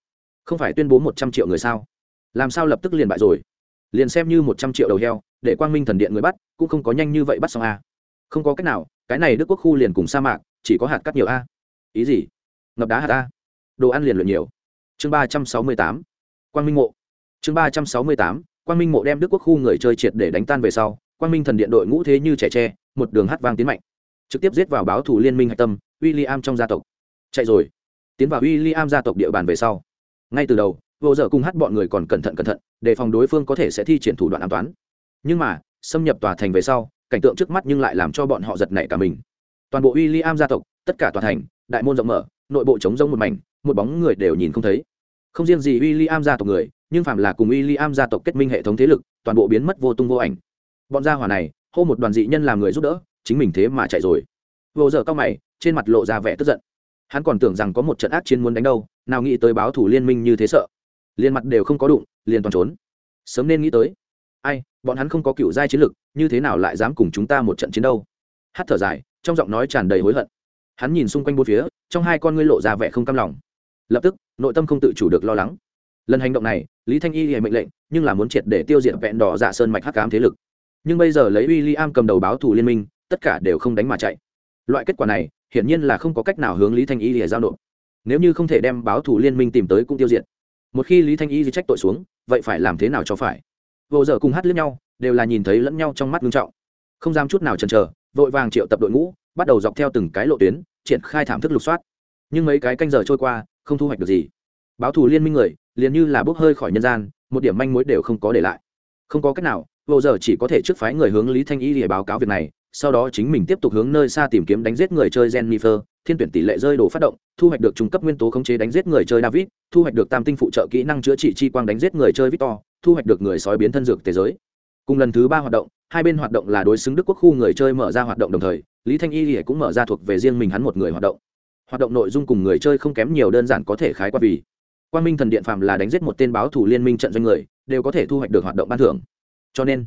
không phải tuyên bố một trăm triệu người sao? Làm sao lập tức liền bại rồi? Liền xem như một trăm triệu đầu heo, để quang minh thần điện người bắt, cũng không có nhanh như vậy bắt xong a. Không có cách nào, cái này đức quốc khu liền cùng sa mạc, chỉ có hạt cắt nhiều a. Ý gì? Ngập đá hạt a. Đồ ăn liền luyện nhiều. Chương ba trăm sáu mươi tám. Quang minh mộ. Chương ba trăm sáu mươi tám. Quang minh mộ đem đức quốc khu người chơi triệt để đánh tan về sau, quang minh thần điện đội ngũ thế như trẻ tre, một đường hát vang tiến mạnh. Trực tiếp giết vào báo thủ liên minh hạch tâm w i l l i am trong gia tộc. Chạy rồi. Tiến vào w i l l i am gia tộc địa bàn về sau ngay từ đầu, vô giờ cùng hát bọn người còn cẩn thận cẩn thận đề phòng đối phương có thể sẽ thi triển thủ đoạn an toán nhưng mà, xâm nhập tòa thành về sau, cảnh tượng trước mắt nhưng lại làm cho bọn họ giật nảy cả mình. Toàn bộ w i l l i am gia tộc, tất cả tòa thành, đại môn rộng mở, nội bộ trống rông một mảnh, một bóng người đều nhìn không thấy. Không riêng gì w i l l i am gia tộc người, nhưng phạm là cùng w i l l i am gia tộc kết minh hệ thống thế lực, toàn bộ biến mất vô tung vô ảnh. Bọn gia hỏa này, hô một đoàn dị nhân làm người giúp đỡ, chính mình thế mà chạy rồi. Vô giờ cao mày, trên mặt lộ ra vẻ tức giận. Hắn còn tưởng rằng có một trận ác chiến muốn đánh đâu nào nghĩ tới báo thủ liên minh như thế sợ. Liên mặt đều không có đụng, liền toàn trốn. Sớm nên nghĩ tới. Ai, bọn hắn không có cựu giai chiến lực, như thế nào lại dám cùng chúng ta một trận chiến đâu? Hát thở dài, trong giọng nói tràn đầy hối hận. Hắn nhìn xung quanh bốn phía, trong hai con ngươi lộ ra vẻ không cam lòng. Lập tức, nội tâm không tự chủ được lo lắng. Lần hành động này, lý thanh y hề mệnh lệnh, nhưng là muốn triệt để tiêu diệt vẹn đỏ dạ sơn mạch hắc cám thế lực. Nhưng bây giờ lấy w i l l i am cầm đầu báo thủ liên minh, tất cả đều không đánh mà chạy. Loại kết quả này, hiển nhiên là không có cách nào hướng lý thanh y hề giao nộp nếu như không thể đem báo thủ liên minh tìm tới cũng tiêu diệt. Một khi lý thanh y di trách tội xuống, vậy phải làm thế nào cho phải? Vô giờ cùng hát lẫn nhau, đều là nhìn thấy lẫn nhau trong mắt nghiêm trọng. Không dám chút nào chần chờ, vội vàng triệu tập đội ngũ, bắt đầu dọc theo từng cái lộ tuyến, triển khai thảm thức lục soát. Nhưng mấy cái canh giờ trôi qua, không thu hoạch được gì. Báo thù liên minh người, liền như là bốc hơi khỏi nhân gian, một điểm manh mối đều không có để lại. Không có cách nào, vô giờ chỉ có thể trước phái người hướng lý thanh y để báo cáo việc này sau đó chính mình tiếp tục hướng nơi xa tìm kiếm đánh giết người chơi Jennifer, thiên tuyển tỷ lệ rơi đồ phát động, thu hoạch được trung cấp nguyên tố khống chế đánh giết người chơi David, thu hoạch được tam tinh phụ trợ kỹ năng chữa trị chi quang đánh giết người chơi Victor, thu hoạch được người sói biến thân dược thế giới. Cùng lần thứ ba hoạt động, hai bên hoạt động là đối xứng Đức quốc khu người chơi mở ra hoạt động đồng thời, Lý Thanh Y cũng mở ra thuộc về riêng mình hắn một người hoạt động. Hoạt động nội dung cùng người chơi không kém nhiều đơn giản có thể khái quát vì Quang Minh thần điện phàm là đánh giết một tên báo thủ liên minh trận doanh người, đều có thể thu hoạch được hoạt động ban thưởng. Cho nên,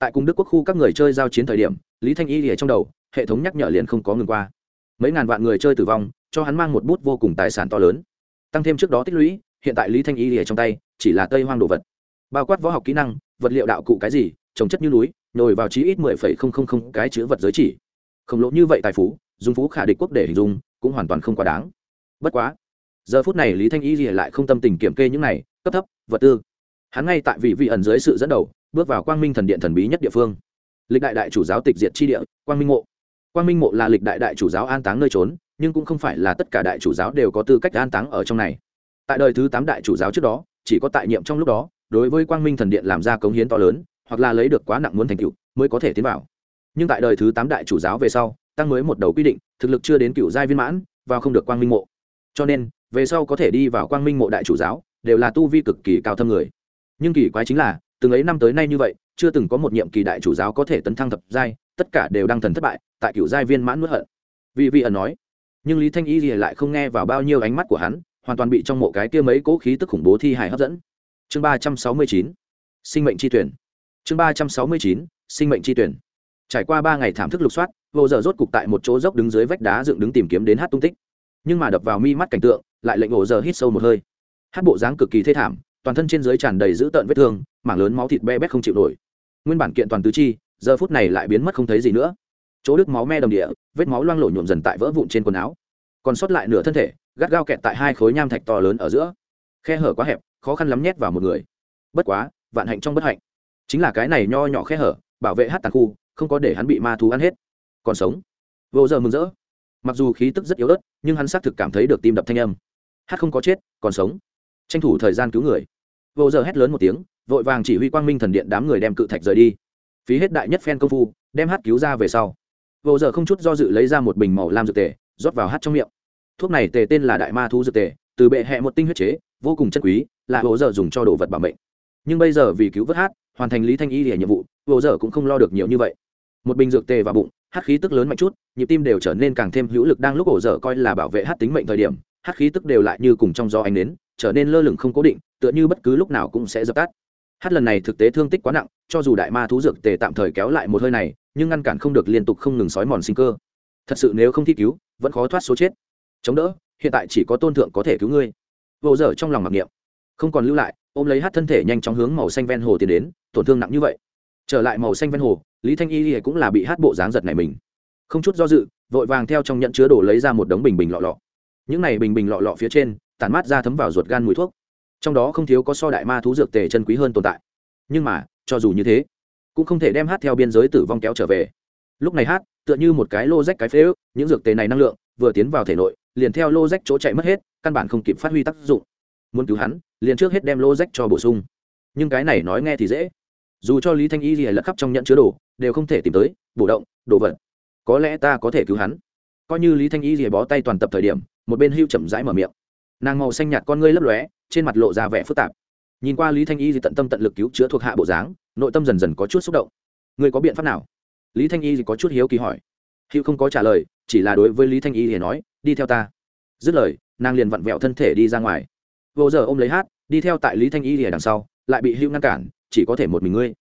tại cung Đức quốc khu các người chơi giao chiến thời điểm, Lý Thanh Y lìa trong đầu, hệ thống nhắc nhở liền không có ngừng qua. Mấy ngàn vạn người chơi tử vong, cho hắn mang một bút vô cùng tài sản to lớn. Tăng thêm trước đó tích lũy, hiện tại Lý Thanh Y lìa trong tay, chỉ là tây hoang đồ vật. Bao quát võ học kỹ năng, vật liệu đạo cụ cái gì, trồng chất như núi, nhồi vào chí ít mười phẩy không không không cái chữ vật giới chỉ. Không lỗ như vậy tài phú, dùng phú khả địch quốc để hình dung, cũng hoàn toàn không quá đáng. Bất quá, giờ phút này lý thanh y gì lại không tâm tình kiểm kê những này cấp thấp vật tư hắn ngay tại vị vị ẩn dưới sự dẫn đầu bước vào quang minh thần điện thần bí nhất địa phương. Lịch đại đại chủ giáo tịch diệt chi địa, quang minh mộ. Quang minh mộ là lịch đại đại chủ giáo an táng nơi trốn, nhưng cũng không phải là tất cả đại chủ giáo đều có tư cách an táng ở trong này. Tại đời thứ tám đại chủ giáo trước đó, chỉ có tại nhiệm trong lúc đó, đối với quang minh thần điện làm ra cống hiến to lớn, hoặc là lấy được quá nặng muốn thành cựu mới có thể tiến vào. Nhưng tại đời thứ tám đại chủ giáo về sau, tăng mới một đầu quy định, thực lực chưa đến cựu giai viên mãn và không được quang minh mộ. Cho nên, về sau có thể đi vào quang minh mộ đại chủ giáo, đều là tu vi cực kỳ cao thâm người. Nhưng kỳ quái chính là từng ấy năm tới nay như vậy, chưa từng có một nhiệm kỳ đại chủ giáo có thể tấn thăng thập giai, tất cả đều đang thần thất bại, tại cựu giai viên mãn nuốt hận. Vị vị ẩn nói, nhưng lý thanh y thì lại không nghe vào bao nhiêu ánh mắt của hắn, hoàn toàn bị trong mộ cái kia mấy cố khí tức khủng bố thi hài hấp dẫn. Chương ba trăm sáu mươi chín, sinh mệnh chi tuyển. Chương ba trăm sáu mươi chín, sinh mệnh chi tuyển. Trải qua ba ngày thảm thức lục soát, vô giờ rốt cục tại một chỗ dốc đứng dưới vách đá dựng đứng tìm kiếm đến hát tung tích. Nhưng mà đập vào mi mắt cảnh tượng, lại lệnh ổ giờ hít sâu một hơi. Hát bộ dáng cực kỳ thê thảm toàn thân trên dưới tràn đầy dữ tợn vết thương, mảng lớn máu thịt be bét không chịu nổi. Nguyên bản kiện toàn tứ chi, giờ phút này lại biến mất không thấy gì nữa. Chỗ đứt máu me đồng địa, vết máu loang lổ nhuộm dần tại vỡ vụn trên quần áo. Còn sót lại nửa thân thể, gắt gao kẹt tại hai khối nham thạch to lớn ở giữa. Khe hở quá hẹp, khó khăn lắm nhét vào một người. Bất quá, vạn hạnh trong bất hạnh. Chính là cái này nho nhỏ khe hở, bảo vệ hát tàn khu, không có để hắn bị ma thú ăn hết. Còn sống. Vô giờ mừng rỡ. Mặc dù khí tức rất yếu ớt, nhưng hắn xác thực cảm thấy được tim đập thanh âm. Hát không có chết, còn sống tranh thủ thời gian cứu người. Vô giờ hét lớn một tiếng, vội vàng chỉ huy quang minh thần điện đám người đem cự thạch rời đi. Phí hết đại nhất phen công phu, đem hát cứu ra về sau. Vô giờ không chút do dự lấy ra một bình màu lam dược tề, rót vào hát trong miệng. Thuốc này tề tên là đại ma thu dược tề, từ bệ hẹ một tinh huyết chế, vô cùng chân quý, là vô giờ dùng cho đồ vật bảo mệnh. Nhưng bây giờ vì cứu vớt hát, hoàn thành lý thanh y để nhiệm vụ, vô giờ cũng không lo được nhiều như vậy. Một bình dược tề vào bụng, hát khí tức lớn mạnh chút, nhịp tim đều trở nên càng thêm hữu lực đang lúc ổ dở coi là bảo vệ hát tính mệnh thời điểm, hát khí tức đều lại như cùng trong gió ánh đến trở nên lơ lửng không cố định, tựa như bất cứ lúc nào cũng sẽ dập tắt. Hát lần này thực tế thương tích quá nặng, cho dù đại ma thú dược tề tạm thời kéo lại một hơi này, nhưng ngăn cản không được liên tục không ngừng sói mòn sinh cơ. Thật sự nếu không thi cứu, vẫn khó thoát số chết. Chống đỡ, hiện tại chỉ có tôn thượng có thể cứu ngươi. Vô dở trong lòng mặc niệm. Không còn lưu lại, ôm lấy hát thân thể nhanh chóng hướng màu xanh ven hồ tiến đến, tổn thương nặng như vậy. Trở lại màu xanh ven hồ, lý thanh y cũng là bị hát bộ dáng giật này mình. Không chút do dự, vội vàng theo trong nhận chứa đồ lấy ra một đống bình bình lọ lọ. Những này bình bình lọ lọ phía trên tản mát ra thấm vào ruột gan mùi thuốc. Trong đó không thiếu có so đại ma thú dược tề chân quý hơn tồn tại. Nhưng mà, cho dù như thế, cũng không thể đem hát theo biên giới tử vong kéo trở về. Lúc này hát, tựa như một cái lô rách cái phế ức những dược tề này năng lượng, vừa tiến vào thể nội, liền theo lô rách chỗ chạy mất hết, căn bản không kịp phát huy tác dụng. Muốn cứu hắn, liền trước hết đem lô rách cho bổ sung. Nhưng cái này nói nghe thì dễ. Dù cho lý thanh y gì lật khắp trong nhận chứa đồ, đều không thể tìm tới, bổ động, đồ vật. Có lẽ ta có thể cứu hắn. Coi như lý thanh y gì bó tay toàn tập thời điểm, một bên hưu chậm rãi mở miệng nàng màu xanh nhạt con ngươi lấp lóe, trên mặt lộ ra vẻ phức tạp. Nhìn qua lý thanh y thì tận tâm tận lực cứu chữa thuộc hạ bộ dáng, nội tâm dần dần có chút xúc động. Người có biện pháp nào? Lý thanh y thì có chút hiếu kỳ hỏi. Hữu không có trả lời, chỉ là đối với lý thanh y thì nói, đi theo ta. Dứt lời, nàng liền vặn vẹo thân thể đi ra ngoài. Vô giờ ôm lấy hát, đi theo tại lý thanh y thì đằng sau, lại bị hữu ngăn cản, chỉ có thể một mình ngươi.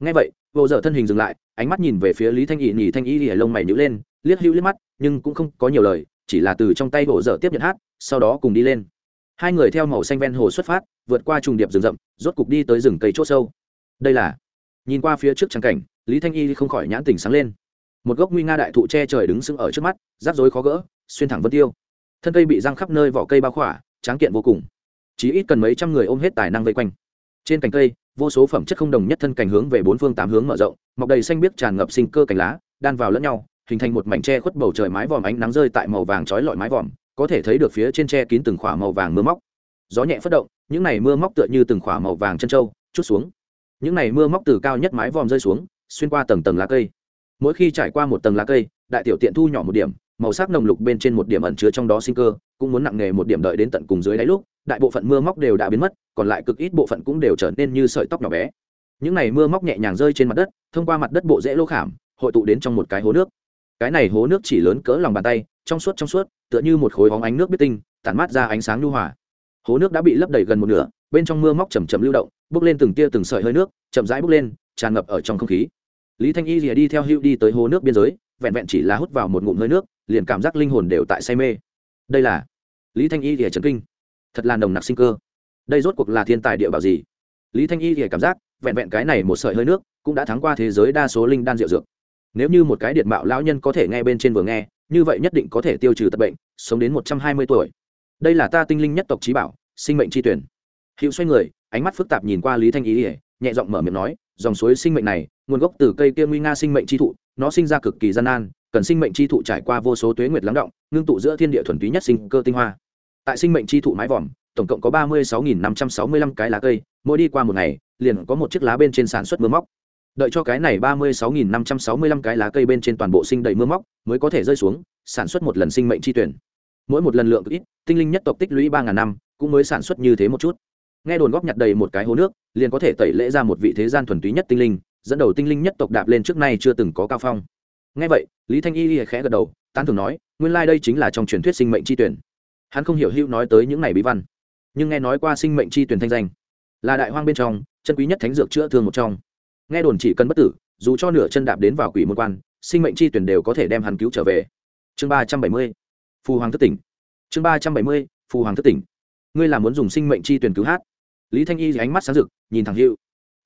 Ngay vậy, vô giờ thân hình dừng lại, ánh mắt nhìn về phía lý thanh y nhì thanh y thì lông mày nhữ lên, liếc hữu liếc mắt, nhưng cũng không có nhiều lời chỉ là từ trong tay gỗ dở tiếp nhận hát, sau đó cùng đi lên. Hai người theo màu xanh ven hồ xuất phát, vượt qua trùng điệp rừng rậm, rốt cục đi tới rừng cây c h ỗ sâu. Đây là, nhìn qua phía trước trắng cảnh, lý thanh y không khỏi nhãn tình sáng lên. Một gốc nguy nga đại thụ che trời đứng sững ở trước mắt, rắc rối khó gỡ, xuyên thẳng vân tiêu. Thân cây bị răng khắp nơi vỏ cây bao khỏa, tráng kiện vô cùng. Chỉ ít cần mấy trăm người ôm hết tài năng vây quanh. Trên cành cây, vô số phẩm chất không đồng nhất thân cành hướng về bốn phương tám hướng mở rộng, mọc đầy xanh biếc tràn ngập sinh cơ cành lá, đan vào lẫn nhau hình thành một mảnh tre khuất bầu trời mái vòm ánh nắng rơi tại màu vàng trói lọi mái vòm, có thể thấy được phía trên tre kín từng khỏa màu vàng mưa móc. Gió nhẹ phất động, những này mưa móc tựa như từng khỏa màu vàng chân trâu, chút xuống. Những này mưa móc từ cao nhất mái vòm rơi xuống, xuyên qua tầng tầng lá cây. Mỗi khi trải qua một tầng lá cây, đại tiểu tiện thu nhỏ một điểm, màu sắc nồng lục bên trên một điểm ẩn chứa trong đó sinh cơ, cũng muốn nặng nghề một điểm đợi đến tận cùng dưới đáy lúc, đại bộ phận mưa móc đều đã biến mất, còn lại cực ít bộ phận cũng đều trở nên như sợi tóc nhỏ bé. Những này mưa móc nhẹ nhàng rơi trên mặt đất, thông qua mặt đất bộ dễ lô khảm, hội tụ đến trong một cái hố nước cái này hố nước chỉ lớn cỡ lòng bàn tay, trong suốt trong suốt, tựa như một khối hóng ánh nước biết tinh, tản mát ra ánh sáng nhu hòa. Hố nước đã bị lấp đầy gần một nửa, bên trong mưa móc chầm chầm lưu động, bốc lên từng tia từng sợi hơi nước, chậm rãi bốc lên, tràn ngập ở trong không khí. Lý thanh y rìa đi theo hữu đi tới hố nước biên giới, vẹn vẹn chỉ là hút vào một ngụm hơi nước, liền cảm giác linh hồn đều tại say mê. Đây là lý thanh y rìa trấn kinh. Thật là nồng nặc sinh cơ. Đây rốt cuộc là thiên tài địa bảo gì? Lý thanh y rìa cảm giác, vẹn vẹn cái này một sợi hơi nước, cũng đã thắng qua thế giới đa số linh đan rượu dược nếu như một cái điện mạo lão nhân có thể nghe bên trên vừa nghe như vậy nhất định có thể tiêu trừ tật bệnh sống đến một trăm hai mươi tuổi. Đây là ta tinh linh nhất tộc trí bảo sinh mệnh tri tuyển. Hữu xoay người ánh mắt phức tạp nhìn qua lý thanh ý, ỉa nhẹ giọng mở miệng nói dòng suối sinh mệnh này nguồn gốc từ cây kia nguy nga sinh mệnh chi thụ nó sinh ra cực kỳ gian nan cần sinh mệnh chi thụ trải qua vô số tuế nguyệt lắng động ngưng tụ giữa thiên địa thuần túy nhất sinh cơ tinh hoa. Tại sinh mệnh chi thụ mái vòm tổng cộng có ba mươi sáu năm trăm sáu mươi lăm cái lá cây mỗi đi qua một ngày liền có một chiếc lá bên trên sản xuất mưa móc đợi cho cái này ba mươi sáu năm trăm sáu mươi lăm cái lá cây bên trên toàn bộ sinh đầy mưa móc, mới có thể rơi xuống, sản xuất một lần sinh mệnh chi tuyển. Mỗi một lần lượng ít, tinh linh nhất tộc tích lũy ba ngàn năm, cũng mới sản xuất như thế một chút. Nghe đồn góp nhặt đầy một cái hố nước, liền có thể tẩy lễ ra một vị thế gian thuần túy nhất tinh linh, dẫn đầu tinh linh nhất tộc đạp lên trước nay chưa từng có cao phong. Nghe vậy, lý thanh y khẽ gật đầu, tán thường nói, nguyên lai、like、đây chính là trong truyền thuyết sinh mệnh chi tuyển. Hắn không hiểu hữu nói tới những này bí văn, nhưng nghe nói qua sinh mệnh chi tuyển thanh danh, là đại hoang bên trong, chân quý nhất thánh dược chữa thương một trong nghe đồn chỉ cần bất tử, dù cho nửa chân đạp đến vào quỷ môn quan, sinh mệnh chi tuyển đều có thể đem hắn cứu trở về. Chương ba trăm bảy mươi, phù hoàng thất tỉnh. Chương ba trăm bảy mươi, phù hoàng thất tỉnh. Ngươi là muốn dùng sinh mệnh chi tuyển cứu hát? Lý thanh y ánh mắt sáng rực, nhìn thẳng hữu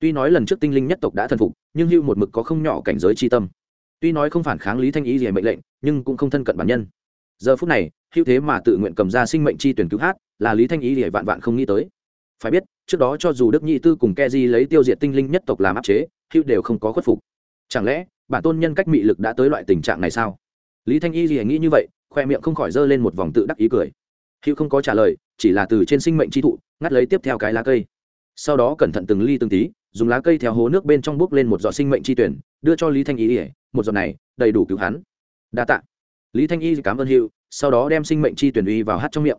tuy nói lần trước tinh linh nhất tộc đã thần phục, nhưng hữu một mực có không nhỏ cảnh giới chi tâm. Tuy nói không phản kháng lý thanh y gì mệnh lệnh, nhưng cũng không thân cận bản nhân. Giờ phút này hữu thế mà tự nguyện cầm ra sinh mệnh chi tuyển cứu hát, là lý thanh y gì vạn vạn không nghĩ tới. Phải biết trước đó cho dù đức nhị tư cùng ke di lấy tiêu diệt tinh linh nhất tộc làm áp chế, hữu đều không có khuất phục. Chẳng lẽ, bản tôn nhân cách mị lực đã tới loại tình trạng này sao? Lý thanh y gì nghĩ như vậy, khoe miệng không khỏi giơ lên một vòng tự đắc ý cười. Hữu không có trả lời, chỉ là từ trên sinh mệnh chi thụ, ngắt lấy tiếp theo cái lá cây. Sau đó cẩn thận từng ly từng tí, dùng lá cây theo hố nước bên trong bước lên một giọt sinh mệnh chi tuyển, đưa cho lý thanh y ỉa một giọt này, đầy đủ cứu hắn. Đa tạ. Lý thanh y cảm ơn hữu, sau đó đem sinh mệnh chi tuyển uy vào hát trong miệng.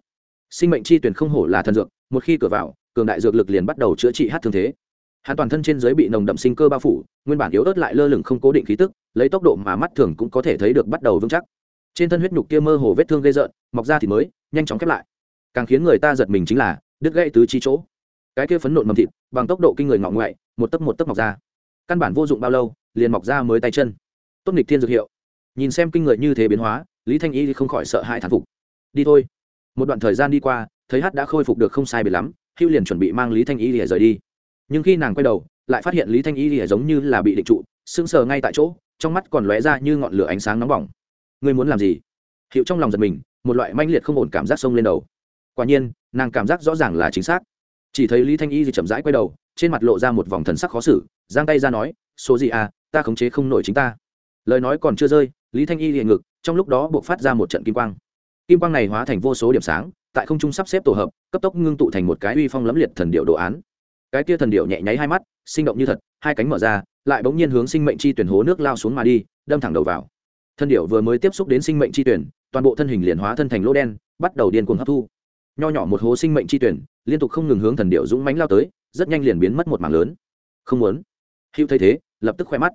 Sinh mệnh chi tuyển không hổ là thần dược, một khi cửa vào cường đại dược lực liền bắt đầu chữa trị hát thương thế. Hắn toàn thân trên dưới bị nồng đậm sinh cơ bao phủ, nguyên bản yếu ớt lại lơ lửng không cố định khí tức, lấy tốc độ mà mắt thường cũng có thể thấy được bắt đầu vững chắc. Trên thân huyết nhục kia mơ hồ vết thương gây rợn, mọc ra thì mới, nhanh chóng khép lại. Càng khiến người ta giật mình chính là, đứt gãy tứ chi chỗ. Cái kia phấn nộn mầm thịt, bằng tốc độ kinh người ngọng ngoại, một tấc một tấc mọc ra. Căn bản vô dụng bao lâu, liền mọc ra mới tay chân. Tốt nghịch thiên dược hiệu. Nhìn xem kinh người như thế biến hóa, lý thanh y không khỏi sợ hãi thán phục. Đi thôi. Một đoạn thời gian đi qua, thấy hát đã khôi phục được không sai biệt lắm hữu liền chuẩn bị mang lý thanh y lìa rời đi. Nhưng khi nàng quay đầu, lại phát hiện lý thanh y lìa giống như là bị định trụ, sững sờ ngay tại chỗ, trong mắt còn lóe ra như ngọn lửa ánh sáng nóng bỏng. Ngươi muốn làm gì? Hiệu trong lòng giật mình, một loại manh liệt không ổn cảm giác sông lên đầu. Quả nhiên, nàng cảm giác rõ ràng là chính xác. Chỉ thấy lý thanh y thì chậm rãi quay đầu, trên mặt lộ ra một vòng thần sắc khó xử, giang tay ra nói, số gì à ta khống chế không nổi chính ta. Lời nói còn chưa rơi, lý thanh y liền ngực, trong lúc đó buộc phát ra một trận kim quang. Kim quang này hóa thành vô số điểm sáng tại không trung sắp xếp tổ hợp, cấp tốc ngưng tụ thành một cái uy phong lẫm liệt thần điệu đồ án. Cái kia thần điệu nhẹ nháy hai mắt, sinh động như thật, hai cánh mở ra, lại bỗng nhiên hướng sinh mệnh chi tuyển hố nước lao xuống mà đi, đâm thẳng đầu vào. Thân điệu vừa mới tiếp xúc đến sinh mệnh chi tuyển, toàn bộ thân hình liền hóa thân thành lỗ đen, bắt đầu điên cuồng hấp thu. Nho nhỏ một hố sinh mệnh chi tuyển, liên tục không ngừng hướng thần điệu dũng mánh lao tới, rất nhanh liền biến mất một mảng lớn. Không muốn. Hữu thấy thế, lập tức khoe mắt.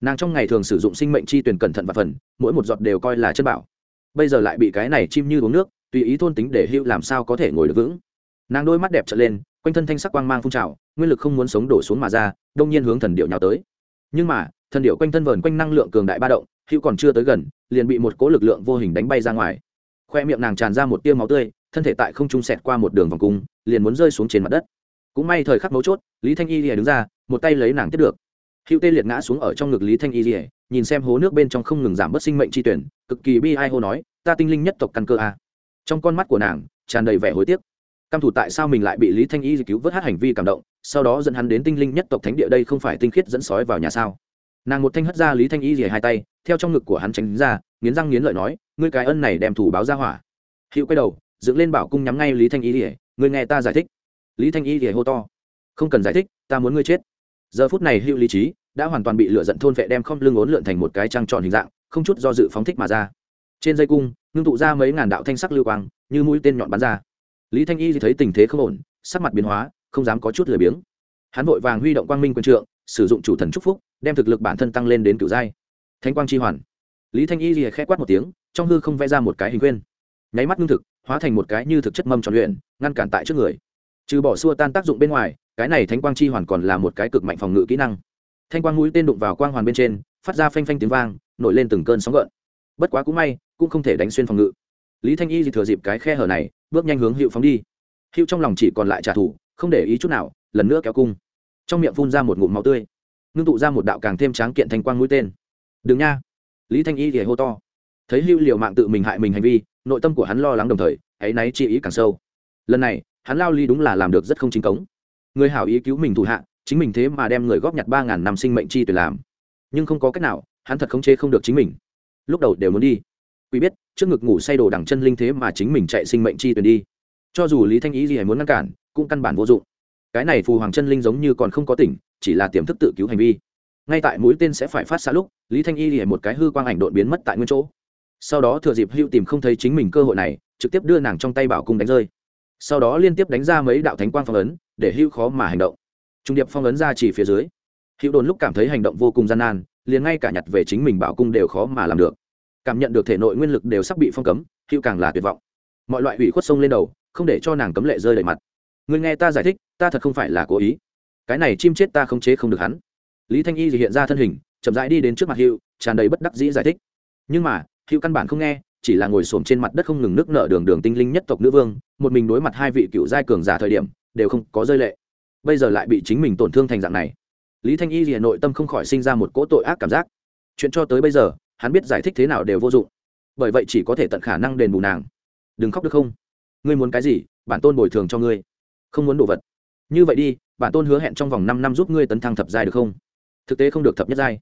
Nàng trong ngày thường sử dụng sinh mệnh chi tuyển cẩn thận và phần, mỗi một giọt đều coi là chân bảo. Bây giờ lại bị cái này chim như uống nước tùy ý thôn tính để hữu làm sao có thể ngồi được vững. Nàng đôi mắt đẹp trở lên, quanh thân thanh sắc quang mang phun trào, nguyên lực không muốn sống đổ xuống mà ra, đông nhiên hướng thần điệu nhào tới. Nhưng mà, thần điệu quanh thân vờn quanh năng lượng cường đại ba động, hữu còn chưa tới gần, liền bị một cố lực lượng vô hình đánh bay ra ngoài. Khoe miệng nàng tràn ra một tiêu máu tươi, thân thể tại không trung sẹt qua một đường vòng cung, liền muốn rơi xuống trên mặt đất. Cũng may thời khắc mấu chốt, lý thanh y lìa đứng ra, một tay lấy nàng tiếp được. Hữu tê liệt ngã xuống ở trong ngực lý thanh y lìa, nhìn xem hố nước bên trong không ngừng giảm bớt sinh mệnh tri tuyển, cực kỳ bi ai hô nói, ta tinh linh nhất tộc căn cơ a trong con mắt của nàng, tràn đầy vẻ hối tiếc. Căm thủ tại sao mình lại bị lý thanh y cứu vớt hát hành vi cảm động, sau đó dẫn hắn đến tinh linh nhất tộc thánh địa đây không phải tinh khiết dẫn sói vào nhà sao? Nàng một thanh hất ra lý thanh y rỉa hai tay, theo trong ngực của hắn tránh ra, nghiến răng nghiến lợi nói, ngươi cái ân này đem thủ báo ra hỏa. Hữu quay đầu, dựng lên bảo cung nhắm ngay lý thanh y rỉa ngươi nghe ta giải thích. Lý thanh y rỉa hô to, không cần giải thích, ta muốn ngươi chết. Giờ phút này hữu lý trí đã hoàn toàn bị lựa giận thôn vệ đem không lưng ốn lượn thành một cái trăng tròn hình dạng, không chút do dự phóng thích mà ra. Trên dây cung ngưng tụ ra mấy ngàn đạo thanh sắc lưu quang, như mũi tên nhọn bắn ra. Lý thanh y thấy tình thế không ổn, sắc mặt biến hóa, không dám có chút lười biếng. Hắn vội vàng huy động quang minh quân trượng, sử dụng chủ thần c phúc, đem thực lực bản thân tăng lên đến cựu giai. Thanh quang chi hoàn. Lý thanh y thì khẽ quát một tiếng, trong hư không vẽ ra một cái hình khuyên. Nháy mắt ngưng thực, hóa thành một cái như thực chất mâm tròn luyện, ngăn cản tại trước người. Trừ bỏ xua tan tác dụng bên ngoài, cái này thanh quang chi hoàn còn là một cái cực mạnh phòng ngự kỹ năng. Thanh quang mũi tên đụng vào quang hoàn bên trên, phát ra phanh phanh tiếng vang, nổi lên từng cơn sóng gợn. Bất quá cũng may cũng không thể đánh xuyên phòng ngự. Lý thanh y thì thừa dịp cái khe hở này, bước nhanh hướng hiệu phóng đi. Hiệu trong lòng chỉ còn lại trả thù, không để ý chút nào, lần nữa kéo cung. Trong miệng phun ra một ngụm máu tươi. Ngưng tụ ra một đạo càng thêm tráng kiện thanh quang mũi tên. Đừng nha. Lý thanh y thì hô to. Thấy hưu liều mạng tự mình hại mình hành vi, nội tâm của hắn lo lắng đồng thời hãy náy chi ý càng sâu. Lần này, hắn lao ly đúng là làm được rất không chính cống. Người hảo ý cứu mình thủ hạ, chính mình thế mà đem người góp nhặt ba ngàn năm sinh mệnh chi tuyệt làm. Nhưng không có cách nào, hắn thật khống chế không được chính mình. Lúc đầu đều muốn đi quý biết, trước ngực ngủ say đồ đằng chân linh thế mà chính mình chạy sinh mệnh chi tuyển đi. Cho dù lý thanh ý gì hay muốn ngăn cản, cũng căn bản vô dụng. Cái này phù hoàng chân linh giống như còn không có tỉnh, chỉ là tiềm thức tự cứu hành vi. Ngay tại mũi tên sẽ phải phát xa lúc, lý thanh y lìa một cái hư quang ảnh đột biến mất tại nguyên chỗ. Sau đó thừa dịp hưu tìm không thấy chính mình cơ hội này, trực tiếp đưa nàng trong tay bảo cung đánh rơi. Sau đó liên tiếp đánh ra mấy đạo thánh quang phong ấn, để hưu khó mà hành động. Trung điệp phong ấn ra chỉ phía dưới. Hữu đồn lúc cảm thấy hành động vô cùng gian nan, liền ngay cả nhặt về chính mình bảo cung đều khó mà làm được cảm nhận được thể nội nguyên lực đều sắp bị phong cấm, hữu càng là tuyệt vọng. Mọi loại ủy khuất sông lên đầu, không để cho nàng cấm lệ rơi đầy mặt. Người nghe ta giải thích, ta thật không phải là cố ý. Cái này chim chết ta không chế không được hắn. Lý thanh y thì hiện ra thân hình, chậm rãi đi đến trước mặt hữu, tràn đầy bất đắc dĩ giải thích. Nhưng mà, hữu căn bản không nghe, chỉ là ngồi xổm trên mặt đất không ngừng nước nợ đường đường tinh linh nhất tộc nữ vương, một mình đối mặt hai vị cựu giai cường giả thời điểm, đều không có rơi lệ. Bây giờ lại bị chính mình tổn thương thành dạng này. Lý thanh y thì nội tâm không khỏi sinh ra một cỗ tội ác cảm giác. Chuyện cho tới bây giờ hắn biết giải thích thế nào đều vô dụng. Bởi vậy chỉ có thể tận khả năng đền bù nàng. Đừng khóc được không? Ngươi muốn cái gì, bản tôn bồi thường cho ngươi. Không muốn đồ vật. Như vậy đi, bản tôn hứa hẹn trong vòng năm năm giúp ngươi tấn thăng thập giai được không? Thực tế không được thập nhất giai.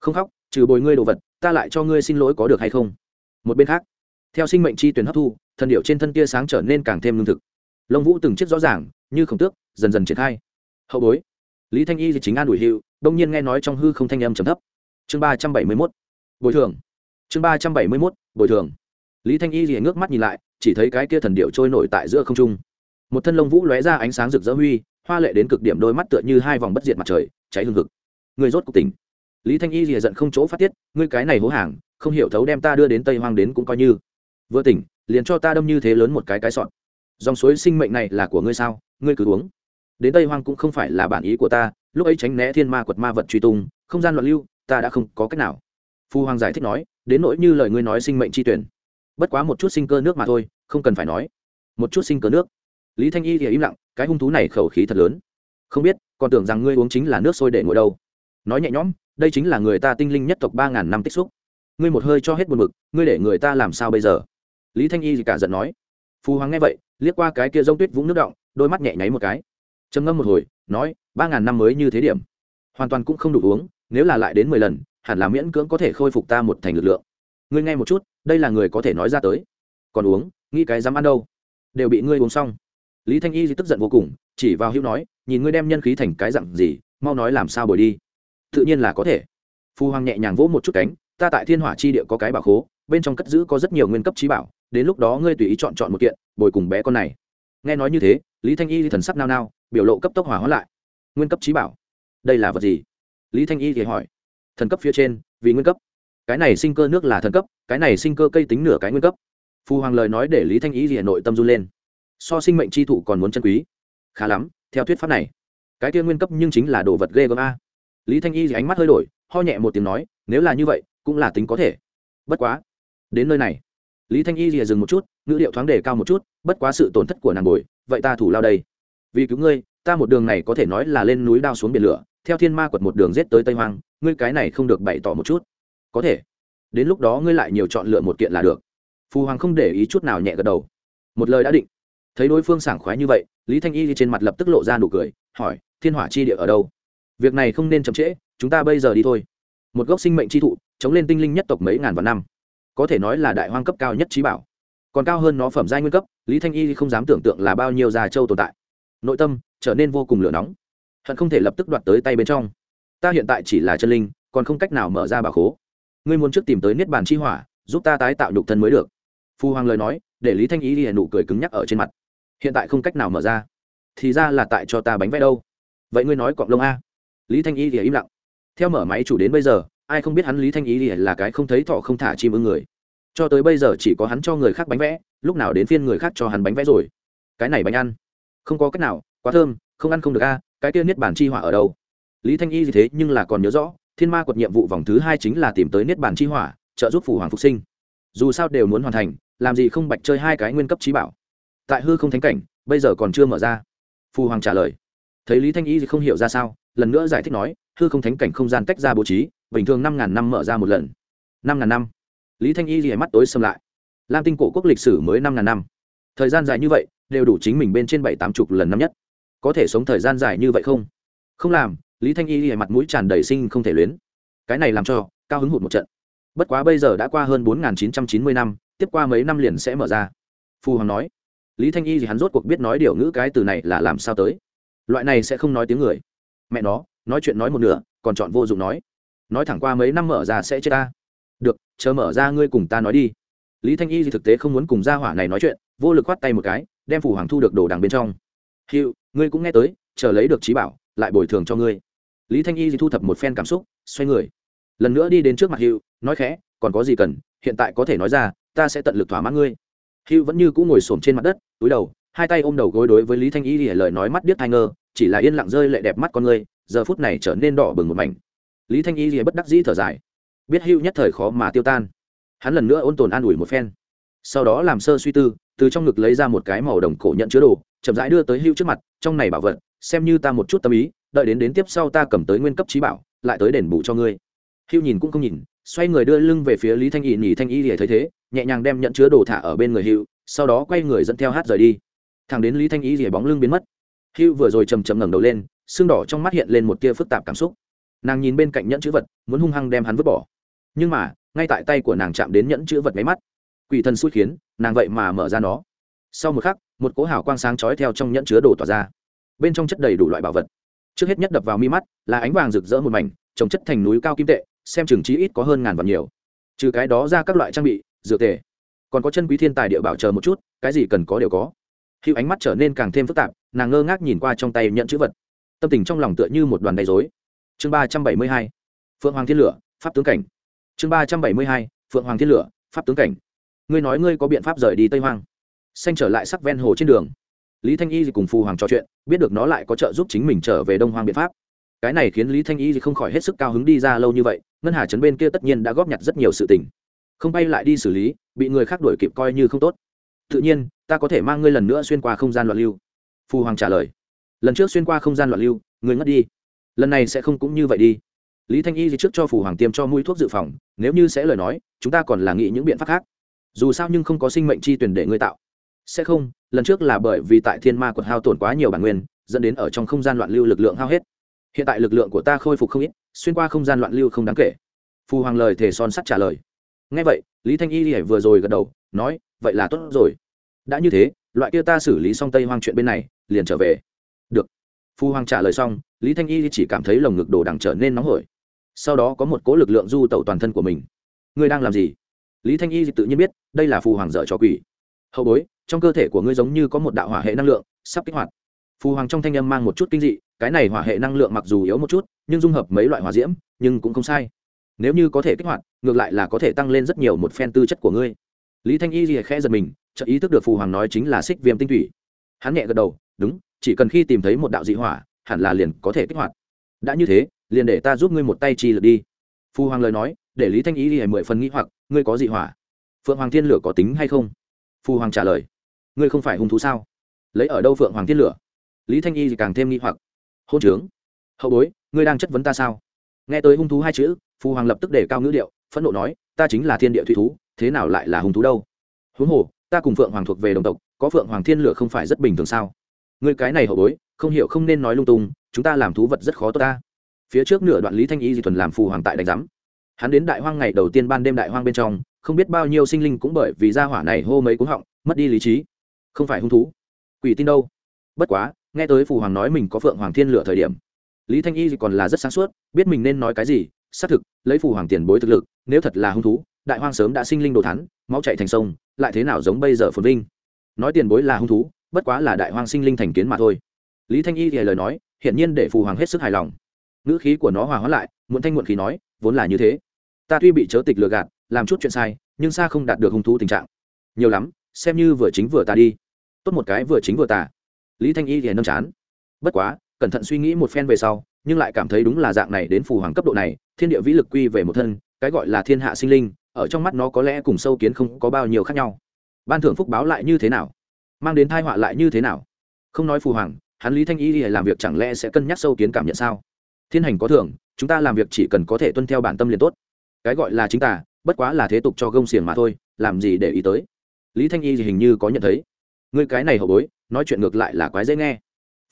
Không khóc, trừ bồi ngươi đồ vật, ta lại cho ngươi xin lỗi có được hay không? Một bên khác, theo sinh mệnh chi tuyển hấp thu, thần điệu trên thân tia sáng trở nên càng thêm lương thực. Lông vũ từng chiếc rõ ràng, như khổng tước, dần dần triển khai. Hậu bối, lý thanh y thì chính an ủi hiệu đông nhiên nghe nói trong hư không thanh âm trầm thấp. Chương ba trăm bảy mươi mốt bồi thường. Chương ba trăm bảy mươi mốt, bồi thường. Lý thanh y thì ngước mắt nhìn lại, chỉ thấy cái kia thần điệu trôi nổi tại giữa không trung. Một thân lông vũ lóe ra ánh sáng rực rỡ huy, hoa lệ đến cực điểm đôi mắt tựa như hai vòng bất diệt mặt trời, cháy hương hực. Người rốt cuộc tỉnh. Lý thanh y rìa giận không chỗ phát tiết, ngươi cái này hố hàng, không hiểu thấu đem ta đưa đến tây hoang đến cũng coi như. Vừa tỉnh, liền cho ta đâm như thế lớn một cái cái sọn dòng suối sinh mệnh này là của ngươi sao, ngươi cứ uống. Đến tây hoang cũng không phải là bản ý của ta, lúc ấy tránh né thiên ma quật ma vật truy tung, không gian loạn lưu, ta đã không có cách nào phu hoàng giải thích nói, đến nỗi như lời ngươi nói sinh mệnh chi tuyển. Bất quá một chút sinh cơ nước mà thôi, không cần phải nói. Một chút sinh cơ nước. Lý thanh y thì im lặng, cái hung thú này khẩu khí thật lớn. Không biết, còn tưởng rằng ngươi uống chính là nước sôi để ngồi đâu. Nói nhẹ nhõm, đây chính là người ta tinh linh nhất tộc ba ngàn năm tích xúc. Ngươi một hơi cho hết buồn mực ngươi để người ta làm sao bây giờ? Lý thanh y thì cả giận nói. Phù hoàng nghe vậy, liếc qua cái kia rông tuyết vũng nước động, đôi mắt nhẹ nháy một cái. Trầm ngâm một hồi, nói, ba ngàn năm mới như thế điểm. Hoàn toàn cũng không đủ uống, nếu là lại đến mười lần hẳn là miễn cưỡng có thể khôi phục ta một thành lực lượng. Ngươi nghe một chút, đây là người có thể nói ra tới. Còn uống, nghĩ cái dám ăn đâu? Đều bị ngươi uống xong. Lý thanh y thì tức giận vô cùng, chỉ vào hữu nói, nhìn ngươi đem nhân khí thành cái dặn gì, mau nói làm sao bồi đi. Tự nhiên là có thể. Phu hoàng nhẹ nhàng vỗ một chút cánh, ta tại thiên hỏa chi địa có cái bảo khố, bên trong cất giữ có rất nhiều nguyên cấp trí bảo, đến lúc đó ngươi tùy ý chọn chọn một kiện, bồi cùng bé con này. Nghe nói như thế, lý thanh y thì thần sắc nao nao, biểu lộ cấp tốc hỏa hóa lại. Nguyên cấp trí bảo, đây là vật gì? Lý thanh y thì hỏi thần cấp phía trên, vì nguyên cấp. Cái này sinh cơ nước là thần cấp, cái này sinh cơ cây tính nửa cái nguyên cấp. Phù hoàng lời nói để lý thanh y hà nội tâm run lên. So sinh mệnh tri thụ còn muốn chân quý. Khá lắm, theo thuyết pháp này, cái kia nguyên cấp nhưng chính là đồ vật ghê gớm a. Lý thanh y thì ánh mắt hơi đổi, ho nhẹ một tiếng nói, nếu là như vậy, cũng là tính có thể. Bất quá, đến nơi này, lý thanh y lìa dừng một chút, ngữ liệu thoáng đề cao một chút, bất quá sự tổn thất của nàng bồi, vậy ta thủ lao đây. Vì cứu ngươi, ta một đường này có thể nói là lên núi đao xuống biển lửa theo thiên ma quật một đường rết tới tây hoang, ngươi cái này không được bày tỏ một chút. Có thể. Đến lúc đó ngươi lại nhiều chọn lựa một kiện là được. Phù hoàng không để ý chút nào nhẹ gật đầu. Một lời đã định. Thấy đối phương sảng khoái như vậy, lý thanh y trên mặt lập tức lộ ra nụ cười, hỏi, thiên hỏa chi địa ở đâu? Việc này không nên chậm trễ, chúng ta bây giờ đi thôi. Một gốc sinh mệnh chi thụ, chống lên tinh linh nhất tộc mấy ngàn vạn năm. Có thể nói là đại hoang cấp cao nhất trí bảo. Còn cao hơn nó phẩm giai nguyên cấp, lý thanh y không dám tưởng tượng là bao nhiêu già châu tồn tại. Nội tâm trở nên vô cùng lửa nóng hận không thể lập tức đoạt tới tay bên trong. Ta hiện tại chỉ là chân linh, còn không cách nào mở ra bà khố. Ngươi muốn trước tìm tới niết bàn chi hỏa, giúp ta tái tạo nhục thân mới được. Phu hoàng lời nói, để lý thanh ý đi nụ cười cứng nhắc ở trên mặt. Hiện tại không cách nào mở ra. Thì ra là tại cho ta bánh vẽ đâu. Vậy ngươi nói cọng lông a. Lý thanh ý thì im lặng. Theo mở máy chủ đến bây giờ, ai không biết hắn lý thanh ý thì là cái không thấy thọ không thả chim ưng người. Cho tới bây giờ chỉ có hắn cho người khác bánh vẽ, lúc nào đến phiên người khác cho hắn bánh vẽ rồi. Cái này bánh ăn. Không có cách nào, quá thơm, không ăn không được a cái kia niết bản chi hỏa ở đâu? Lý thanh y gì thế nhưng là còn nhớ rõ, thiên ma quật nhiệm vụ vòng thứ hai chính là tìm tới niết bản chi hỏa, trợ giúp phủ hoàng phục sinh. Dù sao đều muốn hoàn thành, làm gì không bạch chơi hai cái nguyên cấp trí bảo. Tại hư không thánh cảnh, bây giờ còn chưa mở ra. Phù hoàng trả lời. Thấy lý thanh y không hiểu ra sao, lần nữa giải thích nói, hư không thánh cảnh không gian tách ra bố trí, bình thường năm ngàn năm mở ra một lần. Năm ngàn năm. Lý thanh y thì mắt tối xâm lại. Lam tinh cổ quốc lịch sử mới năm ngàn năm. Thời gian dài như vậy, đều đủ chính mình bên trên bảy tám chục lần năm nhất có thể sống thời gian dài như vậy không? Không làm, lý thanh y lìa mặt mũi tràn đầy sinh không thể luyến. Cái này làm cho, cao hứng hụt một trận. Bất quá bây giờ đã qua hơn bốn nghìn chín trăm chín mươi năm, tiếp qua mấy năm liền sẽ mở ra. Phù hoàng nói. Lý thanh y thì hắn rốt cuộc biết nói điều ngữ cái từ này là làm sao tới. Loại này sẽ không nói tiếng người. Mẹ nó, nói chuyện nói một nửa, còn chọn vô dụng nói. Nói thẳng qua mấy năm mở ra sẽ chết ta. Được, chờ mở ra ngươi cùng ta nói đi. Lý thanh y thì thực tế không muốn cùng gia hỏa này nói chuyện, vô lực khoát tay một cái, đem phủ hoàng thu được đồ đằng bên trong. Hiệu ngươi cũng nghe tới, chờ lấy được trí bảo, lại bồi thường cho ngươi. Lý thanh y thì thu thập một phen cảm xúc, xoay người. Lần nữa đi đến trước mặt hữu nói khẽ, còn có gì cần, hiện tại có thể nói ra, ta sẽ tận lực thỏa mãn ngươi. Hữu vẫn như cũng ngồi xổm trên mặt đất, túi đầu, hai tay ôm đầu gối đối với lý thanh y thì lời nói mắt điếc thai ngơ, chỉ là yên lặng rơi lệ đẹp mắt con ngươi, giờ phút này trở nên đỏ bừng một mảnh. Lý thanh y thì bất đắc dĩ thở dài. Biết hữu nhất thời khó mà tiêu tan. Hắn lần nữa ôn tồn an ủi một phen. Sau đó làm sơ suy tư từ trong ngực lấy ra một cái màu đồng cổ nhận chứa đồ chậm rãi đưa tới Hưu trước mặt trong này bảo vật xem như ta một chút tâm ý đợi đến đến tiếp sau ta cầm tới nguyên cấp trí bảo lại tới đền bù cho ngươi. Hưu nhìn cũng không nhìn xoay người đưa lưng về phía lý thanh y nhỉ thanh y để thấy thế nhẹ nhàng đem nhận chứa đồ thả ở bên người Hưu, sau đó quay người dẫn theo hát rời đi. Thằng đến lý thanh y rỉa bóng lưng biến mất. Hưu vừa rồi chầm chầm ngẩng đầu lên xương đỏ trong mắt hiện lên một tia phức tạp cảm xúc. Nàng nhìn bên cạnh nhẫn chữ vật muốn hung hăng đem hắn vứt bỏ. Nhưng mà ngay tại tay của nàng chạm đến nhẫn chữ vật máy mắt quỷ thần xui khiến, nàng vậy mà mở ra nó. Sau một khắc, một cỗ hào quang sáng chói theo trong nhẫn chứa đồ tỏa ra. Bên trong chất đầy đủ loại bảo vật. Trước hết nhất đập vào mi mắt, là ánh vàng rực rỡ một mảnh, trồng chất thành núi cao kim tệ, xem chừng trí ít có hơn ngàn vạn nhiều. Trừ cái đó ra các loại trang bị, dược tề. Còn có chân quý thiên tài địa bảo chờ một chút, cái gì cần có đều có. Hữu ánh mắt trở nên càng thêm phức tạp, nàng ngơ ngác nhìn qua trong tay nhận chữ vật. Tâm tình trong lòng tựa như một đoàn đầy dối chương ba trăm bảy mươi hai, phượng hoàng thiên lửa, pháp tướng cảnh. Chương ba trăm bảy mươi hai, phượng hoàng thiên lửa, pháp tướng cảnh ngươi nói ngươi có biện pháp rời đi tây hoang. Xanh trở lại sắc ven hồ trên đường. Lý thanh y cùng phù hoàng trò chuyện, biết được nó lại có trợ giúp chính mình trở về đông hoang biện pháp. Cái này khiến lý thanh y không khỏi hết sức cao hứng đi ra lâu như vậy, ngân hà trấn bên kia tất nhiên đã góp nhặt rất nhiều sự tình. Không bay lại đi xử lý, bị người khác đuổi kịp coi như không tốt. Tự nhiên, ta có thể mang ngươi lần nữa xuyên qua không gian loạn lưu. Phù hoàng trả lời. Lần trước xuyên qua không gian loạn lưu người ngất đi. Lần này sẽ không cũng như vậy đi. Lý thanh y thì trước cho phù hoàng tiêm cho mũi thuốc dự phòng, nếu như sẽ lời nói, chúng ta còn là nghĩ những biện pháp khác dù sao nhưng không có sinh mệnh chi tuyển để ngươi tạo. Sẽ không, lần trước là bởi vì tại thiên ma quật hao tổn quá nhiều bản nguyên, dẫn đến ở trong không gian loạn lưu lực lượng hao hết. Hiện tại lực lượng của ta khôi phục không ít, xuyên qua không gian loạn lưu không đáng kể. Phù hoàng lời thể son sắt trả lời. Ngay vậy, lý thanh y vừa rồi gật đầu, nói, vậy là tốt rồi. Đã như thế, loại kia ta xử lý xong tây hoang chuyện bên này, liền trở về. Được. Phu hoàng trả lời xong, lý thanh y chỉ cảm thấy lồng ngực đồ đằng trở nên nóng hổi. Sau đó có một cố lực lượng du tẩu toàn thân của mình. Ngươi đang làm gì? Lý thanh y tự nhiên biết, đây là phù hoàng dở cho quỷ. Hậu bối, trong cơ thể của ngươi giống như có một đạo hỏa hệ năng lượng, sắp kích hoạt. Phù hoàng trong thanh âm mang một chút kinh dị, cái này hỏa hệ năng lượng mặc dù yếu một chút, nhưng dung hợp mấy loại hỏa diễm, nhưng cũng không sai. Nếu như có thể kích hoạt, ngược lại là có thể tăng lên rất nhiều một phen tư chất của ngươi. Lý thanh y gì khẽ giật mình, chợt ý thức được phù hoàng nói chính là xích viêm tinh thủy. Hắn nhẹ gật đầu, đúng, chỉ cần khi tìm thấy một đạo dị hỏa, hẳn là liền có thể kích hoạt. Đã như thế, liền để ta giúp ngươi một tay chi lực đi. Phu hoàng lời nói, để lý thanh y thì mười phần nghĩ hoặc, ngươi có gì hỏa? Phượng hoàng thiên lửa có tính hay không? Phu hoàng trả lời, ngươi không phải hung thú sao? Lấy ở đâu phượng hoàng thiên lửa? Lý thanh y thì càng thêm nghĩ hoặc. Hôn trướng. Hậu bối, ngươi đang chất vấn ta sao? Nghe tới hung thú hai chữ, Phu hoàng lập tức để cao ngữ điệu, phẫn nộ nói, ta chính là thiên địa thủy thú, thế nào lại là hung thú đâu? Huống hồ, ta cùng phượng hoàng thuộc về đồng tộc, có phượng hoàng thiên lửa không phải rất bình thường sao? Ngươi cái này hậu bối, không hiểu không nên nói lung tung, chúng ta làm thú vật rất khó tốt ta phía trước nửa đoạn lý thanh y di thuần làm phù hoàng tại đánh giám. Hắn đến đại hoang ngày đầu tiên ban đêm đại hoang bên trong, không biết bao nhiêu sinh linh cũng bởi vì gia hỏa này hô mấy cúng họng, mất đi lý trí. Không phải hung thú, quỷ tin đâu. Bất quá, nghe tới phù hoàng nói mình có phượng hoàng thiên lửa thời điểm, lý thanh y còn là rất sáng suốt, biết mình nên nói cái gì, xác thực, lấy phù hoàng tiền bối thực lực, nếu thật là hung thú, đại hoang sớm đã sinh linh đồ thắn máu chạy thành sông, lại thế nào giống bây giờ phồn vinh. Nói tiền bối là hung thú, bất quá là đại hoang sinh linh thành kiến mà thôi. Lý thanh y thì lời nói hiện nhiên để phù hoàng hết sức hài lòng ngữ khí của nó hòa hóa lại, muộn thanh muộn khí nói, vốn là như thế. Ta tuy bị chớ tịch lừa gạt, làm chút chuyện sai, nhưng xa không đạt được hung thú tình trạng. Nhiều lắm, xem như vừa chính vừa ta đi. Tốt một cái vừa chính vừa tà. Lý thanh y thì nâm chán. Bất quá, cẩn thận suy nghĩ một phen về sau, nhưng lại cảm thấy đúng là dạng này đến phù hoàng cấp độ này, thiên địa vĩ lực quy về một thân, cái gọi là thiên hạ sinh linh, ở trong mắt nó có lẽ cùng sâu kiến không có bao nhiêu khác nhau. Ban thưởng phúc báo lại như thế nào? Mang đến thai họa lại như thế nào? Không nói phù hoàng, hắn lý thanh y làm việc chẳng lẽ sẽ cân nhắc sâu kiến cảm nhận sao? Thiên hành có thưởng, chúng ta làm việc chỉ cần có thể tuân theo bản tâm liền tốt. Cái gọi là chính tả bất quá là thế tục cho gông xiềng mà thôi, làm gì để ý tới? Lý thanh y thì hình như có nhận thấy. Người cái này hậu bối, nói chuyện ngược lại là quái dễ nghe.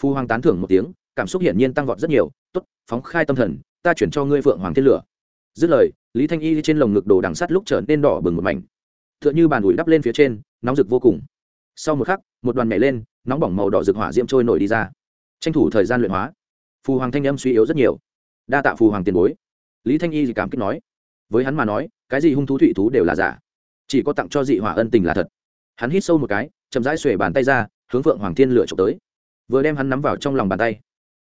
Phu hoàng tán thưởng một tiếng, cảm xúc hiển nhiên tăng vọt rất nhiều. Tốt, phóng khai tâm thần, ta chuyển cho ngươi phượng hoàng thiên lửa. Dứt lời, lý thanh y trên lồng ngực đồ đằng sắt lúc trở nên đỏ bừng một mảnh. T h ư ợ n h ư bàn ủi đắp lên phía trên, nóng rực vô cùng. Sau một khắc, một đoàn nhảy lên, nóng bỏng màu đỏ rực hỏa diễm trôi nổi đi ra. Tranh thủ thời gian luyện hóa phù hoàng thanh âm suy yếu rất nhiều. Đa tạ phù hoàng tiền bối. Lý thanh y thì cảm kích nói. Với hắn mà nói, cái gì hung thú thụy thú đều là giả. Chỉ có tặng cho dị hỏa ân tình là thật. Hắn hít sâu một cái, chậm rãi xuể bàn tay ra, hướng phượng hoàng thiên lửa trộm tới. Vừa đem hắn nắm vào trong lòng bàn tay,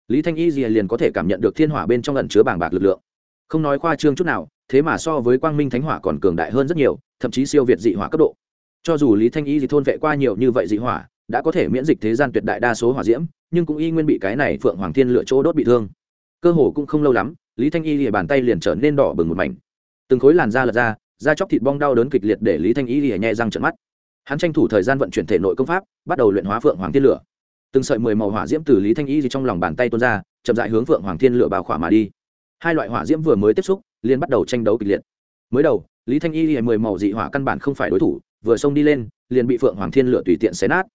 lý thanh y liền có thể cảm nhận được thiên hỏa bên trong lần chứa bảng bạc lực lượng. Không nói khoa trương chút nào, thế mà so với quang minh thánh hỏa còn cường đại hơn rất nhiều, thậm chí siêu việt dị hỏa cấp độ. Cho dù lý thanh y thì thôn vệ qua nhiều như vậy dị hỏa, đã có thể miễn dịch thế gian tuyệt đại đa số hỏa diễm nhưng cũng y nguyên bị cái này phượng hoàng thiên lựa chỗ đốt bị thương. Cơ hồ cũng không lâu lắm, lý thanh y lìa bàn tay liền trở nên đỏ bừng một mảnh. Từng khối làn da lật ra, da chóc thịt bong đau đớn kịch liệt để lý thanh y lìa nhẹ răng trận mắt. Hắn tranh thủ thời gian vận chuyển thể nội công pháp, bắt đầu luyện hóa phượng hoàng thiên lửa. Từng sợi mười màu hỏa diễm từ lý thanh y trong lòng bàn tay tuôn ra, chậm dại hướng phượng hoàng thiên lửa bào khỏa mà đi. Hai loại hỏa diễm vừa mới tiếp xúc, liền bắt đầu tranh đấu kịch liệt. Mới đầu, lý thanh y lìa mười màu dị hỏa căn bản không phải đối thủ, vừa xông đi lên, liền bị phượng hoàng thiên lửa tùy tiện xé nát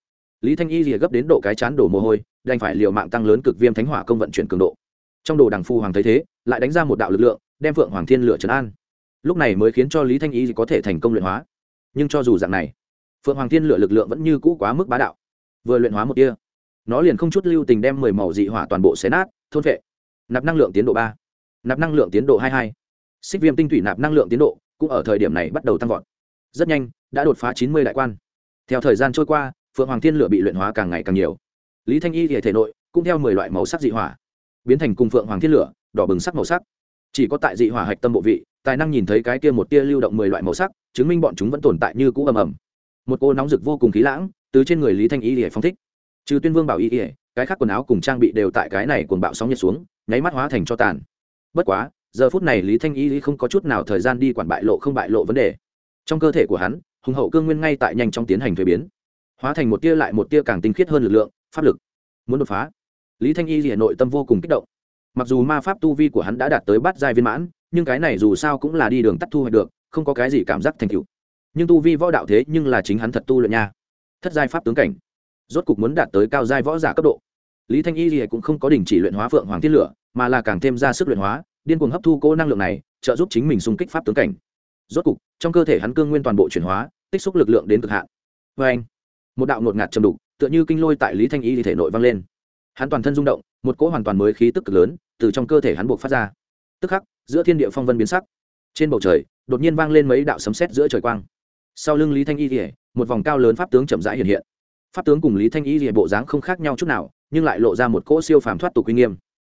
lý thanh y thì gấp đến độ cái chán đổ mồ hôi, đành phải liều mạng tăng lớn cực viêm thánh hỏa công vận chuyển cường độ. Trong đồ đằng phu hoàng thấy thế, lại đánh ra một đạo lực lượng, đem phượng hoàng thiên lửa trấn an. Lúc này mới khiến cho lý thanh y có thể thành công luyện hóa. Nhưng cho dù dạng này, phượng hoàng thiên lửa lực lượng vẫn như cũ quá mức bá đạo. Vừa luyện hóa một kia nó liền không chút lưu tình đem mười màu dị hỏa toàn bộ xé nát, thôn vệ. Nạp năng lượng tiến độ ba, nạp năng lượng tiến độ hai hai. Xích viêm tinh thủy nạp năng lượng tiến độ cũng ở thời điểm này bắt đầu tăng vọt. Rất nhanh, đã đột phá chín mươi đại quan. Theo thời gian trôi qua phượng hoàng thiên lửa bị luyện hóa càng ngày càng nhiều. Lý thanh y thì thể nội cũng theo mười loại màu sắc dị hỏa, biến thành cùng phượng hoàng thiên lửa, đỏ bừng sắc màu sắc. Chỉ có tại dị hỏa hạch tâm bộ vị, tài năng nhìn thấy cái kia một tia lưu động mười loại màu sắc, chứng minh bọn chúng vẫn tồn tại như cũ ầm ầm. Một cô nóng rực vô cùng khí lãng từ trên người lý thanh y thì phong thích. Trừ tuyên vương bảo y ỉa cái khác quần áo cùng trang bị đều tại cái này cuồng bạo sóng nhiệt xuống, nháy mắt hóa thành cho tàn. Bất quá, giờ phút này lý thanh y không có chút nào thời gian đi quản bại lộ không bại lộ vấn đề. Trong cơ thể của hắn, hùng hậu cương nguyên ngay tại nhanh trong tiến hành thuế biến hóa thành một tia lại một tia càng tinh khiết hơn lực lượng, pháp lực. Muốn đột phá. Lý thanh y hiện nội tâm vô cùng kích động. Mặc dù ma pháp tu vi của hắn đã đạt tới bát giai viên mãn, nhưng cái này dù sao cũng là đi đường tắt thu hoạch được, không có cái gì cảm giác thành cựu nhưng tu vi võ đạo thế nhưng là chính hắn thật tu luyện nha. Thất giai pháp tướng cảnh, rốt cục muốn đạt tới cao giai võ giả cấp độ. Lý thanh y thì cũng không có đình chỉ luyện hóa phượng hoàng thiên lửa, mà là càng thêm ra sức luyện hóa, điên cuồng hấp thu cố năng lượng này, trợ giúp chính mình xung kích pháp tướng cảnh. Rốt cục, trong cơ thể hắn cương nguyên toàn bộ chuyển hóa, tích xúc lực lượng đến cực hạn. Vê anh một đạo ngột ngạt chầm đục, tựa như kinh lôi tại lý thanh y thể nội vang lên. Hắn toàn thân rung động, một cỗ hoàn toàn mới khí tức cực lớn từ trong cơ thể hắn buộc phát ra. Tức khắc, giữa thiên địa phong vân biến sắc. Trên bầu trời, đột nhiên vang lên mấy đạo sấm sét giữa trời quang. Sau lưng lý thanh y thể một vòng cao lớn pháp tướng chậm rãi hiện hiện. Pháp tướng cùng lý thanh y thể bộ dáng không khác nhau chút nào, nhưng lại lộ ra một cỗ siêu phàm thoát tục uy nghiêm.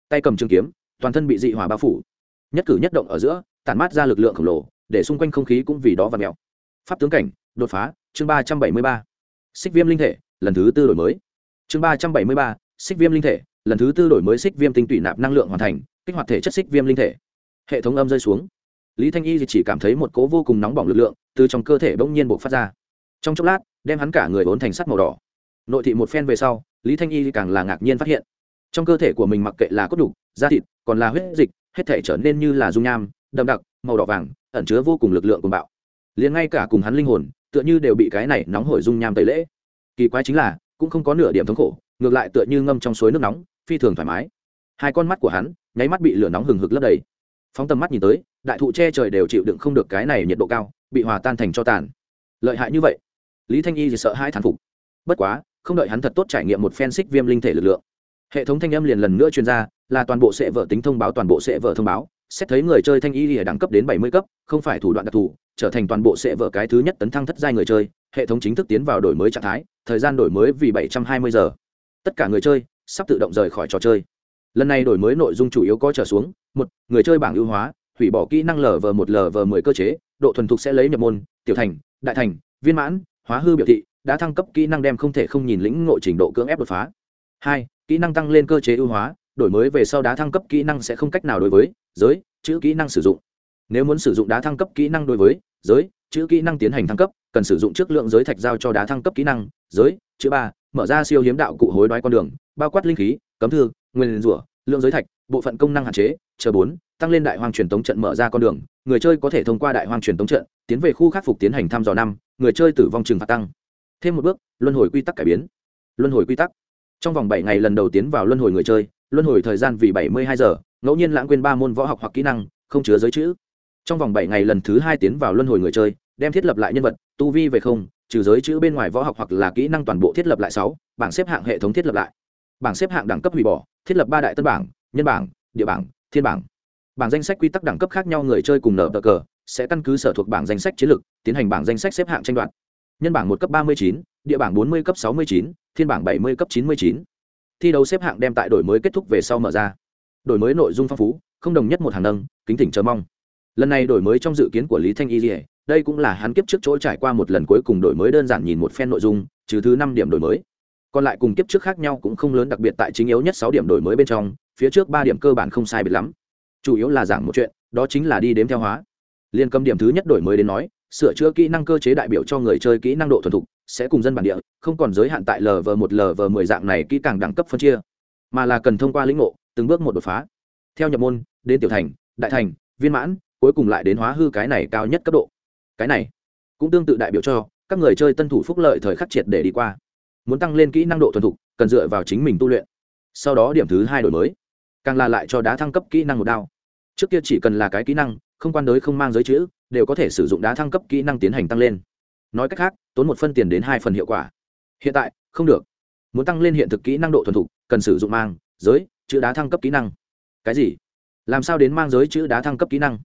Tay cầm trường kiếm, toàn thân bị dị hỏa bao phủ. Nhất cử nhất động ở giữa, tản mát ra lực lượng khổng lồ, để xung quanh không khí cũng vì đó và mèo. Pháp tướng cảnh, đột phá, chương ba trăm bảy mươi ba xích viêm linh thể, lần thứ tư đổi mới. Chương ba trăm bảy mươi ba, xích viêm linh thể, lần thứ tư đổi mới xích viêm tinh tủy nạp năng lượng hoàn thành, kích hoạt thể chất xích viêm linh thể. Hệ thống âm rơi xuống. Lý thanh y chỉ cảm thấy một cố vô cùng nóng bỏng lực lượng từ trong cơ thể bỗng nhiên buộc phát ra. Trong chốc lát, đem hắn cả người vốn thành sắt màu đỏ. Nội thị một phen về sau, lý thanh y càng là ngạc nhiên phát hiện, trong cơ thể của mình mặc kệ là cốt đục da thịt, còn là huyết dịch, hết thể trở nên như là dung nham, đậm đặc, màu đỏ vàng, ẩn chứa vô cùng lực lượng cùng bạo. Liền ngay cả cùng hắn linh hồn tựa như đều bị cái này nóng hổi dung nham tẩy lễ. Kỳ quái chính là, cũng không có nửa điểm thống khổ, ngược lại tựa như ngâm trong suối nước nóng, phi thường thoải mái. Hai con mắt của hắn, nháy mắt bị lửa nóng hừng hực lấp đầy. Phóng tầm mắt nhìn tới, đại thụ che trời đều chịu đựng không được cái này nhiệt độ cao, bị hòa tan thành cho tàn. Lợi hại như vậy. Lý thanh y thì sợ hai thán phục. Bất quá, không đợi hắn thật tốt trải nghiệm một phen xích viêm linh thể lực lượng, hệ thống thanh âm liền lần nữa chuyên ra, là toàn bộ sẽ vợ tính thông báo, toàn bộ sẽ vợ thông báo xét thấy người chơi thanh y lìa đẳng cấp đến bảy mươi cấp, không phải thủ đoạn đặc thù, trở thành toàn bộ sẽ vợ cái thứ nhất tấn thăng thất giai người chơi, hệ thống chính thức tiến vào đổi mới trạng thái, thời gian đổi mới vì bảy trăm hai mươi giờ. Tất cả người chơi sắp tự động rời khỏi trò chơi. Lần này đổi mới nội dung chủ yếu có trở xuống, một, người chơi bảng ưu hóa, hủy bỏ kỹ năng lv một lv mười cơ chế, độ thuần thục sẽ lấy nhập môn, tiểu thành, đại thành, viên mãn, hóa hư biểu thị, đã thăng cấp kỹ năng đem không thể không nhìn lĩnh ngộ trình độ cưỡng ép đột phá. Hai, kỹ năng tăng lên cơ chế ưu hóa đổi mới về sau đá thăng cấp kỹ năng sẽ không cách nào đối với giới, chữ kỹ năng sử dụng. Nếu muốn sử dụng đá thăng cấp kỹ năng đối với giới, chữ kỹ năng tiến hành thăng cấp, cần sử dụng trước lượng giới thạch giao cho đá thăng cấp kỹ năng, giới, chữ ba, mở ra siêu hiếm đạo cụ hối đoái con đường, bao quát linh khí, cấm thư, nguyên rủa, lượng giới thạch, bộ phận công năng hạn chế, chờ bốn, tăng lên đại hoàng truyền tống trận mở ra con đường, người chơi có thể thông qua đại hoàng truyền tống trận, tiến về khu khắc phục tiến hành thăm dò năm, người chơi tử vong trừng phạt tăng. Thêm một bước, luân hồi quy tắc cải biến. Luân hồi quy tắc. Trong vòng bảy ngày lần đầu tiến vào luân hồi người chơi luân hồi thời gian vì bảy mươi hai giờ, ngẫu nhiên lãng quên ba môn võ học hoặc kỹ năng, không chứa giới chữ. Trong vòng bảy ngày lần thứ hai tiến vào luân hồi người chơi, đem thiết lập lại nhân vật, tu vi về không, trừ giới chữ bên ngoài võ học hoặc là kỹ năng toàn bộ thiết lập lại sáu, bảng xếp hạng hệ thống thiết lập lại. Bảng xếp hạng đẳng cấp hủy bỏ, thiết lập ba đại tân bảng, nhân bảng, địa bảng, thiên bảng. Bảng danh sách quy tắc đẳng cấp khác nhau người chơi cùng nở bờ cờ, sẽ căn cứ sở thuộc bảng danh sách chiến lược, tiến hành bảng danh sách xếp hạng tranh đoạt. Nhân bảng một cấp ba mươi chín, địa bảng bốn mươi cấp sáu mươi chín, thiên bảng bảy mươi cấp chín mươi chín thi đấu xếp hạng đem tại đổi mới kết thúc về sau mở ra. Đổi mới nội dung phong phú, không đồng nhất một hàng nâng, kính thỉnh chờ mong. Lần này đổi mới trong dự kiến của lý thanh y dỉa đây cũng là hắn kiếp trước chỗ trải qua một lần cuối cùng đổi mới đơn giản nhìn một phen nội dung, trừ thứ năm điểm đổi mới. Còn lại cùng kiếp trước khác nhau cũng không lớn đặc biệt tại chính yếu nhất sáu điểm đổi mới bên trong, phía trước ba điểm cơ bản không sai biệt lắm. Chủ yếu là giảng một chuyện, đó chính là đi đếm theo hóa. Liên cầm điểm thứ nhất đổi mới đến nói sửa chữa kỹ năng cơ chế đại biểu cho người chơi kỹ năng độ thuần thục, sẽ cùng dân bản địa, không còn giới hạn tại lv một lv mười dạng này kỹ càng đẳng cấp phân chia, mà là cần thông qua lĩnh ngộ, từng bước một đột phá. Theo nhập môn, đến tiểu thành, đại thành, viên mãn, cuối cùng lại đến hóa hư cái này cao nhất cấp độ. Cái này cũng tương tự đại biểu cho các người chơi tân thủ phúc lợi thời khắc triệt để đi qua. Muốn tăng lên kỹ năng độ thuần thục, cần dựa vào chính mình tu luyện. Sau đó điểm thứ hai đổi mới. Càng là lại cho đá thăng cấp kỹ năng một đao. Trước kia chỉ cần là cái kỹ năng, không quan đới không mang giới chữ đều có thể sử dụng đá thăng cấp kỹ năng tiến hành tăng lên. Nói cách khác, tốn một phân tiền đến hai phần hiệu quả. Hiện tại, không được. Muốn tăng lên hiện thực kỹ năng độ thuần thục, cần sử dụng mang, giới, chữ đá thăng cấp kỹ năng. Cái gì? Làm sao đến mang giới chữ đá thăng cấp kỹ năng?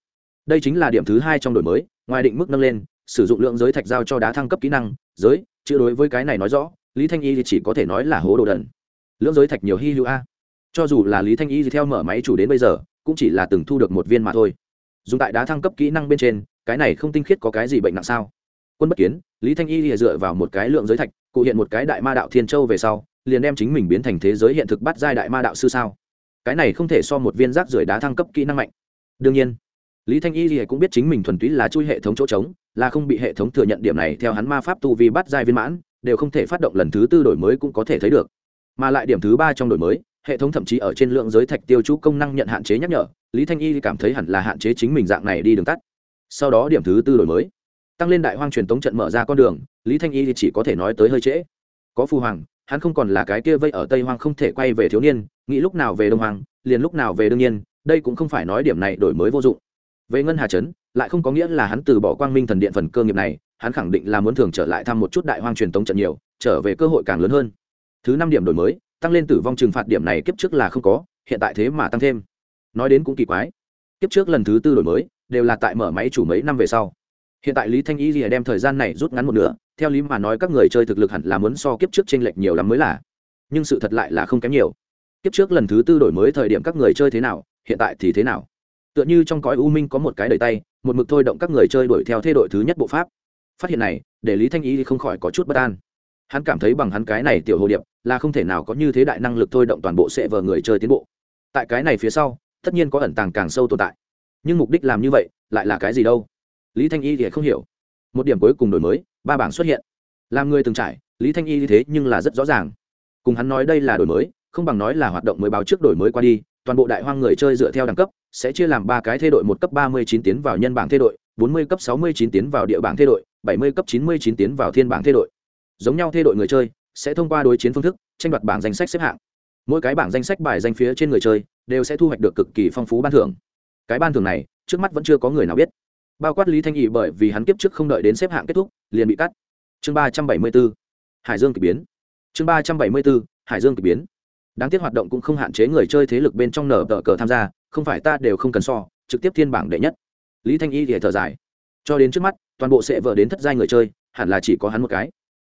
Đây chính là điểm thứ hai trong đổi mới, ngoài định mức nâng lên, sử dụng lượng giới thạch giao cho đá thăng cấp kỹ năng, giới, chữ đối với cái này nói rõ, lý thanh y thì chỉ có thể nói là hố đồ đần. Lượng giới thạch nhiều hy hữu a. Cho dù là lý thanh y thì theo mở máy chủ đến bây giờ, cũng chỉ là từng thu được một viên mà thôi. Dùng tại đá thăng cấp kỹ năng bên trên cái này không tinh khiết có cái gì bệnh nặng sao? Quân bất kiến, lý thanh y lìa dựa vào một cái lượng giới thạch, cụ hiện một cái đại ma đạo thiên châu về sau, liền đem chính mình biến thành thế giới hiện thực bắt giai đại ma đạo sư sao? Cái này không thể so một viên rác rưởi đá thăng cấp kỹ năng mạnh. Đương nhiên, lý thanh y lìa cũng biết chính mình thuần túy là chui hệ thống chỗ trống, là không bị hệ thống thừa nhận điểm này theo hắn ma pháp tu vi bắt giai viên mãn, đều không thể phát động lần thứ tư đổi mới cũng có thể thấy được. Mà lại điểm thứ ba trong đổi mới, hệ thống thậm chí ở trên lượng giới thạch tiêu chú công năng nhận hạn chế nhắc nhở, lý thanh y cảm thấy hẳn là hạn chế chính mình dạng này đi đường tắt sau đó điểm thứ tư đổi mới. Tăng lên đại hoang truyền tống trận mở ra con đường, lý thanh y chỉ có thể nói tới hơi trễ. Có phu hoàng, hắn không còn là cái kia vây ở tây hoang không thể quay về thiếu niên, nghĩ lúc nào về đông hoàng liền lúc nào về đương nhiên, đây cũng không phải nói điểm này đổi mới vô dụng. Về ngân hà trấn, lại không có nghĩa là hắn từ bỏ quang minh thần điện phần cơ nghiệp này, hắn khẳng định là muốn thường trở lại thăm một chút đại hoang truyền tống trận nhiều, trở về cơ hội càng lớn hơn. Thứ năm điểm đổi mới, tăng lên tử vong trừng phạt điểm này kiếp trước là không có, hiện tại thế mà tăng thêm. Nói đến cũng kỳ quái. Kiếp trước lần thứ tư đổi mới đều là tại mở máy chủ mấy năm về sau. Hiện tại lý thanh y rìa đem thời gian này rút ngắn một nửa, theo lý mà nói các người chơi thực lực hẳn là muốn so kiếp trước t r ê n lệch nhiều lắm mới là. Nhưng sự thật lại là không kém nhiều. Kiếp trước lần thứ tư đổi mới thời điểm các người chơi thế nào, hiện tại thì thế nào? Tựa như trong cõi u minh có một cái đầy tay, một mực thôi động các người chơi đuổi theo thế đổi thứ nhất bộ pháp. Phát hiện này, để lý thanh y không khỏi có chút bất an. Hắn cảm thấy bằng hắn cái này tiểu hồ điệp, là không thể nào có như thế đại năng lực thôi động toàn bộ sẽ vờ người chơi tiến bộ. Tại cái này phía sau, tất nhiên có ẩn tàng càng sâu tồn tại nhưng mục đích làm như vậy lại là cái gì đâu? Lý thanh y thì không hiểu. Một điểm cuối cùng đổi mới, ba bảng xuất hiện. Làm người từng trải, lý thanh y như thế nhưng là rất rõ ràng. Cùng hắn nói đây là đổi mới, không bằng nói là hoạt động mới báo trước đổi mới qua đi, toàn bộ đại hoang người chơi dựa theo đẳng cấp, sẽ chia làm ba cái thay đổi, một cấp ba mươi chín tiến vào nhân bảng thay đổi, bốn mươi cấp sáu mươi chín tiến vào địa bảng thay đổi, bảy mươi cấp chín mươi chín tiến vào thiên bảng thay đổi. Giống nhau thay đổi người chơi, sẽ thông qua đối chiến phương thức, tranh đoạt bảng danh sách xếp hạng. Mỗi cái bảng danh sách bài danh phía trên người chơi, đều sẽ thu hoạch được cực kỳ phong phú ban thưởng cái ban thường này, trước mắt vẫn chưa có người nào biết. Bao quát lý thanh ỵ bởi vì hắn kiếp trước không đợi đến xếp hạng kết thúc, liền bị cắt. Chương ba trăm bảy mươi b ố hải dương k ỳ biến. Chương ba trăm bảy mươi b ố hải dương k ỳ biến. Đáng tiếc hoạt động cũng không hạn chế người chơi thế lực bên trong nở tờ cờ tham gia, không phải ta đều không cần so, trực tiếp thiên bảng đệ nhất. Lý thanh y thì thở dài. Cho đến trước mắt, toàn bộ sẽ vợ đến thất giai người chơi, hẳn là chỉ có hắn một cái.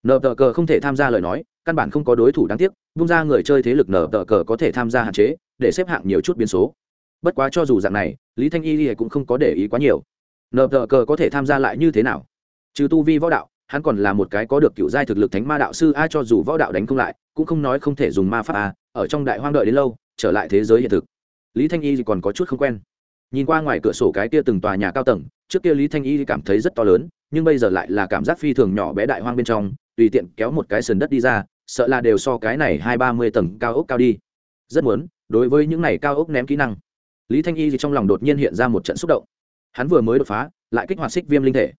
Nở tờ cờ không thể tham gia lời nói, căn bản không có đối thủ đáng tiếc, vung ra người chơi thế lực nở tờ cờ có thể tham gia hạn chế, để xếp hạng nhiều chút biến số bất quá cho dù dạng này, lý thanh y thì cũng không có để ý quá nhiều. Nợ tờ cờ có thể tham gia lại như thế nào? Trừ tu vi võ đạo, hắn còn là một cái có được cựu giai thực lực thánh ma đạo sư, a cho dù võ đạo đánh không lại, cũng không nói không thể dùng ma pháp a, ở trong đại hoang đợi đến lâu, trở lại thế giới hiện thực. Lý thanh y thì còn có chút không quen. Nhìn qua ngoài cửa sổ cái kia từng tòa nhà cao tầng, trước kia lý thanh y cảm thấy rất to lớn, nhưng bây giờ lại là cảm giác phi thường nhỏ bé đại hoang bên trong, tùy tiện kéo một cái sườn đất đi ra, sợ là đều so cái này hai ba mươi tầng cao ốc cao đi. Rất muốn, đối với những này cao ốc ném kỹ năng lý thanh y thì trong lòng đột nhiên hiện ra một trận xúc động. Hắn vừa mới đột phá, lại kích hoạt xích viêm linh thể.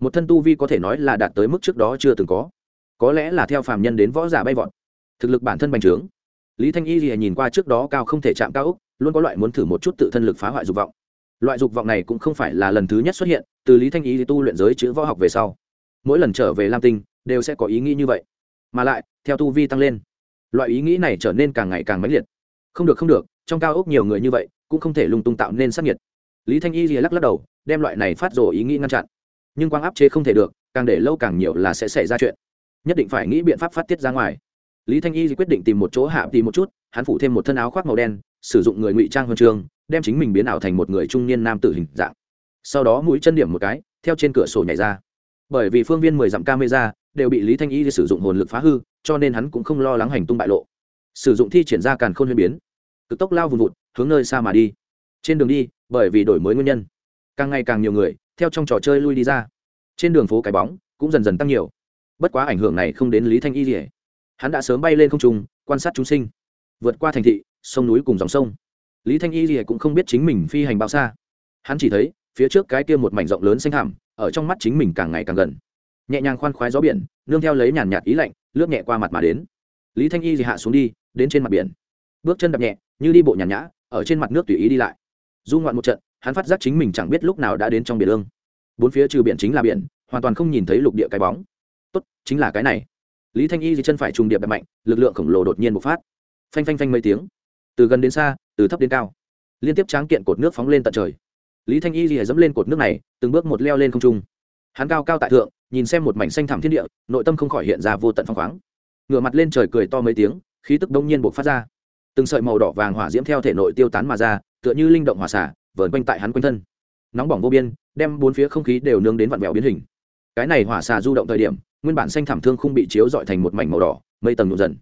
Một thân tu vi có thể nói là đạt tới mức trước đó chưa từng có. Có lẽ là theo phàm nhân đến võ giả bay vọt. Thực lực bản thân bành trướng. Lý thanh y thì nhìn qua trước đó cao không thể chạm cao úc luôn có loại muốn thử một chút tự thân lực phá hoại dục vọng. Loại dục vọng này cũng không phải là lần thứ nhất xuất hiện, từ lý thanh y tu luyện giới chữ võ học về sau. Mỗi lần trở về lam tinh, đều sẽ có ý nghĩ như vậy. Mà lại, theo tu vi tăng lên, loại ý nghĩ này trở nên càng ngày càng mãnh liệt. Không được không được, trong cao ốc nhiều người như vậy cũng không thể lung tung tạo nên sắc nhiệt. Lý thanh y lìa lắc lắc đầu, đem loại này phát rồ ý nghĩ ngăn chặn. Nhưng quang áp chế không thể được, càng để lâu càng nhiều là sẽ xảy ra chuyện. Nhất định phải nghĩ biện pháp phát tiết ra ngoài. Lý thanh y quyết định tìm một chỗ hạ tìm một chút, hắn phủ thêm một thân áo khoác màu đen, sử dụng người ngụy trang huân trường đem chính mình biến ảo thành một người trung niên nam tử hình dạng. Sau đó mũi chân điểm một cái, theo trên cửa sổ nhảy ra. Bởi vì phương viên mười dặm camera đều bị lý thanh y sử dụng hồn lực phá hư, cho nên hắn cũng không lo lắng hành tung bại lộ. Sử dụng thi triển ra càn khôn huyên biến. Cực tốc lao vùng vụt hướng nơi xa mà đi. Trên đường đi, bởi vì đổi mới nguyên nhân, càng ngày càng nhiều người theo trong trò chơi lui đi ra. Trên đường phố cái bóng cũng dần dần tăng nhiều. Bất quá ảnh hưởng này không đến lý thanh y gì hắn đã sớm bay lên không trung, quan sát chúng sinh. Vượt qua thành thị, sông núi cùng dòng sông. Lý thanh y gì cũng không biết chính mình phi hành bao xa. Hắn chỉ thấy, phía trước cái kia một mảnh rộng lớn xanh thẳm ở trong mắt chính mình càng ngày càng gần. Nhẹ nhàng khoan khoái gió biển, nương theo lấy nhàn nhạt ý lạnh, lướt nhẹ qua mặt mà đến. Lý thanh y thì hạ xuống đi, đến trên mặt biển. Bước chân đập nhẹ, như đi bộ nhàn nhã ở trên mặt nước tùy ý đi lại. Du ngoạn một trận, hắn phát giác chính mình chẳng biết lúc nào đã đến trong biển lương bốn phía trừ biển chính là biển, hoàn toàn không nhìn thấy lục địa cái bóng. Tốt, chính là cái này. Lý thanh y thì chân phải trùng điệp đẹp mạnh, lực lượng khổng lồ đột nhiên bộc phát. Phanh phanh phanh mấy tiếng. Từ gần đến xa, từ thấp đến cao. Liên tiếp tráng kiện cột nước phóng lên tận trời. Lý thanh y lìa dẫm lên cột nước này, từng bước một leo lên không trung. Hắn cao cao tại thượng, nhìn xem một mảnh xanh thảm thiên địa, nội tâm không khỏi hiện ra vô tận phong khoáng. Ngửa mặt lên trời cười to mấy tiếng, khí tức đông nhiên bộc phát ra từng sợi màu đỏ vàng hỏa diễm theo thể nội tiêu tán mà ra, tựa như linh động hỏa xả vờn quanh tại hắn quanh thân. Nóng bỏng vô biên, đem bốn phía không khí đều nướng đến vặn vẹo biến hình. Cái này hỏa xà du động thời điểm, nguyên bản xanh thảm thương không bị chiếu dọi thành một mảnh màu đỏ, mây tầng nhộn dần.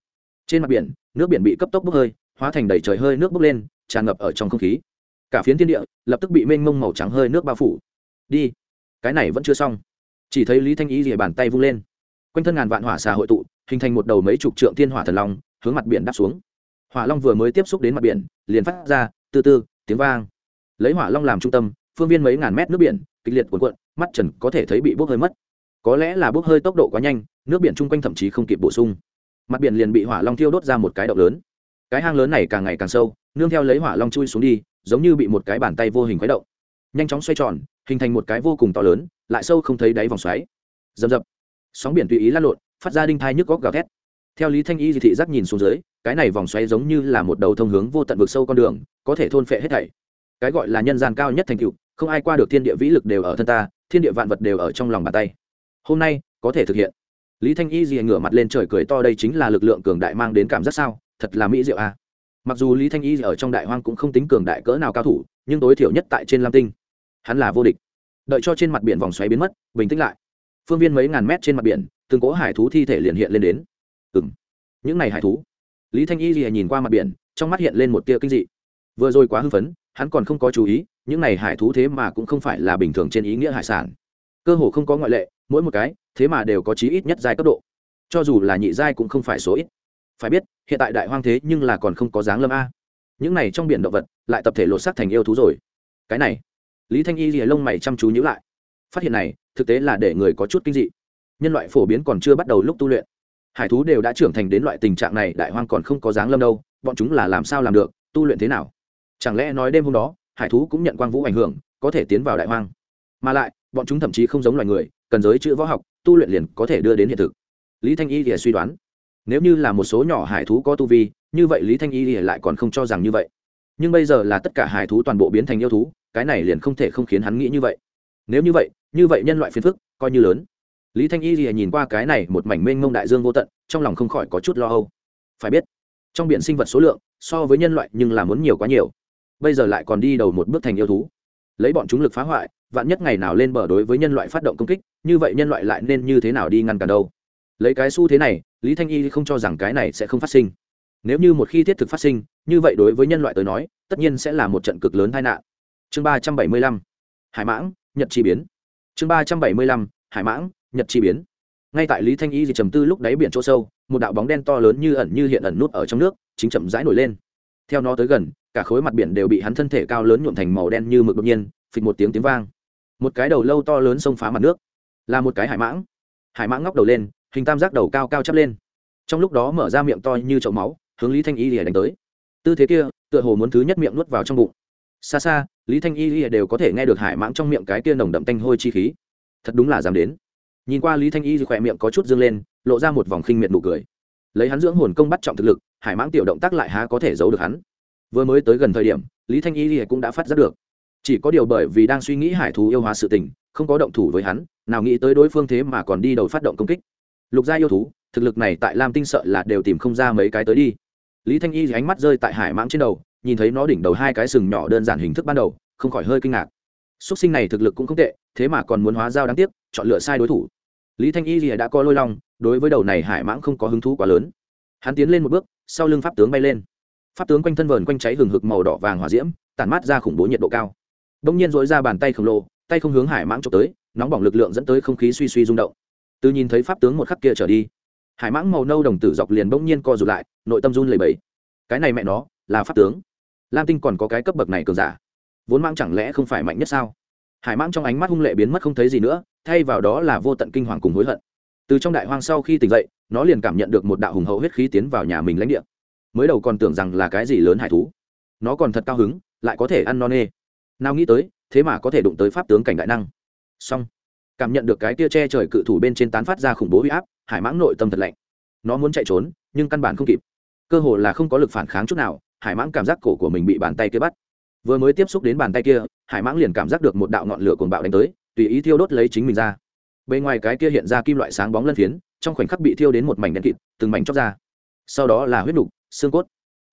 Trên mặt biển, nước biển bị cấp tốc bốc hơi, hóa thành đầy trời hơi nước bốc lên, tràn ngập ở trong không khí. Cả phiến thiên địa, lập tức bị mênh mông màu trắng hơi nước bao phủ. Đi, cái này vẫn chưa xong. Chỉ thấy lý thanh ý rìa bàn tay vung lên. Quanh thân ngàn vạn hỏa xà hội tụ, hình thành một đầu mấy chục trượng thiên hỏa thần long, hướng mặt biển đáp xuống hỏa long vừa mới tiếp xúc đến mặt biển liền phát ra từ từ tiếng vang lấy hỏa long làm trung tâm phương viên mấy ngàn mét nước biển kịch liệt cuộn cuộn, mắt trần có thể thấy bị bốc hơi mất. Có lẽ là bốc hơi tốc độ quá nhanh, nước biển chung quanh thậm chí không kịp bổ sung. Mặt biển liền bị hỏa long thiêu đốt ra một cái động lớn. Cái hang lớn này càng ngày càng sâu, nương theo lấy hỏa long chui xuống đi, giống như bị một cái bàn tay vô hình khuấy động. Nhanh chóng xoay tròn, hình thành một cái vô cùng to lớn, lại sâu không thấy đáy vòng xoáy. Dầm dập sóng biển tùy ý lăn lộn, phát ra đinh thai nhức góc gào thét theo lý thanh y thì thị giác nhìn xuống dưới, cái này vòng xoáy giống như là một đầu thông hướng vô tận vực sâu con đường, có thể thôn phệ hết thảy. Cái gọi là nhân gian cao nhất thành tựu, không ai qua được thiên địa vĩ lực đều ở thân ta, thiên địa vạn vật đều ở trong lòng bàn tay. Hôm nay, có thể thực hiện. Lý thanh y rìa ngửa mặt lên trời cười to, đây chính là lực lượng cường đại mang đến cảm giác sao? Thật là mỹ diệu a à. mặc dù lý thanh y ở trong đại hoang cũng không tính cường đại cỡ nào cao thủ, nhưng tối thiểu nhất tại trên lam tinh. Hắn là vô địch. Đợi cho trên mặt biển vòng xoáy biến mất, bình tĩnh lại. Phương viên mấy ngàn mét trên mặt biển, từng cỗ hải thú thi thể liền hiện lên đến những này hải thú. Lý thanh y gì nhìn qua mặt biển, trong mắt hiện lên một tia kinh dị. Vừa rồi quá hưng phấn, hắn còn không có chú ý, những này hải thú thế mà cũng không phải là bình thường trên ý nghĩa hải sản. Cơ hồ không có ngoại lệ, mỗi một cái, thế mà đều có chí ít nhất giai cấp độ. Cho dù là nhị giai cũng không phải số ít. Phải biết, hiện tại đại hoang thế nhưng là còn không có dáng lâm a. Những này trong biển động vật, lại tập thể lột xác thành yêu thú rồi. Cái này, lý thanh y lìa lông mày chăm chú nhữ lại. Phát hiện này, thực tế là để người có chút kinh dị. Nhân loại phổ biến còn chưa bắt đầu lúc tu luyện hải thú đều đã trưởng thành đến loại tình trạng này, đại hoang còn không có dáng lâm đâu, bọn chúng là làm sao làm được, tu luyện thế nào? Chẳng lẽ nói đêm hôm đó, hải thú cũng nhận quang vũ ảnh hưởng, có thể tiến vào đại hoang? Mà lại, bọn chúng thậm chí không giống loài người, cần giới chữ võ học, tu luyện liền có thể đưa đến hiện thực. Lý thanh y thì suy đoán, nếu như là một số nhỏ hải thú có tu vi, như vậy lý thanh y thì lại còn không cho rằng như vậy. Nhưng bây giờ là tất cả hải thú toàn bộ biến thành yêu thú, cái này liền không thể không khiến hắn nghĩ như vậy. Nếu như vậy như vậy nhân loại phiền phức, coi như lớn lý thanh y lìa nhìn qua cái này một mảnh mênh mông đại dương vô tận, trong lòng không khỏi có chút lo âu. Phải biết, trong biển sinh vật số lượng, so với nhân loại nhưng là muốn nhiều quá nhiều. Bây giờ lại còn đi đầu một bước thành yêu thú. Lấy bọn chúng lực phá hoại, vạn nhất ngày nào lên bờ đối với nhân loại phát động công kích, như vậy nhân loại lại nên như thế nào đi ngăn cản đâu? Lấy cái xu thế này, lý thanh y không cho rằng cái này sẽ không phát sinh. Nếu như một khi thiết thực phát sinh, như vậy đối với nhân loại tới nói, tất nhiên sẽ là một trận cực lớn tai nạn. Chương ba trăm bảy mươi lăm, hải mãng, nhật chi biến. Chương ba trăm bảy mươi lăm, hải mãng nhật chi biến. Ngay tại lý thanh y thì trầm tư lúc đáy biển chỗ sâu, một đạo bóng đen to lớn như ẩn như hiện ẩn nút ở trong nước, chính chậm rãi nổi lên. Theo nó tới gần, cả khối mặt biển đều bị hắn thân thể cao lớn nhuộm thành màu đen như mực đột nhiên, phịch một tiếng tiếng vang. Một cái đầu lâu to lớn xông phá mặt nước, là một cái hải mãng. Hải mãng ngóc đầu lên, hình tam giác đầu cao cao chắp lên. Trong lúc đó mở ra miệng to như chậu máu, hướng lý thanh y lìa đánh tới. Tư thế kia, tựa hồ muốn thứ nhất miệng nuốt vào trong bụng. Xa xa, lý thanh y lìa đều có thể nghe được hải mãng trong miệng cái kia nồng đậm tanh hôi chi khí. Thật đúng là dám đến nhìn qua lý thanh y khỏe miệng có chút dương lên, lộ ra một vòng khinh miệt nụ cười. Lấy hắn dưỡng hồn công bắt trọng thực lực, hải mãng tiểu động tác lại há có thể giấu được hắn. Vừa mới tới gần thời điểm, lý thanh y cũng đã phát giác được. Chỉ có điều bởi vì đang suy nghĩ hải thú yêu hóa sự tình, không có động thủ với hắn, nào nghĩ tới đối phương thế mà còn đi đầu phát động công kích. Lục gia yêu thú, thực lực này tại lam tinh sợ là đều tìm không ra mấy cái tới đi. Lý thanh y ánh mắt rơi tại hải mãng trên đầu, nhìn thấy nó đỉnh đầu hai cái sừng nhỏ đơn giản hình thức ban đầu, không khỏi hơi kinh ngạc. Xuất sinh này thực lực cũng không tệ, thế mà còn muốn hóa dao đáng tiếc, chọn lựa sai đối thủ lý thanh y rìa đã có lôi long, đối với đầu này hải mãng không có hứng thú quá lớn. Hắn tiến lên một bước, sau lưng pháp tướng bay lên. Pháp tướng quanh thân vờn quanh cháy hừng hực màu đỏ vàng hỏa diễm, tản mát ra khủng bố nhiệt độ cao. Đông nhiên dỗi ra bàn tay khổng lồ, tay không hướng hải mãng trộm tới, nóng bỏng lực lượng dẫn tới không khí suy suy rung động. Từ nhìn thấy pháp tướng một khắc kia trở đi, hải mãng màu nâu đồng tử dọc liền bỗng nhiên co rụt lại, nội tâm run lầy bẫy cái này mẹ nó, là pháp tướng. Lam tinh còn có cái cấp bậc này cường giả. Vốn mãng chẳng lẽ không phải mạnh nhất sao? Hải mãng trong ánh mắt hung lệ biến mất không thấy gì nữa, thay vào đó là vô tận kinh hoàng cùng hối hận. Từ trong đại hoang sau khi tỉnh dậy, nó liền cảm nhận được một đạo hùng hậu huyết khí tiến vào nhà mình lãnh địa. Mới đầu còn tưởng rằng là cái gì lớn hải thú. Nó còn thật cao hứng, lại có thể ăn no nê. Nào nghĩ tới, thế mà có thể đụng tới pháp tướng cảnh đại năng. Song cảm nhận được cái tia che trời cự thủ bên trên tán phát ra khủng bố huy áp, hải mãng nội tâm thật lạnh. Nó muốn chạy trốn, nhưng căn bản không kịp. Cơ hồ là không có lực phản kháng chút nào, hải mãng cảm giác cổ của mình bị bàn tay kia bắt vừa mới tiếp xúc đến bàn tay kia, hải mãng liền cảm giác được một đạo ngọn lửa cuồng bạo đánh tới, tùy ý thiêu đốt lấy chính mình ra. Bên ngoài cái kia hiện ra kim loại sáng bóng lân phiến, trong khoảnh khắc bị thiêu đến một mảnh đen kịt, từng mảnh chóc ra. Sau đó là huyết nục, xương cốt.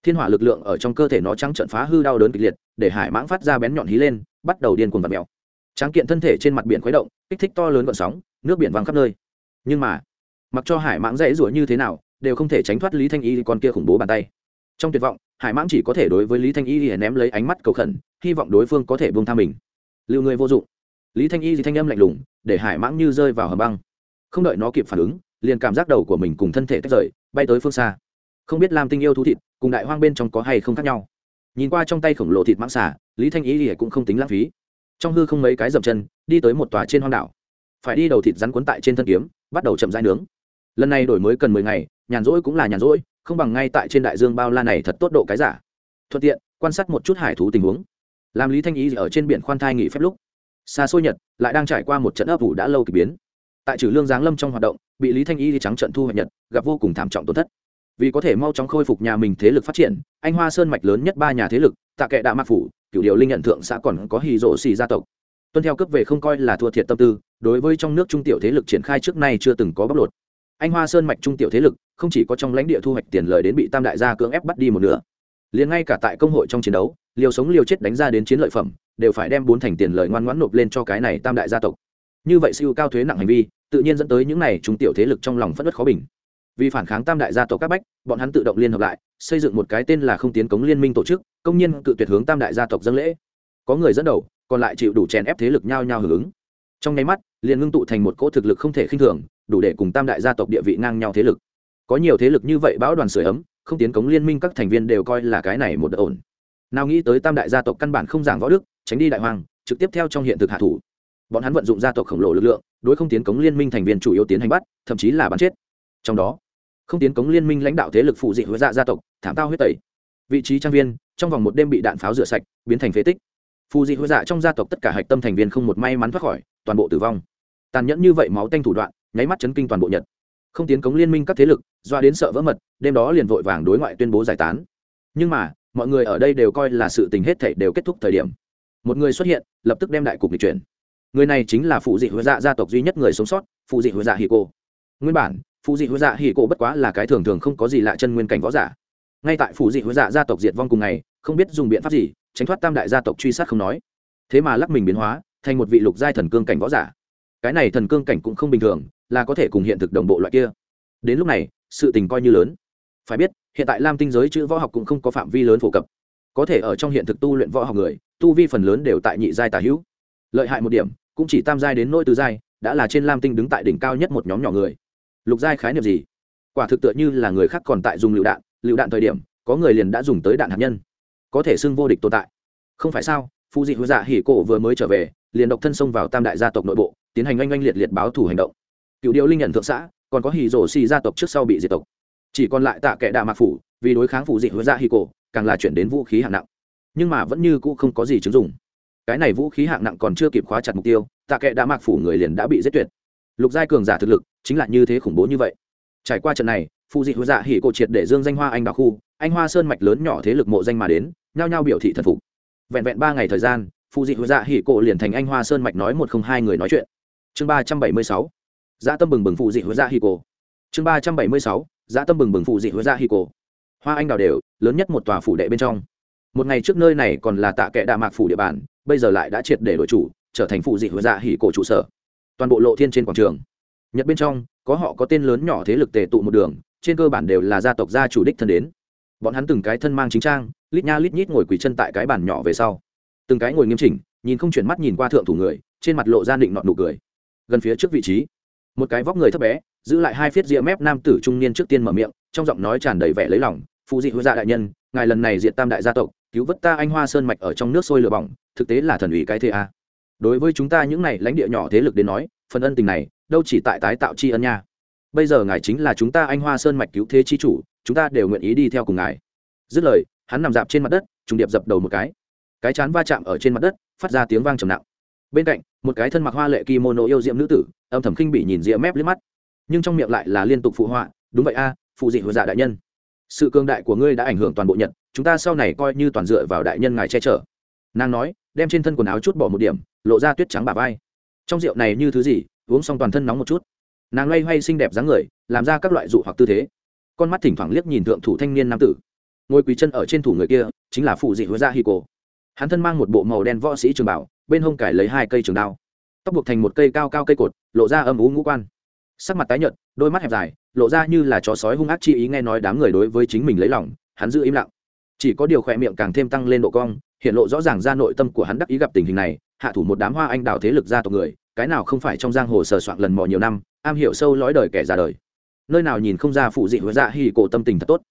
Thiên hỏa lực lượng ở trong cơ thể nó trắng trận phá hư đau đớn kịch liệt, để hải mãng phát ra bén nhọn hí lên, bắt đầu điên cuồng vật mèo. Tráng kiện thân thể trên mặt biển khuấy động, kích thích to lớn gọn sóng, nước biển văng khắp nơi. Nhưng mà, mặc cho hải mãng dễ rủa như thế nào, đều không thể tránh thoát lý thanh y con kia khủng bố bàn tay. Trong tuyệt vọng hải mãng chỉ có thể đối với lý thanh y thì ném lấy ánh mắt cầu khẩn, hy vọng đối phương có thể buông tha mình. Lưu người vô dụng. Lý thanh y thì thanh âm lạnh lùng, để hải mãng như rơi vào hầm băng. Không đợi nó kịp phản ứng, liền cảm giác đầu của mình cùng thân thể tách rời, bay tới phương xa. Không biết làm tinh yêu thú thịt cùng đại hoang bên trong có hay không khác nhau. Nhìn qua trong tay khổng lồ thịt mãng xả lý thanh y thì cũng không tính lãng phí. Trong hư không mấy cái dậm chân, đi tới một tòa trên hoang đảo. Phải đi đầu thịt rắn cuốn tại trên thân kiếm, bắt đầu chậm rãi nướng. Lần này đổi mới cần mười ngày, nhàn rỗi cũng là nhàn rỗi không bằng ngay tại trên đại dương bao la này thật tốt độ cái giả. Thuận tiện, quan sát một chút hải thú tình huống. Làm lý thanh ý ở trên biển khoan thai nghỉ phép lúc. Xa xôi nhật, lại đang trải qua một trận ấp ủ đã lâu k ỳ biến. Tại trừ lương giáng lâm trong hoạt động, bị lý thanh y trắng trận thu hoạch nhật, gặp vô cùng thảm trọng tổn thất. Vì có thể mau chóng khôi phục nhà mình thế lực phát triển, anh hoa sơn mạch lớn nhất ba nhà thế lực, tạ kệ đạ mạc phủ cựu điệu linh nhận thượng xã còn có hì rộ xì gia tộc. Tuân theo cấp về không coi là thua thiệt tâm tư, đối với trong nước trung tiểu thế lực triển khai trước nay chưa từng có bóc lột anh hoa sơn mạch trung tiểu thế lực không chỉ có trong lãnh địa thu hoạch tiền lời đến bị tam đại gia cưỡng ép bắt đi một nửa, liền ngay cả tại công hội trong chiến đấu, liều sống liều chết đánh ra đến chiến lợi phẩm, đều phải đem bốn thành tiền lời ngoan ngoãn nộp lên cho cái này tam đại gia tộc. Như vậy siêu cao thuế nặng hành vi, tự nhiên dẫn tới những này trung tiểu thế lực trong lòng phất đất khó bình. Vì phản kháng tam đại gia tộc các bách, bọn hắn tự động liên hợp lại, xây dựng một cái tên là không tiến cống liên minh tổ chức, công nhân cự tuyệt hướng tam đại gia tộc dân lễ. Có người dẫn đầu, còn lại chịu đủ chèn ép thế lực nhau nhau hưởng ứng. Trong nháy mắt, liền ngưng tụ thành một cỗ thực lực không thể khinh thường đủ để cùng tam đại gia tộc địa vị ngang nhau thế lực. Có nhiều thế lực như vậy bão đoàn sửa ấm, không tiến cống liên minh các thành viên đều coi là cái này một đợt ổn. Nào nghĩ tới tam đại gia tộc căn bản không giảng võ đức, tránh đi đại hoàng trực tiếp theo trong hiện thực hạ thủ. Bọn hắn vận dụng gia tộc khổng lồ lực lượng, đối không tiến cống liên minh thành viên chủ yếu tiến hành bắt, thậm chí là bắn chết. Trong đó, không tiến cống liên minh lãnh đạo thế lực phụ dị huế dạ gia tộc, thảm tao huyết tẩy. Vị trí trang viên, trong vòng một đêm bị đạn pháo rửa sạch, biến thành phế tích. Phù dị huế dạ trong gia tộc tất cả hạch tâm thành viên không một may mắn thoát khỏi, toàn bộ tử vong. Tàn nhẫn như vậy máu tanh thủ đoạn nháy mắt chấn kinh toàn bộ nhật. Không tiến cống liên minh các thế lực, doa đến sợ vỡ mật, đêm đó liền vội vàng đối ngoại tuyên bố giải tán. Nhưng mà, mọi người ở đây đều coi là sự tình hết thảy đều kết thúc thời điểm. Một người xuất hiện, lập tức đem đại cục lịch chuyển. Người này chính là phụ dị huệ dạ gia tộc duy nhất người sống sót, phụ dị huệ dạ hì cô nguyên bản, phụ dị huệ dạ hì cô bất quá là cái thường thường không có gì lạ chân nguyên cảnh võ giả. Ngay tại phụ dị huệ dạ gia tộc diệt vong cùng ngày, không biết dùng biện pháp gì, tránh thoát tam đại gia tộc truy sát không nói. Thế mà lắc mình biến hóa, thành một vị lục giai thần cương cảnh võ giả. Cái này thần cương cảnh cũng không bình thường là có thể cùng hiện thực đồng bộ loại kia. Đến lúc này, sự tình coi như lớn. Phải biết, hiện tại lam tinh giới chữ võ học cũng không có phạm vi lớn phổ cập. Có thể ở trong hiện thực tu luyện võ học người, tu vi phần lớn đều tại nhị giai tà hữu. Lợi hại một điểm, cũng chỉ tam giai đến nỗi tứ giai, đã là trên lam tinh đứng tại đỉnh cao nhất một nhóm nhỏ người. Lục giai khái niệm gì? Quả thực tựa như là người khác còn tại dùng lựu đạn lựu đạn thời điểm, có người liền đã dùng tới đạn hạt nhân. Có thể xưng vô địch tồn tại. Không phải sao phụ dị hữu dạ hỉ cổ vừa mới trở về, liền độc thân xông vào tam đại gia tộc nội bộ, tiến hành oanh oanh liệt liệt báo thủ hành động cựu điệu linh nhận thượng xã, còn có hỉ rổ xì gia tộc trước sau bị diệt tộc. Chỉ còn lại tạ kệ đạ mạc phủ, vì đối kháng phủ dị hứa dạ ra hì cổ, càng là chuyển đến vũ khí hạng nặng. Nhưng mà vẫn như cũ không có gì chứng dùng cái này vũ khí hạng nặng còn chưa kịp khóa chặt mục tiêu, tạ kệ đã mạc phủ người liền đã bị giết tuyệt. Lục giai cường giả thực lực chính là như thế khủng bố như vậy. Trải qua trận này phụ dị hứa dạ hỉ cổ triệt để dương danh hoa anh đào khu, anh hoa sơn mạch lớn nhỏ thế lực mộ danh mà đến, nhao nhao biểu thị thần phục. Vẹn vẹn ba ngày thời gian phụ dị hứa dạ hỉ cổ liền thành anh hoa sơn mạch nói một không hai người nói chuyện. Chương ba trăm bảy mươi sáu dã tâm bừng bừng phụ dị hứa dạ Ra hỉ cổ. Chương ba trăm bảy mươi sáu dã tâm bừng bừng phụ dị hứa Ra hỉ cổ. Hoa anh đào đều, lớn nhất một tòa phủ đệ bên trong. Một ngày trước nơi này còn là tạ kệ đạ mạc phủ địa bàn, bây giờ lại đã triệt để đổi chủ, trở thành phụ dị hứa Ra hỉ cổ trụ sở. Toàn bộ lộ thiên trên quảng trường. Nhật bên trong, có họ có tên lớn nhỏ thế lực tề tụ một đường, trên cơ bản đều là gia tộc gia chủ đích thân đến. Bọn hắn từng cái thân mang chính trang, lít nha lít nhít ngồi quỳ chân tại cái bàn nhỏ về sau. Từng cái ngồi nghiêm chỉnh, nhìn không chuyển mắt nhìn qua thượng thủ người, trên mặt lộ ra định nọn nụ cười. Gần phía trước vị trí một cái vóc người thấp bé, giữ lại hai phiết ria mép nam tử trung niên trước tiên mở miệng, trong giọng nói tràn đầy vẻ lấy lòng phụ dị hứa dạ đại nhân, ngài lần này diện tam đại gia tộc, cứu vớt ta anh hoa sơn mạch ở trong nước sôi lửa bỏng, thực tế là thần ủy cái thế a. Đối với chúng ta những này lãnh địa nhỏ thế lực đến nói, phần ân tình này, đâu chỉ tại tái tạo tri ân nha. Bây giờ ngài chính là chúng ta anh hoa sơn mạch cứu thế chi chủ, chúng ta đều nguyện ý đi theo cùng ngài. Dứt lời, hắn nằm dạp trên mặt đất, trùng điệp dập đầu một cái. Cái chán va chạm ở trên mặt đất, phát ra tiếng vang trầm nặng. Bên cạnh một cái thân mặc hoa lệ kimono yêu diệm nữ tử, âm thầm khinh bị nhìn rìa mép liếc mắt. Nhưng trong miệng lại là liên tục phụ họa, đúng vậy a, phụ dị hồi dạ đại nhân. Sự cương đại của ngươi đã ảnh hưởng toàn bộ nhật, chúng ta sau này coi như toàn dựa vào đại nhân ngài che chở. Nàng nói, đem trên thân quần áo chút bỏ một điểm, lộ ra tuyết trắng bà vai. Trong rượu này như thứ gì, uống xong toàn thân nóng một chút. Nàng loay hoay xinh đẹp dáng người, làm ra các loại dụ hoặc tư thế. Con mắt thỉnh thoảng liếc nhìn thượng thủ thanh niên nam tử. Ngồi quỳ chân ở trên thủ người kia, chính là phụ dị hứa ra hi cổ hắn thân mang một bộ màu đen võ sĩ trường bảo bên hông cải lấy hai cây trường đao. Tóc buộc thành một cây cao cao cây cột, lộ ra âm ú ngũ quan. Sắc mặt tái nhợt, đôi mắt hẹp dài, lộ ra như là chó sói hung ác chi ý nghe nói đám người đối với chính mình lấy lòng, hắn giữ im lặng. Chỉ có điều khỏe miệng càng thêm tăng lên độ cong, hiện lộ rõ ràng ra nội tâm của hắn đắc ý gặp tình hình này, hạ thủ một đám hoa anh đào thế lực gia tộc người, cái nào không phải trong giang hồ sờ soạn lần mò nhiều năm, am hiểu sâu lõi đời kẻ già đời. Nơi nào nhìn không ra phụ dị huệ dạ hỉ cổ tâm tình thật tốt.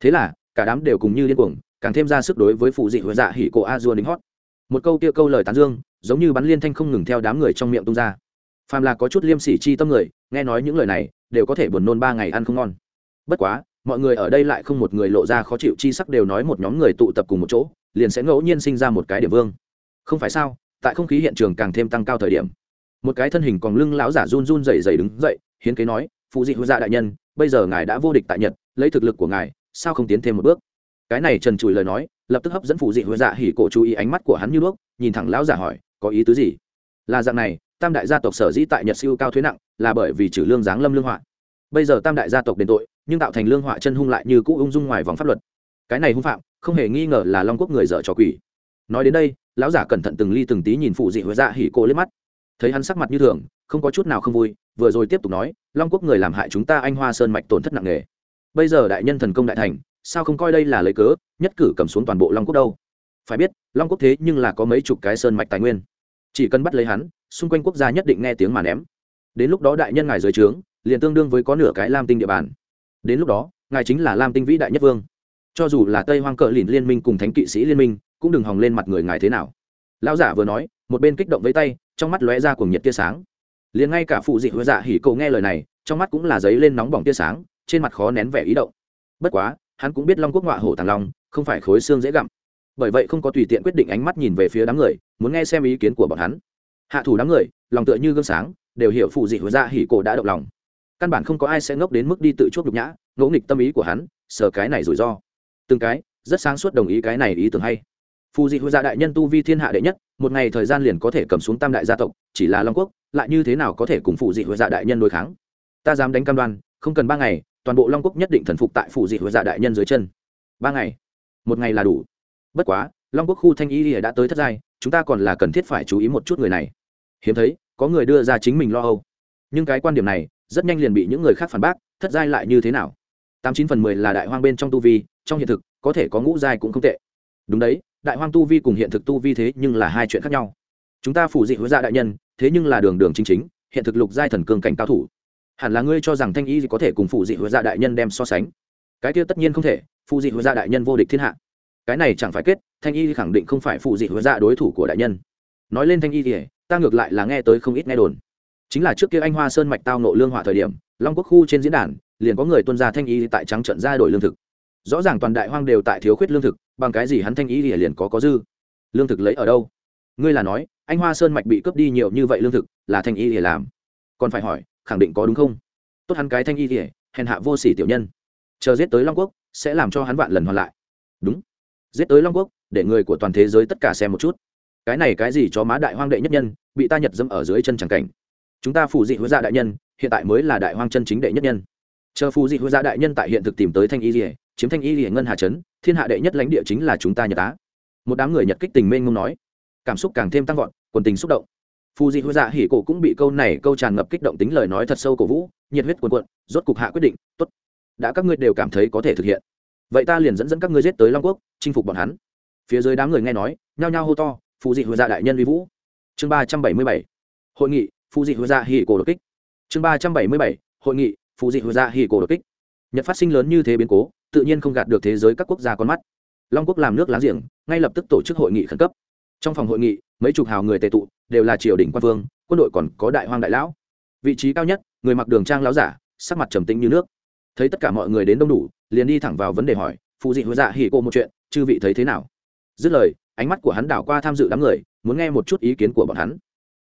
Thế là, cả đám đều cùng như điên cuồng, càng thêm ra sức đối với phụ dị huệ dạ hỉ cổ a dua đính hót một câu kia câu lời tán dương, giống như bắn liên thanh không ngừng theo đám người trong miệng tung ra. Phàm là có chút liêm sỉ chi tâm người, nghe nói những lời này, đều có thể buồn nôn ba ngày ăn không ngon. Bất quá, mọi người ở đây lại không một người lộ ra khó chịu chi sắc đều nói một nhóm người tụ tập cùng một chỗ, liền sẽ ngẫu nhiên sinh ra một cái địa vương. Không phải sao, tại không khí hiện trường càng thêm tăng cao thời điểm. Một cái thân hình còn lưng lão giả run run rẩy rẩy đứng dậy, hiến kế nói, phụ dị hữu gia đại nhân, bây giờ ngài đã vô địch tại nhật, lấy thực lực của ngài, sao không tiến thêm một bước? Cái này trần trụi lời nói lập tức hấp dẫn phụ dị huệ dạ hỉ cổ chú ý ánh mắt của hắn như đuốc, nhìn thẳng lão giả hỏi, có ý tứ gì? Là dạng này, tam đại gia tộc sở dĩ tại nhật siêu cao thuế nặng, là bởi vì trừ lương giáng lâm lương họa. Bây giờ tam đại gia tộc đền tội, nhưng tạo thành lương họa chân hung lại như cũ ung dung ngoài vòng pháp luật. Cái này hung phạm, không hề nghi ngờ là long quốc người dở trò quỷ. Nói đến đây, lão giả cẩn thận từng ly từng tí nhìn phụ dị huệ dạ hỉ cổ lên mắt. Thấy hắn sắc mặt như thường, không có chút nào không vui, vừa rồi tiếp tục nói, long quốc người làm hại chúng ta anh hoa sơn mạch tổn thất nặng nề. Bây giờ đại nhân thần công đại thành sao không coi đây là lấy cớ, nhất cử cầm xuống toàn bộ long quốc đâu? Phải biết, long quốc thế nhưng là có mấy chục cái sơn mạch tài nguyên. Chỉ cần bắt lấy hắn, xung quanh quốc gia nhất định nghe tiếng mà ném. Đến lúc đó đại nhân ngài dưới trướng, liền tương đương với có nửa cái lam tinh địa bàn. Đến lúc đó, ngài chính là lam tinh vĩ đại nhất vương. Cho dù là tây hoang cờ lìn liên minh cùng thánh kỵ sĩ liên minh, cũng đừng hòng lên mặt người ngài thế nào. Lão giả vừa nói, một bên kích động với tay, trong mắt lóe ra cùng nhiệt tia sáng. Liền ngay cả phụ dị hứa dạ hỉ cầu nghe lời này, trong mắt cũng là giấy lên nóng bỏng tia sáng, trên mặt khó nén vẻ ý động. Bất quá hắn cũng biết long quốc ngọa hổ thằng long không phải khối xương dễ gặm. Bởi vậy không có tùy tiện quyết định ánh mắt nhìn về phía đám người, muốn nghe xem ý kiến của bọn hắn. Hạ thủ đám người, lòng tựa như gương sáng, đều hiểu phụ dị huệ ra dạ hỉ cổ đã động lòng. Căn bản không có ai sẽ ngốc đến mức đi tự chuốc nhục nhã, ngỗ nghịch tâm ý của hắn, sờ cái này rủi ro. Từng cái, rất sáng suốt đồng ý cái này ý tưởng hay. Phù dị huệ gia dạ đại nhân tu vi thiên hạ đệ nhất, một ngày thời gian liền có thể cầm xuống tam đại gia tộc, chỉ là long quốc, lại như thế nào có thể cùng phụ dị huệ gia dạ đại nhân đối kháng? Ta dám đánh cam đoan, không cần ba ngày toàn bộ long quốc nhất định thần phục tại phủ dị huệ Dạ đại nhân dưới chân. Ba ngày. Một ngày là đủ. Bất quá, long quốc khu thanh y đã tới thất giai, chúng ta còn là cần thiết phải chú ý một chút người này. Hiếm thấy, có người đưa ra chính mình lo âu. Nhưng cái quan điểm này, rất nhanh liền bị những người khác phản bác, thất giai lại như thế nào? Tám chín phần mười là đại hoang bên trong tu vi, trong hiện thực, có thể có ngũ giai cũng không tệ. Đúng đấy, đại hoang tu vi cùng hiện thực tu vi thế nhưng là hai chuyện khác nhau. Chúng ta phủ dị hứa dạ đại nhân, thế nhưng là đường đường chính chính, hiện thực lục giai thần cường cảnh cao thủ hẳn là ngươi cho rằng thanh y có thể cùng phụ dị hứa dạ đại nhân đem so sánh. Cái kia tất nhiên không thể, phụ dị hứa dạ đại nhân vô địch thiên hạ. Cái này chẳng phải kết, thanh y khẳng định không phải phụ dị hứa dạ đối thủ của đại nhân. Nói lên thanh y thì ta ngược lại là nghe tới không ít nghe đồn. Chính là trước kia anh hoa sơn mạch tao nộ lương hỏa thời điểm, long quốc khu trên diễn đàn, liền có người tuân ra thanh y tại trắng trận ra đổi lương thực. Rõ ràng toàn đại hoang đều tại thiếu khuyết lương thực, bằng cái gì hắn thanh y liền có có dư. Lương thực lấy ở đâu? Ngươi là nói, anh hoa sơn mạch bị cướp đi nhiều như vậy lương thực, là thanh y làm. Còn phải hỏi khẳng định có đúng không? Tốt hắn cái thanh y kỉa hèn hạ vô sỉ tiểu nhân. Chờ giết tới long quốc, sẽ làm cho hắn vạn lần hoàn lại. Đúng. Giết tới long quốc, để người của toàn thế giới tất cả xem một chút. Cái này cái gì cho má đại hoang đệ nhất nhân, bị ta nhật dâm ở dưới chân tràng cảnh. Chúng ta phù dị hứa dạ đại nhân, hiện tại mới là đại hoang chân chính đệ nhất nhân. Chờ phù dị hứa dạ đại nhân tại hiện thực tìm tới thanh y rỉa chiếm thanh y rỉa ngân hà trấn, thiên hạ đệ nhất lãnh địa chính là chúng ta nhật Á. một đám người nhật kích tình mênh mông nói. Cảm xúc càng thêm tăng vọt, quần tình xúc động phù dị Huệ dạ hỉ cổ cũng bị câu này câu tràn ngập kích động tính lời nói thật sâu cổ vũ, nhiệt huyết cuồn cuộn, rốt cục hạ quyết định, tốt, đã các ngươi đều cảm thấy có thể thực hiện. Vậy ta liền dẫn dẫn các ngươi giết tới long quốc, chinh phục bọn hắn. Phía dưới đám người nghe nói, nhao nhao hô to phù dị Huệ dạ đại nhân vi vũ. Chương ba trăm bảy mươi bảy, hội nghị phù dị Huệ dạ hỉ cổ đột kích. Chương ba trăm bảy mươi bảy, hội nghị phù dị Huệ dạ hỉ cổ đột kích. Nhật phát sinh lớn như thế biến cố, tự nhiên không gạt được thế giới các quốc gia con mắt. Long quốc làm nước láng giềng, ngay lập tức tổ chức hội nghị khẩn cấp. Trong phòng hội nghị, mấy chục hào người tề tụ đều là triều đình quan vương, quân đội còn có đại hoang đại lão. Vị trí cao nhất, người mặc đường trang lão giả, sắc mặt trầm tĩnh như nước. Thấy tất cả mọi người đến đông đủ, liền đi thẳng vào vấn đề hỏi, phụ dị hứa dạ hỉ cô một chuyện, chư vị thấy thế nào? Dứt lời, ánh mắt của hắn đảo qua tham dự đám người, muốn nghe một chút ý kiến của bọn hắn.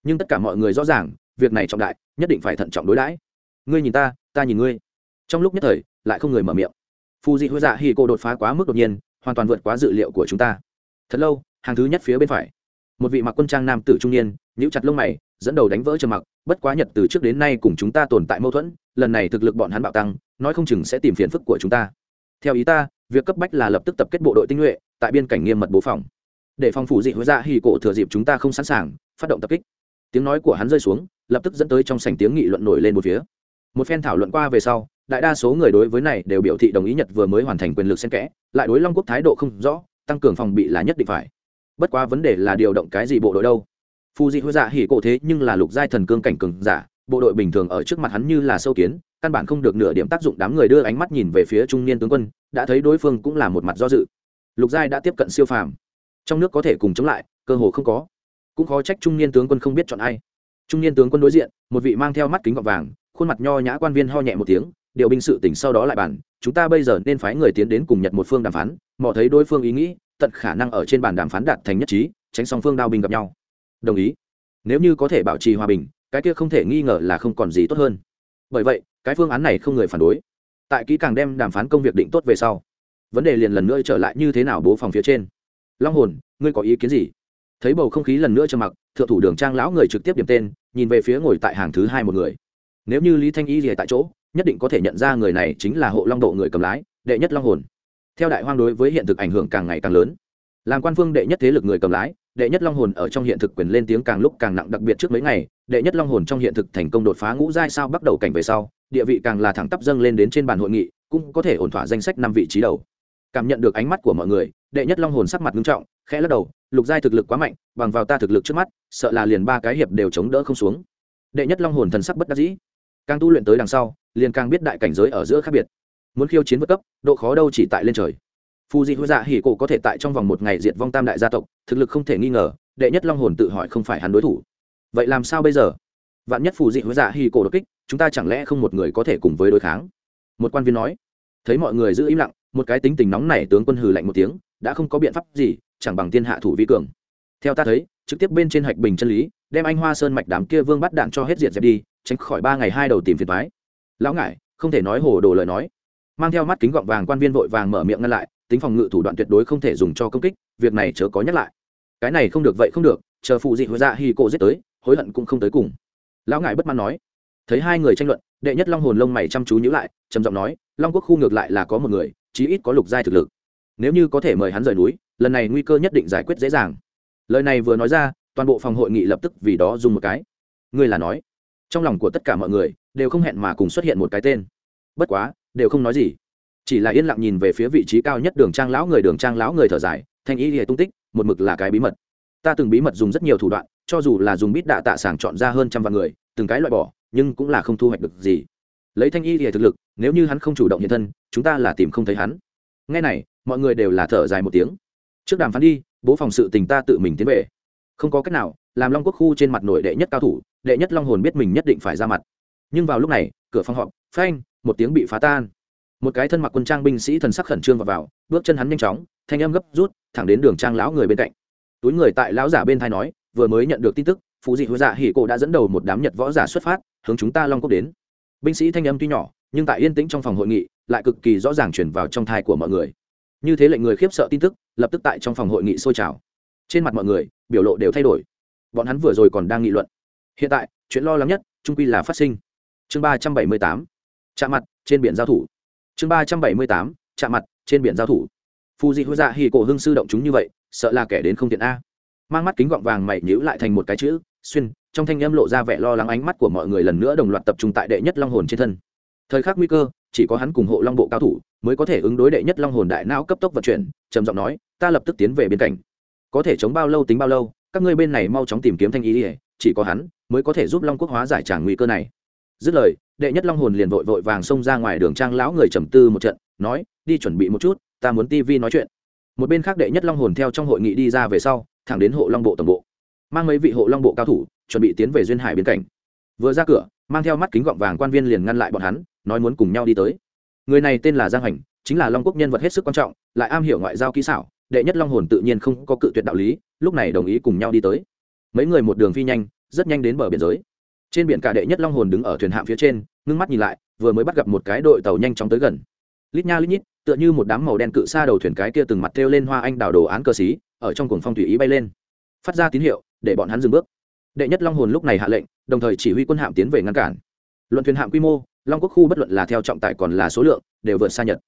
Nhưng tất cả mọi người rõ ràng, việc này trọng đại, nhất định phải thận trọng đối đãi. Ngươi nhìn ta ta nhìn ngươi. Trong lúc nhất thời, lại không người mở miệng. Phù dị hứa dạ hỉ cô đột phá quá mức đột nhiên, hoàn toàn vượt quá dự liệu của chúng ta. Thật lâu, hàng thứ nhất phía bên phải một vị mặc quân trang nam tử trung niên, nhíu chặt lông mày, dẫn đầu đánh vỡ trầm mặc, bất quá nhật từ trước đến nay cùng chúng ta tồn tại mâu thuẫn, lần này thực lực bọn hắn bạo tăng, nói không chừng sẽ tìm phiền phức của chúng ta. Theo ý ta, việc cấp bách là lập tức tập kết bộ đội tinh nhuệ, tại biên cảnh nghiêm mật bố phòng. Để phòng phủ dị hứa ra hì cổ thừa dịp chúng ta không sẵn sàng, phát động tập kích. Tiếng nói của hắn rơi xuống, lập tức dẫn tới trong sảnh tiếng nghị luận nổi lên một phía. Một phen thảo luận qua về sau, đại đa số người đối với này đều biểu thị đồng ý nhật vừa mới hoàn thành quyền lực xen kẽ, lại đối long quốc thái độ không rõ, tăng cường phòng bị là nhất định phải bất quá vấn đề là điều động cái gì bộ đội đâu. Phù dị hứa dạ hỉ cổ thế nhưng là lục giai thần cương cảnh cường giả, bộ đội bình thường ở trước mặt hắn như là sâu kiến, căn bản không được nửa điểm tác dụng đám người đưa ánh mắt nhìn về phía trung niên tướng quân, đã thấy đối phương cũng là một mặt do dự. Lục giai đã tiếp cận siêu phàm. Trong nước có thể cùng chống lại, cơ hồ không có. Cũng khó trách trung niên tướng quân không biết chọn ai. Trung niên tướng quân đối diện, một vị mang theo mắt kính gọt vàng, khuôn mặt nho nhã quan viên ho nhẹ một tiếng, điều binh sự tỉnh sau đó lại bàn, chúng ta bây giờ nên phái người tiến đến cùng nhật một phương đàm phán. Mò thấy đối phương ý nghĩ tận khả năng ở trên bàn đàm phán đạt thành nhất trí, tránh song phương đao binh gặp nhau. Đồng ý. Nếu như có thể bảo trì hòa bình, cái kia không thể nghi ngờ là không còn gì tốt hơn. Bởi vậy, cái phương án này không người phản đối. Tại kỹ càng đem đàm phán công việc định tốt về sau, vấn đề liền lần nữa trở lại như thế nào bố phòng phía trên. Long hồn, ngươi có ý kiến gì? Thấy bầu không khí lần nữa trầm mặc, thượng thủ đường trang lão người trực tiếp điểm tên, nhìn về phía ngồi tại hàng thứ hai một người. Nếu như lý thanh y rìa tại chỗ, nhất định có thể nhận ra người này chính là hộ long độ người cầm lái, đệ nhất long hồn theo đại hoang đối với hiện thực ảnh hưởng càng ngày càng lớn. Làm quan phương đệ nhất thế lực người cầm lái, đệ nhất long hồn ở trong hiện thực quyền lên tiếng càng lúc càng nặng, đặc biệt trước mấy ngày, đệ nhất long hồn trong hiện thực thành công đột phá ngũ giai sao bắt đầu cảnh về sau, địa vị càng là thẳng tắp dâng lên đến trên bàn hội nghị, cũng có thể ổn thỏa danh sách năm vị trí đầu. Cảm nhận được ánh mắt của mọi người, đệ nhất long hồn sắc mặt nghiêm trọng, khẽ lắc đầu, lục giai thực lực quá mạnh, bằng vào ta thực lực trước mắt, sợ là liền ba cái hiệp đều chống đỡ không xuống. Đệ nhất long hồn thần sắc bất đắc dĩ. Càng tu luyện tới đằng sau, liền càng biết đại cảnh giới ở giữa khác biệt muốn khiêu chiến vượt cấp, độ khó đâu chỉ tại lên trời. Phù dị hữu dạ hỉ cổ có thể tại trong vòng một ngày diệt vong tam đại gia tộc, thực lực không thể nghi ngờ, đệ nhất long hồn tự hỏi không phải hắn đối thủ. Vậy làm sao bây giờ? Vạn nhất phù dị hữu dạ hỉ cổ đột kích, chúng ta chẳng lẽ không một người có thể cùng với đối kháng? Một quan viên nói. Thấy mọi người giữ im lặng, một cái tính tình nóng này tướng quân hừ lạnh một tiếng, đã không có biện pháp gì, chẳng bằng tiên hạ thủ vi cường. Theo ta thấy, trực tiếp bên trên hạch bình chân lý, đem anh hoa sơn mạch đám kia vương bắt đạn cho hết diệt dẹp đi, tránh khỏi ba ngày hai đầu tìm phiền thoái lão ngại không thể nói hồ đồ lời nói mang theo mắt kính gọng vàng quan viên vội vàng mở miệng ngăn lại, tính phòng ngự thủ đoạn tuyệt đối không thể dùng cho công kích, việc này chớ có nhắc lại. Cái này không được vậy không được, chờ phụ dị hối dạ hi cô giết tới, hối hận cũng không tới cùng. Lão ngài bất mãn nói. Thấy hai người tranh luận, đệ nhất long hồn lông mày chăm chú nhữ lại, trầm giọng nói, long quốc khu ngược lại là có một người, chí ít có lục giai thực lực. Nếu như có thể mời hắn rời núi, lần này nguy cơ nhất định giải quyết dễ dàng. Lời này vừa nói ra, toàn bộ phòng hội nghị lập tức vì đó dùng một cái. Ngươi là nói, trong lòng của tất cả mọi người đều không hẹn mà cùng xuất hiện một cái tên. Bất quá đều không nói gì. Chỉ là yên lặng nhìn về phía vị trí cao nhất đường trang lão người, đường trang lão người thở dài, thanh ý hệ tung tích, một mực là cái bí mật. Ta từng bí mật dùng rất nhiều thủ đoạn, cho dù là dùng bít đạ tạ sàng chọn ra hơn trăm vạn người, từng cái loại bỏ, nhưng cũng là không thu hoạch được gì. Lấy thanh y thì thực lực, nếu như hắn không chủ động hiện thân, chúng ta là tìm không thấy hắn. Ngay này, mọi người đều là thở dài một tiếng. Trước đàm phán đi, bố phòng sự tình ta tự mình tiến về. Không có cách nào, làm long quốc khu trên mặt nội đệ nhất cao thủ, đệ nhất long hồn biết mình nhất định phải ra mặt. Nhưng vào lúc này, cửa phòng họp, phanh một tiếng bị phá tan. Một cái thân mặc quân trang binh sĩ thần sắc khẩn trương vào, vào bước chân hắn nhanh chóng thanh âm gấp rút thẳng đến đường trang lão người bên cạnh. Túi người tại lão giả bên thai nói vừa mới nhận được tin tức phụ dị hứa dạ hỉ cổ đã dẫn đầu một đám nhật võ giả xuất phát hướng chúng ta long quốc đến. Binh sĩ thanh âm tuy nhỏ nhưng tại yên tĩnh trong phòng hội nghị lại cực kỳ rõ ràng chuyển vào trong thai của mọi người. Như thế lệnh người khiếp sợ tin tức lập tức tại trong phòng hội nghị sôi trào. Trên mặt mọi người biểu lộ đều thay đổi. Bọn hắn vừa rồi còn đang nghị luận. Hiện tại chuyện lo lắng nhất trung quy là phát sinh. Chương ba trăm bảy mươi tám chạm mặt, trên biển giao thủ. Chương ba trăm bảy mươi tám, chạm mặt, trên biển giao thủ. Phù dị hữu dạ hì cổ hưng sư động chúng như vậy, sợ là kẻ đến không tiện a. Mang mắt kính gọng vàng mày nhữ lại thành một cái chữ, xuyên. Trong thanh âm lộ ra vẻ lo lắng ánh mắt của mọi người lần nữa đồng loạt tập trung tại đệ nhất long hồn trên thân. Thời khắc nguy cơ, chỉ có hắn cùng hộ long bộ cao thủ mới có thể ứng đối đệ nhất long hồn đại não cấp tốc vận chuyển, trầm giọng nói, ta lập tức tiến về biên cảnh có thể chống bao lâu tính bao lâu, các ngươi bên này mau chóng tìm kiếm thanh ý ỉa chỉ có hắn mới có thể giúp long quốc hóa giải tràng nguy cơ này. Dứt lời đệ nhất long hồn liền vội vội vàng xông ra ngoài đường trang lão người trầm tư một trận, nói, đi chuẩn bị một chút, ta muốn tivi nói chuyện. Một bên khác đệ nhất long hồn theo trong hội nghị đi ra về sau, thẳng đến hộ long bộ tổng bộ. Mang mấy vị hộ long bộ cao thủ, chuẩn bị tiến về duyên hải biên cảnh. Vừa ra cửa, mang theo mắt kính gọng vàng quan viên liền ngăn lại bọn hắn, nói muốn cùng nhau đi tới. Người này tên là giang hành, chính là long quốc nhân vật hết sức quan trọng, lại am hiểu ngoại giao kỹ xảo, đệ nhất long hồn tự nhiên không có cự tuyệt đạo lý, lúc này đồng ý cùng nhau đi tới. Mấy người một đường phi nhanh, rất nhanh đến bờ biển giới trên biển cả đệ nhất long hồn đứng ở thuyền hạm phía trên, ngưng mắt nhìn lại, vừa mới bắt gặp một cái đội tàu nhanh chóng tới gần. Lít nha lít nhít, tựa như một đám màu đen cự xa đầu thuyền cái kia từng mặt thêu lên hoa anh đào đồ án cơ xí, ở trong cuồng phong tùy ý bay lên. Phát ra tín hiệu, để bọn hắn dừng bước. Đệ nhất long hồn lúc này hạ lệnh, đồng thời chỉ huy quân hạm tiến về ngăn cản. Luận thuyền hạm quy mô, long quốc khu bất luận là theo trọng tải còn là số lượng, đều vượt xa nhật.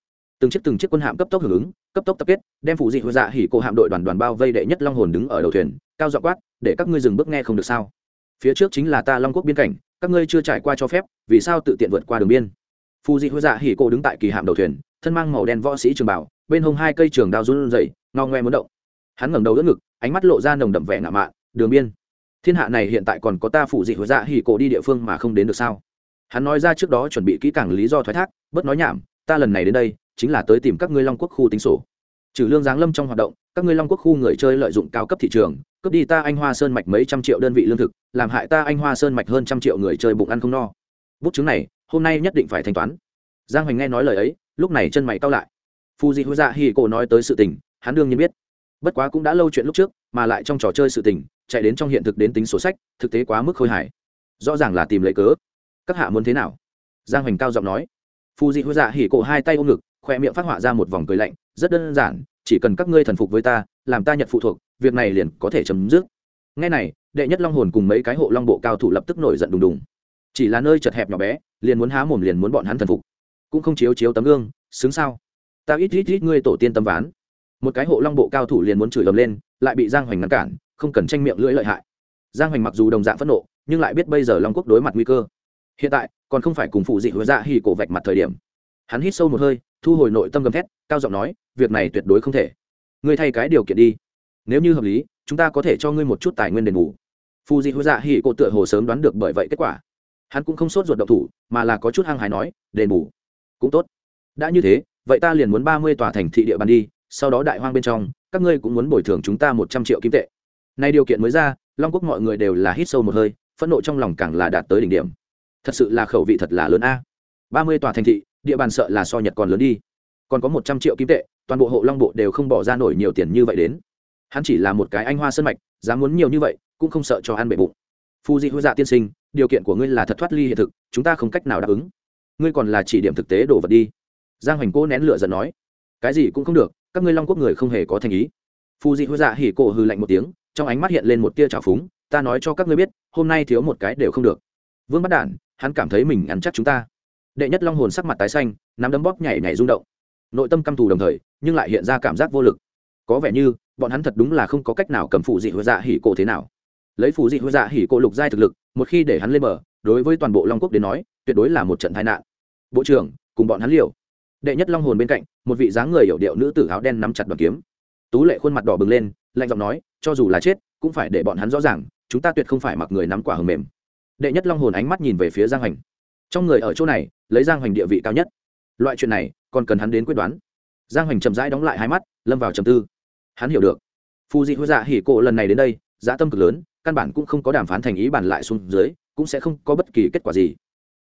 Từng chiếc từng chiếc quân hạm cấp tốc hưởng ứng, cấp tốc tập kết, đem phụ dị hội dạ hỉ cô hạm đội đoàn đoàn bao vây đệ nhất long hồn đứng ở đầu thuyền, cao dọ quát, để các ngươi dừng bước nghe không được sao? Phía trước chính là ta long quốc biên cảnh, các ngươi chưa trải qua cho phép, vì sao tự tiện vượt qua đường biên? Phù dị hội dạ hỉ cổ đứng tại kỳ hạm đầu thuyền, thân mang màu đen võ sĩ trường bảo, bên hông hai cây trường đao run rẩy, ngao ngoe muốn động. Hắn ngẩng đầu đỡ ngực, ánh mắt lộ ra nồng đậm vẻ ngạo mạn, đường biên, thiên hạ này hiện tại còn có ta Phù dị hội dạ hỉ cổ đi địa phương mà không đến được sao? Hắn nói ra trước đó chuẩn bị kỹ càng lý do thoái thác, bớt nói nhảm, ta lần này đến đây, chính là tới tìm các ngươi long quốc khu tính sổ. Trừ lương giáng lâm trong hoạt động, các ngươi long quốc khu người chơi lợi dụng cao cấp thị trường cướp đi ta anh hoa sơn mạch mấy trăm triệu đơn vị lương thực, làm hại ta anh hoa sơn mạch hơn trăm triệu người chơi bụng ăn không no. Bút chứng này, hôm nay nhất định phải thanh toán. Giang hoành nghe nói lời ấy, lúc này chân mày cao lại. Phu di hữu dạ hi cổ nói tới sự tình, hắn đương nhiên biết. Bất quá cũng đã lâu chuyện lúc trước, mà lại trong trò chơi sự tình, chạy đến trong hiện thực đến tính sổ sách, thực tế quá mức khôi hài. Rõ ràng là tìm lấy cớ. Các hạ muốn thế nào? Giang hoành cao giọng nói. Phu di hữu dạ hỉ cổ hai tay ôm ngực, khoe miệng phát họa ra một vòng cười lạnh, rất đơn giản, chỉ cần các ngươi thần phục với ta, làm ta nhận phụ thuộc việc này liền có thể chấm dứt. Ngay này, đệ nhất long hồn cùng mấy cái hộ long bộ cao thủ lập tức nổi giận đùng đùng. Chỉ là nơi chật hẹp nhỏ bé, liền muốn há mồm liền muốn bọn hắn thần phục. Cũng không chiếu chiếu tấm gương, xứng sao? Ta ít ít ít ngươi tổ tiên tâm ván. Một cái hộ long bộ cao thủ liền muốn chửi ầm lên, lại bị giang hoành ngăn cản, không cần tranh miệng lưỡi lợi hại. Giang hoành mặc dù đồng dạng phẫn nộ, nhưng lại biết bây giờ long quốc đối mặt nguy cơ. Hiện tại, còn không phải cùng phụ dị hứa dạ hì cổ vạch mặt thời điểm. Hắn hít sâu một hơi, thu hồi nội tâm gầm thét, cao giọng nói, việc này tuyệt đối không thể. Ngươi thay cái điều kiện đi nếu như hợp lý chúng ta có thể cho ngươi một chút tài nguyên đền bù. Phù dị hứa dạ hỉ, cổ tựa hồ sớm đoán được bởi vậy kết quả. Hắn cũng không sốt ruột động thủ mà là có chút hăng hái nói đền bù. Cũng tốt. Đã như thế vậy ta liền muốn ba mươi tòa thành thị địa bàn đi sau đó đại hoang bên trong các ngươi cũng muốn bồi thường chúng ta một trăm triệu kim tệ. Nay điều kiện mới ra long quốc mọi người đều là hít sâu một hơi phẫn nộ trong lòng càng là đạt tới đỉnh điểm. Thật sự là khẩu vị thật là lớn a. Ba mươi tòa thành thị địa bàn sợ là so nhật còn lớn đi. Còn có một trăm triệu kim tệ toàn bộ hộ long bộ đều không bỏ ra nổi nhiều tiền như vậy đến hắn chỉ là một cái anh hoa sân mạch, dám muốn nhiều như vậy, cũng không sợ cho ăn bể bụng. Phu di hữu dạ tiên sinh, điều kiện của ngươi là thật thoát ly hiện thực, chúng ta không cách nào đáp ứng. Ngươi còn là chỉ điểm thực tế đổ vật đi. Giang hoành cô nén lửa giận nói. Cái gì cũng không được, các ngươi long quốc người không hề có thành ý. Phu di hữu dạ hỉ cổ hư lạnh một tiếng, trong ánh mắt hiện lên một tia trào phúng, ta nói cho các ngươi biết, hôm nay thiếu một cái đều không được. Vương bắt đản, hắn cảm thấy mình ăn chắc chúng ta. Đệ nhất long hồn sắc mặt tái xanh, nắm đấm bóp nhảy nhảy rung động. Nội tâm căm thù đồng thời, nhưng lại hiện ra cảm giác vô lực. Có vẻ như bọn hắn thật đúng là không có cách nào cầm phụ dị huệ dạ hỉ cổ thế nào. Lấy phụ dị huệ dạ hỉ cổ lục giai thực lực, một khi để hắn lên bờ, đối với toàn bộ long quốc đến nói, tuyệt đối là một trận tai nạn. Bộ trưởng, cùng bọn hắn liều. Đệ nhất long hồn bên cạnh, một vị dáng người hiểu điệu nữ tử áo đen nắm chặt đoàn kiếm. Tú lệ khuôn mặt đỏ bừng lên, lạnh giọng nói, cho dù là chết, cũng phải để bọn hắn rõ ràng, chúng ta tuyệt không phải mặc người nắm quả hầm mềm. Đệ nhất long hồn ánh mắt nhìn về phía giang hoành. Trong người ở chỗ này, lấy giang hoành địa vị cao nhất. Loại chuyện này, còn cần hắn đến quyết đoán. Giang hoành chậm rãi đóng lại hai mắt, lâm vào trầm tư hắn hiểu được. Phù dị hữu dạ hỉ cổ lần này đến đây dã tâm cực lớn, căn bản cũng không có đàm phán thành ý bàn lại xuống dưới, cũng sẽ không có bất kỳ kết quả gì.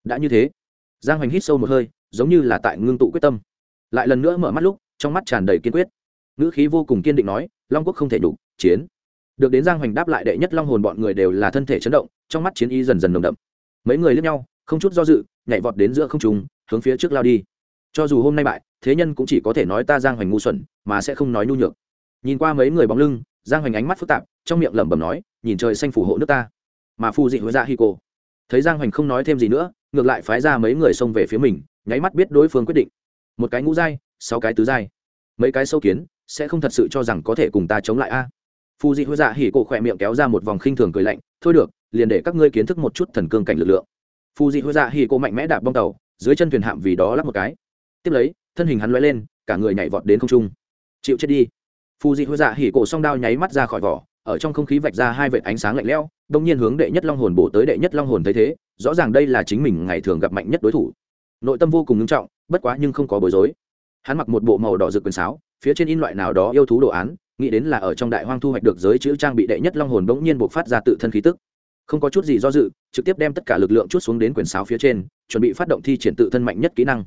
Đã như thế, giang hoành hít sâu một hơi, giống như là tại ngưng tụ quyết tâm. Lại lần nữa mở mắt lúc, trong mắt tràn đầy kiên quyết. Ngữ khí vô cùng kiên định nói, long quốc không thể đủ chiến. Được đến giang hoành đáp lại đệ nhất long hồn bọn người đều là thân thể chấn động, trong mắt chiến y dần dần nồng đậm. Mấy người lướt nhau, không chút do dự, nhảy vọt đến giữa không trùng hướng phía trước lao đi. Cho dù hôm nay bại, thế nhân cũng chỉ có thể nói ta giang hoành ngu xuẩn, mà sẽ không nói nhu nhược nhìn qua mấy người bóng lưng, giang hoành ánh mắt phức tạp, trong miệng lẩm bẩm nói, nhìn trời xanh phủ hộ nước ta. Mà phù dị huệ ra dạ hi cô, thấy giang hoành không nói thêm gì nữa, ngược lại phái ra mấy người xông về phía mình, nháy mắt biết đối phương quyết định. Một cái ngũ giai, sáu cái tứ giai. Mấy cái sâu kiến, sẽ không thật sự cho rằng có thể cùng ta chống lại a. Phù dị huệ dạ Hi cổ khỏe miệng kéo ra một vòng khinh thường cười lạnh, thôi được, liền để các ngươi kiến thức một chút thần cương cảnh lực lượng. Phù dị huệ dạ Hi cổ mạnh mẽ đạp bong tàu, dưới chân thuyền hạm vì đó lắp một cái. Tiếp lấy, thân hình hắn loay lên, cả người nhảy vọt đến không trung. Chịu chết đi phù dị huệ dạ hỉ cổ song đao nháy mắt ra khỏi vỏ, ở trong không khí vạch ra hai vệt ánh sáng lạnh lẽo, đông nhiên hướng đệ nhất long hồn bổ tới đệ nhất long hồn thấy thế, rõ ràng đây là chính mình ngày thường gặp mạnh nhất đối thủ. Nội tâm vô cùng nghiêm trọng, bất quá nhưng không có bối rối. Hắn mặc một bộ màu đỏ rực quyền sáo, phía trên in loại nào đó yêu thú đồ án, nghĩ đến là ở trong đại hoang thu hoạch được giới chữ trang bị đệ nhất long hồn bỗng nhiên buộc phát ra tự thân khí tức. Không có chút gì do dự, trực tiếp đem tất cả lực lượng chút xuống đến quyền sáo phía trên, chuẩn bị phát động thi triển tự thân mạnh nhất kỹ năng.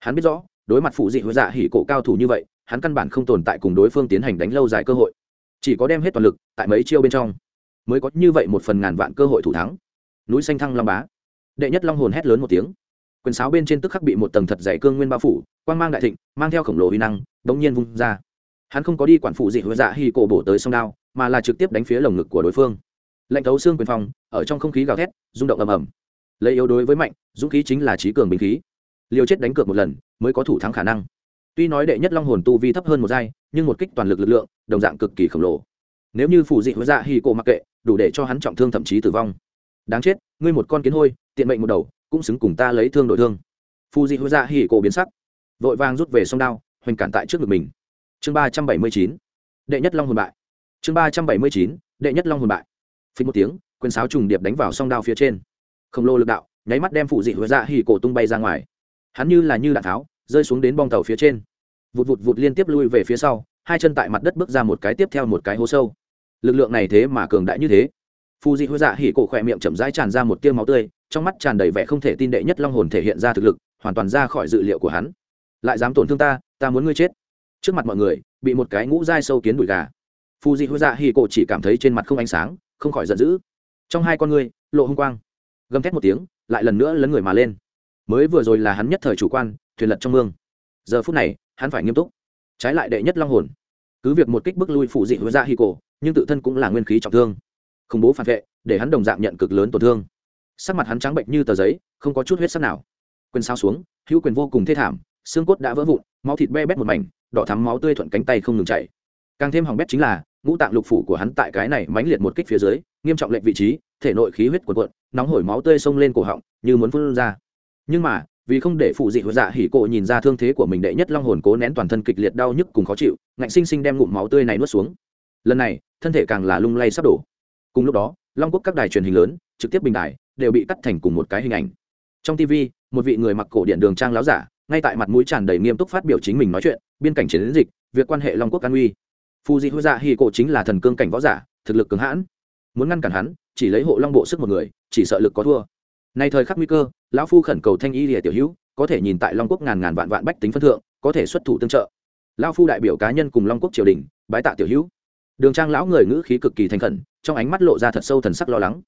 Hắn biết rõ, đối mặt phụ dị huệ dạ hỉ cổ cao thủ như vậy hắn căn bản không tồn tại cùng đối phương tiến hành đánh lâu dài cơ hội. Chỉ có đem hết toàn lực tại mấy chiêu bên trong, mới có như vậy một phần ngàn vạn cơ hội thủ thắng. Núi xanh thăng long bá. Đệ nhất long hồn hét lớn một tiếng. Quyền sáo bên trên tức khắc bị một tầng thật dày cương nguyên bao phủ, quang mang đại thịnh, mang theo khổng lồ uy năng, bỗng nhiên vung ra. Hắn không có đi quản phụ dị huệ dạ hy cổ bổ tới sông đao, mà là trực tiếp đánh phía lồng ngực của đối phương. Lệnh thấu xương quyền phòng ở trong không khí gào thét, rung động ầm ầm. Lấy yếu đối với mạnh, dũng khí chính là trí cường bình khí. Liều chết đánh cược một lần, mới có thủ thắng khả năng tuy nói đệ nhất long hồn tu vi thấp hơn một giai, nhưng một kích toàn lực lực lượng, đồng dạng cực kỳ khổng lồ. Nếu như phủ dị hứa dạ hì cổ mặc kệ, đủ để cho hắn trọng thương thậm chí tử vong. Đáng chết, ngươi một con kiến hôi, tiện mệnh một đầu, cũng xứng cùng ta lấy thương đổi thương. Phù dị hứa dạ hì cổ biến sắc, vội vàng rút về sông đao, hoành cản tại trước ngực mình. Chương ba trăm bảy mươi chín, đệ nhất long hồn bại. Chương ba trăm bảy mươi chín, đệ nhất long hồn bại. Phí một tiếng, quyền sáo trùng điệp đánh vào song đao phía trên. Khổng lồ lực đạo, nháy mắt đem phụ dị hứa dạ hì cổ tung bay ra ngoài. Hắn như là như đạn tháo rơi xuống đến bong tàu phía trên. Vụt vụt vụt liên tiếp lui về phía sau, hai chân tại mặt đất bước ra một cái tiếp theo một cái hố sâu. Lực lượng này thế mà cường đại như thế. Phù dị huệ dạ hỉ cổ khỏe miệng chậm rãi tràn ra một tiêu máu tươi, trong mắt tràn đầy vẻ không thể tin đệ nhất long hồn thể hiện ra thực lực, hoàn toàn ra khỏi dự liệu của hắn. Lại dám tổn thương ta ta muốn ngươi chết. Trước mặt mọi người, bị một cái ngũ dai sâu kiến đùi gà. Phù dị huệ dạ hỉ cổ chỉ cảm thấy trên mặt không ánh sáng, không khỏi giận dữ. Trong hai con ngươi, lộ hung quang. Gầm thét một tiếng, lại lần nữa lấn người mà lên. Mới vừa rồi là hắn nhất thời chủ quan thuyền lật trong mương. Giờ phút này, hắn phải nghiêm túc. Trái lại đệ nhất long hồn. Cứ việc một kích bức lui phụ dị hứa ra hi cổ nhưng tự thân cũng là nguyên khí trọng thương. Khủng bố phản vệ, để hắn đồng dạng nhận cực lớn tổn thương. Sắc mặt hắn trắng bệnh như tờ giấy, không có chút huyết sắc nào. Quyền sao xuống, hữu quyền vô cùng thê thảm, xương cốt đã vỡ vụn, máu thịt be bét một mảnh, đỏ thắm máu tươi thuận cánh tay không ngừng chảy. Càng thêm hỏng bét chính là, ngũ tạng lục phủ của hắn tại cái này mãnh liệt một kích phía dưới, nghiêm trọng lệnh vị trí, thể nội khí huyết cuộn cuộn, nóng hổi máu tươi xông lên cổ họng, như muốn phun ra. Nhưng mà vì không để phụ dị huệ dạ hỉ cổ nhìn ra thương thế của mình đệ nhất long hồn cố nén toàn thân kịch liệt đau nhức cùng khó chịu, ngạnh sinh sinh đem ngụm máu tươi này nuốt xuống. Lần này, thân thể càng là lung lay sắp đổ. Cùng lúc đó, long quốc các đài truyền hình lớn, trực tiếp bình đài, đều bị cắt thành cùng một cái hình ảnh. Trong tv một vị người mặc cổ điện đường trang láo giả, ngay tại mặt mũi tràn đầy nghiêm túc phát biểu chính mình nói chuyện, biên cảnh chiến dịch, việc quan hệ long quốc an uy. Phù dị huệ dạ hỉ cổ chính là thần cương cảnh võ giả, thực lực cường hãn. Muốn ngăn cản hắn, chỉ lấy hộ long bộ sức một người, chỉ sợ lực có thua nay thời khắc nguy cơ, lão phu khẩn cầu thanh y lìa tiểu hữu, có thể nhìn tại long quốc ngàn ngàn vạn vạn bách tính phân thượng, có thể xuất thủ tương trợ. Lão phu đại biểu cá nhân cùng long quốc triều đình, bái tạ tiểu hữu. Đường trang lão người ngữ khí cực kỳ thành khẩn, trong ánh mắt lộ ra thật sâu thần sắc lo lắng.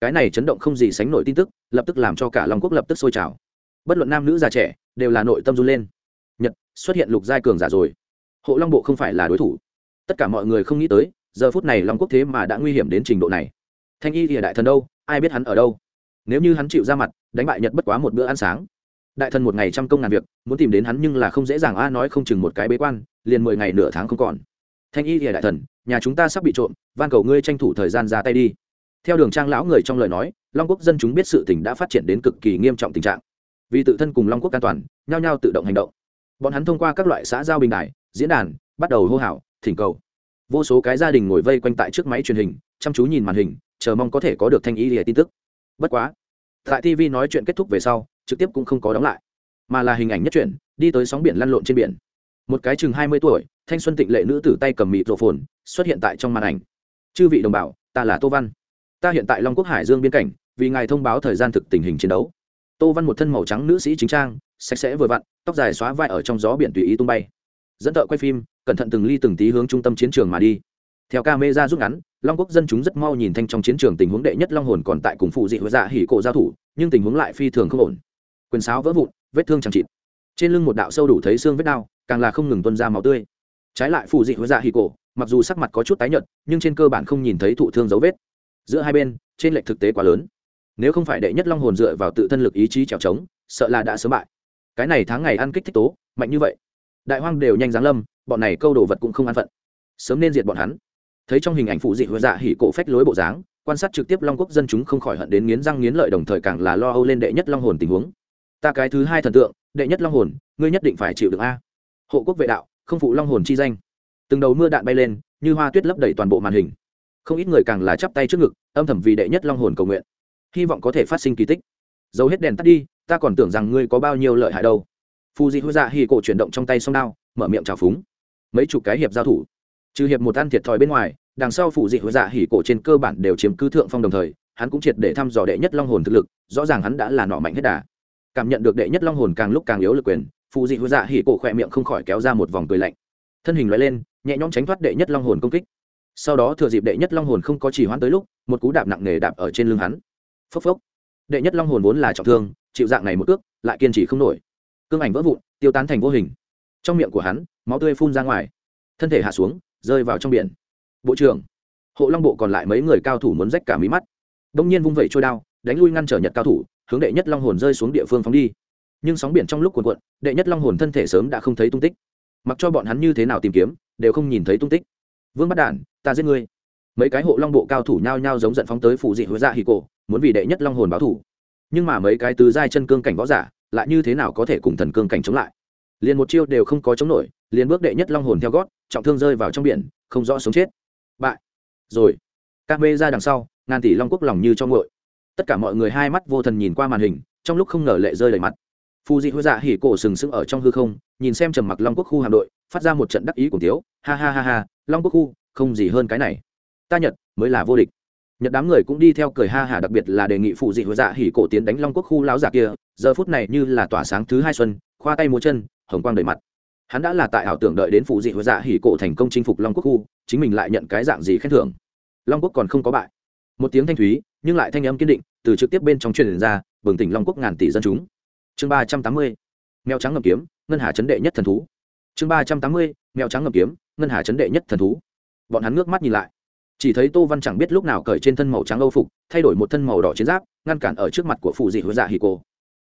Cái này chấn động không gì sánh nổi tin tức, lập tức làm cho cả long quốc lập tức sôi trào. Bất luận nam nữ già trẻ, đều là nội tâm run lên. Nhật, xuất hiện lục giai cường giả rồi. Hộ long bộ không phải là đối thủ. Tất cả mọi người không nghĩ tới, giờ phút này long quốc thế mà đã nguy hiểm đến trình độ này. Thanh y thì đại thần đâu, ai biết hắn ở đâu? Nếu như hắn chịu ra mặt, đánh bại nhật bất quá một bữa ăn sáng. Đại thần một ngày trăm công ngàn việc, muốn tìm đến hắn nhưng là không dễ dàng, a, nói không chừng một cái bế quan, liền mười ngày nửa tháng không còn. Thanh y thì đại thần, nhà chúng ta sắp bị trộm, van cầu ngươi tranh thủ thời gian ra tay đi. Theo đường trang lão người trong lời nói, long quốc dân chúng biết sự tình đã phát triển đến cực kỳ nghiêm trọng tình trạng. Vì tự thân cùng long quốc an toàn, nhao nhao tự động hành động. Bọn hắn thông qua các loại xã giao bình đại, diễn đàn, bắt đầu hô hào, thỉnh cầu. Vô số cái gia đình ngồi vây quanh tại trước máy truyền hình, chăm chú nhìn màn hình, chờ mong có thể có được thanh y thì tin tức bất quá, tại tv nói chuyện kết thúc về sau, trực tiếp cũng không có đóng lại, mà là hình ảnh nhất chuyển, đi tới sóng biển lăn lộn trên biển. Một cái chừng hai mươi tuổi, thanh xuân tịnh lệ nữ tử tay cầm mịt rổ phồn xuất hiện tại trong màn ảnh. Chư vị đồng bào, ta là tô văn. Ta hiện tại long quốc hải dương biên cảnh, vì ngài thông báo thời gian thực tình hình chiến đấu. Tô văn một thân màu trắng nữ sĩ chính trang, sạch sẽ vừa vặn, tóc dài xóa vai ở trong gió biển tùy ý tung bay. Dẫn thợ quay phim, cẩn thận từng ly từng tí hướng trung tâm chiến trường mà đi. Theo ca mê ra rút ngắn long quốc dân chúng rất mau nhìn thanh trong chiến trường tình huống đệ nhất long hồn còn tại cùng phụ dị huệ dạ hỉ cổ giao thủ, nhưng tình huống lại phi thường không ổn. Quyền sáo vỡ vụn, vết thương chẳng chịt. Trên lưng một đạo sâu đủ thấy xương vết đau, càng là không ngừng tuân ra máu tươi. Trái lại phụ dị huệ dạ hỉ cổ, mặc dù sắc mặt có chút tái nhợt, nhưng trên cơ bản không nhìn thấy thụ thương dấu vết. Giữa hai bên, trên lệch thực tế quá lớn. Nếu không phải đệ nhất long hồn dựa vào tự thân lực ý chí trèo trống, sợ là đã sớm bại. Cái này tháng ngày ăn kích thích tố, mạnh như vậy. Đại hoang đều nhanh giáng lâm, bọn này câu đồ vật cũng không an phận. Sớm nên diệt bọn hắn thấy trong hình ảnh phụ dị huệ dạ hỉ cổ phách lối bộ dáng, quan sát trực tiếp long quốc dân chúng không khỏi hận đến nghiến răng nghiến lợi đồng thời càng là lo âu lên đệ nhất long hồn tình huống. Ta cái thứ hai thần tượng, đệ nhất long hồn, ngươi nhất định phải chịu được a. Hộ quốc vệ đạo, không phụ long hồn chi danh. Từng đầu mưa đạn bay lên, như hoa tuyết lấp đầy toàn bộ màn hình. Không ít người càng là chắp tay trước ngực, âm thầm vì đệ nhất long hồn cầu nguyện. Hy vọng có thể phát sinh kỳ tích. Giấu hết đèn tắt đi, ta còn tưởng rằng ngươi có bao nhiêu lợi hại đâu. Phù dị hứa dạ hì cổ chuyển động trong tay song đao, mở miệng trào phúng. Mấy chục cái hiệp giao thủ trừ hiệp một ăn thiệt thòi bên ngoài, đằng sau phụ dị hứa dạ hỉ cổ trên cơ bản đều chiếm cứ thượng phong đồng thời, hắn cũng triệt để thăm dò đệ nhất long hồn thực lực, rõ ràng hắn đã là nọ mạnh hết đà. Cảm nhận được đệ nhất long hồn càng lúc càng yếu lực quyền, phụ dị hứa dạ hỉ cổ khỏe miệng không khỏi kéo ra một vòng cười lạnh. Thân hình loại lên, nhẹ nhõm tránh thoát đệ nhất long hồn công kích. Sau đó thừa dịp đệ nhất long hồn không có chỉ hoãn tới lúc, một cú đạp nặng nề đạp ở trên lưng hắn. Phốc phốc. Đệ nhất long hồn vốn là trọng thương, chịu dạng này một cước, lại kiên trì không nổi. Cương ảnh vỡ vụn, tiêu tán thành vô hình. Trong miệng của hắn, máu tươi phun ra ngoài. Thân thể hạ xuống rơi vào trong biển. Bộ trưởng, hộ long bộ còn lại mấy người cao thủ muốn rách cả mí mắt. Đông nhiên vung vẩy trôi đao, đánh lui ngăn trở nhật cao thủ, hướng đệ nhất long hồn rơi xuống địa phương phóng đi. Nhưng sóng biển trong lúc cuộn cuộn, đệ nhất long hồn thân thể sớm đã không thấy tung tích. Mặc cho bọn hắn như thế nào tìm kiếm, đều không nhìn thấy tung tích. Vương bắt đản, ta giết ngươi. Mấy cái hộ long bộ cao thủ nhao nhao giống giận phóng tới phủ dị huế dạ hì cổ, muốn vì đệ nhất long hồn báo thủ nhưng mà mấy cái tứ giai chân cương cảnh võ giả, lại như thế nào có thể cùng thần cương cảnh chống lại? Liền một chiêu đều không có chống nổi, liền bước đệ nhất long hồn theo gót trọng thương rơi vào trong biển, không rõ sống chết. Bại. Rồi. Các mê ra đằng sau, ngàn tỷ long quốc lòng như cho ngội tất cả mọi người hai mắt vô thần nhìn qua màn hình, trong lúc không ngờ lệ rơi đầy mặt. Phù dị huệ dạ hỉ cổ sừng sững ở trong hư không, nhìn xem trầm mặc long quốc khu hạm đội, phát ra một trận đắc ý cùng tiếu ha ha ha ha, long quốc khu, không gì hơn cái này. Ta nhật, mới là vô địch. Nhật đám người cũng đi theo cười ha hà, đặc biệt là đề nghị phụ dị huệ dạ hỉ cổ tiến đánh long quốc khu láo giả kia. Giờ phút này như là tỏa sáng thứ hai xuân, khoa tay múa chân, hồng quang đầy mặt hắn đã là tại ảo tưởng đợi đến phụ dị huệ dạ hỉ cổ thành công chinh phục long quốc khu, chính mình lại nhận cái dạng gì khen thưởng. Long quốc còn không có bại. Một tiếng thanh thúy, nhưng lại thanh âm kiên định, từ trực tiếp bên trong truyền ra, bừng tỉnh long quốc ngàn tỷ dân chúng. Chương ba trăm tám mươi, mèo trắng ngầm kiếm, ngân hà chấn đệ nhất thần thú. Chương ba trăm tám mươi, mèo trắng ngầm kiếm, ngân hà chấn đệ nhất thần thú. Bọn hắn ngước mắt nhìn lại. Chỉ thấy tô văn chẳng biết lúc nào cởi trên thân màu trắng âu phục, thay đổi một thân màu đỏ chiến giáp, ngăn cản ở trước mặt của phụ dị huệ dạ hỉ cổ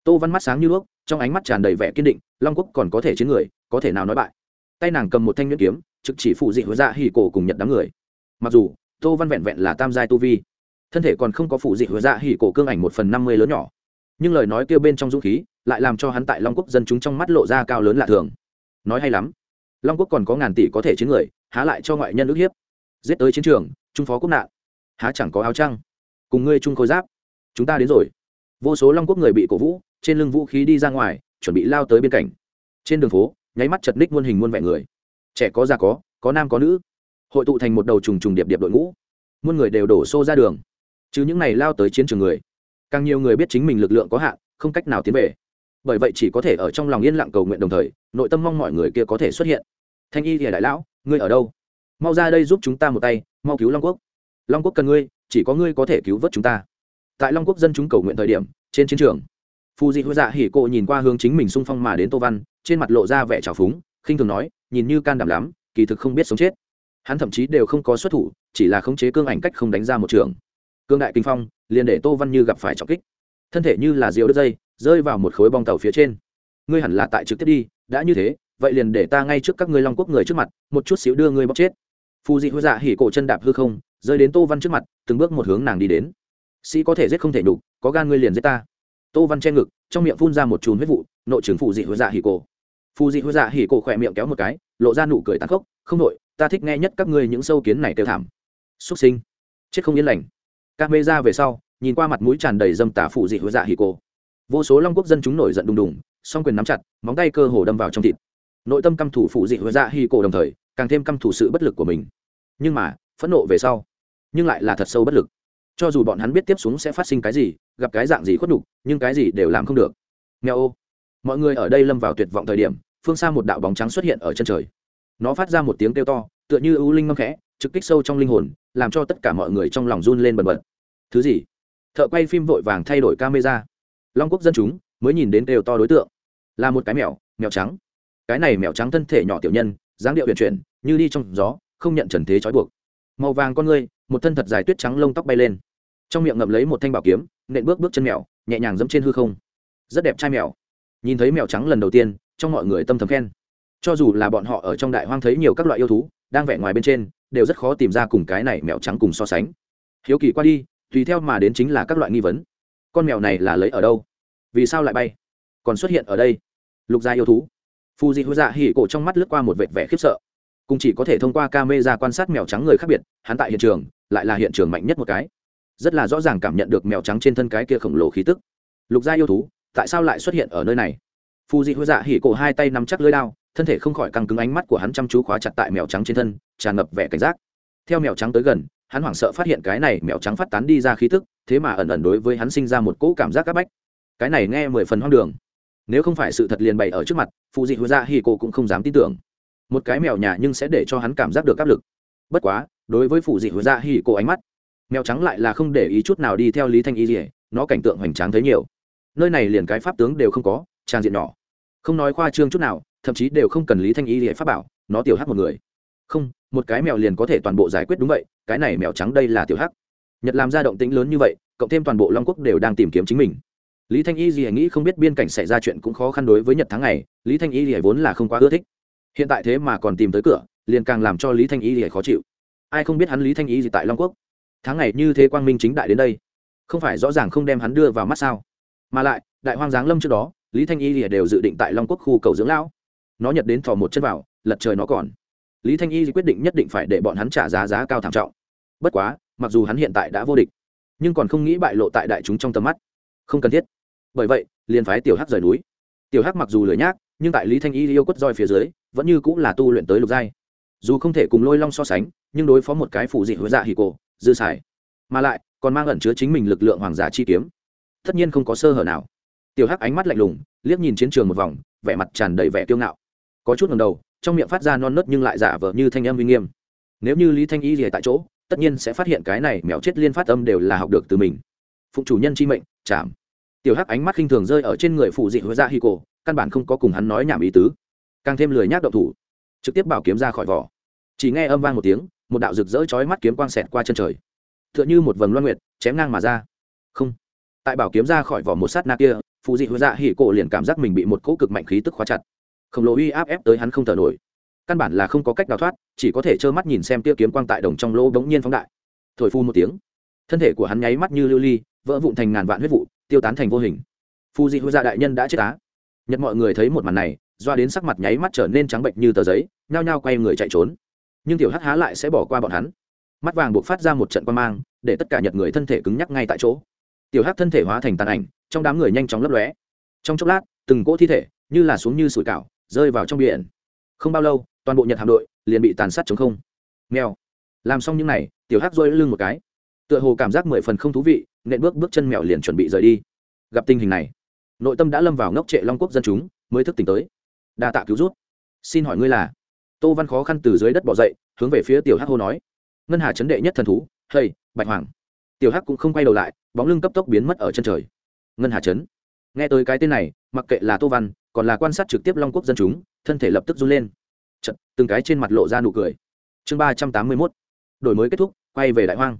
tô văn mắt sáng như đuốc, trong ánh mắt tràn đầy vẻ kiên định, long quốc còn có thể chiến người, có thể nào nói bại. Tay nàng cầm một thanh nhuyễn kiếm, trực chỉ phụ dị hứa dạ hỉ cổ cùng nhận đám người. Mặc dù, tô văn vẹn vẹn là tam giai tu vi, thân thể còn không có phụ dị hứa dạ hỉ cổ cương ảnh một phần năm mươi lớn nhỏ. Nhưng lời nói kêu bên trong dũng khí, lại làm cho hắn tại long quốc dân chúng trong mắt lộ ra cao lớn lạ thường. Nói hay lắm, long quốc còn có ngàn tỷ có thể chiến người, há lại cho ngoại nhân ức hiếp. Giết tới chiến trường, trung phó quốc nạn. Há chẳng có áo trăng. Cùng ngươi trung khối giáp. Chúng ta đến rồi. Vô số long quốc người bị cổ vũ trên lưng vũ khí đi ra ngoài, chuẩn bị lao tới biên cảnh trên đường phố, nháy mắt chật ních muôn hình muôn vẻ người. Trẻ có già có có nam có nữ. Hội tụ thành một đầu trùng trùng điệp điệp đội ngũ. Muôn người đều đổ xô ra đường. Chứ những này lao tới chiến trường người. Càng nhiều người biết chính mình lực lượng có hạn, không cách nào tiến về. Bởi vậy chỉ có thể ở trong lòng yên lặng cầu nguyện đồng thời, nội tâm mong mọi người kia có thể xuất hiện. Thanh y thì đại lão, ngươi ở đâu? Mau ra đây giúp chúng ta một tay, mau cứu long quốc. Long quốc cần ngươi, chỉ có ngươi có thể cứu vớt chúng ta. Tại long quốc dân chúng cầu nguyện thời điểm, trên chiến trường phù dị huệ dạ hỉ cộ nhìn qua hướng chính mình xung phong mà đến tô văn trên mặt lộ ra vẻ trào phúng khinh thường nói nhìn như can đảm lắm kỳ thực không biết sống chết. Hắn thậm chí đều không có xuất thủ chỉ là khống chế cương ảnh cách không đánh ra một trường. Cương đại kinh phong liền để tô văn như gặp phải trọng kích. Thân thể như là rượu đất dây rơi vào một khối bong tàu phía trên. Ngươi hẳn là tại trực tiếp đi đã như thế vậy liền để ta ngay trước các ngươi long quốc người trước mặt một chút xíu đưa ngươi bóc chết. Phù dị hứa dạ hỉ cổ chân đạp hư không rơi đến tô văn trước mặt từng bước một hướng nàng đi đến. Sĩ có thể giết không thể đủ, có gan ngươi liền giết ta tô văn che ngực, trong miệng phun ra một chùm huyết vụ, nội trưởng phù dị hứa dạ hỉ cổ. Phù dị hứa dạ hỉ cổ khỏe miệng kéo một cái, lộ ra nụ cười tàn khốc, không nội ta thích nghe nhất các ngươi những sâu kiến này kêu thảm. Xuất sinh. Chết không yên lành. Các mê ra về sau, nhìn qua mặt mũi tràn đầy dâm tả phụ dị hứa dạ hỉ cổ. Vô số long quốc dân chúng nổi giận đùng đùng, song quyền nắm chặt, móng tay cơ hồ đâm vào trong thịt. Nội tâm căm thủ phụ dị hứa dạ hỉ cổ đồng thời, càng thêm căm thủ sự bất lực của mình. Nhưng mà, phẫn nộ về sau, nhưng lại là thật sâu bất lực. Cho dù bọn hắn biết tiếp xuống sẽ phát sinh cái gì gặp cái dạng gì khuất đục nhưng cái gì đều làm không được. Nghèo ô. Mọi người ở đây lâm vào tuyệt vọng thời điểm, phương xa một đạo bóng trắng xuất hiện ở chân trời. Nó phát ra một tiếng kêu to, tựa như ưu linh ngâm khẽ, trực kích sâu trong linh hồn, làm cho tất cả mọi người trong lòng run lên bần bật. Thứ gì? Thợ quay phim vội vàng thay đổi camera. Long quốc dân chúng mới nhìn đến kêu to đối tượng. Là một cái mèo mèo trắng. Cái này mèo trắng thân thể nhỏ tiểu nhân, dáng điệu huyền chuyển, như đi trong gió, không nhận trần thế trói buộc. Màu vàng con ngươi, một thân thật dài tuyết trắng lông tóc bay lên. Trong miệng ngậm lấy một thanh bảo kiếm nện bước bước chân mèo, nhẹ nhàng dẫm trên hư không. Rất đẹp trai mèo. Nhìn thấy mèo trắng lần đầu tiên, trong mọi người tâm thầm khen. Cho dù là bọn họ ở trong đại hoang thấy nhiều các loại yêu thú, đang vẽ ngoài bên trên, đều rất khó tìm ra cùng cái này mèo trắng cùng so sánh. Hiếu kỳ qua đi, tùy theo mà đến chính là các loại nghi vấn. Con mèo này là lấy ở đâu? Vì sao lại bay? Còn xuất hiện ở đây? Lục gia yêu thú. Phù dị hữu dạ hỉ cổ trong mắt lướt qua một vệt vẻ khiếp sợ. Cùng chỉ có thể thông qua camera quan sát mèo trắng người khác biệt, hắn tại hiện trường, lại là hiện trường mạnh nhất một cái rất là rõ ràng cảm nhận được mèo trắng trên thân cái kia khổng lồ khí tức. Lục gia yêu thú, tại sao lại xuất hiện ở nơi này? Phù dị hữu dạ hỉ cổ hai tay nắm chắc lưới đao, thân thể không khỏi căng cứng ánh mắt của hắn chăm chú khóa chặt tại mèo trắng trên thân, tràn ngập vẻ cảnh giác. Theo mèo trắng tới gần, hắn hoảng sợ phát hiện cái này mèo trắng phát tán đi ra khí tức, thế mà ẩn ẩn đối với hắn sinh ra một cỗ cảm giác áp bách. Cái này nghe mười phần hoang đường. Nếu không phải sự thật liền bày ở trước mặt Phù dị hồi Dạ hỉ cô cũng không dám tin tưởng. Một cái mèo nhà nhưng sẽ để cho hắn cảm giác được áp lực. Bất quá, đối với Phù dị hồi Dạ hỉ cô ánh mắt mèo trắng lại là không để ý chút nào đi theo lý thanh y dỉa nó cảnh tượng hoành tráng thấy nhiều. Nơi này liền cái pháp tướng đều không có, trang diện nhỏ. Không nói khoa trương chút nào, thậm chí đều không cần lý thanh y dỉa pháp bảo, nó tiểu hắc một người. Không, một cái mèo liền có thể toàn bộ giải quyết đúng vậy, cái này mèo trắng đây là tiểu hắc. Nhật làm ra động tĩnh lớn như vậy, cộng thêm toàn bộ long quốc đều đang tìm kiếm chính mình. Lý thanh y dỉa nghĩ không biết biên cảnh xảy ra chuyện cũng khó khăn đối với nhật tháng này, lý thanh y dỉa vốn là không quá ưa thích. Hiện tại thế mà còn tìm tới cửa, liền càng làm cho lý thanh y dỉa khó chịu. Ai không biết hắn lý thanh y gì tại long quốc? Tháng ngày như thế quang minh chính đại đến đây, không phải rõ ràng không đem hắn đưa vào mắt sao? Mà lại, đại hoang giáng lâm trước đó, lý thanh y lìa đều dự định tại long quốc khu cầu dưỡng lão. Nó nhật đến thò một chân vào, lật trời nó còn. Lý thanh y quyết định nhất định phải để bọn hắn trả giá giá cao thảm trọng. Bất quá, mặc dù hắn hiện tại đã vô địch, nhưng còn không nghĩ bại lộ tại đại chúng trong tầm mắt. Không cần thiết. Bởi vậy, liền phái tiểu hắc rời núi. Tiểu hắc mặc dù lười nhác, nhưng tại lý thanh y yêu quất roi phía dưới, vẫn như cũng là tu luyện tới lục giai. Dù không thể cùng lôi long so sánh, nhưng đối phó một cái phụ dị huệ dạ hì cổ dư xài. Mà lại, còn mang ẩn chứa chính mình lực lượng hoàng giả chi kiếm. Tất nhiên không có sơ hở nào. Tiểu hắc ánh mắt lạnh lùng, liếc nhìn chiến trường một vòng, vẻ mặt tràn đầy vẻ kiêu ngạo. Có chút ngầm đầu, trong miệng phát ra non nớt nhưng lại giả vờ như thanh âm uy nghiêm. Nếu như lý thanh y rìa tại chỗ, tất nhiên sẽ phát hiện cái này mèo chết liên phát âm đều là học được từ mình. Phụng chủ nhân chi mệnh, chạm. Tiểu hắc ánh mắt khinh thường rơi ở trên người phụ dị huệ dạ hi cổ, căn bản không có cùng hắn nói nhảm ý tứ. Càng thêm lười nhác động thủ, trực tiếp bảo kiếm ra khỏi vỏ. Chỉ nghe âm vang một tiếng một đạo rực rỡ chói mắt kiếm quang xẹt qua chân trời. Tựa như một vầng loan nguyệt, chém ngang mà ra. Không. Tại bảo kiếm ra khỏi vỏ một sát na kia phụ dị hứa dạ hỉ cổ liền cảm giác mình bị một cỗ cực mạnh khí tức khóa chặt. Khổng lồ uy áp ép tới hắn không thở nổi. Căn bản là không có cách nào thoát, chỉ có thể trơ mắt nhìn xem tia kiếm quang tại đồng trong lỗ bỗng nhiên phóng đại. Thổi phu một tiếng, thân thể của hắn nháy mắt như lưu ly, vỡ vụn thành ngàn vạn huyết vụ, tiêu tán thành vô hình. Phụ dị hứa gia đại nhân đã chết á. Nhật mọi người thấy một màn này, doa đến sắc mặt nháy mắt trở nên trắng bệnh như tờ giấy, nhao nhao quay người chạy trốn nhưng tiểu hắc há lại sẽ bỏ qua bọn hắn. Mắt vàng buộc phát ra một trận quan mang, để tất cả nhật người thân thể cứng nhắc ngay tại chỗ. Tiểu hắc thân thể hóa thành tàn ảnh, trong đám người nhanh chóng lấp lóe. Trong chốc lát, từng cỗ thi thể, như là xuống như sủi cảo, rơi vào trong biển. Không bao lâu, toàn bộ nhật hạm đội liền bị tàn sát chống không. Mèo. Làm xong những này, tiểu hắc dôi lưng một cái. Tựa hồ cảm giác mười phần không thú vị, nện bước bước chân mèo liền chuẩn bị rời đi. Gặp tình hình này, nội tâm đã lâm vào ngốc trệ long quốc dân chúng, mới thức tỉnh tới. Đa tạ cứu rút xin hỏi ngươi là? Tô văn khó khăn từ dưới đất bỏ dậy hướng về phía tiểu hắc hô nói. Ngân hà chấn đệ nhất thần thú hey bạch hoàng. Tiểu hắc cũng không quay đầu lại bóng lưng cấp tốc biến mất ở chân trời. Ngân hà chấn. Nghe tới cái tên này mặc kệ là tô văn còn là quan sát trực tiếp long quốc dân chúng thân thể lập tức run lên. Chật, từng cái trên mặt lộ ra nụ cười. Chương ba trăm tám mươi mốt. Đổi mới kết thúc quay về đại hoang.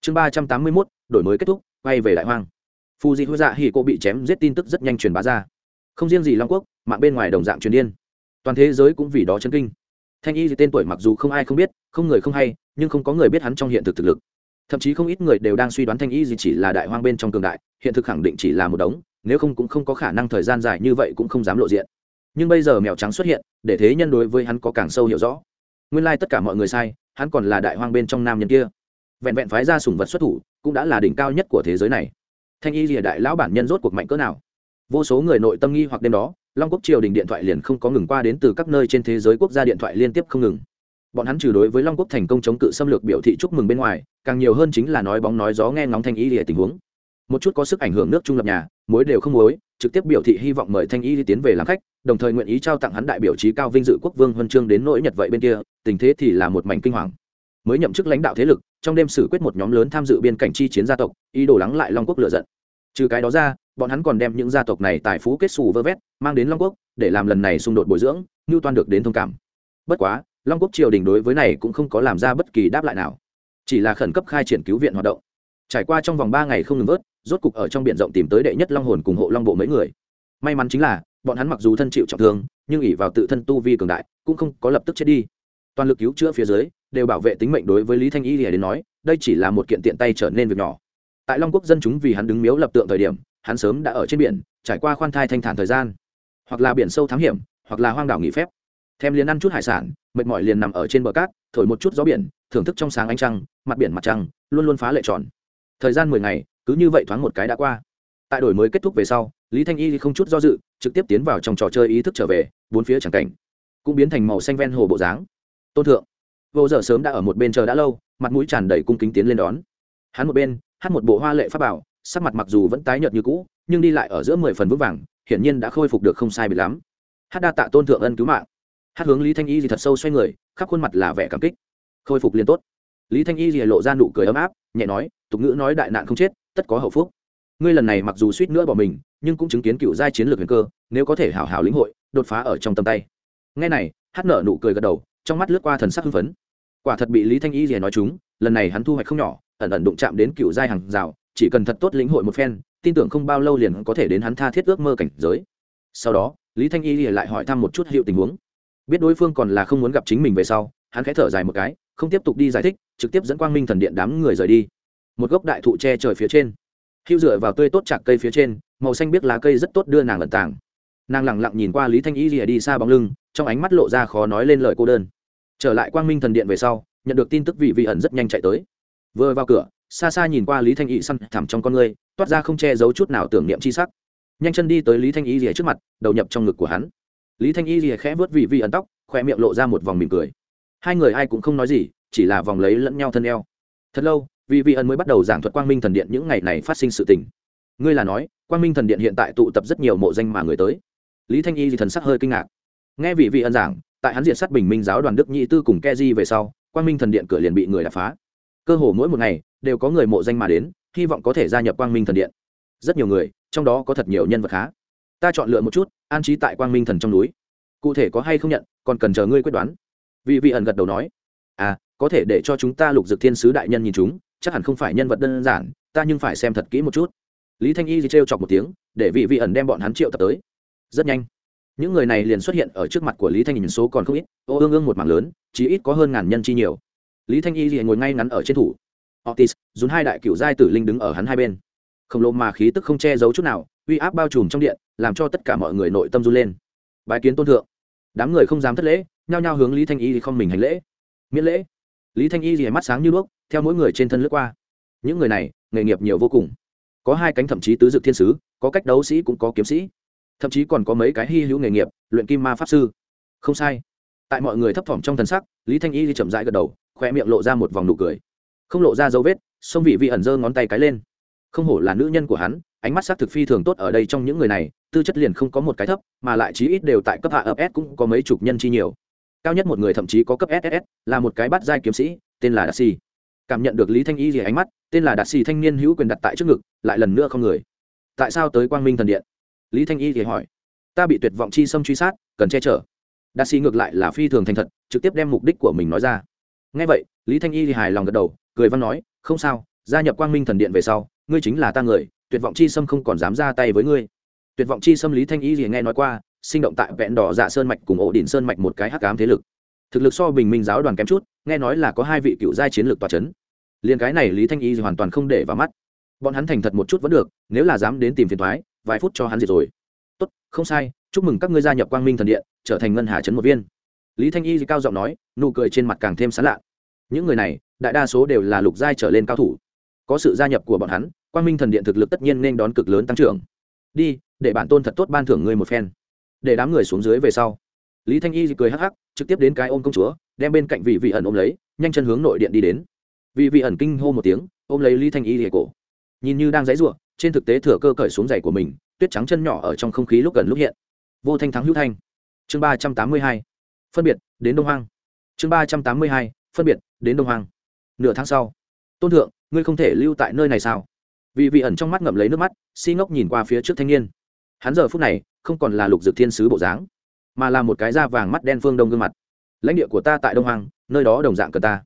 Chương ba trăm tám mươi mốt đổi mới kết thúc quay về đại hoang. Phù dị hữu dạ hỉ cô bị chém giết tin tức rất nhanh truyền bá ra. Không riêng gì long quốc mạng bên ngoài đồng dạng truyền điên. Toàn thế giới cũng vì đó chấn kinh thanh y tên tuổi mặc dù không ai không biết, không người không hay, nhưng không có người biết hắn trong hiện thực thực lực. Thậm chí không ít người đều đang suy đoán thanh y gì chỉ là đại hoang bên trong cường đại, hiện thực khẳng định chỉ là một đống, nếu không cũng không có khả năng thời gian dài như vậy cũng không dám lộ diện. Nhưng bây giờ mèo trắng xuất hiện, để thế nhân đối với hắn có càng sâu hiểu rõ. Nguyên lai、like、tất cả mọi người sai, hắn còn là đại hoang bên trong nam nhân kia. Vẹn vẹn phái ra sùng vật xuất thủ, cũng đã là đỉnh cao nhất của thế giới này. Thanh y rìa đại lão bản nhân rốt cuộc mạnh cỡ nào? Vô số người nội tâm nghi hoặc đêm đó long quốc triều đình điện thoại liền không có ngừng qua đến từ các nơi trên thế giới quốc gia điện thoại liên tiếp không ngừng. Bọn hắn trừ đối với long quốc thành công chống cự xâm lược biểu thị chúc mừng bên ngoài, càng nhiều hơn chính là nói bóng nói gió nghe ngóng thanh y lìa tình huống. Một chút có sức ảnh hưởng nước trung lập nhà mối đều không mối trực tiếp biểu thị hy vọng mời thanh y tiến về làm khách, đồng thời nguyện ý trao tặng hắn đại biểu trí cao vinh dự quốc vương huân chương đến nỗi nhật vậy bên kia, tình thế thì là một mảnh kinh hoàng. Mới nhậm chức lãnh đạo thế lực, trong đêm xử quyết một nhóm lớn tham dự biên cảnh chi chiến gia tộc, ý đồ lắng lại long quốc lựa giận trừ cái đó ra, bọn hắn còn đem những gia tộc này tài phú kết xù vơ vét, mang đến long quốc, để làm lần này xung đột bồi dưỡng như toan được đến thông cảm. Bất quá, long quốc triều đình đối với này cũng không có làm ra bất kỳ đáp lại nào. Chỉ là khẩn cấp khai triển cứu viện hoạt động. Trải qua trong vòng ba ngày không ngừng vớt, rốt cục ở trong biển rộng tìm tới đệ nhất long hồn cùng hộ long bộ mấy người. May mắn chính là, bọn hắn mặc dù thân chịu trọng thương, nhưng ỉ vào tự thân tu vi cường đại, cũng không có lập tức chết đi. Toàn lực cứu chữa phía dưới, đều bảo vệ tính mệnh đối với lý thanh y lìa đến nói, đây chỉ là một kiện tiện tay trở nên việc nhỏ tại long quốc dân chúng vì hắn đứng miếu lập tượng thời điểm, hắn sớm đã ở trên biển, trải qua khoan thai thanh thản thời gian. Hoặc là biển sâu thám hiểm, hoặc là hoang đảo nghỉ phép. Thêm liền ăn chút hải sản, mệt mỏi liền nằm ở trên bờ cát, thổi một chút gió biển, thưởng thức trong sáng ánh trăng, mặt biển mặt trăng, luôn luôn phá lệ tròn. Thời gian mười ngày, cứ như vậy thoáng một cái đã qua. Tại đổi mới kết thúc về sau, lý thanh y không chút do dự, trực tiếp tiến vào trong trò chơi ý thức trở về, bốn phía chẳng cảnh. Cũng biến thành màu xanh ven hồ bộ dáng. Tôn thượng, vô giờ sớm đã ở một bên chờ đã lâu, mặt mũi tràn đầy cung kính tiến lên đón. Hắn một bên hát một bộ hoa lệ pháp bảo, sắc mặt mặc dù vẫn tái nhợt như cũ, nhưng đi lại ở giữa mười phần vững vàng, hiển nhiên đã khôi phục được không sai bị lắm. Hát đa tạ tôn thượng ân cứu mạng. Hát hướng lý thanh y thì thật sâu xoay người, khắp khuôn mặt là vẻ cảm kích. Khôi phục liền tốt. Lý thanh y thì lộ ra nụ cười ấm áp, nhẹ nói, tục ngữ nói đại nạn không chết, tất có hậu phúc. Ngươi lần này mặc dù suýt nữa bỏ mình, nhưng cũng chứng kiến cựu giai chiến lược huyền cơ, nếu có thể hảo hảo lĩnh hội, đột phá ở trong tầm tay. Ngay này, hát nở nụ cười gật đầu, trong mắt lướt qua thần sắc hưng phấn. Quả thật bị lý thanh y rìa nói chúng, lần này hắn thu hoạch không nhỏ ẩn ẩn đụng chạm đến cựu giai hàng rào, chỉ cần thật tốt lĩnh hội một phen, tin tưởng không bao lâu liền có thể đến hắn tha thiết ước mơ cảnh giới. Sau đó, lý thanh y lại hỏi thăm một chút hiệu tình huống. Biết đối phương còn là không muốn gặp chính mình về sau, hắn khẽ thở dài một cái, không tiếp tục đi giải thích, trực tiếp dẫn quang minh thần điện đám người rời đi. Một gốc đại thụ che trời phía trên. Hữu dựa vào tươi tốt chạc cây phía trên, màu xanh biết lá cây rất tốt đưa nàng lận tàng. Nàng lẳng lặng nhìn qua lý thanh y rìa đi xa bóng lưng, trong ánh mắt lộ ra khó nói lên lời cô đơn. Trở lại quang minh thần điện về sau, nhận được tin tức vị vị ẩn rất nhanh chạy tới vừa vào cửa, xa xa nhìn qua lý thanh y săn thẳm trong con người toát ra không che giấu chút nào tưởng niệm c h i sắc. Nhanh chân đi tới lý thanh y rìa trước mặt, đầu nhập trong ngực của hắn. Lý thanh y rìa khẽ vớt vị vi ẩn tóc, khoe miệng lộ ra một vòng mỉm cười. Hai người ai cũng không nói gì, chỉ là vòng lấy lẫn nhau thân eo. Thật lâu vị vi ẩn mới bắt đầu giảng thuật quang minh thần điện những ngày này phát sinh sự tình. Ngươi là nói, quang minh thần điện hiện tại tụ tập rất nhiều mộ danh mà người tới. Lý thanh y thì thần sắc hơi kinh ngạc. Nghe vị vị ẩn giảng, tại hắn diện sát bình minh giáo đoàn đức nhị tư cùng ke di về sau, quang minh thần điện cửa liền bị người đập phá cơ hồ mỗi một ngày đều có người mộ danh mà đến, hy vọng có thể gia nhập quang minh thần điện. Rất nhiều người, trong đó có thật nhiều nhân vật khá. Ta chọn lựa một chút, an trí tại quang minh thần trong núi. Cụ thể có hay không nhận, còn cần chờ ngươi quyết đoán. Vị vị ẩn gật đầu nói. À có thể để cho chúng ta lục dực thiên sứ đại nhân nhìn chúng, chắc hẳn không phải nhân vật đơn giản, ta nhưng phải xem thật kỹ một chút. Lý thanh y thì trêu chọc một tiếng, để vị vị ẩn đem bọn hắn triệu tập tới. Rất nhanh, những người này liền xuất hiện ở trước mặt của lý thanh nhìn số còn không ít, ô ương ương một mảng lớn chỉ ít có hơn ngàn nhân chi nhiều lý thanh y liền ngồi ngay ngắn ở trên thủ. Otis dùn hai đại cựu giai tử linh đứng ở hắn hai bên. Khổng lồ mà khí tức không che giấu chút nào, uy áp bao trùm trong điện, làm cho tất cả mọi người nội tâm run lên. Bài kiến tôn thượng. Đám người không dám thất lễ, nhao nhao hướng lý thanh y thì không mình hành lễ. Miễn lễ. Lý thanh y thì mắt sáng như đuốc, theo mỗi người trên thân lướt qua. Những người này, nghề nghiệp nhiều vô cùng. Có hai cánh thậm chí tứ dực thiên sứ, có cách đấu sĩ cũng có kiếm sĩ. Thậm chí còn có mấy cái hy hữu nghề nghiệp, luyện kim ma pháp sư. Không sai. Tại mọi người thấp thỏm trong thần sắc, lý thanh y thì chậm rãi gật đầu khoe miệng lộ ra một vòng nụ cười. Không lộ ra dấu vết, sông vị vị ẩn giơ ngón tay cái lên. Không hổ là nữ nhân của hắn, ánh mắt s á c thực phi thường tốt ở đây trong những người này, tư chất liền không có một cái thấp, mà lại chí ít đều tại cấp hạ ấp s cũng có mấy chục nhân chi nhiều. Cao nhất một người thậm chí có cấp ss là một cái bắt giai kiếm sĩ, tên là đạt si cảm nhận được lý thanh y gì ánh mắt, tên là đạt si thanh niên hữu quyền đặt tại trước ngực, lại lần nữa không người. Tại sao tới quang minh thần điện? Lý thanh y thì hỏi. Ta bị tuyệt vọng chi xâm truy sát, cần che chở. Đạt si ngược lại là phi thường thành thật, trực tiếp đem mục đích của mình nói ra ngay vậy, lý thanh y thì hài lòng gật đầu, cười văn nói, không sao, gia nhập quang minh thần điện về sau, ngươi chính là ta người, tuyệt vọng chi Sâm không còn dám ra tay với ngươi. Tuyệt vọng chi Sâm lý thanh y thì nghe nói qua, sinh động tại vẹn đỏ dạ sơn mạch cùng ổ đỉnh sơn mạch một cái hắc ám thế lực. Thực lực so bình minh giáo đoàn kém chút, nghe nói là có hai vị cựu giai chiến lược tòa c h ấ n liền cái này lý thanh y hoàn toàn không để vào mắt. Bọn hắn thành thật một chút vẫn được, nếu là dám đến tìm phiền thoái, vài phút cho hắn diệt rồi. Tốt, không sai, chúc mừng các ngươi gia nhập quang minh thần điện, trở thành ngân hà trấn một viên lý thanh y cao giọng nói, nụ cười trên mặt càng thêm sán lạ những người này, đại đa số đều là lục giai trở lên cao thủ. Có sự gia nhập của bọn hắn Quan minh thần điện thực lực tất nhiên nên đón cực lớn tăng trưởng. Đi, để bản tôn thật tốt ban thưởng ngươi một phen. Để đám người xuống dưới về sau. Lý thanh y cười hắc hắc, trực tiếp đến cái ôm công chúa, đem bên cạnh vị vị ẩn ôm lấy, nhanh chân hướng nội điện đi đến. Vị vị ẩn kinh hô một tiếng, ôm lấy lý thanh y lìa cổ. Nhìn như đang dãy ruộng trên thực tế thừa cơ cởi xuống giày của mình, tuyết trắng chân nhỏ ở trong không khí lúc gần lúc hiện. Vô thanh thắng hữu thanh. Chương ba trăm tám mươi hai phân biệt, đến đông hoang. Chương ba trăm tám mươi hai, phân biệt, đến đông hoang. Nửa tháng sau, tôn thượng, ngươi không thể lưu tại nơi này sao? Vì vị ẩn trong mắt ngậm lấy nước mắt, si ngốc nhìn qua phía trước thanh niên. Hắn giờ phút này, không còn là lục dược thiên sứ bộ dáng, mà là một cái da vàng mắt đen phương đông gương mặt. Lãnh địa của ta tại đông hoàng nơi đó đồng dạng cờ ta.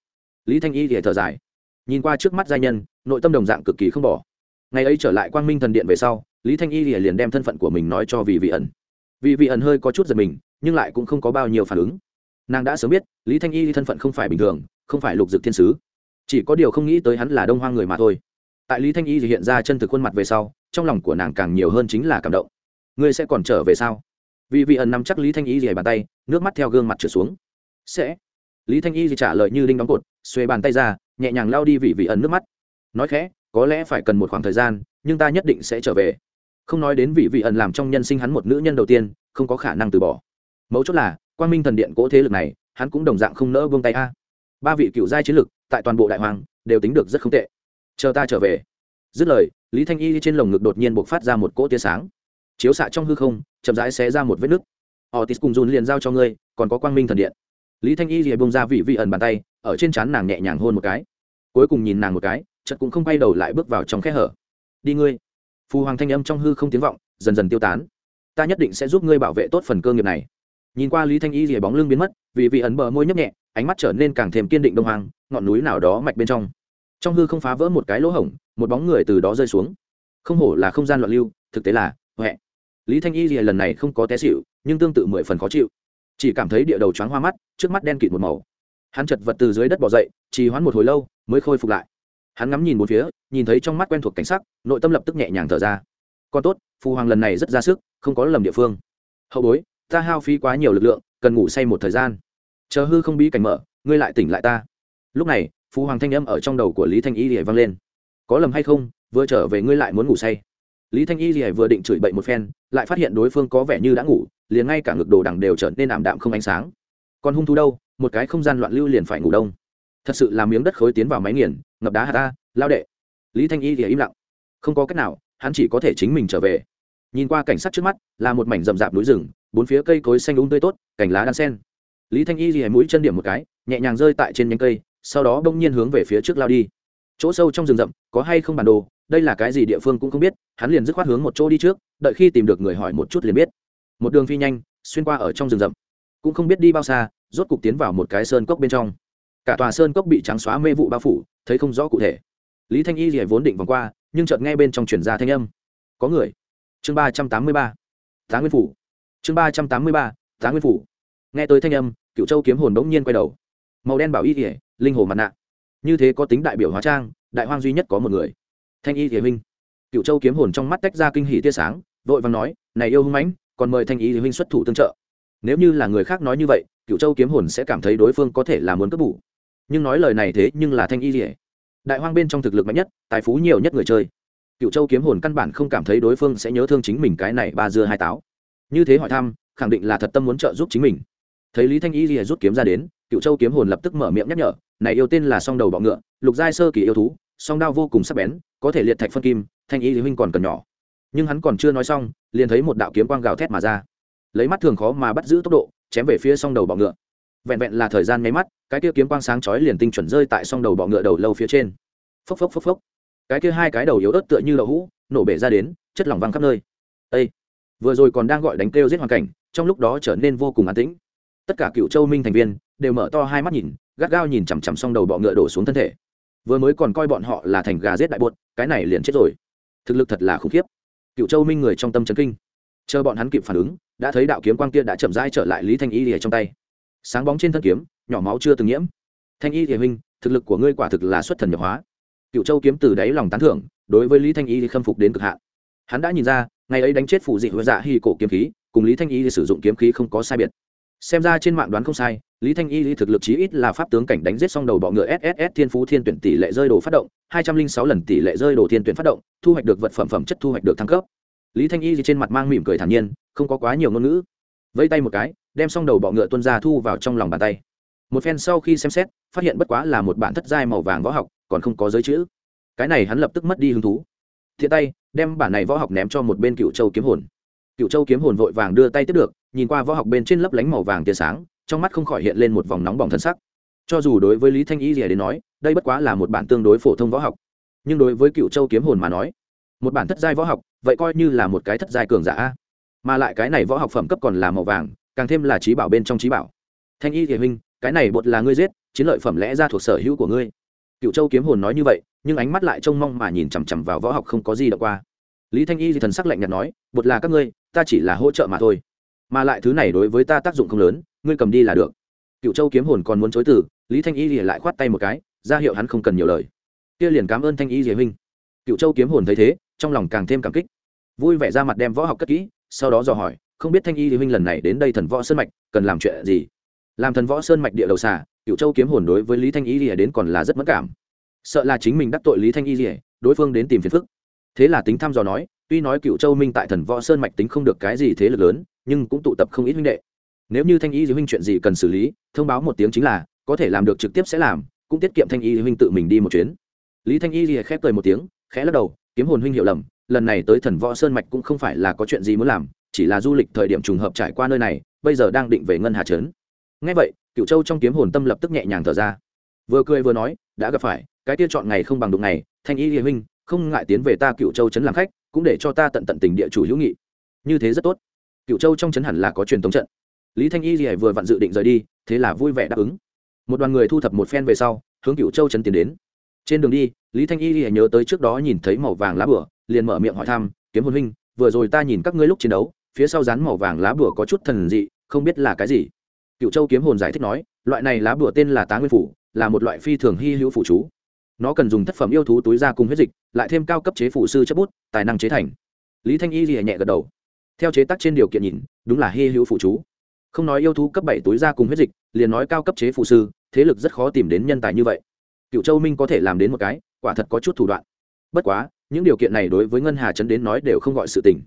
Lý thanh y thì thở dài. Nhìn qua trước mắt gia nhân, nội tâm đồng dạng cực kỳ không bỏ. Ngày ấy trở lại quang minh thần điện về sau, lý thanh y thì liền đem thân phận của mình nói cho vì vị ẩn. Vì vị ẩn hơi có chút giật mình nhưng lại cũng không có bao nhiêu phản ứng. Nàng đã sớm biết, lý thanh y thân phận không phải bình thường, không phải lục dực thiên sứ. Chỉ có điều không nghĩ tới hắn là đông hoang người mà thôi. Tại lý thanh y thì hiện ra chân thực khuôn mặt về sau, trong lòng của nàng càng nhiều hơn chính là cảm động. Ngươi sẽ còn trở về sao? Vì vị ẩn nắm chắc lý thanh y dì bàn tay, nước mắt theo gương mặt trở xuống. Sẽ. Lý thanh y dì trả lời như đinh đóng cột xuê bàn tay ra, nhẹ nhàng lao đi vị vị ẩn nước mắt. Nói khẽ, có lẽ phải cần một khoảng thời gian, nhưng ta nhất định sẽ trở về. Không nói đến vị vị ẩn làm trong nhân sinh hắn một nữ nhân đầu tiên, không có khả năng từ bỏ mấu chốt là quan minh thần điện cỗ thế lực này, hắn cũng đồng dạng không nỡ vương tay a. Ba vị cựu giai chiến lực, tại toàn bộ đại hoàng, đều tính được rất không tệ. Chờ ta trở về. Dứt lời, lý thanh y trên lồng ngực đột nhiên buộc phát ra một cỗ tia sáng. Chiếu xạ trong hư không, chậm rãi xé ra một vết nứt. Họ tít cùng dùn liền giao cho ngươi, còn có quang minh thần điện. Lý thanh y rìa bông ra vị vị ẩn bàn tay, ở trên trán nàng nhẹ nhàng hôn một cái. Cuối cùng nhìn nàng một cái, chợt cũng không quay đầu lại bước vào trong khe hở. Đi ngươi. Phù hoàng thanh âm trong hư không tiếng vọng, dần dần tiêu tán. Ta nhất định sẽ giúp ngươi bảo vệ tốt phần cơ nghiệp này nhìn qua lý thanh y rìa bóng lưng biến mất, vì vị ẩn bờ môi nhấp nhẹ, ánh mắt trở nên càng thêm kiên định đông hoàng ngọn núi nào đó mạch bên trong. Trong hư không phá vỡ một cái lỗ hổng, một bóng người từ đó rơi xuống. Không hổ là không gian loạn lưu, thực tế là huệ lý thanh y rìa lần này không có té xịu nhưng tương tự mười phần khó chịu. Chỉ cảm thấy địa đầu choáng hoa mắt, trước mắt đen kịt một màu. Hắn chật vật từ dưới đất bỏ dậy, trì hoãn một hồi lâu, mới khôi phục lại. Hắn ngắm nhìn một phía, nhìn thấy trong mắt quen thuộc cảnh sắc, nội tâm lập tức nhẹ nhàng thở ra. Còn tốt phù hoàng lần này rất ra sức, không có lầm địa phương. Hậu bối ta hao phí quá nhiều lực lượng, cần ngủ say một thời gian. Chờ hư không bí cảnh mở, ngươi lại tỉnh lại ta. Lúc này, phú hoàng thanh âm ở trong đầu của lý thanh y lìa vang lên. Có lầm hay không, vừa trở về ngươi lại muốn ngủ say. Lý thanh y lìa vừa định chửi bậy một phen, lại phát hiện đối phương có vẻ như đã ngủ, liền ngay cả ngực đồ đằng đều trở nên ảm đạm không ánh sáng. Còn hung thú đâu, một cái không gian loạn lưu liền phải ngủ đông. Thật sự là miếng đất khối tiến vào máy nghiền, ngập đá hà ta, lao đệ. Lý thanh y thì im lặng. Không có cách nào, hắn chỉ có thể chính mình trở về. Nhìn qua cảnh sát trước mắt, là một mảnh rậm rạp núi rừng bốn phía cây cối xanh úng tươi tốt, cành lá đan sen. Lý thanh y rìa mũi chân điểm một cái, nhẹ nhàng rơi tại trên nhánh cây, sau đó bỗng nhiên hướng về phía trước lao đi. Chỗ sâu trong rừng rậm, có hay không bản đồ, đây là cái gì địa phương cũng không biết, hắn liền dứt khoát hướng một chỗ đi trước, đợi khi tìm được người hỏi một chút liền biết. Một đường phi nhanh, xuyên qua ở trong rừng rậm. Cũng không biết đi bao xa, rốt cục tiến vào một cái sơn cốc bên trong. Cả tòa sơn cốc bị trắng xóa mê vụ bao phủ, thấy không rõ cụ thể. Lý thanh y thì vốn định vòng qua, nhưng chợt nghe bên trong chuyển ra thanh âm. Có người. Chương ba trăm tám mươi ba. Tá nguyên phủ chương ba trăm tám mươi ba, tá nguyên phủ. Nghe tới thanh âm cựu châu kiếm hồn bỗng nhiên quay đầu. Màu đen bảo y thể linh hồ mặt nạ. Như thế có tính đại biểu hóa trang, đại hoang duy nhất có một người. Thanh y thể huynh. Cựu châu kiếm hồn trong mắt tách ra kinh hỷ tia sáng, vội vàng nói, này yêu hưng mãnh, còn mời thanh y thể huynh xuất thủ tương trợ. Nếu như là người khác nói như vậy cựu châu kiếm hồn sẽ cảm thấy đối phương có thể là muốn cướp bủ nhưng nói lời này thế nhưng là thanh y thể đại hoang bên trong thực lực mạnh nhất, tài phú nhiều nhất người chơi. Cựu châu kiếm hồn căn bản không cảm thấy đối phương sẽ nhớ thương chính mình cái này ba dưa hai táo như thế hỏi thăm, khẳng định là thật tâm muốn trợ giúp chính mình. Thấy lý thanh y rìa rút kiếm ra đến, cựu châu kiếm hồn lập tức mở miệng nhắc nhở, này yêu tên là song đầu bọ ngựa, lục giai sơ kỳ yêu thú, song đao vô cùng sắc bén, có thể liệt thạch phân kim, thanh y lý huynh còn cần nhỏ. Nhưng hắn còn chưa nói xong, liền thấy một đạo kiếm quang gào thét mà ra. Lấy mắt thường khó mà bắt giữ tốc độ, chém về phía song đầu bọ ngựa. Vẹn vẹn là thời gian nháy mắt, cái kia kiếm quang sáng chói liền tinh chuẩn rơi tại song đầu bọ ngựa đầu lâu phía trên. Phốc phốc phốc phốc. Cái kia hai cái đầu yếu ớt tựa như đậu hũ, nổ bể ra đến, chất lỏng văng khắp nơi. Ây vừa rồi còn đang gọi đánh kêu giết hoàn cảnh, trong lúc đó trở nên vô cùng an tĩnh. Tất cả cựu châu minh thành viên đều mở to hai mắt nhìn, gắt gao nhìn chằm chằm xong đầu bọ ngựa đổ xuống thân thể. Vừa mới còn coi bọn họ là thành gà giết đại bột cái này liền chết rồi. Thực lực thật là khủng khiếp. Cựu châu minh người trong tâm trấn kinh. Chờ bọn hắn kịp phản ứng, đã thấy đạo kiếm quang kia đã chậm rãi trở lại lý thanh y lìa trong tay. Sáng bóng trên thân kiếm, nhỏ máu chưa từng nhiễm. Thanh y lìa huynh, thực lực của ngươi quả thực là xuất thần nhập hóa. Cựu châu kiếm từ đáy lòng tán thưởng, đối với lý thanh y thì khâm phục đến cực hạn hắn đã nhìn ra, ngày ấy đánh chết phụ dị huệ dạ hy cổ kiếm khí, cùng lý thanh y sử dụng kiếm khí không có sai biệt. Xem ra trên mạng đoán không sai, lý thanh y thực lực chí ít là pháp tướng cảnh đánh giết xong đầu bọ ngựa sss thiên phú thiên tuyển tỷ lệ rơi đồ phát động, hai trăm linh sáu lần tỷ lệ rơi đồ thiên tuyển phát động, thu hoạch được vật phẩm phẩm chất thu hoạch được thăng cấp. Lý thanh y trên mặt mang mỉm cười thản nhiên, không có quá nhiều ngôn ngữ. Vẫy tay một cái, đem xong đầu bọ ngựa tuân ra thu vào trong lòng bàn tay. Một phen sau khi xem xét, phát hiện bất quá là một bản thất giai màu vàng võ học, còn không có giới chữ. Cái này hắn lập tức mất đi hứng thú thiện tay, đem bản này võ học ném cho một bên cựu châu kiếm hồn. Cựu châu kiếm hồn vội vàng đưa tay tiếp được, nhìn qua võ học bên trên lấp lánh màu vàng tia sáng, trong mắt không khỏi hiện lên một vòng nóng bỏng thân sắc. Cho dù đối với lý thanh y rìa đến nói, đây bất quá là một bản tương đối phổ thông võ học. Nhưng đối với cựu châu kiếm hồn mà nói, một bản thất giai võ học, vậy coi như là một cái thất giai cường giả mà lại cái này võ học phẩm cấp còn là màu vàng, càng thêm là trí bảo bên trong trí bảo. Thanh y thì huynh, cái này bột là ngươi giết, chiến lợi phẩm lẽ ra thuộc sở hữu của ngươi cựu châu kiếm hồn nói như vậy, nhưng ánh mắt lại trông mong mà nhìn chằm chằm vào võ học không có gì đ qua. Lý thanh y thì thần sắc lạnh nhạt nói, bột là các ngươi, ta chỉ là hỗ trợ mà thôi. Mà lại thứ này đối với ta tác dụng không lớn, ngươi cầm đi là được. Cựu châu kiếm hồn còn muốn chối từ, lý thanh y thì lại khoát tay một cái, ra hiệu hắn không cần nhiều lời. Kia liền cảm ơn thanh y diệ huynh. Cựu châu kiếm hồn thấy thế, trong lòng càng thêm cảm kích. Vui vẻ ra mặt đem võ học cất kỹ, sau đó dò hỏi, không biết thanh y diệ huynh lần này đến đây thần võ sơn mạch, cần làm chuyện gì? Làm thần võ sơn mạch địa đầu xà cựu châu kiếm hồn đối với lý thanh y lìa đến còn là rất mất cảm. Sợ là chính mình đắc tội lý thanh y lìa, đối phương đến tìm phiền phức. Thế là tính thăm dò nói, tuy nói cựu châu minh tại thần võ sơn mạch tính không được cái gì thế lực lớn, nhưng cũng tụ tập không ít huynh đệ. Nếu như thanh y thì huynh chuyện gì cần xử lý, thông báo một tiếng chính là, có thể làm được trực tiếp sẽ làm, cũng tiết kiệm thanh y thì huynh tự mình đi một chuyến. Lý thanh y thì khép cười một tiếng, khẽ lắc đầu, kiếm hồn huynh hiểu lầm, lần này tới thần võ sơn mạch cũng không phải là có chuyện gì muốn làm, chỉ là du lịch thời điểm trùng hợp trải qua nơi này, bây giờ đang định về ngân hà trấn. Ngay vậy cựu châu trong kiếm hồn tâm lập tức nhẹ nhàng thở ra. Vừa cười vừa nói, đã gặp phải, cái kia chọn ngày không bằng đụng ngày, thanh y hiền huynh không ngại tiến về ta cựu châu trấn làm khách, cũng để cho ta tận tận tình địa chủ hữu nghị. Như thế rất tốt. Cựu châu trong trấn hẳn là có truyền thống trận. Lý thanh y thì vừa vặn dự định rời đi, thế là vui vẻ đáp ứng. Một đoàn người thu thập một phen về sau, hướng cựu châu trấn tiến đến. Trên đường đi, lý thanh y thì nhớ tới trước đó nhìn thấy màu vàng lá bửa liền mở miệng hỏi thăm, kiếm hồn huynh, vừa rồi ta nhìn các ngươi lúc chiến đấu, phía sau rán màu vàng lá bửa có chút thần dị, không biết là cái gì? Cựu châu kiếm hồn giải thích nói, loại này lá bùa tên là tá nguyên phủ, là một loại phi thường hy hữu phủ chú. Nó cần dùng thất phẩm yêu thú túi ra cùng huyết dịch, lại thêm cao cấp chế phủ sư chấp bút, tài năng chế thành. Lý thanh y thì nhẹ gật đầu. Theo chế tác trên điều kiện nhìn, đúng là hy hữu phụ chú. Không nói yêu thú cấp bảy túi ra cùng huyết dịch, liền nói cao cấp chế phụ sư, thế lực rất khó tìm đến nhân tài như vậy. Cựu châu minh có thể làm đến một cái, quả thật có chút thủ đoạn. Bất quá, những điều kiện này đối với ngân hà trấn đến nói đều không gọi sự tình.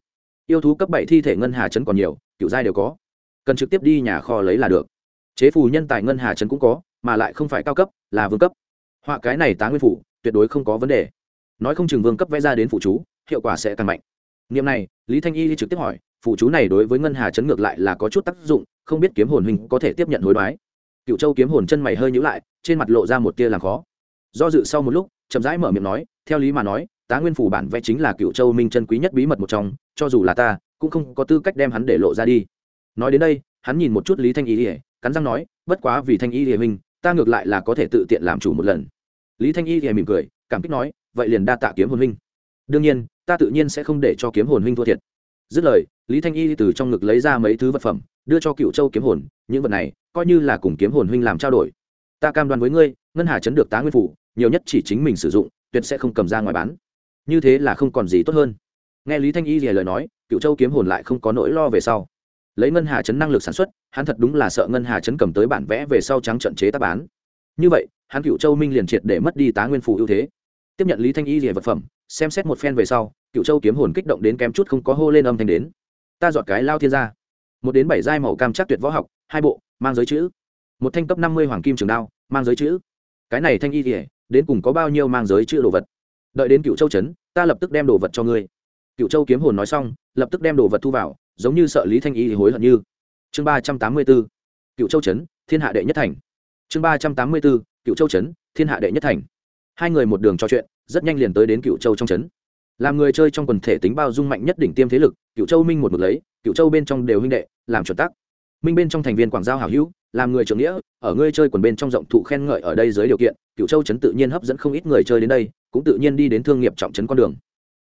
Yêu thú cấp bảy thi thể ngân hà trấn còn nhiều cựu giai đều có cần trực tiếp đi nhà kho lấy là được. Chế phù nhân tài ngân hà trấn cũng có, mà lại không phải cao cấp, là vương cấp. Họa cái này tá nguyên phủ, tuyệt đối không có vấn đề. Nói không chừng vương cấp vẽ ra đến phụ chú, hiệu quả sẽ càng mạnh. Niệm này, lý thanh y trực tiếp hỏi phụ chú này đối với ngân hà chấn ngược lại là có chút tác dụng, không biết kiếm hồn huynh có thể tiếp nhận hối đoái. Cựu châu kiếm hồn chân mày hơi nhữ lại, trên mặt lộ ra một tia làm khó. Do dự sau một lúc, chậm rãi mở miệng nói, theo lý mà nói, tá nguyên phủ bản vẽ chính là cựu châu minh chân quý nhất bí mật một trong, cho dù là ta, cũng không có tư cách đem hắn để lộ ra đi nói đến đây, hắn nhìn một chút lý thanh y ỉa cắn răng nói, bất quá vì thanh y ỉa minh ta ngược lại là có thể tự tiện làm chủ một lần. Lý thanh y ỉa mỉm cười, cảm kích nói, vậy liền đa tạ kiếm hồn huynh. Đương nhiên, ta tự nhiên sẽ không để cho kiếm hồn huynh thua thiệt. Dứt lời, lý thanh y từ trong ngực lấy ra mấy thứ vật phẩm, đưa cho cựu châu kiếm hồn, những vật này, coi như là cùng kiếm hồn huynh làm trao đổi, ta cam đoan với ngươi, ngân hà chấn được tá nguyên phủ, nhiều nhất chỉ chính mình sử dụng, tuyệt sẽ không cầm ra ngoài bán. Như thế là không còn gì tốt hơn. Nghe lý thanh y gì lời nói, cựu châu kiếm hồn lại không có nỗi lo về sau lấy ngân hà chấn năng lực sản xuất, hắn thật đúng là sợ ngân hà chấn cầm tới bản vẽ về sau trắng trận chế tác bán. Như vậy, hắn cựu châu minh liền triệt để mất đi tá nguyên phủ ưu thế. Tiếp nhận lý thanh y gì vật phẩm, xem xét một phen về sau, cựu châu kiếm hồn kích động đến kém chút không có hô lên âm thanh đến. Ta dọn cái lao thiên ra một đến bảy giai màu cam chắc tuyệt võ học, hai bộ, mang giới chữ. Một thanh cấp năm mươi hoàng kim trường đao, mang giới chữ. Cái này thanh y kỉa đến cùng có bao nhiêu mang giới chữ đồ vật? Đợi đến cựu châu trấn ta lập tức đem đồ vật cho ngươi. Cựu châu kiếm hồn nói xong, lập tức đem đồ vật thu vào giống như sợ lý thanh y thì hối hận như. Chương ba trăm tám mươi b ố cựu châu trấn thiên hạ đệ nhất thành. Chương ba trăm tám mươi b ố cựu châu trấn thiên hạ đệ nhất thành. Hai người một đường trò chuyện, rất nhanh liền tới đến cựu châu trong trấn làm người chơi trong quần thể tính bao dung mạnh nhất đỉnh tiêm thế lực, cựu châu minh một một lấy, cựu châu bên trong đều huynh đệ, làm chuẩn tắc. Minh bên trong thành viên quảng giao hảo hữu, làm người trưởng nghĩa, ở ngươi chơi quần bên trong rộng thụ khen ngợi ở đây dưới điều kiện, cựu châu trấn tự nhiên hấp dẫn không ít người chơi đến đây, cũng tự nhiên đi đến thương nghiệp trọng trấn con đường.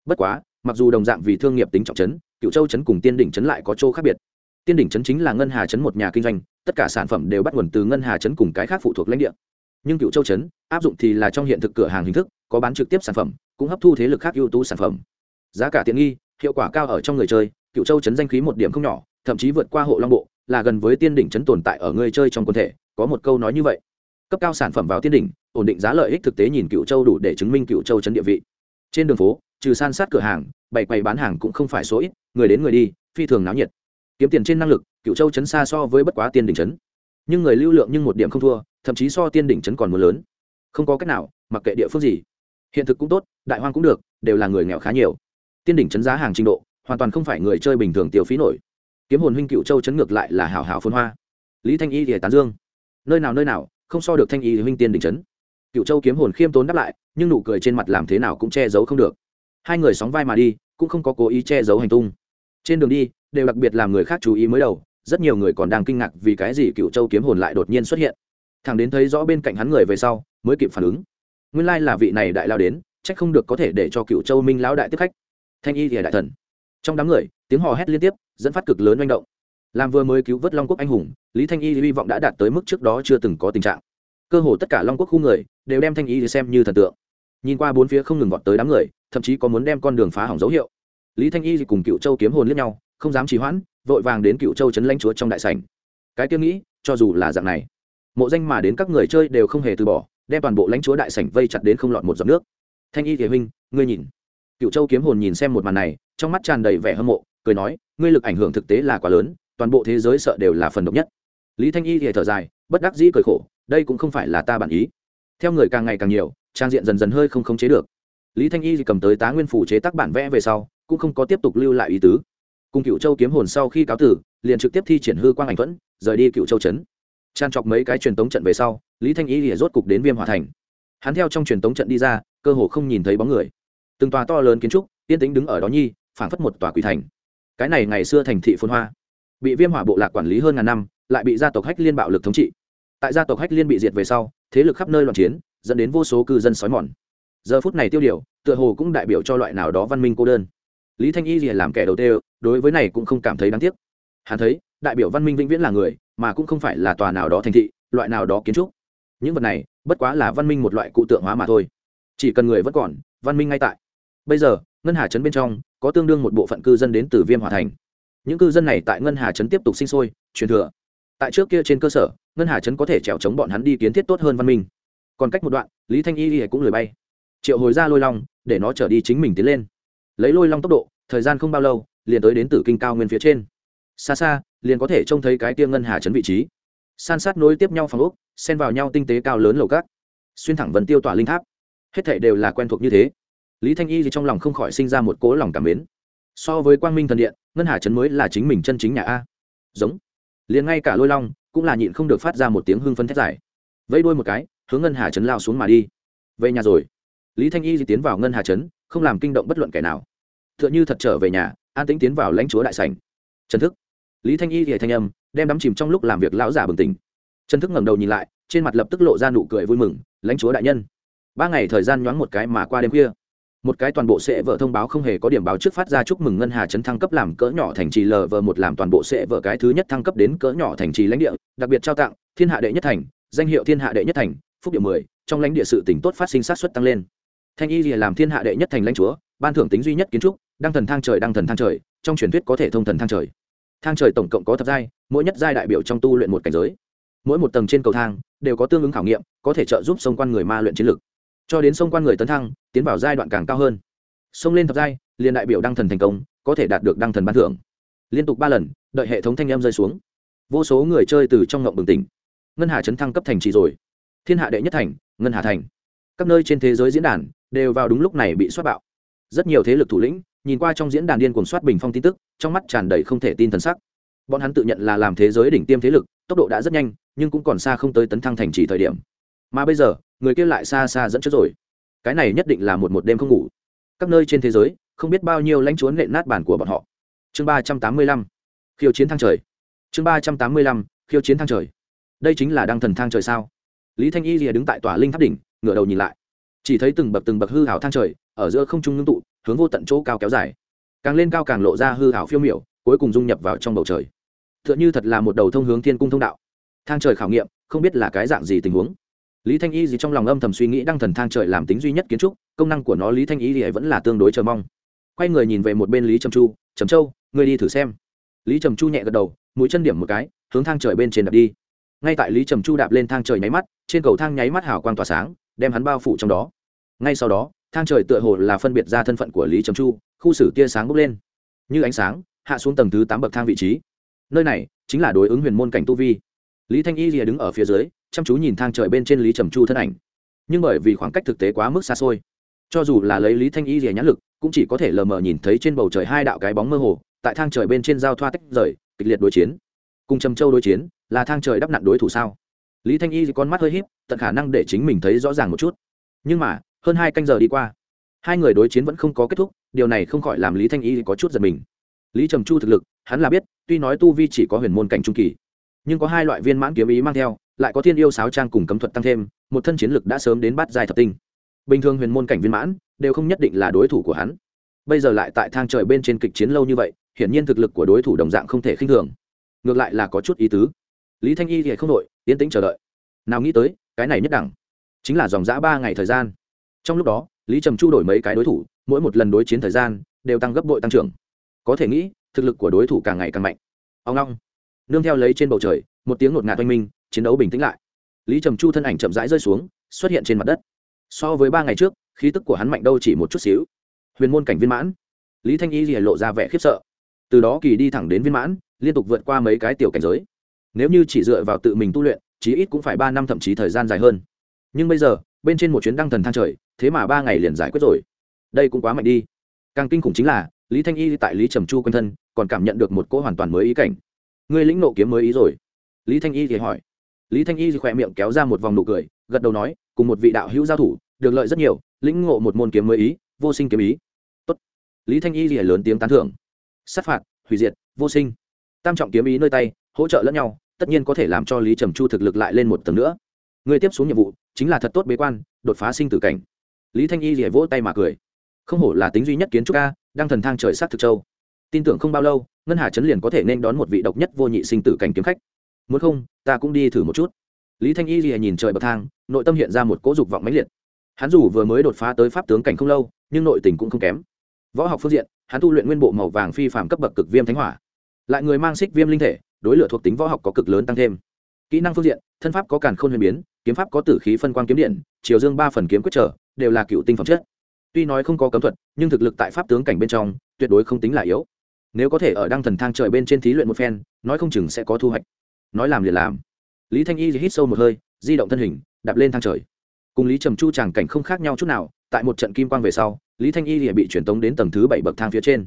Bất quá mặc dù đồng dạng vì thương nghiệp tính trọng trấn cựu châu trấn cùng tiên đỉnh trấn lại có chỗ khác biệt. Tiên đỉnh trấn chính là ngân hà trấn một nhà kinh doanh, tất cả sản phẩm đều bắt nguồn từ ngân hà trấn cùng cái khác phụ thuộc lãnh địa. Nhưng cựu châu trấn áp dụng thì là trong hiện thực cửa hàng hình thức, có bán trực tiếp sản phẩm, cũng hấp thu thế lực khác ưu tú sản phẩm. Giá cả tiện nghi, hiệu quả cao ở trong người chơi cựu châu trấn danh khí một điểm không nhỏ, thậm chí vượt qua hộ long bộ, là gần với tiên đỉnh trấn tồn tại ở người chơi trong quần thể, có một câu nói như vậy. Cấp cao sản phẩm vào tiên đỉnh, ổn định giá lợi ích thực tế nhìn cựu châu đủ để chứng minh cựu châu trấn địa vị. Trên đường phố trừ san sát cửa hàng bày quầy bán hàng cũng không phải số ít người đến người đi phi thường náo nhiệt. Kiếm tiền trên năng lực cựu châu chấn xa so với bất quá tiên đỉnh chấn, nhưng người lưu lượng nhưng một điểm không thua thậm chí so tiên đỉnh chấn còn mưa lớn. Không có cách nào mặc kệ địa phương gì. Hiện thực cũng tốt đại hoang cũng được đều là người nghèo khá nhiều. Tiên đỉnh chấn giá hàng trình độ hoàn toàn không phải người chơi bình thường tiêu phí nổi. Kiếm hồn huynh cựu châu chấn ngược lại là hảo hảo phôn hoa. Lý thanh y thì tán dương. Nơi nào nơi nào không so được thanh y huynh tiên đỉnh chấn. Cựu châu kiếm hồn khiêm tốn đáp lại nhưng nụ cười trên mặt làm thế nào cũng che giấu không được hai người sóng vai mà đi, cũng không có cố ý che giấu hành tung. Trên đường đi, đều đặc biệt làm người khác chú ý mới đầu, rất nhiều người còn đang kinh ngạc vì cái gì cựu châu kiếm hồn lại đột nhiên xuất hiện. Thằng đến thấy rõ bên cạnh hắn người về sau, mới kịp phản ứng. Nguyên lai là vị này đại lao đến trách không được có thể để cho cựu châu minh lão đại tiếp khách. Thanh y thì đại thần. Trong đám người, tiếng hò hét liên tiếp, dẫn phát cực lớn manh động. Làm vừa mới cứu vớt long quốc anh hùng, lý thanh y hy vọng đã đạt tới mức trước đó chưa từng có tình trạng. Cơ hồ tất cả long quốc khu người, đều đem thanh y xem như thần tượng. Nhìn qua bốn phía không ngừng vọt tới đám người thậm chí có muốn đem con đường phá hỏng dấu hiệu. Lý thanh y cùng cựu châu kiếm hồn lẫn nhau, không dám trì hoãn, vội vàng đến cựu châu trấn lãnh chúa trong đại sảnh. Cái tiêu nghĩ, cho dù là dạng này, mộ danh mà đến các người chơi đều không hề từ bỏ, đem toàn bộ lãnh chúa đại sảnh vây chặt đến không lọt một giọt nước. Thanh y thể huynh, ngươi nhìn. Cựu châu kiếm hồn nhìn xem một màn này, trong mắt tràn đầy vẻ hâm mộ, cười nói, ngươi lực ảnh hưởng thực tế là quá lớn, toàn bộ thế giới sợ đều là phần độc nhất. Lý thanh y thì thở dài, bất đắc dĩ cười khổ, đây cũng không phải là ta bản ý. Theo người càng ngày càng nhiều, trang diện dần dần hơi không khống chế được lý thanh y thì cầm tới tá nguyên phủ chế tác bản vẽ về sau, cũng không có tiếp tục lưu lại ý tứ. Cùng cựu châu kiếm hồn sau khi cáo tử, liền trực tiếp thi triển hư quang ảnh thuẫn, rời đi cựu châu trấn. Tràn trọc mấy cái truyền tống trận về sau, lý thanh y lìa rốt cục đến viêm hòa thành. Hắn theo trong truyền tống trận đi ra, cơ hồ không nhìn thấy bóng người. Từng tòa to lớn kiến trúc tiên tính đứng ở đó nhi, phảng phất một tòa quỷ thành. Cái này ngày xưa thành thị phồn hoa. Bị viêm hỏa bộ lạc quản lý hơn ngàn năm, lại bị gia tộc hách liên bạo lực thống trị. Tại gia tộc hách liên bị diệt về sau, thế lực khắp nơi loạn chiến, dẫn đến vô số cư dân sói mòn giờ phút này tiêu điều, tựa hồ cũng đại biểu cho loại nào đó văn minh cô đơn. Lý thanh y liền làm kẻ đầu tiên, đối với này cũng không cảm thấy đáng tiếc. Hắn thấy, đại biểu văn minh vĩnh viễn là người, mà cũng không phải là tòa nào đó thành thị, loại nào đó kiến trúc. Những vật này, bất quá là văn minh một loại cụ tượng hóa mà thôi. Chỉ cần người vẫn còn, văn minh ngay tại. Bây giờ, ngân hà trấn bên trong, có tương đương một bộ phận cư dân đến từ viêm hòa thành. Những cư dân này tại ngân hà trấn tiếp tục sinh sôi, truyền thừa. Tại trước kia trên cơ sở, ngân hà trấn có thể trèo chống bọn hắn đi kiến thiết tốt hơn văn minh. Còn cách một đoạn, lý thanh y cũng lười bay triệu hồi ra lôi long, để nó trở đi chính mình tiến lên. Lấy lôi long tốc độ, thời gian không bao lâu, liền tới đến tử kinh cao nguyên phía trên. Xa xa, liền có thể trông thấy cái tia ngân hà chấn vị trí. San sát nối tiếp nhau phòng ốc, xen vào nhau tinh tế cao lớn lầu cát. Xuyên thẳng vần tiêu tỏa linh tháp. Hết thệ đều là quen thuộc như thế. Lý thanh y thì trong lòng không khỏi sinh ra một cố lòng cảm mến. So với quang minh thần điện, ngân hà trấn mới là chính mình chân chính nhà a. Giống. Liền ngay cả lôi long, cũng là nhịn không được phát ra một tiếng hưng phân thét dài. Vẫy đuôi một cái, hướng ngân hà trấn lao xuống mà đi. Về nhà rồi lý thanh y di tiến vào ngân hà trấn, không làm kinh động bất luận kẻ nào. T h ư ợ n h ư thật trở về nhà, an tĩnh tiến vào lãnh chúa đại sảnh. Trần thức. Lý thanh y thì thanh âm, đem đắm chìm trong lúc làm việc lão giả bừng tỉnh. Trần thức ngẩng đầu nhìn lại, trên mặt lập tức lộ ra nụ cười vui mừng, lãnh chúa đại nhân. Ba ngày thời gian nhoáng một cái mà qua đêm khuya. Một cái toàn bộ sẽ vợ thông báo không hề có điểm báo trước phát ra chúc mừng ngân hà trấn thăng cấp làm cỡ nhỏ thành trì lờ vờ một làm toàn bộ sẽ vợ cái thứ nhất thăng cấp đến cỡ nhỏ thành trì lãnh địa, đặc biệt trao tặng, thiên hạ đệ nhất thành, danh hiệu thiên hạ đệ nhất thành, phúc địa mười, trong lãnh địa sự tỉnh tốt phát sinh sát xuất tăng lên thanh y lìa làm thiên hạ đệ nhất thành lãnh chúa, ban thưởng tính duy nhất kiến trúc, đăng thần thang trời, đăng thần thang trời, trong truyền thuyết có thể thông thần thang trời. Thang trời tổng cộng có thập giai, mỗi nhất giai đại biểu trong tu luyện một cảnh giới. Mỗi một tầng trên cầu thang đều có tương ứng khảo nghiệm, có thể trợ giúp xông quan người ma luyện chiến lực. Cho đến sông quan người tấn thăng, tiến vào giai đoạn càng cao hơn. Sông lên thập giai, liền đại biểu đăng thần thành công, có thể đạt được đăng thần ban thưởng. Liên tục ba lần, đợi hệ thống thanh em rơi xuống. Vô số người chơi từ trong ngộng bừng tỉnh. Ngân hà chấn thăng cấp thành trì rồi. Thiên hạ đệ nhất thành, ngân hà thành. Các nơi trên thế giới diễn đàn đều vào đúng lúc này bị soát bạo. Rất nhiều thế lực thủ lĩnh nhìn qua trong diễn đàn điên cuồng soát bình phong tin tức, trong mắt tràn đầy không thể tin thần sắc. Bọn hắn tự nhận là làm thế giới đỉnh tiêm thế lực, tốc độ đã rất nhanh, nhưng cũng còn xa không tới tấn thăng thành trì thời điểm. Mà bây giờ, người kia lại xa xa dẫn trước rồi. Cái này nhất định là một một đêm không ngủ. Các nơi trên thế giới, không biết bao nhiêu lãnh chúa nện nát bản của bọn họ. Chương ba trăm tám mươi lăm, khiêu chiến thăng trời. Chương ba trăm tám mươi lăm, khiêu chiến thăng trời. Đây chính là đăng thần thang trời sao? Lý thanh y rìa đứng tại tòa linh tháp đỉnh, ngửa đầu nhìn lại chỉ thấy từng bậc từng bậc hư hảo thang trời, ở giữa không trung ngưng tụ, hướng vô tận chỗ cao kéo dài. Càng lên cao càng lộ ra hư hảo phiêu miểu, cuối cùng dung nhập vào trong bầu trời. T h ư ợ n h ư thật là một đầu thông hướng thiên cung thông đạo. Thang trời khảo nghiệm, không biết là cái dạng gì tình huống. Lý thanh y gì trong lòng âm thầm suy nghĩ đăng thần thang trời làm tính duy nhất kiến trúc, công năng của nó lý thanh y thì vẫn là tương đối chờ mong. Quay người nhìn về một bên lý trầm chu, trầm châu người đi thử xem. Lý trầm chu nhẹ gật đầu, mũi chân điểm một cái, hướng thang trời bên trên đạp đi. Ngay tại lý trầm chu đạp lên thang trời nháy mắt, trên cầu thang nháy mắt hào quang tỏa sáng đem hắn bao phủ trong đó. Ngay sau đó, thang trời tựa hồ là phân biệt ra thân phận của lý trầm chu, khu xử tia sáng bốc lên. Như ánh sáng, hạ xuống tầng thứ tám bậc thang vị trí. Nơi này chính là đối ứng huyền môn cảnh tu vi. Lý thanh y lìa đứng ở phía dưới, chăm chú nhìn thang trời bên trên lý trầm chu thân ảnh. Nhưng bởi vì khoảng cách thực tế quá mức xa xôi, cho dù là lấy lý thanh y rìa nhãn lực, cũng chỉ có thể lờ mờ nhìn thấy trên bầu trời hai đạo cái bóng mơ hồ, tại thang trời bên trên giao thoa tách rời, kịch liệt đối chiến. Cùng trầm châu đối chiến, là thang trời đắp nặn đối thủ sao? Lý thanh y con mắt hơi híp tận khả năng để chính mình thấy rõ ràng một chút. Nhưng mà, hơn hai canh giờ đi qua, hai người đối chiến vẫn không có kết thúc, điều này không khỏi làm lý thanh y có chút giật mình. Lý trầm chu thực lực, hắn là biết, tuy nói tu vi chỉ có huyền môn cảnh trung kỳ, nhưng có hai loại viên mãn kiếm ý mang theo, lại có thiên yêu sáo trang cùng cấm thuật tăng thêm, một thân chiến lực đã sớm đến bắt dài thập tinh. Bình thường huyền môn cảnh viên mãn, đều không nhất định là đối thủ của hắn. Bây giờ lại tại thang trời bên trên kịch chiến lâu như vậy, hiển nhiên thực lực của đối thủ đồng dạng không thể khinh thường. Ngược lại là có chút ý tứ. Lý thanh y thì không đội, yên tĩnh chờ đợi. Nào nghĩ tới cái này nhất đẳng, chính là dòng giã ba ngày thời gian. Trong lúc đó, lý trầm chu đổi mấy cái đối thủ, mỗi một lần đối chiến thời gian đều tăng gấp bội tăng trưởng. Có thể nghĩ, thực lực của đối thủ càng ngày càng mạnh. Ông long, nương theo lấy trên bầu trời, một tiếng ngột ngạt oanh minh, chiến đấu bình tĩnh lại. Lý trầm chu thân ảnh chậm rãi rơi xuống, xuất hiện trên mặt đất. So với ba ngày trước, khí tức của hắn mạnh đâu chỉ một chút xíu. Huyền môn cảnh viên mãn. Lý thanh y thì lộ ra vẻ khiếp sợ. Từ đó kỳ đi thẳng đến viên mãn, liên tục vượt qua mấy cái tiểu cảnh giới. Nếu như chỉ dựa vào tự mình tu luyện chí ít cũng phải ba năm thậm chí thời gian dài hơn. Nhưng bây giờ, bên trên một chuyến đăng thần thang trời, thế mà ba ngày liền giải quyết rồi. Đây cũng quá mạnh đi. Càng kinh khủng chính là, lý thanh y tại lý trầm chu quanh thân, còn cảm nhận được một cỗ hoàn toàn mới ý cảnh. Ngươi lĩnh nộ kiếm mới ý rồi. Lý thanh y thì hỏi. Lý thanh y thì khỏe miệng kéo ra một vòng nụ cười, gật đầu nói, cùng một vị đạo hữu giao thủ, được lợi rất nhiều, lĩnh ngộ một môn kiếm mới ý, vô sinh kiếm ý. Tốt. lý thanh y thì lớn tiếng tán thưởng. Sát phạt, hủy diệt, vô sinh. Tam trọng kiếm ý nơi tay, hỗ trợ lẫn nhau tất nhiên có thể làm cho lý trầm chu thực lực lại lên một tầng nữa. Người tiếp xuống nhiệm vụ chính là thật tốt bế quan, đột phá sinh tử cảnh. Lý thanh y rỉa vỗ tay mà cười. Không hổ là tính duy nhất kiến trúc ca đang thần thang trời sát thực châu. Tin tưởng không bao lâu, ngân hà chấn liền có thể nên đón một vị độc nhất vô nhị sinh tử cảnh kiếm khách. Muốn không, ta cũng đi thử một chút. Lý thanh y rỉa nhìn trời bậc thang, nội tâm hiện ra một cỗ dục vọng mãnh liệt. Hắn dù vừa mới đột phá tới pháp tướng cảnh không lâu, nhưng nội tình cũng không kém. Võ học phương diện, hắn tu luyện nguyên bộ màu vàng phi phạm cấp bậc cực viêm thánh hỏa. Lại người mang xích viêm linh thể đối lửa thuộc tính võ học có cực lớn tăng thêm. Kỹ năng phương diện, thân pháp có càn khôn huyền biến, kiếm pháp có tử khí phân quang kiếm điện, chiều dương ba phần kiếm quyết trở, đều là cựu tinh phẩm chất. Tuy nói không có cấm thuật, nhưng thực lực tại pháp tướng cảnh bên trong, tuyệt đối không tính là yếu. Nếu có thể ở đăng thần thang trời bên trên thí luyện một phen, nói không chừng sẽ có thu hoạch. Nói làm liền làm. Lý thanh y hít sâu một hơi, di động thân hình, đạp lên thang trời. Cùng lý trầm chu tràng cảnh không khác nhau chút nào, tại một trận kim quang về sau, lý thanh y bị truyền tống đến tầng thứ bảy bậc thang phía trên.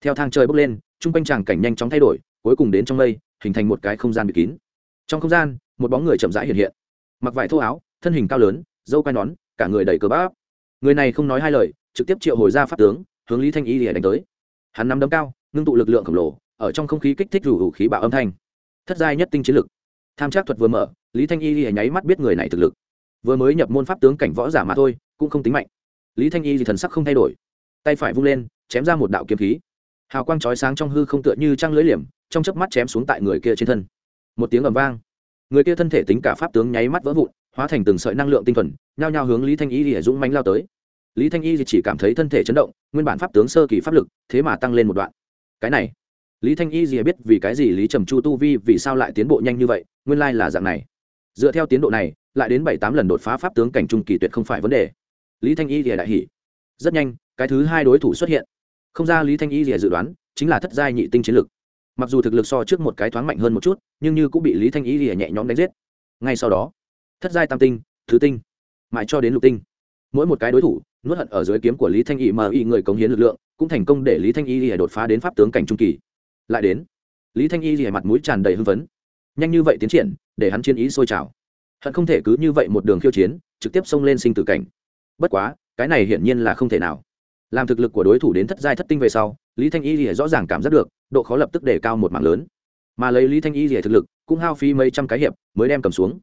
Theo thang trời bước lên, trung quanh tràng cảnh nhanh chóng thay đổi, cuối cùng đến trong mây hình thành một cái không gian bị kín. Trong không gian, một bóng người chậm rãi hiện hiện. Mặc vải thô áo, thân hình cao lớn, dâu quai nón, cả người đầy cờ bắp. Người này không nói hai lời, trực tiếp triệu hồi ra pháp tướng, hướng lý thanh y lìa đánh tới. Hắn nắm đấm cao, ngưng tụ lực lượng khổng lồ, ở trong không khí kích thích rủ khí bạo âm thanh. Thất giai nhất tinh chiến lực. Tham trác thuật vừa mở, lý thanh y lìa nháy mắt biết người này thực lực. Vừa mới nhập môn pháp tướng cảnh võ giả mà thôi, cũng không tính mạnh. Lý thanh y thì thần sắc không thay đổi. Tay phải vung lên, chém ra một đạo kiếm khí. Hào quang chói sáng trong hư không tựa như trăng lưỡi liềm trong chớp mắt chém xuống tại người kia trên thân. Một tiếng ầm vang. Người kia thân thể tính cả pháp tướng nháy mắt vỡ vụn, hóa thành từng sợi năng lượng tinh thuần, nhao nhao hướng lý thanh y lìa dũng mánh lao tới. Lý thanh y chỉ cảm thấy thân thể chấn động, nguyên bản pháp tướng sơ kỳ pháp lực, thế mà tăng lên một đoạn. Cái này, lý thanh y gì biết vì cái gì lý trầm chu tu vi vì sao lại tiến bộ nhanh như vậy, nguyên lai là dạng này. Dựa theo tiến độ này, lại đến bảy tám lần đột phá pháp tướng cảnh trung kỳ tuyệt không phải vấn đề. Lý thanh y thì đại hỉ. Rất nhanh, cái thứ hai đối thủ xuất hiện. Không ra lý thanh y thì dự đoán, chính là thất giai nhị tinh chiến lực mặc dù thực lực so trước một cái thoáng mạnh hơn một chút, nhưng như cũng bị lý thanh y thì nhẹ nhõm đánh giết. Ngay sau đó, thất giai tam tinh, thứ tinh, mãi cho đến lục tinh. Mỗi một cái đối thủ, nuốt hận ở dưới kiếm của lý thanh y mà y người cống hiến lực lượng, cũng thành công để lý thanh y thì đột phá đến pháp tướng cảnh trung kỳ. Lại đến, lý thanh y thì mặt mũi tràn đầy hưng phấn. Nhanh như vậy tiến triển, để hắn chiến ý sôi trào. Hận không thể cứ như vậy một đường khiêu chiến, trực tiếp xông lên sinh tử cảnh. Bất quá, cái này hiển nhiên là không thể nào. Làm thực lực của đối thủ đến thất giai thất tinh về sau, lý thanh y thì rõ ràng cảm giác được độ khó lập tức để cao một mạng lớn. Mà lấy lý thanh y rỉa thực lực, cũng hao phí mấy trăm cái hiệp mới đem cầm xuống.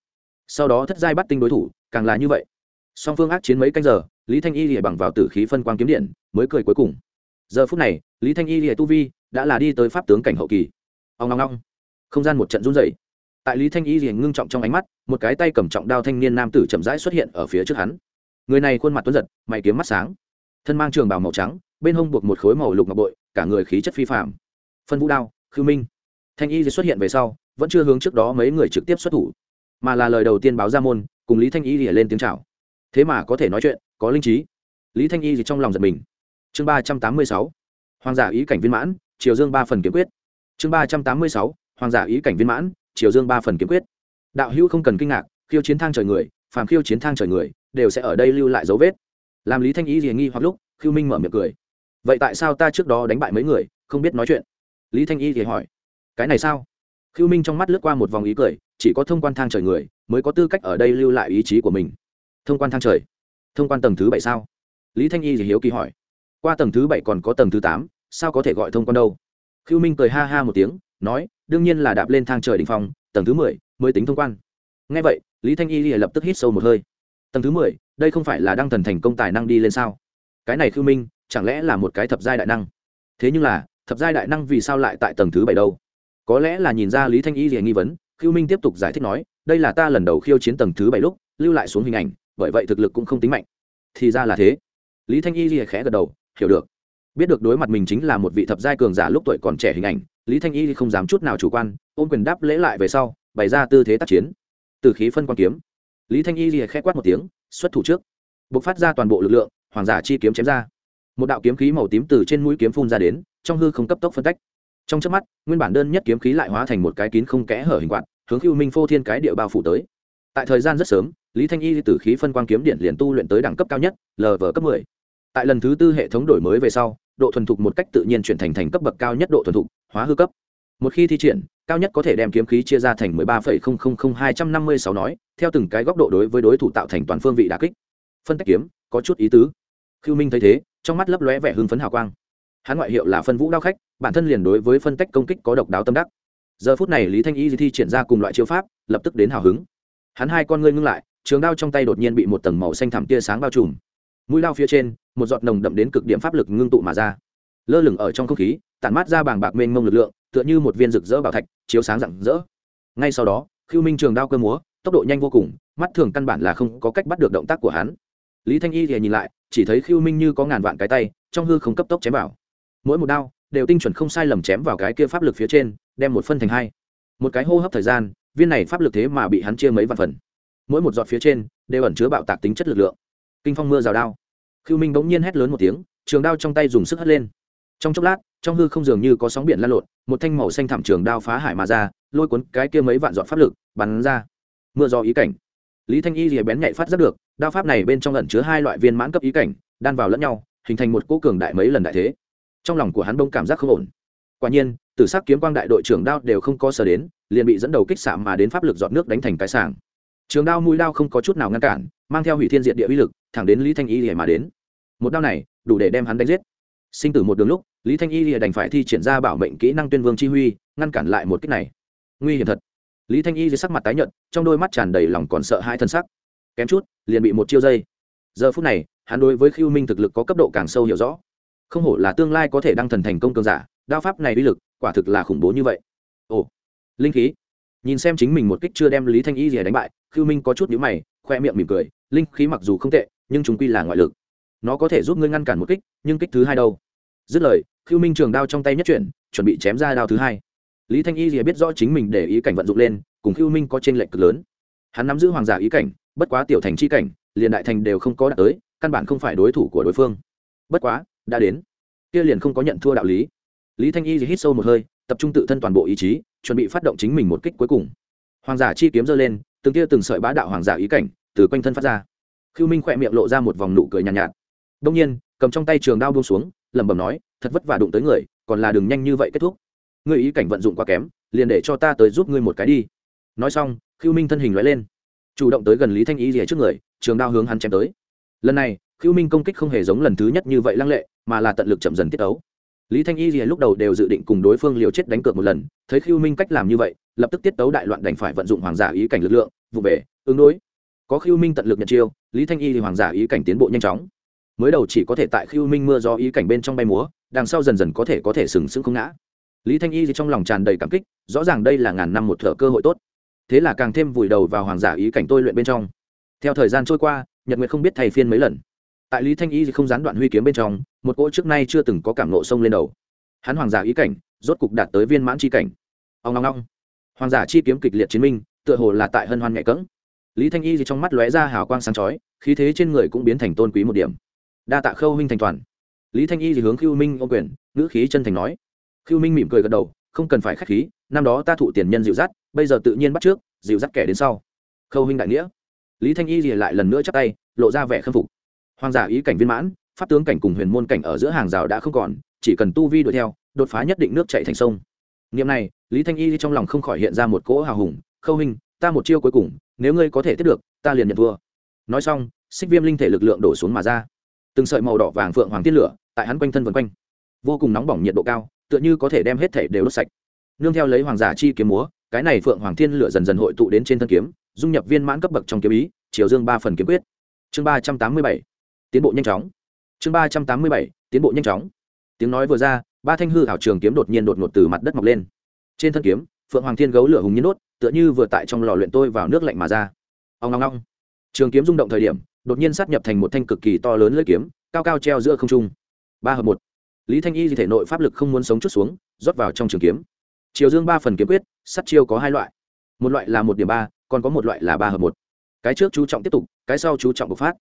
Sau đó thất giai bắt tinh đối thủ, càng là như vậy. Song phương ác chiến mấy canh giờ, lý thanh y rỉa bằng vào tử khí phân quang kiếm điện, mới cười cuối cùng. Giờ phút này, lý thanh y rỉa tu vi đã là đi tới pháp tướng cảnh hậu kỳ. Ông ngong ngong không gian một trận run dày tại lý thanh y rỉa ngưng trọng trong ánh mắt, một cái tay cầm trọng đao thanh niên nam tử chậm rãi xuất hiện ở phía trước hắn. Người này khuôn mặt tuấn giật, mày kiếm mắt sáng. Thân mang trường bào màu trắng, bên hông buộc một khối màu lục ngọc bội, cả người khí chất phi phạm phân vũ đao, khư minh. Thanh y xuất hiện về sau, vẫn chưa hướng trước đó mấy người trực tiếp xuất thủ, mà là lời đầu tiên báo ra môn, cùng lý thanh y thì lên tiếng chào. Thế mà có thể nói chuyện, có linh trí. Lý thanh y thì trong lòng giật mình. Chương ba trăm tám mươi sáu, hoàng giả ý cảnh viên mãn, triều dương ba phần kiếm quyết. Chương ba trăm tám mươi sáu, hoàng giả ý cảnh viên mãn, triều dương ba phần kiếm quyết. Đạo hữu không cần kinh ngạc, khiêu chiến thang trời người, phàm khiêu chiến thang trời người, đều sẽ ở đây lưu lại dấu vết. Làm lý thanh y gì nghi hoặc lúc khiêu minh mở miệng cười. Vậy tại sao ta trước đó đánh bại mấy người, không biết nói chuyện? Lý thanh y thì hỏi, cái này sao? Khưu minh trong mắt lướt qua một vòng ý cười, chỉ có thông quan thang trời người mới có tư cách ở đây lưu lại ý chí của mình. Thông quan thang trời? Thông quan tầng thứ bảy sao? Lý thanh y thì hiếu kỳ hỏi, qua tầng thứ bảy còn có tầng thứ tám, sao có thể gọi thông quan đâu? Khưu minh cười ha ha một tiếng, nói, đương nhiên là đạp lên thang trời đ ỉ n h phòng tầng thứ mười mới tính thông quan. Ngay vậy, lý thanh y thì lập tức hít sâu một hơi. Tầng thứ mười, đây không phải là đăng thần thành công tài năng đi lên sao? Cái này Khưu minh, chẳng lẽ là một cái thập giai đại năng? Thế nhưng là thập giai đại năng vì sao lại tại tầng thứ bảy đâu? Có lẽ là nhìn ra lý thanh y liền nghi vấn khiêu minh tiếp tục giải thích nói, đây là ta lần đầu khiêu chiến tầng thứ bảy lúc, lưu lại xuống hình ảnh, bởi vậy thực lực cũng không tính mạnh. Thì ra là thế. Lý thanh y lìa khẽ gật đầu, hiểu được. Biết được đối mặt mình chính là một vị thập giai cường giả lúc tuổi còn trẻ hình ảnh, lý thanh y không dám chút nào chủ quan, ôm quyền đáp lễ lại về sau, bày ra tư thế tác chiến. Từ khí phân quan kiếm. Lý thanh y lìa khẽ quát một tiếng, xuất thủ trước. B ộ c phát ra toàn bộ lực lượng, hoàng giả chi kiếm chém ra. Một đạo kiếm khí màu tím từ trên mũi kiếm phun ra đến trong hư không cấp tốc phân tách. Trong trước mắt nguyên bản đơn nhất kiếm khí lại hóa thành một cái kín không kẽ hở hình quạt hướng cựu minh phô thiên cái địa bao phủ tới. Tại thời gian rất sớm lý thanh y từ khí phân quang kiếm điện liền tu luyện tới đẳng cấp cao nhất lv cấp 10. tại lần thứ tư hệ thống đổi mới về sau độ thuần thục một cách tự nhiên chuyển thành thành cấp bậc cao nhất độ thuần thục hóa hư cấp. Một khi thi triển cao nhất có thể đem kiếm khí chia ra thành 13,000256 nói theo từng cái góc độ đối với đối thủ tạo thành toàn phương vị đả kích. Phân tách kiếm có chút ý tứ. Khiêu minh thấy thế trong mắt lấp lóe vẻ hưng phấn hào quang hắn ngoại hiệu là phân vũ đao khách, bản thân liền đối với phân tách công kích có độc đáo tâm đắc. Giờ phút này lý thanh y thi triển ra cùng loại chiêu pháp, lập tức đến hào hứng. Hắn hai con ngươi ngưng lại, trường đao trong tay đột nhiên bị một tầng màu xanh thẳm tia sáng bao trùm. Mũi đao phía trên, một giọt nồng đậm đến cực điểm pháp lực ngưng tụ mà ra. Lơ lửng ở trong không khí, tản mát ra bàng bạc mênh mông lực lượng, tựa như một viên rực rỡ bảo thạch, chiếu sáng rạng rỡ. Ngay sau đó khiêu minh trường đao cơ múa, tốc độ nhanh vô cùng, mắt thường căn bản là không có cách bắt được động tác của hắn. Lý thanh y thì nhìn lại, chỉ thấy khiêu minh như có ngàn vạn cái tay, trong hư không cấp tốc chém vào mỗi một đao đều tinh chuẩn không sai lầm chém vào cái kia pháp lực phía trên, đem một phân thành hai. Một cái hô hấp thời gian, viên này pháp lực thế mà bị hắn chia mấy vạn phần. Mỗi một giọt phía trên đều ẩn chứa bạo tạc tính chất lực lượng. Kinh phong mưa rào đao. Khiêu minh bỗng nhiên hét lớn một tiếng, trường đao trong tay dùng sức hất lên. Trong chốc lát, trong hư không dường như có sóng biển lan lộn, một thanh màu xanh thảm trường đao phá hải mà ra, lôi cuốn cái kia mấy vạn giọt pháp lực, bắn ra. Mưa do ý cảnh. Lý thanh y rìa bén nhạy phát rất được, đao pháp này bên trong ẩn chứa hai loại viên mãn cấp ý cảnh, đan vào lẫn nhau, hình thành một cỗ cường đại mấy lần đại thế trong lòng của hắn bông cảm giác không ổn. Quả nhiên, tử sắc kiếm quang đại đội trưởng đao đều không có sở đến, liền bị dẫn đầu kích xạ mà đến pháp lực dọn nước đánh thành cái sảng. Trường đao mũi đao không có chút nào ngăn cản, mang theo hủy thiên diện địa uy lực, thẳng đến lý thanh y lìa mà đến. Một đao này, đủ để đem hắn đánh giết. Sinh tử một đường lúc, lý thanh y lìa đành phải thi triển ra bảo mệnh kỹ năng tuyên vương chi huy, ngăn cản lại một kích này. Nguy hiểm thật. Lý thanh y dưới sắc mặt tái nhợt, trong đôi mắt tràn đầy lòng còn sợ hai thân sắc. Kém chút, liền bị một chiêu dây. Giờ phút này, hắn đối với khiêu minh thực lực có cấp độ càng sâu hiểu rõ không hổ là tương lai có thể đăng thần thành công cường giả, đao pháp này uy lực, quả thực là khủng bố như vậy. Ồ, linh khí. Nhìn xem chính mình một kích chưa đem lý thanh y gì đánh bại khiêu minh có chút nhíu mày, khoe miệng mỉm cười, linh khí mặc dù không tệ, nhưng chúng quy là ngoại lực. Nó có thể giúp ngươi ngăn cản một kích, nhưng kích thứ hai đâu? Dứt lời khiêu minh trường đao trong tay nhất chuyển, chuẩn bị chém ra đao thứ hai. Lý thanh y gì biết rõ chính mình để ý cảnh vận dụng lên, cùng khiêu minh có t r ê n lệch cực lớn. Hắn nắm giữ hoàng giả ý cảnh, bất quá tiểu thành c h i cảnh, liền đại thành đều không có đạt tới, căn bản không phải đối thủ của đối phương. Bất quá đã đến. Kia liền không có nhận thua đạo lý. Lý thanh y hít sâu một hơi tập trung tự thân toàn bộ ý chí chuẩn bị phát động chính mình một kích cuối cùng. Hoàng giả chi kiếm giơ lên từng tia từng sợi bá đạo hoàng giả ý cảnh từ quanh thân phát ra. Khiêu minh khỏe miệng lộ ra một vòng nụ cười nhàn nhạt, nhạt. Đông nhiên cầm trong tay trường đao buông xuống lẩm bẩm nói thật vất vả đụng tới người còn là đừng nhanh như vậy kết thúc. Ngươi ý cảnh vận dụng quá kém liền để cho ta tới giúp ngươi một cái đi. Nói xong khiêu minh thân hình lóe lên chủ động tới gần lý thanh y rìa trước người trường đao hướng hắn chém tới. Lần này khiêu minh công kích không hề giống lần thứ nhất như vậy lăng lệ mà là tận lực chậm dần tiết ấu. Lý thanh y lúc đầu đều dự định cùng đối phương liều chết đánh cược một lần, thấy khiêu minh cách làm như vậy, lập tức tiết tấu đại loạn đành phải vận dụng hoàng giả ý cảnh lực lượng, vụ về, ứng đối. Có khiêu minh tận lực nhận chiêu, lý thanh y thì hoàng giả ý cảnh tiến bộ nhanh chóng. Mới đầu chỉ có thể tại khiêu minh mưa do ý cảnh bên trong bay múa, đằng sau dần dần có thể có thể sừng sững không ngã. Lý thanh y thì trong lòng tràn đầy cảm kích, rõ ràng đây là ngàn năm một thợ cơ hội tốt. Thế là càng thêm vùi đầu vào hoàng giả ý cảnh tôi luyện bên trong. Theo thời gian trôi qua, nhật nguyệt không biết thay phiên mấy lần tại lý thanh y thì không gián đoạn huy kiếm bên trong, một cỗ trước nay chưa từng có cảm nộ sông lên đầu. Hắn hoàng giả ý cảnh, rốt cục đạt tới viên mãn chi cảnh. Ông long long hoàng giả chi kiếm kịch liệt chiến minh, tựa hồ là tại hân hoan nhạy cỡng lý thanh y thì trong mắt lóe ra hào quang sáng chói, khí thế trên người cũng biến thành tôn quý một điểm. Đa tạ khâu huynh thành toàn. Lý thanh y thì hướng Khưu minh ô quyền, ngữ khí chân thành nói. Khưu minh mỉm cười gật đầu, không cần phải k h á c h khí, năm đó ta thụ tiền nhân dịu dắt, bây giờ tự nhiên bắt trước, dịu dắt kẻ đến sau. Khâu huynh đại nghĩa. Lý thanh y thì lại lần nữa chắc tay, lộ ra vẻ khâm phục hoàng giả ý cảnh viên mãn, pháp tướng cảnh cùng huyền môn cảnh ở giữa hàng rào đã không còn, chỉ cần tu vi đuổi theo, đột phá nhất định nước chạy thành sông. Niệm này, lý thanh y trong lòng không khỏi hiện ra một cỗ hào hùng, khâu hình ta một chiêu cuối cùng, nếu ngươi có thể tiếp được, ta liền nhận thua. Nói xong, xích viêm linh thể lực lượng đổ xuống mà ra. Từng sợi màu đỏ vàng phượng hoàng tiên lửa, tại hắn quanh thân vân quanh. Vô cùng nóng bỏng nhiệt độ cao, tựa như có thể đem hết thể đều đốt sạch. Nương theo lấy hoàng giả chi kiếm múa, cái này phượng hoàng thiên lửa dần dần hội tụ đến trên thân kiếm, dung nhập viên mãn cấp bậc trong kiếm ý, chiều dương ba phần kiếm quyết. Chương ba trăm tám mươi bảy tiến bộ nhanh chóng. Chương ba trăm tám mươi bảy, tiến bộ nhanh chóng. Tiếng nói vừa ra, ba thanh hư ảo trường kiếm đột nhiên đột ngột từ mặt đất mọc lên. Trên thân kiếm, phượng hoàng thiên gấu lửa hùng nhiên đốt, tựa như vừa tại trong lò luyện tôi vào nước lạnh mà ra. Ông long long trường kiếm rung động thời điểm, đột nhiên sát nhập thành một thanh cực kỳ to lớn lưỡi kiếm, cao cao treo giữa không trung. Ba hợp một. Lý thanh y thì thể nội pháp lực không muốn sống chút xuống, rót vào trong trường kiếm. Chiều dương ba phần kiếm quyết, sắt chiêu có hai loại. Một loại là một điểm ba, còn có một loại là ba hợp một. Cái trước chú trọng tiếp tục, cái sau chú trọng bộc phát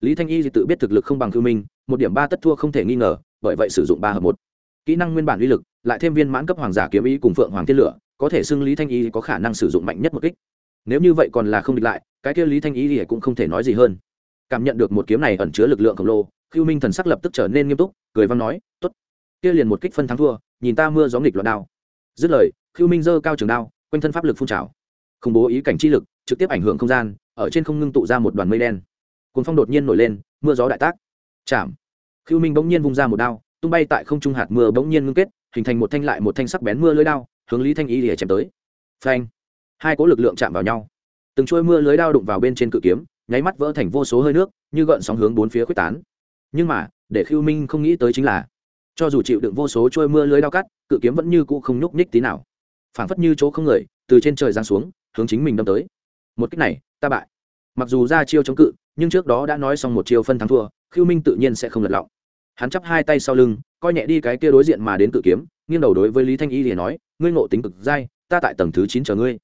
lý thanh y thì tự biết thực lực không bằng Khưu minh, một điểm ba tất thua không thể nghi ngờ, bởi vậy sử dụng ba hợp một. Kỹ năng nguyên bản uy lực, lại thêm viên mãn cấp hoàng giả kiếm ý cùng phượng hoàng tiên lửa, có thể xưng lý thanh y có khả năng sử dụng mạnh nhất một kích. Nếu như vậy còn là không địch lại, cái kia lý thanh y thì cũng không thể nói gì hơn. Cảm nhận được một kiếm này ẩn chứa lực lượng khổng lồ, Khưu minh thần sắc lập tức trở nên nghiêm túc, cười văn nói t ố t kia liền một kích phân thắng thua, nhìn ta mưa gió nghịch loạn đao. Dứt lời, Khưu minh giơ cao trường đao, quanh thân pháp lực phun trào. Khủng bố ý cảnh chi lực, trực tiếp ảnh hưởng không gian, ở trên không ngưng tụ ra một đoàn mây đen cuốn phong đột nhiên nổi lên, mưa gió đại tác. Chạm khiêu minh bỗng nhiên vung ra một đao, tung bay tại không trung hạt mưa bỗng nhiên ngưng kết, hình thành một thanh lại một thanh sắc bén mưa lưới đao, hướng lý thanh y để chém tới. Phanh. Hai cỗ lực lượng chạm vào nhau. Từng chuôi mưa lưới đao đụng vào bên trên cự kiếm, nháy mắt vỡ thành vô số hơi nước, như gợn sóng hướng bốn phía quyết tán. Nhưng mà, để khiêu minh không nghĩ tới chính là, cho dù chịu đựng vô số trôi mưa lưới đao cắt, cự kiếm vẫn như cũ không nhúc nhích tí nào. Phảng phất như chỗ không người, từ trên trời giáng xuống, hướng chính mình đâm tới. Một cách này, ta bại mặc dù ra chiêu chống cự, nhưng trước đó đã nói xong một chiêu phân thắng thua khiêu minh tự nhiên sẽ không lật lọng. Hắn chắp hai tay sau lưng, coi nhẹ đi cái kia đối diện mà đến cự kiếm, nghiêng đầu đối với lý thanh y thì nói, ngươi ngộ tính cực dai, ta tại tầng thứ chín chờ ngươi.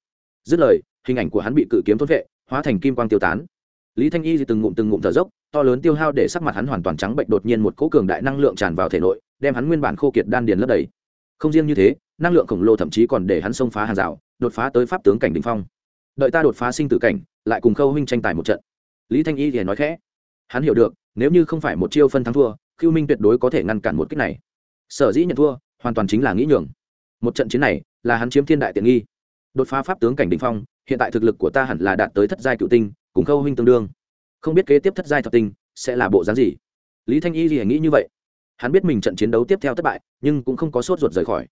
Dứt lời, hình ảnh của hắn bị cự kiếm thốt vệ, hóa thành kim quang tiêu tán. Lý thanh y thì từng ngụm từng ngụm thở dốc, to lớn tiêu hao để sắc mặt hắn hoàn toàn trắng bệnh, đột nhiên một cỗ cường đại năng lượng tràn vào thể nội, đem hắn nguyên bản khô kiệt đan điền lấp đầy. Không riêng như thế, năng lượng khổng lồ thậm chí còn để hắn xông phá hàng rào, đột phá tới pháp tướng cảnh đình phong. Đợi ta đột phá sinh tử cảnh lại cùng khâu huynh tranh tài một trận. Lý thanh y thì nói khẽ, hắn hiểu được, nếu như không phải một chiêu phân thắng thua khiêu minh tuyệt đối có thể ngăn cản một cách này. Sở dĩ nhận thua, hoàn toàn chính là nghĩ nhường. Một trận chiến này, là hắn chiếm thiên đại tiện nghi. Đột phá pháp tướng cảnh đình phong, hiện tại thực lực của ta hẳn là đạt tới thất giai cựu tinh, cùng khâu huynh tương đương. Không biết kế tiếp thất giai thập tinh sẽ là bộ dáng gì? Lý thanh y thì nghĩ như vậy. Hắn biết mình trận chiến đấu tiếp theo thất bại, nhưng cũng không có sốt ruột rời khỏi,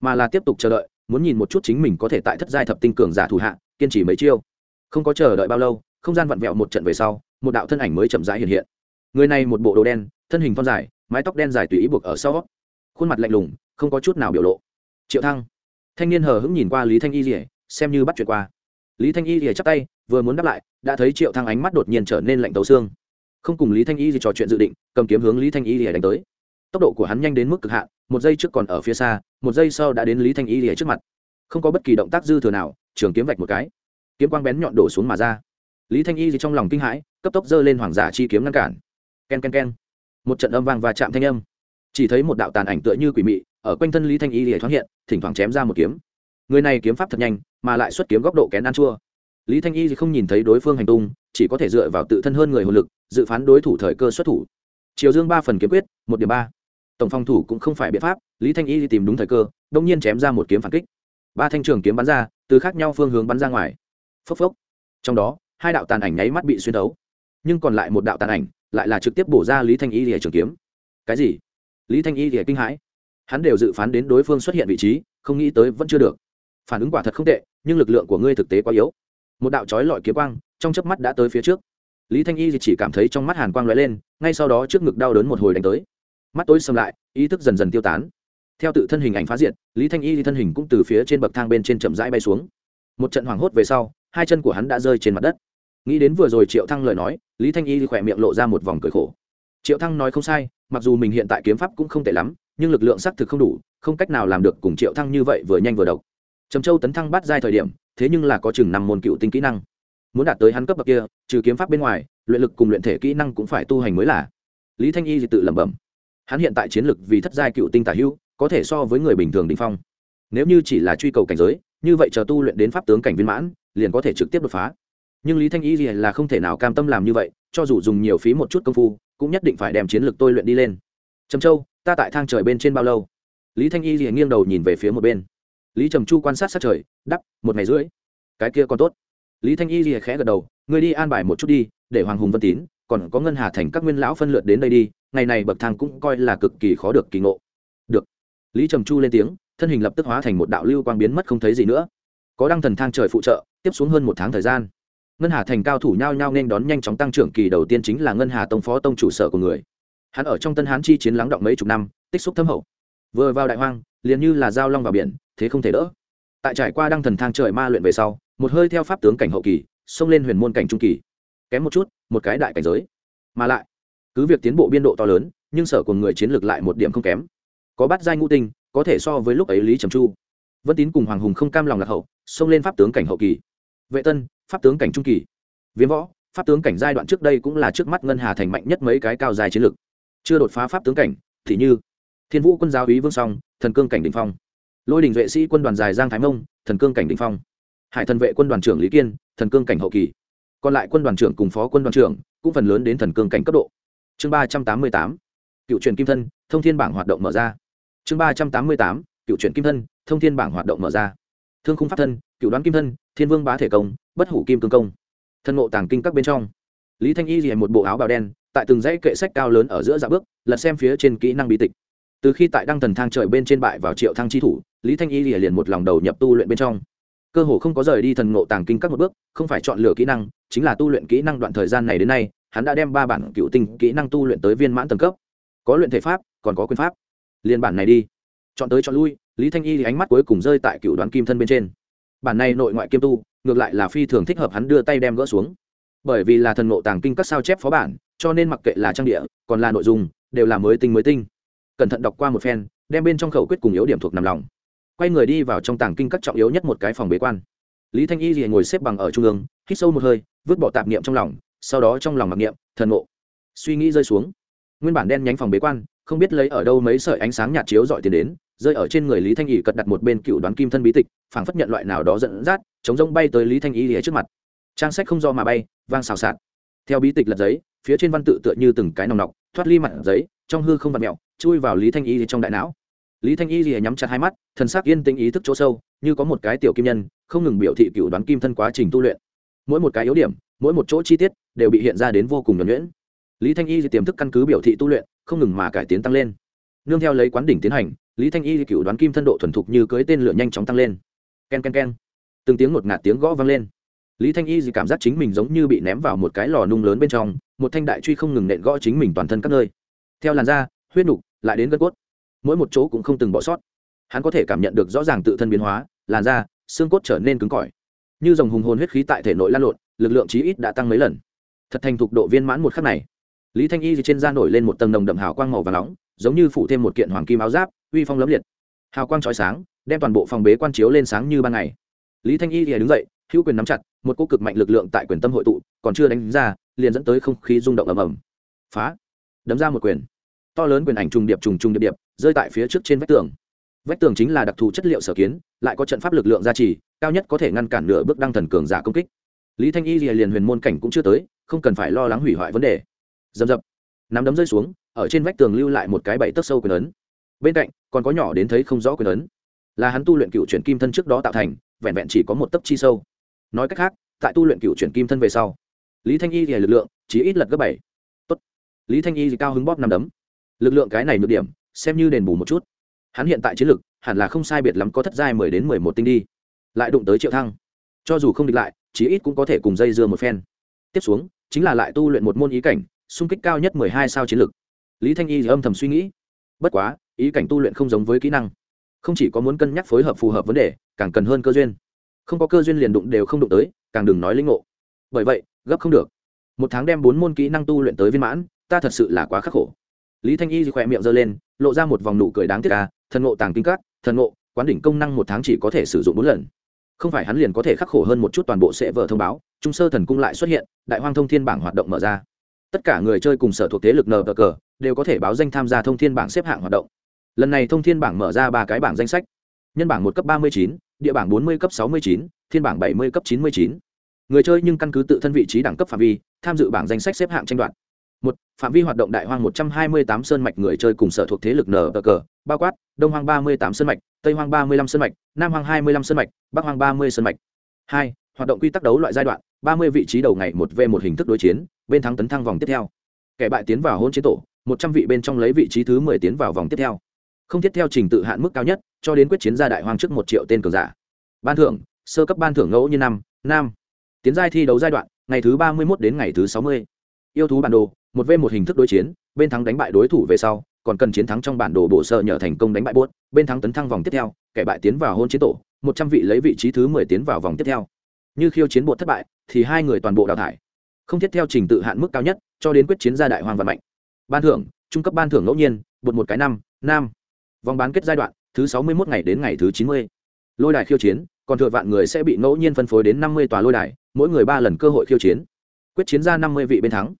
mà là tiếp tục chờ đợi, muốn nhìn một chút chính mình có thể tại thất giai thập tinh cường giả thủ hạ, kiên trì mấy chiêu không có chờ đợi bao lâu, không gian vặn vẹo một trận về sau, một đạo thân ảnh mới chậm rãi hiện hiện. Người này một bộ đồ đen, thân hình thon dài, mái tóc đen dài tùy ý buộc ở sau. Khuôn mặt lạnh lùng, không có chút nào biểu lộ. Triệu thăng. Thanh niên hờ hững nhìn qua lý thanh y rỉa xem như bắt chuyện qua. Lý thanh y rỉa chắp tay, vừa muốn đáp lại, đã thấy triệu thăng ánh mắt đột nhiên trở nên lạnh tấu xương. Không cùng lý thanh y gì trò chuyện dự định, cầm kiếm hướng lý thanh y rỉa đánh tới. Tốc độ của hắn nhanh đến mức cực hạn, một giây trước còn ở phía xa, một giây sau đã đến lý thanh y rỉa trước mặt. Không có bất kỳ động tác dư thừa nào, trường kiếm vạch một cái kiếm quang bén nhọn đổ xuống mà ra. Lý thanh y gì trong lòng kinh hãi, cấp tốc giơ lên hoàng giả chi kiếm ngăn cản. K e n k e n k e n một trận âm vang và chạm thanh âm. Chỉ thấy một đạo tàn ảnh tựa như quỷ mị, ở quanh thân lý thanh y lìa thoáng hiện, thỉnh thoảng chém ra một kiếm. Người này kiếm pháp thật nhanh, mà lại xuất kiếm góc độ kén ăn chua. Lý thanh y không nhìn thấy đối phương hành tung, chỉ có thể dựa vào tự thân hơn người hồn lực, dự phán đối thủ thời cơ xuất thủ. Chiều dương ba phần kiếm quyết, một điểm ba. Tổng phòng thủ cũng không phải biện pháp, lý thanh y tìm đúng thời cơ đông nhiên chém ra một kiếm phản kích. Ba thanh trường kiếm bắn ra, từ khác nhau phương hướng bắn ra ngoài phốc phốc. Trong đó, hai đạo tàn ảnh nháy mắt bị xuyên thấu. Nhưng còn lại một đạo tàn ảnh lại là trực tiếp bổ ra lý thanh y lìa trường kiếm. Cái gì? Lý thanh y lìa kinh hãi. Hắn đều dự phán đến đối phương xuất hiện vị trí, không nghĩ tới vẫn chưa được. Phản ứng quả thật không tệ, nhưng lực lượng của ngươi thực tế quá yếu. Một đạo trói lọi kiếm quang, trong chớp mắt đã tới phía trước. Lý thanh y chỉ cảm thấy trong mắt hàn quang lóe lên, ngay sau đó trước ngực đau đớn một hồi đánh tới. Mắt tối xâm lại, ý thức dần dần tiêu tán. Theo tự thân hình ảnh phá diệt, lý thanh y thân hình cũng từ phía trên bậc thang bên trên chậm rãi bay xuống. Một trận hoảng hốt về sau hai chân của hắn đã rơi trên mặt đất. Nghĩ đến vừa rồi triệu thăng lời nói, lý thanh y khỏe miệng lộ ra một vòng cười khổ. Triệu thăng nói không sai, mặc dù mình hiện tại kiếm pháp cũng không tệ lắm, nhưng lực lượng xác thực không đủ, không cách nào làm được cùng triệu thăng như vậy vừa nhanh vừa độc. Trầm châu tấn thăng bắt giai thời điểm, thế nhưng là có chừng năm môn cựu tinh kỹ năng. Muốn đạt tới hắn cấp bậc kia, trừ kiếm pháp bên ngoài, luyện lực cùng luyện thể kỹ năng cũng phải tu hành mới là. Lý thanh y thì tự lẩm bẩm. Hắn hiện tại chiến lực vì thất giai cựu tinh tả hữu, có thể so với người bình thường đình phong. Nếu như chỉ là truy cầu cảnh giới, như vậy chờ tu luyện đến pháp tướng cảnh viên mãn liền có thể trực tiếp đột phá. Nhưng lý thanh y là không thể nào cam tâm làm như vậy, cho dù dùng nhiều phí một chút công phu, cũng nhất định phải đem chiến lược tôi luyện đi lên. Trầm châu, ta tại thang trời bên trên bao lâu? Lý thanh y liền nghiêng đầu nhìn về phía một bên. Lý trầm chu quan sát sát trời đắp một ngày rưỡi. Cái kia còn tốt. Lý thanh y lìa khẽ gật đầu, ngươi đi an bài một chút đi, để hoàng hùng vân tín, còn có ngân hà thành các nguyên lão phân lượt đến đây đi, ngày này bậc thang cũng coi là cực kỳ khó được kỳ ngộ. Được. Lý trầm chu lên tiếng, thân hình lập tức hóa thành một đạo lưu quang biến mất không thấy gì nữa. Có đăng thần thang trời phụ trợ tiếp xuống hơn một tháng thời gian. Ngân hà thành cao thủ nhao nhao nên đón nhanh chóng tăng trưởng kỳ đầu tiên chính là ngân hà tông phó tông chủ sở của người. Hắn ở trong tân hán chi chiến lắng động mấy chục năm, tích xúc thâm hậu. Vừa vào đại hoang, liền như là dao long vào biển, thế không thể đỡ. Tại trải qua đăng thần thang trời ma luyện về sau, một hơi theo pháp tướng cảnh hậu kỳ, xông lên huyền môn cảnh trung kỳ. Kém một chút, một cái đại cảnh giới. Mà lại, cứ việc tiến bộ biên độ to lớn, nhưng sở của người chiến lược lại một điểm không kém. Có bắt giai ngũ tinh, có thể so với lúc ấy lý trầm chu. Vân tín cùng hoàng hùng không cam lòng lạc hậu, xông lên pháp tướng cảnh hậu kỳ vệ tân, pháp tướng cảnh trung kỳ. Viêm võ, pháp tướng cảnh giai đoạn trước đây cũng là trước mắt ngân hà thành mạnh nhất mấy cái cao dài chiến lược. Chưa đột phá pháp tướng cảnh, thì như thiên vũ quân giáo úy vương song, thần cương cảnh đ ỉ n h phong. Lôi đình vệ sĩ quân đoàn dài giang thái mông, thần cương cảnh đ ỉ n h phong. Hải thần vệ quân đoàn trưởng lý kiên, thần cương cảnh hậu kỳ. Còn lại quân đoàn trưởng cùng phó quân đoàn trưởng cũng phần lớn đến thần cương cảnh cấp độ. Chương ba trăm tám mươi tám, cựu truyền kim thân, thông thiên bảng hoạt động mở ra. Chương ba trăm tám mươi tám, cựu truyền kim thân, thông thiên bảng hoạt động mở ra thương khung pháp thân, cựu đoán kim thân, thiên vương bá thể công, bất hủ kim cương công. Thân ngộ tàng kinh các bên trong. Lý thanh y dì một bộ áo bào đen, tại từng dãy kệ sách cao lớn ở giữa dạ bước, lật xem phía trên kỹ năng bí tịch. Từ khi tại đăng thần thang trời bên trên bại vào triệu thăng chi thủ, lý thanh y liền một lòng đầu nhập tu luyện bên trong. Cơ hồ không có rời đi thần ngộ tàng kinh các một bước, không phải chọn lựa kỹ năng, chính là tu luyện kỹ năng đoạn thời gian này đến nay, hắn đã đem ba bản cựu tinh kỹ năng tu luyện tới viên mãn tầng cấp. Có luyện thể pháp, còn có quyền pháp. Liên bản này đi. Chọn tới chọn lui lý thanh y thì ánh mắt cuối cùng rơi tại cựu đoán kim thân bên trên. Bản này nội ngoại kim tu, ngược lại là phi thường thích hợp hắn đưa tay đem gỡ xuống. Bởi vì là thần ngộ tàng kinh các sao chép phó bản, cho nên mặc kệ là trang địa, còn là nội dung, đều là mới tinh mới tinh. Cẩn thận đọc qua một phen, đem bên trong khẩu quyết cùng yếu điểm thuộc nằm lòng. Quay người đi vào trong tàng kinh các trọng yếu nhất một cái phòng bế quan. Lý thanh y thì ngồi xếp bằng ở trung ương, hít sâu một hơi, vứt bỏ tạp niệm trong lòng, sau đó trong lòng mặc niệm, thần ngộ. Suy nghĩ rơi xuống. Nguyên bản đen nhánh phòng bế quan, không biết lấy ở đâu mấy sợi ánh sáng nhạt chiếu dọi tiền đến rơi ở trên người lý thanh y cật đặt một bên cựu đoán kim thân bí tịch, phảng phất nhận loại nào đó dẫn dắt, chống rông bay tới lý thanh y lìa trước mặt. Trang sách không do mà bay, vang xào xạc. Theo bí tịch lật giấy, phía trên văn tự tựa như từng cái nòng nọc, thoát ly mặt giấy, trong hư không vặt mẹo chui vào lý thanh y trong đại não. Lý thanh y lìa nhắm chặt hai mắt, thần sắc yên tĩnh ý thức chỗ sâu, như có một cái tiểu kim nhân, không ngừng biểu thị cựu đoán kim thân quá trình tu luyện. Mỗi một cái yếu điểm, mỗi một chỗ chi tiết, đều bị hiện ra đến vô cùng nhuẩn nhuyễn. Lý thanh y tiềm thức căn cứ biểu thị tu luyện, không ngừng mà cải tiến tăng lên nương theo lấy quán đỉnh tiến hành, lý thanh y cựu đoán kim thân độ thuần thục như cưới tên lửa nhanh chóng tăng lên. K e n k e n k e n từng tiếng ngột ngạt tiếng gõ vang lên. Lý thanh y cảm giác chính mình giống như bị ném vào một cái lò nung lớn bên trong, một thanh đại truy không ngừng nện gõ chính mình toàn thân các nơi. Theo làn da, huyết nục, lại đến gân cốt. Mỗi một chỗ cũng không từng bỏ sót. Hắn có thể cảm nhận được rõ ràng tự thân biến hóa, làn da, xương cốt trở nên cứng cỏi. Như dòng hùng hồn huyết khí tại thể nội lan lộn, lực lượng chí ít đã tăng mấy lần. Thật thành thục độ viên mãn một khắc này. Lý thanh y trên da nổi lên một tầng nồng đậm hào quang màu và nóng giống như phủ thêm một kiện hoàng kim áo giáp, uy phong lấm liệt. Hào quang trói sáng, đem toàn bộ phòng bế quan chiếu lên sáng như ban ngày. Lý thanh y thì đứng dậy, hữu quyền nắm chặt, một cô cực mạnh lực lượng tại quyền tâm hội tụ, còn chưa đánh ra, liền dẫn tới không khí rung động ầm ầm. Phá! Đấm ra một quyền. To lớn quyền ảnh trùng điệp, trùng trùng điệp điệp, rơi tại phía trước trên vách tường. Vách tường chính là đặc thù chất liệu sở kiến, lại có trận pháp lực lượng gia trì, cao nhất có thể ngăn cản nửa bước đăng thần cường giả công kích. Lý thanh y liền huyền môn cảnh cũng chưa tới, không cần phải lo lắng hủy hoại vấn đề. Dầm dập nắm đấm rơi xuống ở trên vách tường lưu lại một cái bẫy tấc sâu quyền ấn. Bên cạnh, còn có nhỏ đến thấy không rõ quyền ấn. Là hắn tu luyện cựu chuyển kim thân trước đó tạo thành, vẹn vẹn chỉ có một tấc chi sâu. Nói cách khác, tại tu luyện cựu chuyển kim thân về sau, lý thanh y thì lực lượng chỉ ít lật gấp bảy. Tốt. lý thanh y thì cao hứng bóp năm đấm. Lực lượng cái này nhược điểm, xem như đền bù một chút. Hắn hiện tại chiến lực, hẳn là không sai biệt lắm có thất giai mười đến mười một tinh đi. Lại đụng tới triệu thăng. Cho dù không địch lại, chí ít cũng có thể cùng dây dưa một phen. Tiếp xuống, chính là lại tu luyện một môn ý cảnh, xung kích cao nhất mười hai sao chiến lực lý thanh y thì âm thầm suy nghĩ. Bất quá, ý cảnh tu luyện không giống với kỹ năng. Không chỉ có muốn cân nhắc phối hợp phù hợp vấn đề, càng cần hơn cơ duyên. Không có cơ duyên liền đụng đều không đụng tới, càng đừng nói linh ngộ. Bởi vậy, gấp không được. Một tháng đem bốn môn kỹ năng tu luyện tới viên mãn, ta thật sự là quá khắc khổ. Lý thanh y khỏe miệng giơ lên, lộ ra một vòng nụ cười đáng tiếc à thần ngộ tàng kinh các, thần ngộ, quán đỉnh công năng một tháng chỉ có thể sử dụng bốn lần. Không phải hắn liền có thể khắc khổ hơn một chút toàn bộ sẽ vở thông báo, trung sơ thần cung lại xuất hiện, đại hoang thông thiên bảng hoạt động mở ra. Tất cả người chơi cùng sở thuộc thế lực nờ cờ đều có thể báo danh tham gia thông thiên bảng xếp hạng hoạt động. Lần này thông thiên bảng mở ra ba cái bảng danh sách. Nhân bảng một cấp ba mươi chín, địa bảng bốn mươi cấp sáu mươi chín, thiên bảng bảy mươi cấp chín mươi chín. Người chơi nhưng căn cứ tự thân vị trí đẳng cấp phạm vi, tham dự bảng danh sách xếp hạng tranh đoạt. Một, phạm vi hoạt động đại hoang một trăm hai mươi tám sơn mạch người chơi cùng sở thuộc thế lực nở cờ cờ bao quát, đông hoang ba mươi tám sơn mạch, tây hoang ba mươi lăm sơn mạch, nam hoang hai mươi lăm sơn mạch, bắc hoang ba mươi sơn mạch. Hai, hoạt động quy tắc đấu loại giai đoạn, ba mươi vị trí đầu ngày một v một hình thức đối chiến, bên thắng tấn thăng vòng tiếp theo. Kẻ bại tiến vào hôn chế tổ một trăm vị bên trong lấy vị trí thứ mười tiến vào vòng tiếp theo. Không thiết theo trình tự hạn mức cao nhất cho đến quyết chiến gia đại hoang trước một triệu tên cường giả. Ban thưởng sơ cấp ban thưởng ngẫu như năm Nam, tiến giai thi đấu giai đoạn ngày thứ ba mươi một đến ngày thứ sáu mươi. Yêu thú bản đồ một v một hình thức đối chiến bên thắng đánh bại đối thủ về sau còn cần chiến thắng trong bản đồ bộ sợ nhờ thành công đánh bại buốt bên thắng tấn thăng vòng tiếp theo kẻ bại tiến vào hôn chiến tổ một trăm vị lấy vị trí thứ mười tiến vào vòng tiếp theo. Như khiêu chiến bột thất bại thì hai người toàn bộ đào thải. Không thiết theo trình tự hạn mức cao nhất cho đến quyết chiến gia đại hoàng vận mạnh ban thưởng, trung cấp ban thưởng ngẫu nhiên, bột một cái năm, nam. Vòng bán kết giai đoạn, thứ sáu mươi một ngày đến ngày thứ chín mươi. Lôi đài khiêu chiến, còn thừa vạn người sẽ bị ngẫu nhiên phân phối đến năm mươi tòa lôi đài, mỗi người ba lần cơ hội khiêu chiến. Quyết chiến ra năm mươi vị bên thắng.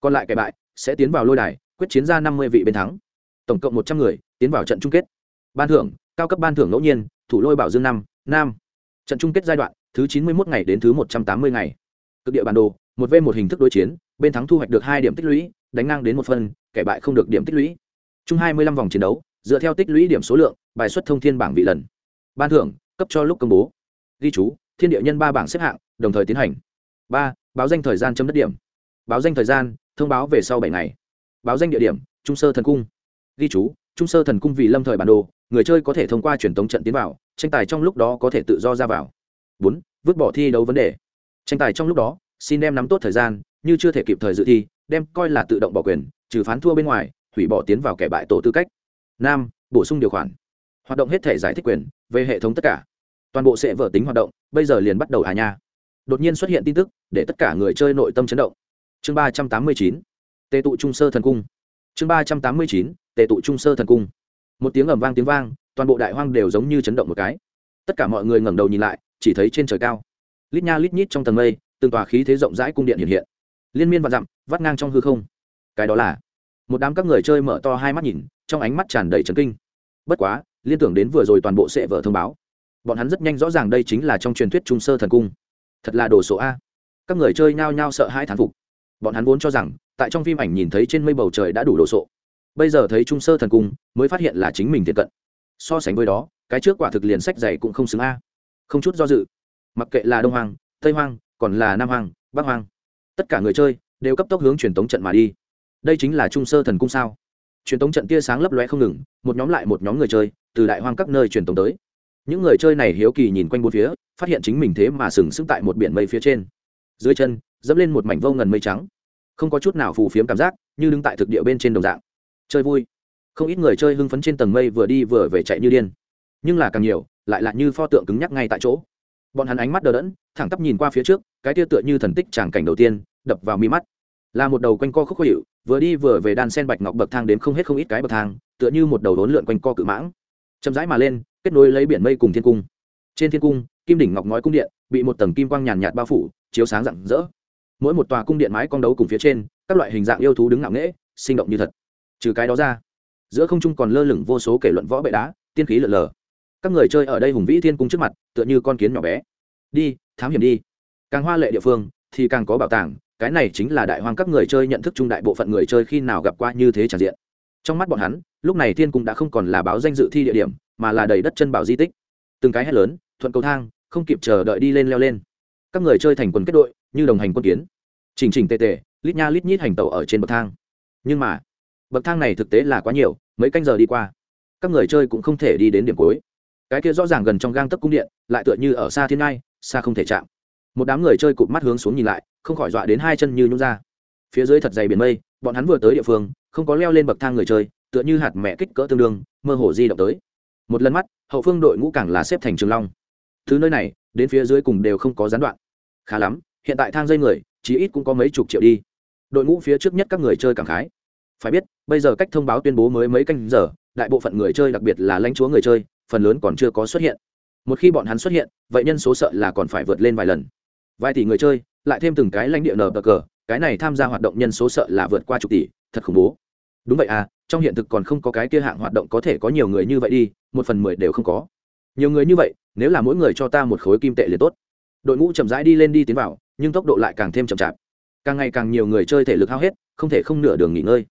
Còn lại kẻ bại, sẽ tiến vào lôi đài, quyết chiến ra năm mươi vị bên thắng. Tổng cộng một trăm người, tiến vào trận chung kết. Ban thưởng, cao cấp ban thưởng ngẫu nhiên, thủ lôi bảo dương năm, nam. Trận chung kết giai đoạn, thứ chín mươi một ngày đến thứ một trăm tám mươi ngày. Cực địa bản đồ, một v một hình thức đối chiến, bên thắng thu hoạch được hai điểm tích lũy đánh ngang đến một phân, kẻ bại không được điểm tích lũy. Chung hai mươi lăm vòng chiến đấu, dựa theo tích lũy điểm số lượng, bài xuất thông thiên bảng vị lần. Ban thưởng, cấp cho lúc công bố. Ghi chú, thiên địa nhân ba bảng xếp hạng, đồng thời tiến hành. Ba, báo danh thời gian chấm đất điểm. Báo danh thời gian, thông báo về sau bảy ngày. Báo danh địa điểm, trung sơ thần cung. Ghi chú, trung sơ thần cung vì lâm thời bản đồ, người chơi có thể thông qua truyền tống trận tiến vào, tranh tài trong lúc đó có thể tự do ra vào. Bốn, vứt bỏ thi đấu vấn đề. Tranh tài trong lúc đó, xin đem nắm tốt thời gian, như chưa thể kịp thời dự thi đem coi là tự động bỏ quyền, trừ phán thua bên ngoài, hủy bỏ tiến vào kẻ bại tổ tư cách. Năm bổ sung điều khoản. Hoạt động hết thể giải thích quyền, về hệ thống tất cả. Toàn bộ sẽ vở tính hoạt động, bây giờ liền bắt đầu à nha. Đột nhiên xuất hiện tin tức, để tất cả người chơi nội tâm chấn động. Chương ba trăm tám mươi chín tệ tụ trung sơ thần cung. Chương ba trăm tám mươi chín tệ tụ trung sơ thần cung. Một tiếng ầm vang tiếng vang, toàn bộ đại hoang đều giống như chấn động một cái. Tất cả mọi người ngẩng đầu nhìn lại, chỉ thấy trên trời cao. Lít nha lít nhít trong tầng mây, từng tòa khí thế rộng rãi cung điện hiện hiện liên miên và dặm, vắt ngang trong hư không. Cái đó là, một đám các người chơi mở to hai mắt nhìn, trong ánh mắt tràn đầy trấn kinh. Bất quá, liên tưởng đến vừa rồi toàn bộ sệ vợ thông báo, bọn hắn rất nhanh rõ ràng đây chính là trong truyền thuyết trung sơ thần cung. Thật là đồ số a. Các người chơi nhao nhao sợ hai thán phục. Bọn hắn vốn cho rằng, tại trong phim ảnh nhìn thấy trên mây bầu trời đã đủ đồ sộ. Bây giờ thấy trung sơ thần cung, mới phát hiện là chính mình tiện cận. So sánh với đó, cái trước quả thực liền sách dày cũng không xứng a. Không chút do dự. Mặc kệ là đông hoàng tây hoàng còn là nam hoàng bắc hoàng tất cả người chơi đều cấp tốc hướng truyền tống trận mà đi. Đây chính là trung sơ thần cung sao? Truyền tống trận tia sáng lấp lóe không ngừng, một nhóm lại một nhóm người chơi từ đại hoang các nơi truyền tống tới. Những người chơi này hiếu kỳ nhìn quanh bốn phía, phát hiện chính mình thế mà sừng sững tại một biển mây phía trên. Dưới chân, dẫm lên một mảnh vô ngần mây trắng. Không có chút nào phù phiếm cảm giác, như đứng tại thực địa bên trên đồng dạng. Chơi vui. Không ít người chơi hưng phấn trên tầng mây vừa đi vừa về chạy như điên. Nhưng là càng nhiều, lại là như pho tượng cứng nhắc ngay tại chỗ. Bọn hắn ánh mắt đờ đẫn thẳng tắp nhìn qua phía trước, cái tia tựa như thần tích tràng cảnh đầu tiên, đập vào mi mắt. Là một đầu quanh co khúc khó hiệu vừa đi vừa về đan sen bạch ngọc bậc thang đến không hết không ít cái bậc thang, tựa như một đầu đốn lượn quanh co cự mãng. Chậm rãi mà lên, kết nối lấy biển mây cùng thiên cung. Trên thiên cung, kim đỉnh ngọc ngói cung điện bị một tầng kim quang nhàn nhạt bao phủ, chiếu sáng rạng rỡ. Mỗi một tòa cung điện mái con đấu cùng phía trên, các loại hình dạng yêu thú đứng ngạo nghễ, sinh động như thật. Trừ cái đó ra, giữa không trung còn lơ lửng vô số kể luận võ bệ đá, tiên khí lợn lờ. Các người chơi ở đây hùng vĩ thiên cung trước mặt, tựa như con kiến nhỏ bé. Đi thám hiểm đi. Càng hoa lệ địa phương, thì càng có bảo tàng, cái này chính là đại hoang các người chơi nhận thức trung đại bộ phận người chơi khi nào gặp qua như thế tràn diện. Trong mắt bọn hắn, lúc này thiên cung đã không còn là báo danh dự thi địa điểm, mà là đầy đất chân bảo di tích. Từng cái hét lớn, thuận cầu thang, không kịp chờ đợi đi lên leo lên. Các người chơi thành quần kết đội, như đồng hành quân kiến. Chỉnh chỉnh tề tề, lít nha lít nhít hành tàu ở trên bậc thang. Nhưng mà, bậc thang này thực tế là quá nhiều, mấy canh giờ đi qua, các người chơi cũng không thể đi đến điểm cuối. Cái kia rõ ràng gần trong gang tấc cung điện, lại tựa như ở xa thiên ngai xa không thể chạm. Một đám người chơi cụp mắt hướng xuống nhìn lại, không khỏi dọa đến hai chân như nhún ra. Phía dưới thật dày biển mây, bọn hắn vừa tới địa phương, không có leo lên bậc thang người chơi, tựa như hạt mẹ kích cỡ tương đương, mơ hồ di động tới. Một lần mắt, hậu phương đội ngũ càng là xếp thành trường long. Thứ nơi này, đến phía dưới cùng đều không có gián đoạn. Khá lắm, hiện tại thang dây người, chí ít cũng có mấy chục triệu đi. Đội ngũ phía trước nhất các người chơi cảm khái. Phải biết, bây giờ cách thông báo tuyên bố mới mấy canh giờ, đại bộ phận người chơi, đặc biệt là lãnh chúa người chơi, phần lớn còn chưa có xuất hiện một khi bọn hắn xuất hiện, vậy nhân số sợ là còn phải vượt lên vài lần. Vài tỷ người chơi, lại thêm từng cái lãnh địa nở cờ, cái này tham gia hoạt động nhân số sợ là vượt qua chục tỷ, thật khủng bố. Đúng vậy à trong hiện thực còn không có cái kia hạng hoạt động có thể có nhiều người như vậy đi, một phần mười đều không có. Nhiều người như vậy, nếu là mỗi người cho ta một khối kim tệ liền tốt. Đội ngũ chậm rãi đi lên đi tiến vào, nhưng tốc độ lại càng thêm chậm chạp. Càng ngày càng nhiều người chơi thể lực hao hết, không thể không nửa đường nghỉ ngơi.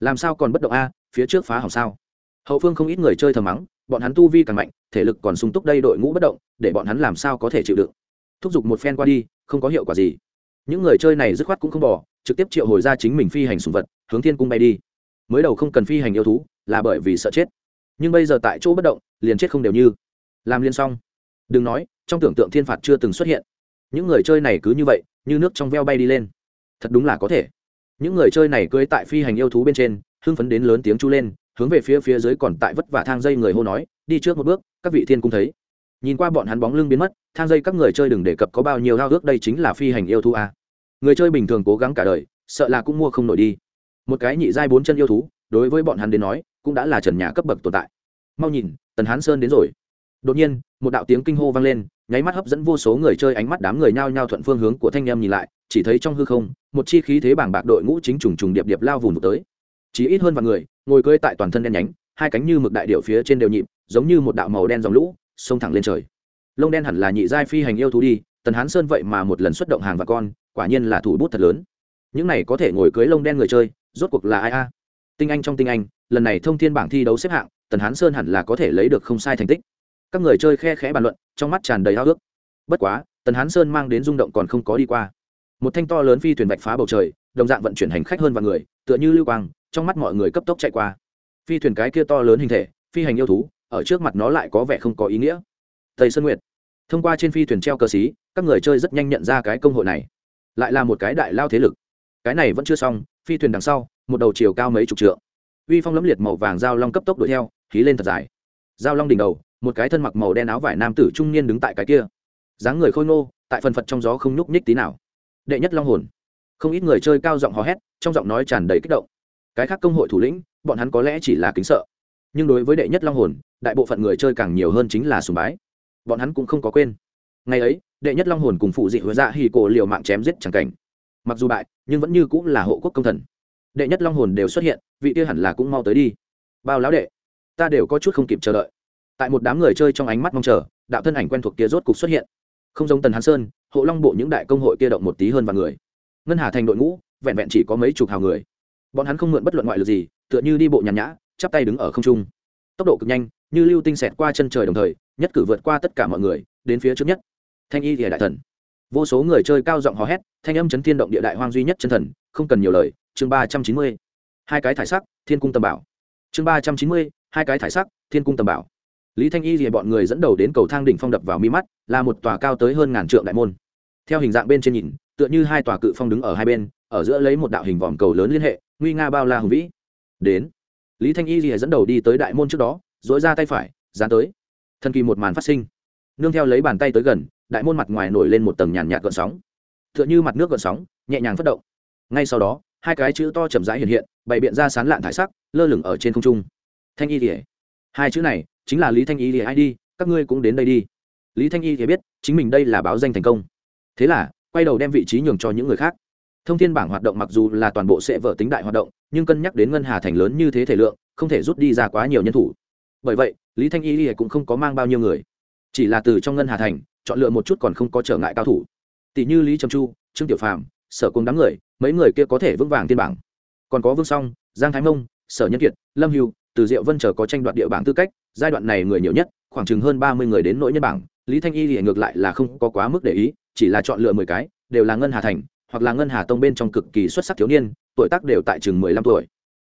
Làm sao còn bất động a, phía trước phá hỏng sao? Hậu phương không ít người chơi thầm mắng, bọn hắn tu vi càng mạnh, thể lực còn sung túc đây đội ngũ bất động, để bọn hắn làm sao có thể chịu đựng. Thúc giục một phen qua đi, không có hiệu quả gì. Những người chơi này dứt khoát cũng không bỏ, trực tiếp triệu hồi ra chính mình phi hành sùng vật, hướng thiên cung bay đi. Mới đầu không cần phi hành yêu thú, là bởi vì sợ chết. Nhưng bây giờ tại chỗ bất động, liền chết không đều như. Làm liên xong. Đừng nói, trong tưởng tượng thiên phạt chưa từng xuất hiện. Những người chơi này cứ như vậy, như nước trong veo bay đi lên. Thật đúng là có thể. Những người chơi này cưới tại phi hành yêu thú bên trên, hưng phấn đến lớn tiếng chu lên hướng về phía phía dưới còn tại vất vả thang dây người hô nói, đi trước một bước, các vị thiên cung thấy. Nhìn qua bọn hắn bóng lưng biến mất, thang dây các người chơi đừng đề cập có bao nhiêu hao ước, đây chính là phi hành yêu thú a. Người chơi bình thường cố gắng cả đời, sợ là cũng mua không nổi đi. Một cái nhị giai bốn chân yêu thú, đối với bọn hắn đến nói, cũng đã là trần nhà cấp bậc tồn tại. Mau nhìn, tần hán sơn đến rồi. Đột nhiên, một đạo tiếng kinh hô vang lên, nháy mắt hấp dẫn vô số người chơi ánh mắt đám người nhao nhao thuận phương hướng của thanh em nhìn lại, chỉ thấy trong hư không, một chi khí thế bảng bạc đội ngũ chính trùng trùng điệp điệp lao vùng tới chỉ ít hơn vài người, ngồi cưỡi tại toàn thân đen nhánh, hai cánh như mực đại điệu phía trên đều nhịp, giống như một đạo màu đen dòng lũ, xông thẳng lên trời. Lông đen hẳn là nhị giai phi hành yêu thú đi, tần hán sơn vậy mà một lần xuất động hàng và con, quả nhiên là thủ bút thật lớn. Những này có thể ngồi cưới lông đen người chơi, rốt cuộc là ai a? Tinh anh trong tinh anh, lần này thông thiên bảng thi đấu xếp hạng, tần hán sơn hẳn là có thể lấy được không sai thành tích. Các người chơi khe khẽ bàn luận, trong mắt tràn đầy ao ước. Bất quá, tần hán sơn mang đến rung động còn không có đi qua. Một thanh to lớn phi thuyền bạch phá bầu trời, đồng dạng vận chuyển hành khách hơn vài người, tựa như lưu quang trong mắt mọi người cấp tốc chạy qua. Phi thuyền cái kia to lớn hình thể, phi hành yêu thú, ở trước mặt nó lại có vẻ không có ý nghĩa. Tây sơn nguyệt, thông qua trên phi thuyền treo cờ xí, các người chơi rất nhanh nhận ra cái công hội này. Lại là một cái đại lao thế lực. Cái này vẫn chưa xong, phi thuyền đằng sau, một đầu chiều cao mấy chục trượng. Uy phong lẫm liệt màu vàng giao long cấp tốc đuổi theo khí lên thật dài. Giao long đỉnh đầu, một cái thân mặc màu đen áo vải nam tử trung niên đứng tại cái kia. Dáng người khôi ngô, tại phần phật trong gió không nhúc nhích tí nào. Đệ nhất long hồn. Không ít người chơi cao giọng hò hét, trong giọng nói tràn đầy kích động cái khác công hội thủ lĩnh, bọn hắn có lẽ chỉ là kính sợ. Nhưng đối với đệ nhất long hồn, đại bộ phận người chơi càng nhiều hơn chính là sùng bái. Bọn hắn cũng không có quên. Ngày ấy, đệ nhất long hồn cùng phụ dị huệ dạ hì cổ liều mạng chém giết chẳng cảnh. Mặc dù bại, nhưng vẫn như cũng là hộ quốc công thần. Đệ nhất long hồn đều xuất hiện, vị kia hẳn là cũng mau tới đi. Bao lão đệ, ta đều có chút không kịp chờ đợi. Tại một đám người chơi trong ánh mắt mong chờ, đạo thân ảnh quen thuộc kia rốt cục xuất hiện. Không giống tần hán sơn, hộ long bộ những đại công hội kia động một tí hơn và người. Ngân hà thành đội ngũ, vẹn vẹn chỉ có mấy chục hào người bọn hắn không mượn bất luận ngoại lực gì, tựa như đi bộ nhàn nhã, chắp tay đứng ở không trung. Tốc độ cực nhanh, như lưu tinh xẹt qua chân trời đồng thời, nhất cử vượt qua tất cả mọi người, đến phía trước nhất. Thanh y thìa đại thần. Vô số người chơi cao giọng hò hét, thanh âm chấn thiên động địa đại hoang duy nhất chân thần, không cần nhiều lời, chương ba trăm chín mươi. Hai cái thải sắc, thiên cung tầm bảo. Chương ba trăm chín mươi, hai cái thải sắc, thiên cung tầm bảo. Lý thanh y thì bọn người dẫn đầu đến cầu thang đỉnh phong đập vào mi mắt, là một tòa cao tới hơn ngàn trượng đại môn. Theo hình dạng bên trên nhìn, tựa như hai tòa cự phong đứng ở hai bên, ở giữa lấy một đạo hình vòm cầu lớn liên hệ nguy nga bao la hùng vĩ. Đến. Lý thanh y thì dẫn đầu đi tới đại môn trước đó dỗi ra tay phải, dán tới. Thần kỳ một màn phát sinh. Nương theo lấy bàn tay tới gần, đại môn mặt ngoài nổi lên một tầng nhàn nhạt gợn sóng. Tựa như mặt nước gợn sóng, nhẹ nhàng phất động. Ngay sau đó, hai cái chữ to chậm rãi hiện hiện, bày biện ra sán lạn thải sắc, lơ lửng ở trên không trung. Thanh y thì hai chữ này chính là lý thanh y thì ai đi, các ngươi cũng đến đây đi. Lý thanh y thì biết, chính mình đây là báo danh thành công. Thế là, quay đầu đem vị trí nhường cho những người khác thông thiên bảng hoạt động mặc dù là toàn bộ sẽ vở tính đại hoạt động, nhưng cân nhắc đến ngân hà thành lớn như thế thể lượng, không thể rút đi ra quá nhiều nhân thủ. Bởi vậy, lý thanh y cũng không có mang bao nhiêu người. Chỉ là từ trong ngân hà thành, chọn lựa một chút còn không có trở ngại cao thủ. Tỷ như lý trầm chu, trương tiểu phàm, sở cùng đám người, mấy người kia có thể vững vàng tiên bảng. Còn có vương song, giang thái mông, sở nhân kiệt, lâm hưu, từ diệu vân chờ có tranh đoạt địa bảng tư cách, giai đoạn này người nhiều nhất, khoảng chừng hơn ba mươi người đến nỗi nhân bảng. Lý thanh y thì ngược lại là không có quá mức để ý, chỉ là chọn lựa mười cái, đều là ngân hà thành hoặc là ngân hà tông bên trong cực kỳ xuất sắc thiếu niên, tuổi tác đều tại chừng mười lăm tuổi.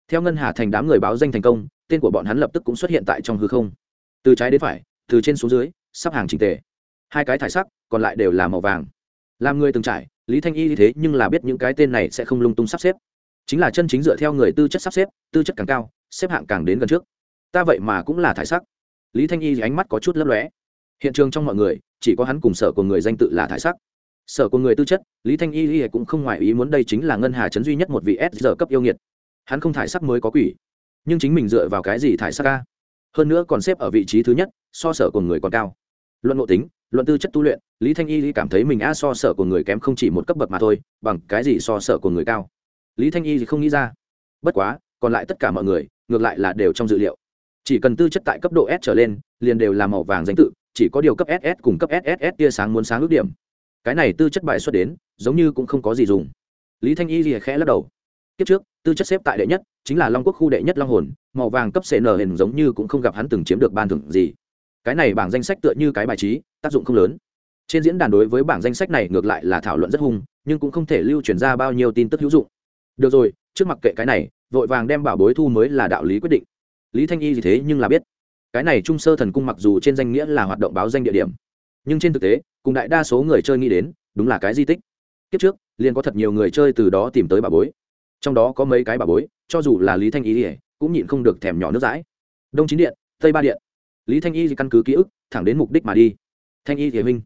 Theo ngân hà thành đám người báo danh thành công, tên của bọn hắn lập tức cũng xuất hiện tại trong hư không. Từ trái đến phải, từ trên xuống dưới, sắp hàng trình tề. Hai cái thải sắc, còn lại đều là màu vàng. Làm người từng trải, lý thanh y như thế nhưng là biết những cái tên này sẽ không lung tung sắp xếp. Chính là chân chính dựa theo người tư chất sắp xếp, tư chất càng cao, xếp hạng càng đến gần trước. Ta vậy mà cũng là thải sắc. Lý thanh y ánh mắt có chút lấp lóe. Hiện trường trong mọi người, chỉ có hắn cùng sở của người danh tự là thải sắc sở của người tư chất, lý thanh y cũng không ngoài ý muốn đây chính là ngân hà chấn duy nhất một vị s giờ cấp yêu nghiệt. Hắn không thải sắc mới có quỷ, nhưng chính mình dựa vào cái gì thải sắc ca hơn nữa còn xếp ở vị trí thứ nhất, so sở của người còn cao. Luận ngộ tính, luận tư chất tu luyện, lý thanh y cảm thấy mình a so sở của người kém không chỉ một cấp bậc mà thôi, bằng cái gì so sở của người cao? Lý thanh y thì không nghĩ ra. Bất quá, còn lại tất cả mọi người, ngược lại là đều trong dự liệu. Chỉ cần tư chất tại cấp độ s trở lên, liền đều là màu vàng danh tự, chỉ có điều cấp ss cùng cấp sss tia sáng muốn sáng ước điểm cái này tư chất bài xuất đến, giống như cũng không có gì dùng. Lý thanh y gì khẽ lắc đầu. Kiếp trước, tư chất xếp tại đệ nhất, chính là long quốc khu đệ nhất long hồn, màu vàng cấp cn hình giống như cũng không gặp hắn từng chiếm được ban thưởng gì. Cái này bảng danh sách tựa như cái bài trí, tác dụng không lớn. Trên diễn đàn đối với bảng danh sách này ngược lại là thảo luận rất hung, nhưng cũng không thể lưu truyền ra bao nhiêu tin tức hữu dụng. Được rồi, trước mặt kệ cái này, vội vàng đem bảo bối thu mới là đạo lý quyết định. Lý thanh y gì thế nhưng là biết. Cái này trung sơ thần cung mặc dù trên danh nghĩa là hoạt động báo danh địa điểm nhưng trên thực tế, cùng đại đa số người chơi nghĩ đến, đúng là cái di tích. Kiếp trước, liền có thật nhiều người chơi từ đó tìm tới bà bối. Trong đó có mấy cái bà bối, cho dù là lý thanh y cũng nhịn không được thèm nhỏ nước dãi. Đông chín điện, tây ba điện. Lý thanh y căn cứ ký ức, thẳng đến mục đích mà đi. Thanh y thì huynh.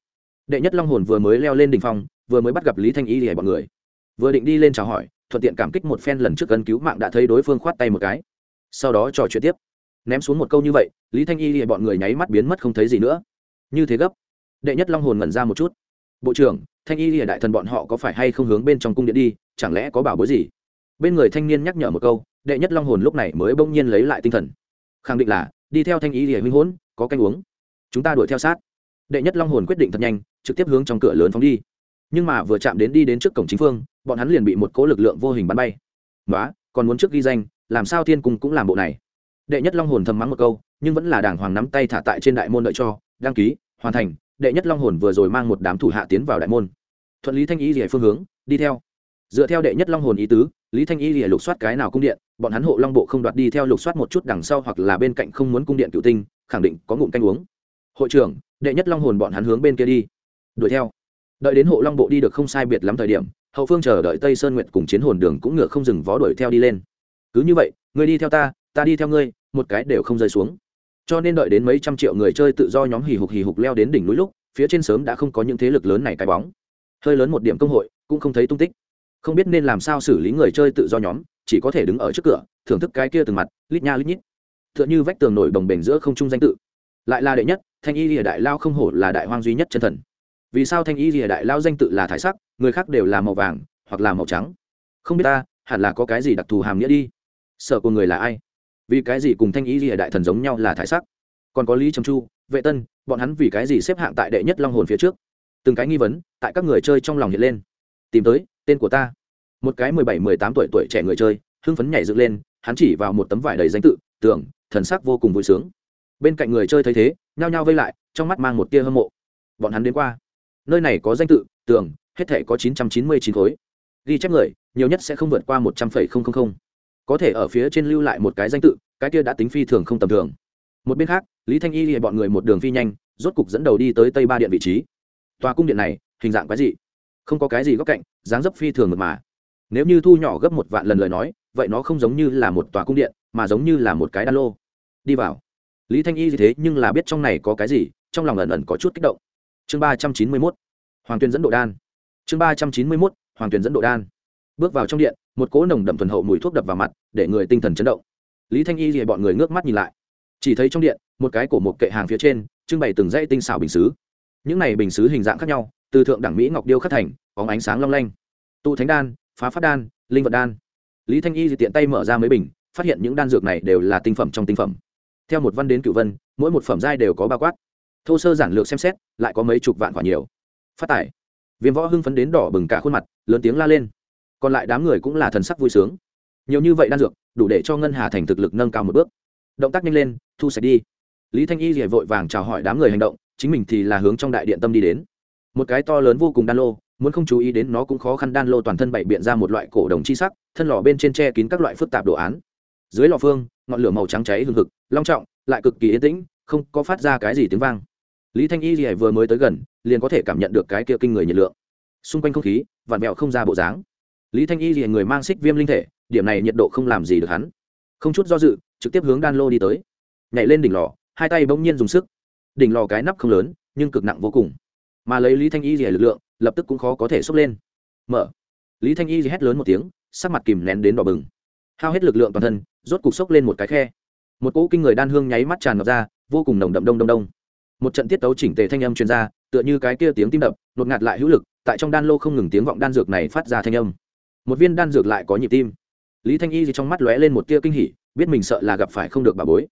Đệ nhất long hồn vừa mới leo lên đ ỉ n h phong, vừa mới bắt gặp lý thanh y thì bọn người. Vừa định đi lên chào hỏi, thuận tiện cảm kích một phen lần trước gần cứu mạng đã thấy đối phương khoát tay một cái. Sau đó trò chuyện tiếp. Ném xuống một câu như vậy, lý thanh y thì bọn người nháy mắt biến mất không thấy gì nữa. Như thế gấp đệ nhất long hồn ngẩn ra một chút. Bộ trưởng, thanh y lìa đại thần bọn họ có phải hay không hướng bên trong cung điện đi, chẳng lẽ có bảo bối gì? Bên người thanh niên nhắc nhở một câu, đệ nhất long hồn lúc này mới bỗng nhiên lấy lại tinh thần. Khẳng định là, đi theo thanh y lìa huynh hỗn có canh uống. Chúng ta đuổi theo sát. Đệ nhất long hồn quyết định thật nhanh, trực tiếp hướng trong cửa lớn phóng đi. Nhưng mà vừa chạm đến đi đến trước cổng chính phương, bọn hắn liền bị một cố lực lượng vô hình bắn bay. Đó còn muốn trước ghi danh, làm sao thiên cung cũng làm bộ này? Đệ nhất long hồn thầm mắng một câu, nhưng vẫn là đàng hoàng nắm tay thả tại trên đại môn đợi cho, đăng ký, hoàn thành đệ nhất long hồn vừa rồi mang một đám thủ hạ tiến vào đại môn. Thuận lý thanh y rỉa phương hướng, đi theo. Dựa theo đệ nhất long hồn ý tứ, lý thanh y rỉa lục soát cái nào cung điện, bọn hắn hộ long bộ không đoạt đi theo lục soát một chút đằng sau hoặc là bên cạnh không muốn cung điện cựu tinh, khẳng định có ngụm canh uống. Hội trưởng, đệ nhất long hồn bọn hắn hướng bên kia đi. Đuổi theo. Đợi đến hộ long bộ đi được không sai biệt lắm thời điểm, hậu phương chờ đợi tây sơn nguyệt cùng chiến hồn đường cũng ngựa không dừng vó đuổi theo đi lên. Cứ như vậy người đi theo ta ta đi theo ngươi, một cái đều không rơi xuống cho nên đợi đến mấy trăm triệu người chơi tự do nhóm hì hục hì hục leo đến đỉnh núi lúc, phía trên sớm đã không có những thế lực lớn này cái bóng. Hơi lớn một điểm công hội, cũng không thấy tung tích. Không biết nên làm sao xử lý người chơi tự do nhóm, chỉ có thể đứng ở trước cửa, thưởng thức cái kia từng mặt, lít nha lít nhít. T h ư ợ n h ư vách tường nổi bồng bềnh giữa không trung danh tự. Lại là đệ nhất, thanh y lìa đại lao không hổ là đại hoang duy nhất chân thần. Vì sao thanh y lìa đại lao danh tự là thải sắc, người khác đều là màu vàng hoặc là màu trắng? Không biết ta, hẳn là có cái gì đặc thù hàm nghĩa đi? Sợ của người là ai? Vì cái gì cùng thanh ý lìa đại thần giống nhau là thải sắc? Còn có lý trầm chu, vệ tân, bọn hắn vì cái gì xếp hạng tại đệ nhất long hồn phía trước? Từng cái nghi vấn tại các người chơi trong lòng hiện lên. Tìm tới, tên của ta. Một cái mười bảy, mười tám tuổi tuổi trẻ người chơi, hưng phấn nhảy dựng lên, hắn chỉ vào một tấm vải đầy danh tự, tưởng, thần sắc vô cùng vui sướng. Bên cạnh người chơi thấy thế, nhao nhao vây lại, trong mắt mang một tia hâm mộ. Bọn hắn đến qua. Nơi này có danh tự, tưởng, hết thể có chín trăm chín mươi chín khối. Ghi chép người, nhiều nhất sẽ không vượt qua một trăm phẩy không không không có thể ở phía trên lưu lại một cái danh tự, cái kia đã tính phi thường không tầm thường. Một bên khác, lý thanh y thì bọn người một đường phi nhanh, rốt cục dẫn đầu đi tới tây ba điện vị trí. Tòa cung điện này, hình dạng cái gì không có cái gì góc cạnh, dáng dấp phi thường mật mà. Nếu như thu nhỏ gấp một vạn lần lời nói, vậy nó không giống như là một tòa cung điện, mà giống như là một cái đan lô. Đi vào. Lý thanh y gì thế nhưng là biết trong này có cái gì, trong lòng ẩn ẩn có chút kích động. Chương ba trăm chín mươi mốt. Hoàng tuyên dẫn độ đan. Chương ba trăm chín mươi mốt, hoàng tuyên dẫn độ đan. Bước vào trong điện, một cỗ nồng đậm thuần hậu mùi thuốc đập vào mặt để người tinh thần chấn động. Lý thanh y rìa bọn người ngước mắt nhìn lại. Chỉ thấy trong điện, một cái cổ một kệ hàng phía trên, trưng bày từng dãy tinh xảo bình xứ. Những này bình xứ hình dạng khác nhau, từ thượng đẳng mỹ ngọc điêu khắc thành có ánh sáng long lanh. Tụ thánh đan, phá phát đan, linh vật đan. Lý thanh y thì tiện tay mở ra mấy bình, phát hiện những đan dược này đều là tinh phẩm trong tinh phẩm. Theo một văn đến cựu vân mỗi một phẩm giai đều có ba quát. Thô sơ giản lược xem xét, lại có mấy chục vạn quả nhiều. Phát tải viêm võ hưng phấn đến đỏ bừng cả khuôn mặt, lớn tiếng la lên. Còn lại đám người cũng là thần sắc vui sướng nhiều như vậy đan dược, đủ để cho ngân hà thành thực lực nâng cao một bước. Động tác nhanh lên, thu sạch đi. Lý thanh y rỉa vội vàng chào hỏi đám người hành động, chính mình thì là hướng trong đại điện tâm đi đến. Một cái to lớn vô cùng đan lô, muốn không chú ý đến nó cũng khó khăn đan lô toàn thân bày biện ra một loại cổ đồng chi sắc, thân lò bên trên che kín các loại phức tạp đồ án. Dưới lò phương, ngọn lửa màu trắng cháy hừng hực, long trọng, lại cực kỳ yên tĩnh, không có phát ra cái gì tiếng vang. Lý thanh y rỉa vừa mới tới gần, liền có thể cảm nhận được cái kia kinh người nhiệt lượng. Xung quanh không khí, vặn vẹo không ra bộ dáng. Lý thanh y rỉa người mang xích viêm linh thể điểm này nhiệt độ không làm gì được hắn. Không chút do dự, trực tiếp hướng đan lô đi tới. Nhảy lên đỉnh lò, hai tay bỗng nhiên dùng sức. Đỉnh lò cái nắp không lớn, nhưng cực nặng vô cùng. Mà lấy lý thanh y thì lực lượng, lập tức cũng khó có thể xốc lên. Mở. Lý thanh y hét lớn một tiếng, sắc mặt kìm nén đến đỏ bừng. Hao hết lực lượng toàn thân, rốt cục xốc lên một cái khe. Một cỗ kinh người đan hương nháy mắt tràn ngập ra, vô cùng nồng đậm đông đông đông. Một trận tiết tấu chỉnh tề thanh âm truyền ra, tựa như cái kia tiếng tim đập, nột ngạt lại hữu lực, tại trong đan lô không ngừng tiếng vọng đan dược này phát ra thanh âm. Một viên đan dược lại có nhịp tim lý thanh y thì trong mắt lóe lên một tia kinh hỉ, biết mình sợ là gặp phải không được bà bối.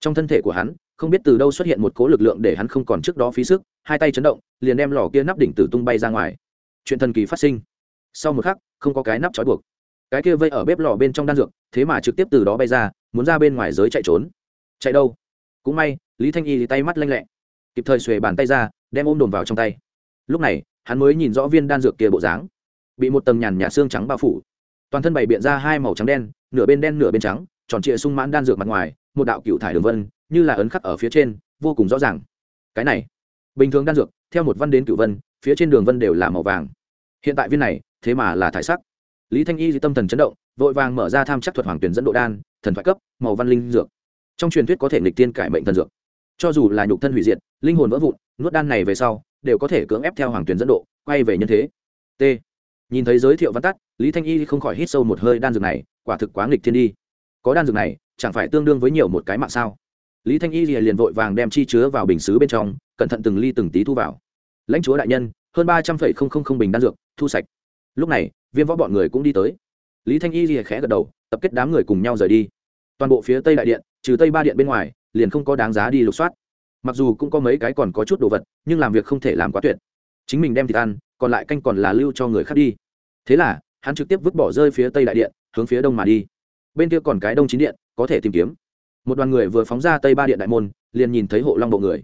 Trong thân thể của hắn, không biết từ đâu xuất hiện một cố lực lượng để hắn không còn trước đó phí sức, hai tay chấn động, liền đem lò kia nắp đỉnh tử tung bay ra ngoài. Chuyện thần kỳ phát sinh. Sau một khắc, không có cái nắp trói buộc. Cái kia vây ở bếp lò bên trong đan dược, thế mà trực tiếp từ đó bay ra, muốn ra bên ngoài giới chạy trốn. Chạy đâu? Cũng may, lý thanh y thì tay mắt lanh lẹ. Kịp thời xuề bàn tay ra, đem ôm đồn vào trong tay. Lúc này, hắn mới nhìn rõ viên đan dược kia bộ dáng. Bị một tầng nhàn nhà xương trắng bao phủ toàn thân bày biện ra hai màu trắng đen, nửa bên đen nửa bên trắng, tròn trịa sung mãn đan dược mặt ngoài, một đạo cựu thải đường vân, như là ấn khắc ở phía trên, vô cùng rõ ràng. Cái này, bình thường đan dược, theo một văn đến cựu vân, phía trên đường vân đều là màu vàng. Hiện tại viên này, thế mà là thải sắc. Lý thanh y tâm thần chấn động, vội vàng mở ra tham chắc thuật hoàng tuyển dẫn độ đan, thần thoại cấp, màu văn linh dược. Trong truyền thuyết có thể nghịch tiên cải mệnh thần dược. Cho dù là nhục thân hủy diệt, linh hồn vỡ vụn, nuốt đan này về sau, đều có thể cưỡng ép theo hoàng tuyển dẫn độ, quay về nhân thế. T nhìn thấy giới thiệu văn tắt, lý thanh y không khỏi hít sâu một hơi, đan dược này, quả thực quá nghịch thiên đi. Có đan dược này, chẳng phải tương đương với nhiều một cái mạng sao? Lý thanh y liền vội vàng đem chi chứa vào bình xứ bên trong, cẩn thận từng ly từng tí thu vào. Lãnh chúa đại nhân, hơn ba trăm linh bình đan dược, thu sạch. Lúc này, viêm võ bọn người cũng đi tới. Lý thanh y khẽ gật đầu, tập kết đám người cùng nhau rời đi. Toàn bộ phía tây đại điện, trừ tây ba điện bên ngoài, liền không có đáng giá đi lục soát. Mặc dù cũng có mấy cái còn có chút đồ vật, nhưng làm việc không thể làm quá tuyệt. Chính mình đem thịt ăn còn lại canh còn là lưu cho người khác đi. Thế là, hắn trực tiếp vứt bỏ rơi phía tây đại điện, hướng phía đông mà đi. Bên kia còn cái đông chín điện, có thể tìm kiếm. Một đoàn người vừa phóng ra tây ba điện đại môn, liền nhìn thấy hộ long bộ người.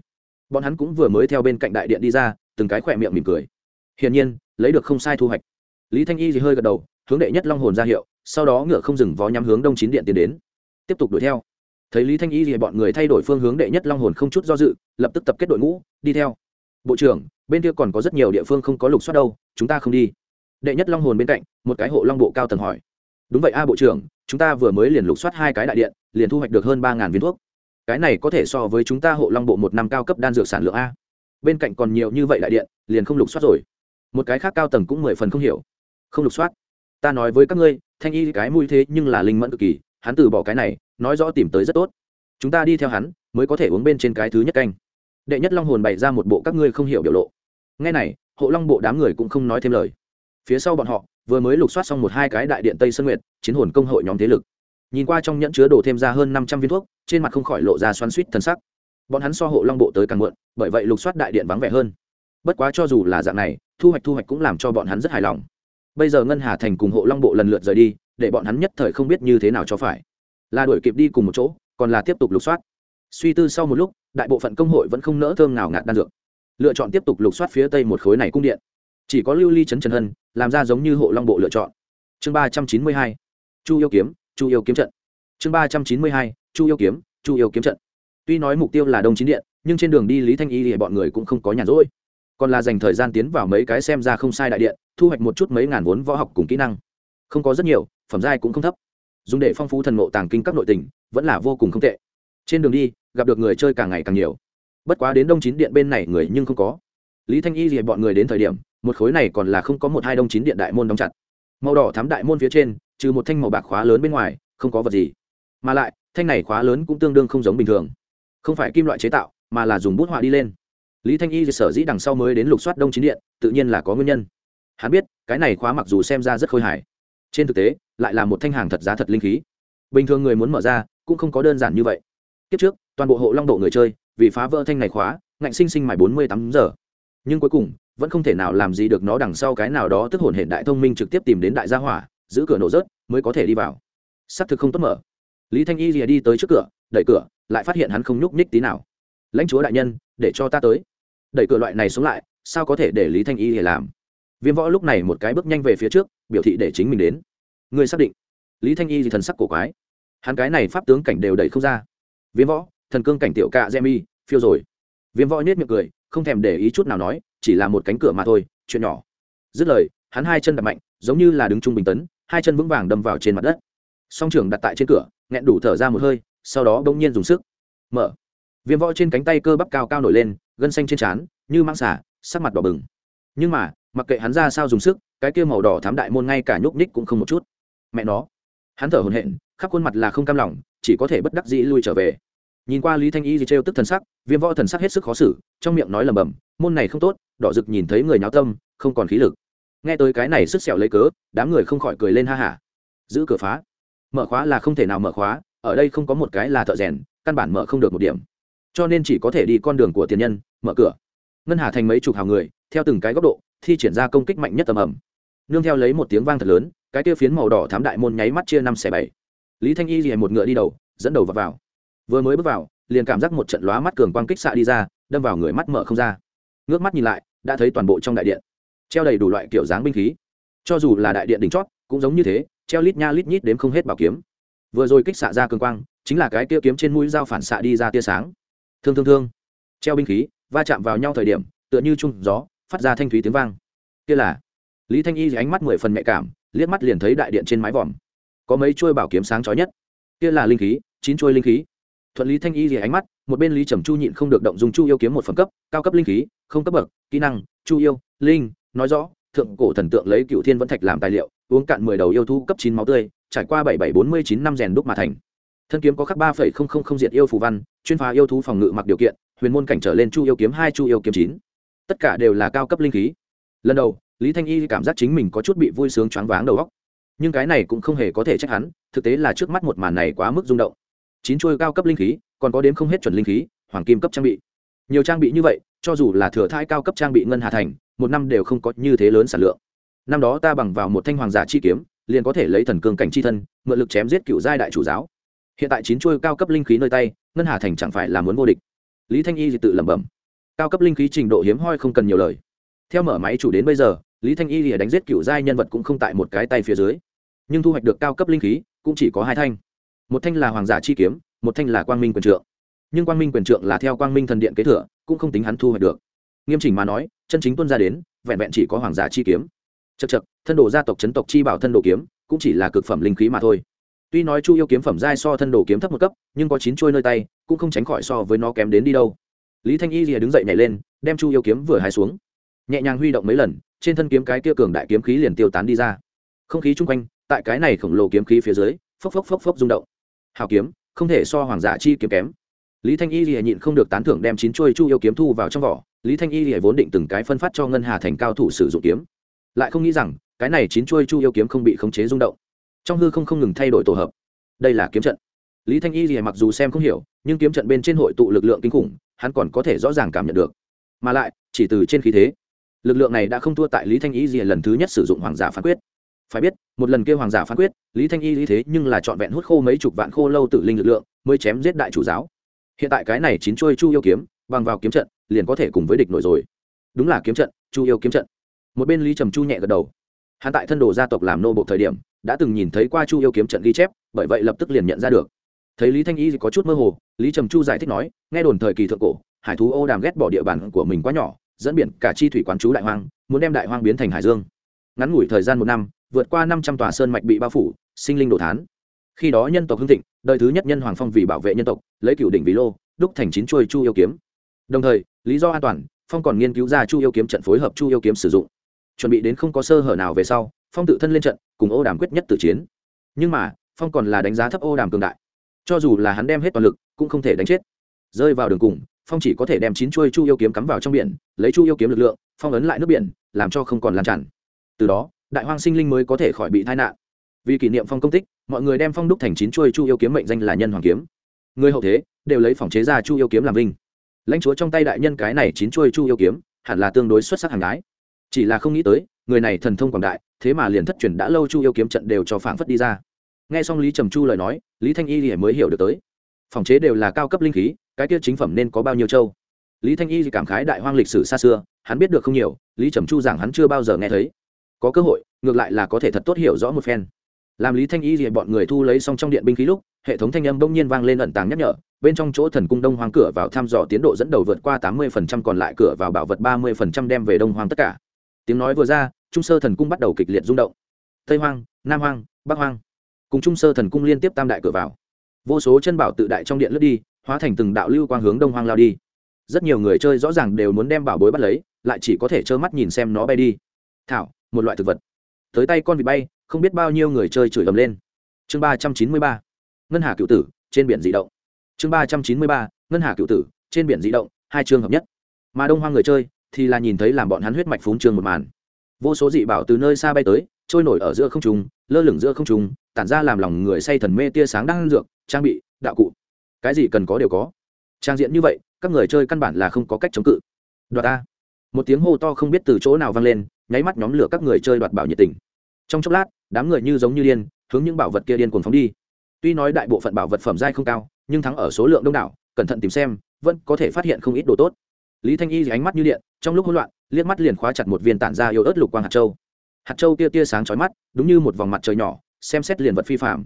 Bọn hắn cũng vừa mới theo bên cạnh đại điện đi ra, từng cái khỏe miệng mỉm cười. Hiển nhiên, lấy được không sai thu hoạch. Lý thanh y thì hơi gật đầu, hướng đệ nhất long hồn ra hiệu, sau đó ngựa không dừng vó nhắm hướng đông chín điện tiến đến. Tiếp tục đuổi theo. Thấy lý thanh y thì bọn người thay đổi phương hướng, đệ nhất long hồn không chút do dự, lập tức tập kết đội ngũ, đi theo bộ trưởng, bên kia còn có rất nhiều địa phương không có lục soát đâu, chúng ta không đi. Đệ nhất long hồn bên cạnh, một cái hộ long bộ cao tầng hỏi. Đúng vậy a, bộ trưởng, chúng ta vừa mới liền lục soát hai cái đại điện, liền thu hoạch được hơn ba viên thuốc. Cái này có thể so với chúng ta hộ long bộ một năm cao cấp đan dược sản lượng a. Bên cạnh còn nhiều như vậy đại điện, liền không lục soát rồi. Một cái khác cao tầng cũng mười phần không hiểu. Không lục soát. Ta nói với các ngươi, thanh y cái mũi thế nhưng là linh mẫn cực kỳ, hắn từ bỏ cái này, nói rõ tìm tới rất tốt. Chúng ta đi theo hắn, mới có thể uống bên trên cái thứ nhất canh đệ nhất long hồn bày ra một bộ các ngươi không hiểu biểu lộ. Ngay này, hộ long bộ đám người cũng không nói thêm lời. Phía sau bọn họ, vừa mới lục soát xong một hai cái đại điện tây sơn nguyệt, chiến hồn công hội nhóm thế lực. Nhìn qua trong nhẫn chứa đồ thêm ra hơn năm trăm viên thuốc, trên mặt không khỏi lộ ra xoắn suýt thân sắc. Bọn hắn so hộ long bộ tới càng muộn, bởi vậy lục soát đại điện vắng vẻ hơn. Bất quá cho dù là dạng này, thu hoạch thu hoạch cũng làm cho bọn hắn rất hài lòng. Bây giờ ngân hà thành cùng hộ long bộ lần lượt rời đi, để bọn hắn nhất thời không biết như thế nào cho phải. Là đuổi kịp đi cùng một chỗ, còn là tiếp tục lục soát suy tư sau một lúc, đại bộ phận công hội vẫn không nỡ thơm nào ngạt đan dược. Lựa chọn tiếp tục lục soát phía tây một khối này cung điện. Chỉ có lưu ly trấn trần hân, làm ra giống như hộ long bộ lựa chọn. Chương ba trăm chín mươi hai, chu yêu kiếm, chu yêu kiếm trận. Chương ba trăm chín mươi hai, chu yêu kiếm, chu yêu kiếm trận. Tuy nói mục tiêu là đông chín điện, nhưng trên đường đi lý thanh y thì bọn người cũng không có nhàn rỗi. Còn là dành thời gian tiến vào mấy cái xem ra không sai đại điện, thu hoạch một chút mấy ngàn vốn võ học cùng kỹ năng. Không có rất nhiều, phẩm giai cũng không thấp. Dùng để phong phú thần ngộ tàng kinh các nội tình, vẫn là vô cùng không tệ trên đường đi, gặp được người chơi càng ngày càng nhiều. Bất quá đến đông chín điện bên này người nhưng không có. Lý thanh y thì bọn người đến thời điểm, một khối này còn là không có một hai đông chín điện đại môn đóng chặt. Màu đỏ thám đại môn phía trên, trừ một thanh màu bạc khóa lớn bên ngoài, không có vật gì. Mà lại, thanh này khóa lớn cũng tương đương không giống bình thường. Không phải kim loại chế tạo, mà là dùng bút họa đi lên. Lý thanh y sở dĩ đằng sau mới đến lục soát đông chín điện, tự nhiên là có nguyên nhân. Hắn biết, cái này khóa mặc dù xem ra rất khôi hài, trên thực tế, lại là một thanh hàng thật giá thật linh khí. Bình thường người muốn mở ra, cũng không có đơn giản như vậy kiếp trước, toàn bộ hộ long độ người chơi, vì phá vỡ thanh này khóa, ngạnh sinh sinh mài bốn mươi tám giờ. Nhưng cuối cùng, vẫn không thể nào làm gì được nó đằng sau cái nào đó tức hồn hiện đại thông minh trực tiếp tìm đến đại gia hỏa, giữ cửa nổ rớt, mới có thể đi vào. Xác thực không tốt mở. Lý thanh y lìa đi tới trước cửa, đẩy cửa, lại phát hiện hắn không nhúc nhích tí nào. Lãnh chúa đại nhân, để cho ta tới. Đẩy cửa loại này xuống lại, sao có thể để lý thanh y lìa làm? Viêm võ lúc này một cái bước nhanh về phía trước, biểu thị để chính mình đến. Người xác định. Lý thanh y thì thần sắc cổ quái. Hắn cái này pháp tướng cảnh đều đẩy không ra viêm võ, thần cương cảnh tiểu cạ gemi phiêu rồi. Viêm võ nết miệng cười, không thèm để ý chút nào nói, chỉ là một cánh cửa mà thôi, chuyện nhỏ. Dứt lời, hắn hai chân đập mạnh, giống như là đứng trung bình tấn, hai chân vững vàng đâm vào trên mặt đất. Song trường đặt tại trên cửa, nghẹn đủ thở ra một hơi, sau đó bỗng nhiên dùng sức. Mở. Viêm võ trên cánh tay cơ bắp cao cao nổi lên, gân xanh trên trán, như mang xả sắc mặt đỏ bừng. Nhưng mà, mặc kệ hắn ra sao dùng sức, cái kia màu đỏ thám đại môn ngay cả nhúc ních cũng không một chút. Mẹ nó. Hắn thở hồn hện khắp khuôn mặt là không cam lòng, chỉ có thể bất đắc dĩ lui trở về. Nhìn qua lý thanh y thì trêu tức thần sắc, viêm võ thần sắc hết sức khó xử, trong miệng nói lầm bầm môn này không tốt, đỏ rực nhìn thấy người nháo tâm, không còn khí lực. Nghe tới cái này sức sẹo lấy cớ, đám người không khỏi cười lên ha hả. Giữ cửa phá. Mở khóa là không thể nào mở khóa, ở đây không có một cái là thợ rèn, căn bản mở không được một điểm. Cho nên chỉ có thể đi con đường của tiền nhân, mở cửa. Ngân hà thành mấy chục hào người, theo từng cái góc độ, thi triển ra công kích mạnh nhất tầm ẩm. Nương theo lấy một tiếng vang thật lớn, cái kia phiến màu đỏ thám đại môn nháy mắt chia năm xẻ bảy lý thanh y liền một ngựa đi đầu dẫn đầu vào, vào. Vừa mới bước vào liền cảm giác một trận lóa mắt cường quang kích xạ đi ra đâm vào người mắt mở không ra. Ngước mắt nhìn lại đã thấy toàn bộ trong đại điện treo đầy đủ loại kiểu dáng binh khí. Cho dù là đại điện đỉnh chót cũng giống như thế treo lít nha lít nhít đếm không hết bảo kiếm. Vừa rồi kích xạ ra cường quang chính là cái kia kiếm trên mũi dao phản xạ đi ra tia sáng. Thương thương thương. Treo binh khí va chạm vào nhau thời điểm tựa như chung gió phát ra thanh thúy tiếng vang. Kia là lý thanh y ánh mắt mười phần mẹ cảm liếc mắt liền thấy đại điện trên mái vòm có mấy chuôi bảo kiếm sáng chói nhất. Kia là linh khí, chín chuôi linh khí. Thuận lý thanh y gì ánh mắt, một bên lý trầm chu nhịn không được động dùng chu yêu kiếm một phẩm cấp, cao cấp linh khí, không cấp bậc, kỹ năng, chu yêu, linh, nói rõ, thượng cổ thần tượng lấy cựu thiên vẫn thạch làm tài liệu, uống cạn mười đầu yêu thú cấp chín máu tươi, trải qua bảy bảy bốn mươi chín năm rèn đúc mà thành. Thân kiếm có khắc ba phẩy không không không diệt yêu phù văn, chuyên phá yêu thú phòng ngự mặc điều kiện, huyền môn cảnh trở lên chu yêu kiếm hai, chu yêu kiếm chín. Tất cả đều là cao cấp linh khí. Lần đầu, lý thanh y cảm giác chính mình có chút bị vui sướng choáng váng đầu óc nhưng cái này cũng không hề có thể trách hắn, thực tế là trước mắt một màn này quá mức rung động. Chín chuôi cao cấp linh khí, còn có đến không hết chuẩn linh khí, hoàng kim cấp trang bị. Nhiều trang bị như vậy, cho dù là thừa thai cao cấp trang bị ngân hà thành, một năm đều không có như thế lớn sản lượng. Năm đó ta bằng vào một thanh hoàng giả chi kiếm, liền có thể lấy thần cương cảnh chi thân, mượn lực chém giết cựu giai đại chủ giáo. Hiện tại chín chuôi cao cấp linh khí nơi tay, ngân hà thành chẳng phải là muốn vô địch. Lý thanh y tự lẩm bẩm. Cao cấp linh khí trình độ hiếm hoi không cần nhiều lời. Theo mở máy chủ đến bây giờ lý thanh y lìa đánh giết cựu giai nhân vật cũng không tại một cái tay phía dưới. Nhưng thu hoạch được cao cấp linh khí, cũng chỉ có hai thanh. Một thanh là hoàng giả chi kiếm, một thanh là quang minh quyền trượng. Nhưng quang minh quyền trượng là theo quang minh thần điện kế thừa, cũng không tính hắn thu hoạch được. Nghiêm chỉnh mà nói, chân chính tuân ra đến, vẹn vẹn chỉ có hoàng giả chi kiếm. Chật chật thân đồ gia tộc chấn tộc chi bảo thân đồ kiếm, cũng chỉ là cực phẩm linh khí mà thôi. Tuy nói chu yêu kiếm phẩm giai so thân đồ kiếm thấp một cấp, nhưng có chín trôi nơi tay, cũng không tránh khỏi so với nó kém đến đi đâu. Lý thanh y rìa đứng dậy nhảy lên, đem chu yêu kiếm vừa hai xuống. Nhẹ nhàng huy động mấy lần trên thân kiếm cái kia cường đại kiếm khí liền tiêu tán đi ra. Không khí chung quanh, tại cái này khổng lồ kiếm khí phía dưới, phốc phốc phốc phốc rung động. Hào kiếm, không thể so hoàng giả chi kiếm kém. Lý thanh y lìa nhịn không được tán thưởng đem chín chuôi chu yêu kiếm thu vào trong vỏ. Lý thanh y lìa vốn định từng cái phân phát cho ngân hà thành cao thủ sử dụng kiếm. Lại không nghĩ rằng, cái này chín chuôi chu yêu kiếm không bị khống chế rung động. Trong hư không không ngừng thay đổi tổ hợp. Đây là kiếm trận. Lý thanh y lìa mặc dù xem không hiểu, nhưng kiếm trận bên trên hội tụ lực lượng kinh khủng, hắn còn có thể rõ ràng cảm nhận được. Mà lại, chỉ từ trên khí thế lực lượng này đã không thua tại lý thanh y gì lần thứ nhất sử dụng hoàng giả phán quyết. Phải biết, một lần kêu hoàng giả phán quyết, lý thanh y lý thế nhưng là trọn vẹn hút khô mấy chục vạn khô lâu tự linh lực lượng, mới chém giết đại chủ giáo. Hiện tại cái này chín chuôi chu yêu kiếm, bằng vào kiếm trận, liền có thể cùng với địch nổi rồi. Đúng là kiếm trận, chu yêu kiếm trận. Một bên lý trầm chu nhẹ gật đầu. Hắn tại thân đồ gia tộc làm nô bộ thời điểm, đã từng nhìn thấy qua chu yêu kiếm trận ghi chép, bởi vậy lập tức liền nhận ra được. Thấy lý thanh y có chút mơ hồ, lý trầm chu giải thích nói, nghe đồn thời kỳ thượng cổ, hải thú ô đàm ghét bỏ địa bàn của mình quá nhỏ dẫn biển cả chi thủy quán chú đại hoang, muốn đem đại hoang biến thành hải dương. Ngắn ngủi thời gian một năm, vượt qua năm trăm tòa sơn mạch bị bao phủ, sinh linh đồ thán. Khi đó nhân tộc hưng thịnh, đời thứ nhất nhân hoàng phong vì bảo vệ nhân tộc, lấy cựu đỉnh vì lô, đúc thành chín chuôi chu yêu kiếm. Đồng thời, lý do an toàn, phong còn nghiên cứu ra chu yêu kiếm trận phối hợp chu yêu kiếm sử dụng. Chuẩn bị đến không có sơ hở nào về sau, phong tự thân lên trận, cùng ô đàm quyết nhất tử chiến. Nhưng mà, phong còn là đánh giá thấp ô đàm cường đại. Cho dù là hắn đem hết toàn lực, cũng không thể đánh chết. Rơi vào đường cùng phong chỉ có thể đem chín chuôi chu yêu kiếm cắm vào trong biển, lấy chu yêu kiếm lực lượng, phong ấn lại nước biển, làm cho không còn lan tràn. Từ đó, đại hoang sinh linh mới có thể khỏi bị tai nạn. Vì kỷ niệm phong công tích, mọi người đem phong đúc thành chín chuôi chu yêu kiếm mệnh danh là nhân hoàng kiếm. Người hậu thế, đều lấy phòng chế ra chu yêu kiếm làm vinh. Lãnh chúa trong tay đại nhân cái này chín chuôi chu yêu kiếm, hẳn là tương đối xuất sắc hàng gái. Chỉ là không nghĩ tới, người này thần thông quảng đại, thế mà liền thất truyền đã lâu chu yêu kiếm trận đều cho phảng phất đi ra. Nghe xong lý trầm chu lời nói, lý thanh y thì mới hiểu được tới. Phòng chế đều là cao cấp linh khí cái kia chính phẩm nên có bao nhiêu châu? Lý thanh y thì cảm khái đại hoang lịch sử xa xưa, hắn biết được không nhiều, lý trầm chu rằng hắn chưa bao giờ nghe thấy. Có cơ hội, ngược lại là có thể thật tốt hiểu rõ một phen. Làm lý thanh y thì bọn người thu lấy xong trong điện binh khí lúc, hệ thống thanh âm bỗng nhiên vang lên ẩn tàng nhắc nhở, bên trong chỗ thần cung đông hoàng cửa vào thăm dò tiến độ dẫn đầu vượt qua tám mươi phần trăm, còn lại cửa vào bảo vật ba mươi phần trăm đem về đông hoàng tất cả. Tiếng nói vừa ra, trung sơ thần cung bắt đầu kịch liệt rung động. Tây hoang, nam hoang, bắc hoang. Cùng trung sơ thần cung liên tiếp tam đại cửa vào. Vô số chân bảo tự đại trong điện lướt đi hóa thành từng đạo lưu quang hướng đông hoang lao đi. Rất nhiều người chơi rõ ràng đều muốn đem bảo bối bắt lấy, lại chỉ có thể trơ mắt nhìn xem nó bay đi. Thảo, một loại thực vật. Tới tay con vịt bay, không biết bao nhiêu người chơi chửi ầm lên. Chương ba trăm chín mươi ba. Ngân hà cựu tử, trên biển dị động. Chương ba trăm chín mươi ba, ngân hà cựu tử, trên biển dị động, hai chương hợp nhất. Mà đông hoang người chơi thì là nhìn thấy làm bọn hắn huyết mạch phúng trường một màn. Vô số dị bảo từ nơi xa bay tới, trôi nổi ở giữa không trung, lơ lửng giữa không trung, tản ra làm lòng người say thần mê tia sáng đang dược, trang bị, đạo cụ cái gì cần có đều có. Trang diện như vậy, các người chơi căn bản là không có cách chống cự. Đoạt a. Một tiếng hô to không biết từ chỗ nào vang lên, nháy mắt nhóm lửa các người chơi đoạt bảo nhiệt tình. Trong chốc lát, đám người như giống như điên, hướng những bảo vật kia điên cuồng phóng đi. Tuy nói đại bộ phận bảo vật phẩm giai không cao, nhưng thắng ở số lượng đông đảo, cẩn thận tìm xem, vẫn có thể phát hiện không ít đồ tốt. Lý thanh y ánh mắt như điện, trong lúc hỗn loạn, liếc mắt liền khóa chặt một viên tản ra yêu ớt lục quang hạt châu. Hạt châu kia tia sáng chói mắt, đúng như một vòng mặt trời nhỏ, xem xét liền vật phi phạm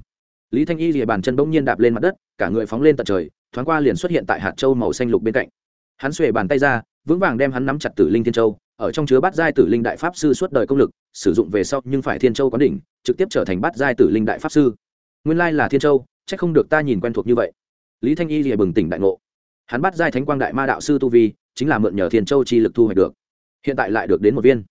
lý thanh y rìa bàn chân bỗng nhiên đạp lên mặt đất, cả người phóng lên tận trời, thoáng qua liền xuất hiện tại hạt châu màu xanh lục bên cạnh. Hắn xuề bàn tay ra, vững vàng đem hắn nắm chặt tử linh thiên châu, ở trong chứa bát giai tử linh đại pháp sư suốt đời công lực, sử dụng về sau nhưng phải thiên châu quán đỉnh, trực tiếp trở thành bát giai tử linh đại pháp sư. Nguyên lai là thiên châu c h ắ c không được ta nhìn quen thuộc như vậy. Lý thanh y rìa bừng tỉnh đại ngộ. Hắn bắt giai thánh quang đại ma đạo sư tu vi, chính là mượn nhờ thiên châu chi lực thu hoạch được. Hiện tại lại được đến một viên.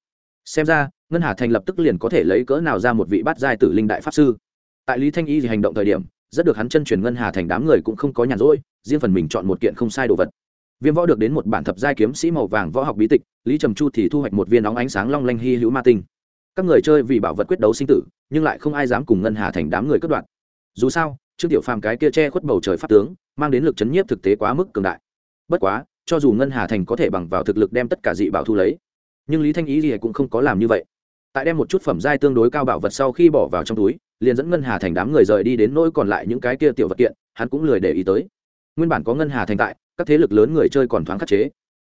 Xem ra, ngân hà thành lập tức liền có thể lấy cỡ nào ra một vị bát giai tử linh đại pháp sư tại lý thanh y thì hành động thời điểm, rất được hắn chân truyền ngân hà thành đám người cũng không có nhàn rỗi, riêng phần mình chọn một kiện không sai đồ vật. Viêm võ được đến một bản thập giai kiếm sĩ màu vàng võ học bí tịch, lý trầm chu thì thu hoạch một viên nóng ánh sáng long lanh hy hữu ma tinh. Các người chơi vì bảo vật quyết đấu sinh tử, nhưng lại không ai dám cùng ngân hà thành đám người cất đoạn dù sao, trương tiểu phàm cái kia che khuất bầu trời pháp tướng, mang đến lực chấn nhiếp thực tế quá mức cường đại. Bất quá, cho dù ngân hà thành có thể bằng vào thực lực đem tất cả dị bảo thu lấy, nhưng lý thanh ý gì cũng không có làm như vậy tại đem một chút phẩm giai tương đối cao bảo vật sau khi bỏ vào trong túi, liền dẫn ngân hà thành đám người rời đi đến nỗi còn lại những cái kia tiểu vật kiện, hắn cũng lười để ý tới. Nguyên bản có ngân hà thành tại, các thế lực lớn người chơi còn thoáng khắc chế.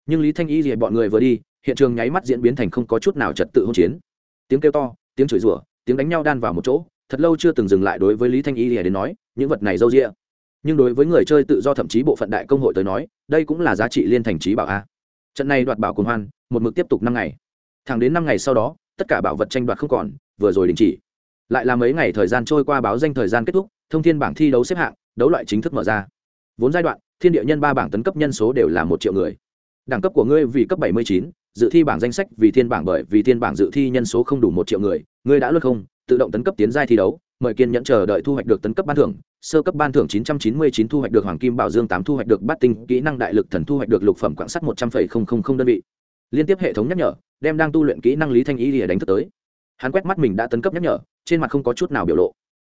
Nhưng lý thanh y gì bọn người vừa đi, hiện trường nháy mắt diễn biến thành không có chút nào trật tự hỗn chiến. Tiếng kêu to, tiếng chửi rủa, tiếng đánh nhau đan vào một chỗ, thật lâu chưa từng dừng lại đối với lý thanh y gì đến nói, những vật này râu rĩa nhưng đối với người chơi tự do thậm chí bộ phận đại công hội tới nói, đây cũng là giá trị liên thành trí bảo a. Trận này đoạt bảo cùng hoan, một mực tiếp tục năm ngày. Thẳng đến năm ngày sau đó tất cả bảo vật tranh đoạt không còn vừa rồi đình chỉ. Lại là mấy ngày thời gian trôi qua báo danh thời gian kết thúc thông thiên bảng thi đấu xếp hạng đấu loại chính thức mở ra. Vốn giai đoạn thiên địa nhân ba bảng tấn cấp nhân số đều là một triệu người. Đẳng cấp của ngươi vì cấp bảy mươi chín dự thi bảng danh sách vì thiên bảng bởi vì thiên bảng dự thi nhân số không đủ một triệu người ngươi đã luật không tự động tấn cấp tiến giai thi đấu mời kiên nhẫn chờ đợi thu hoạch được tấn cấp ban thưởng sơ cấp ban thưởng 999 thu hoạch được hoàng kim bảo dương 8 thu hoạch được bát tinh kỹ năng đại lực thần thu hoạch được lục phẩm quạng sắt 100,000 đơn vị. Liên tiếp hệ thống nhắc nhở đem đang tu luyện kỹ năng lý thanh ý lìa đánh thức tới. Hắn quét mắt mình đã tấn cấp nhắc nhở, trên mặt không có chút nào biểu lộ.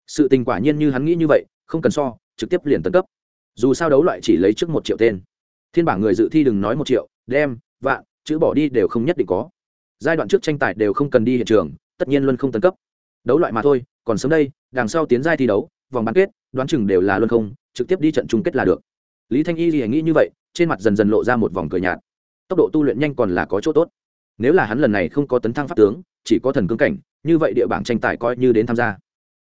Sự tình quả nhiên như hắn nghĩ như vậy, không cần so, trực tiếp liền tấn cấp. Dù sao đấu loại chỉ lấy trước một triệu tên. Thiên bảng người dự thi đừng nói một triệu, đem, vạn, chữ bỏ đi đều không nhất định có. Giai đoạn trước tranh tài đều không cần đi hiện trường, tất nhiên luôn không tấn cấp. Đấu loại mà thôi, còn sớm đây, đằng sau tiến giai thi đấu, vòng bán kết, đoán chừng đều là luôn không, trực tiếp đi trận chung kết là được. Lý thanh y thì nghĩ như vậy, trên mặt dần dần lộ ra một vòng cười nhạt. Tốc độ tu luyện nhanh còn là có chỗ tốt nếu là hắn lần này không có tấn thăng pháp tướng, chỉ có thần cương cảnh, như vậy địa bảng tranh tài coi như đến tham gia.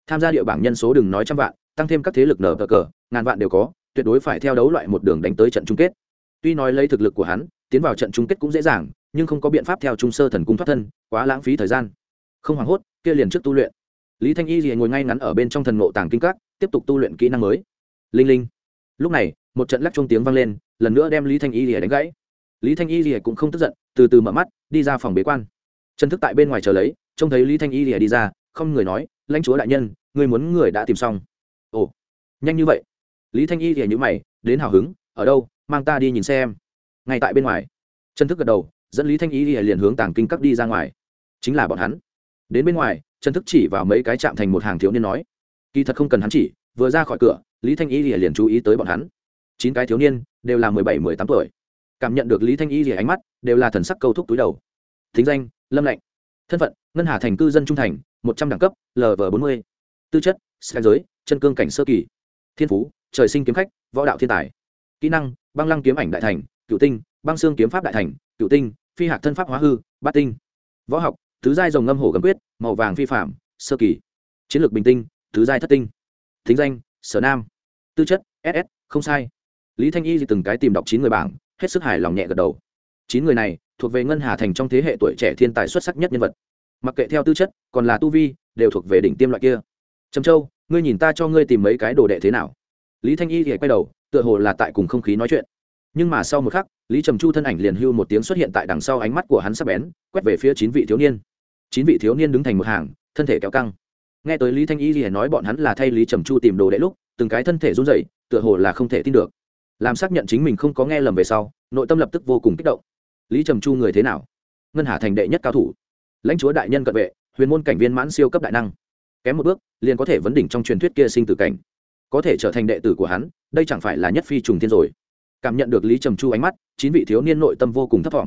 Tham gia địa bảng nhân số đừng nói trăm vạn, tăng thêm các thế lực nở cờ cờ, ngàn vạn đều có, tuyệt đối phải theo đấu loại một đường đánh tới trận chung kết. Tuy nói lấy thực lực của hắn, tiến vào trận chung kết cũng dễ dàng, nhưng không có biện pháp theo trung sơ thần cung thoát thân, quá lãng phí thời gian. Không hoảng hốt, kia liền trước tu luyện. Lý thanh y thì ngồi ngay ngắn ở bên trong thần ngộ tàng kinh các, tiếp tục tu luyện kỹ năng mới. Linh linh. Lúc này, một trận lắc chung tiếng vang lên, lần nữa đem lý thanh y lìa đánh gãy lý thanh y lìa cũng không tức giận, từ từ mở mắt, đi ra phòng bế quan. Trần thức tại bên ngoài chờ lấy, trông thấy lý thanh y lìa đi ra, không người nói, lãnh chúa đại nhân người muốn người đã tìm xong. Ồ, nhanh như vậy. Lý thanh y lìa nhữ mày, đến hào hứng, ở đâu, mang ta đi nhìn xem. Ngay tại bên ngoài, Trần thức gật đầu, dẫn lý thanh y lìa liền hướng tàng kinh cấp đi ra ngoài. Chính là bọn hắn. Đến bên ngoài, Trần thức chỉ vào mấy cái chạm thành một hàng thiếu niên nói, kỳ thật không cần hắn chỉ, vừa ra khỏi cửa, lý thanh y lìa liền chú ý tới bọn hắn. Chín cái thiếu niên đều là mười bảy, mười tám tuổi cảm nhận được lý thanh y rỉa ánh mắt, đều là thần sắc câu thúc túi đầu. Thính danh, lâm lạnh thân phận, ngân hà thành cư dân trung thành, một trăm đẳng cấp lv bốn mươi. Tư chất xe giới, chân cương cảnh sơ kỳ. Thiên phú, trời sinh kiếm khách, võ đạo thiên tài. Kỹ năng, băng lăng kiếm ảnh đại thành cựu tinh, băng xương kiếm pháp đại thành cựu tinh, phi hạt thân pháp hóa hư, bát tinh. Võ học, tứ giai rồng ngâm hổ gấm quyết, màu vàng phi phạm sơ kỳ. Chiến lược bình tinh, tứ giai thất tinh. Thính danh, sở nam. Tư chất ss không sai. Lý thanh y thì từng cái tìm đọc chín người bảng hết sức hài lòng nhẹ gật đầu. Chín người này thuộc về ngân hà thành trong thế hệ tuổi trẻ thiên tài xuất sắc nhất nhân vật. Mặc kệ theo tư chất, còn là tu vi, đều thuộc về đỉnh tiêm loại kia. Trầm châu, ngươi nhìn ta cho ngươi tìm mấy cái đồ đệ thế nào? Lý thanh y thì quay đầu, tựa hồ là tại cùng không khí nói chuyện. Nhưng mà sau một khắc, lý trầm chu thân ảnh liền hưu một tiếng xuất hiện tại đằng sau ánh mắt của hắn sắp bén, quét về phía chín vị thiếu niên. Chín vị thiếu niên đứng thành một hàng, thân thể kéo căng. Nghe tới lý thanh y liền nói bọn hắn là thay lý trầm chu tìm đồ đệ lúc, từng cái thân thể run rẩy, tựa hồ là không thể tin được làm xác nhận chính mình không có nghe lầm về sau, nội tâm lập tức vô cùng kích động. Lý trầm chu người thế nào? Ngân hà thành đệ nhất cao thủ. Lãnh chúa đại nhân cận vệ, huyền môn cảnh viên mãn siêu cấp đại năng. Kém một bước, liền có thể vấn đỉnh trong truyền thuyết kia sinh tử cảnh. Có thể trở thành đệ tử của hắn, đây chẳng phải là nhất phi trùng thiên rồi. Cảm nhận được lý trầm chu ánh mắt, chín vị thiếu niên nội tâm vô cùng thấp t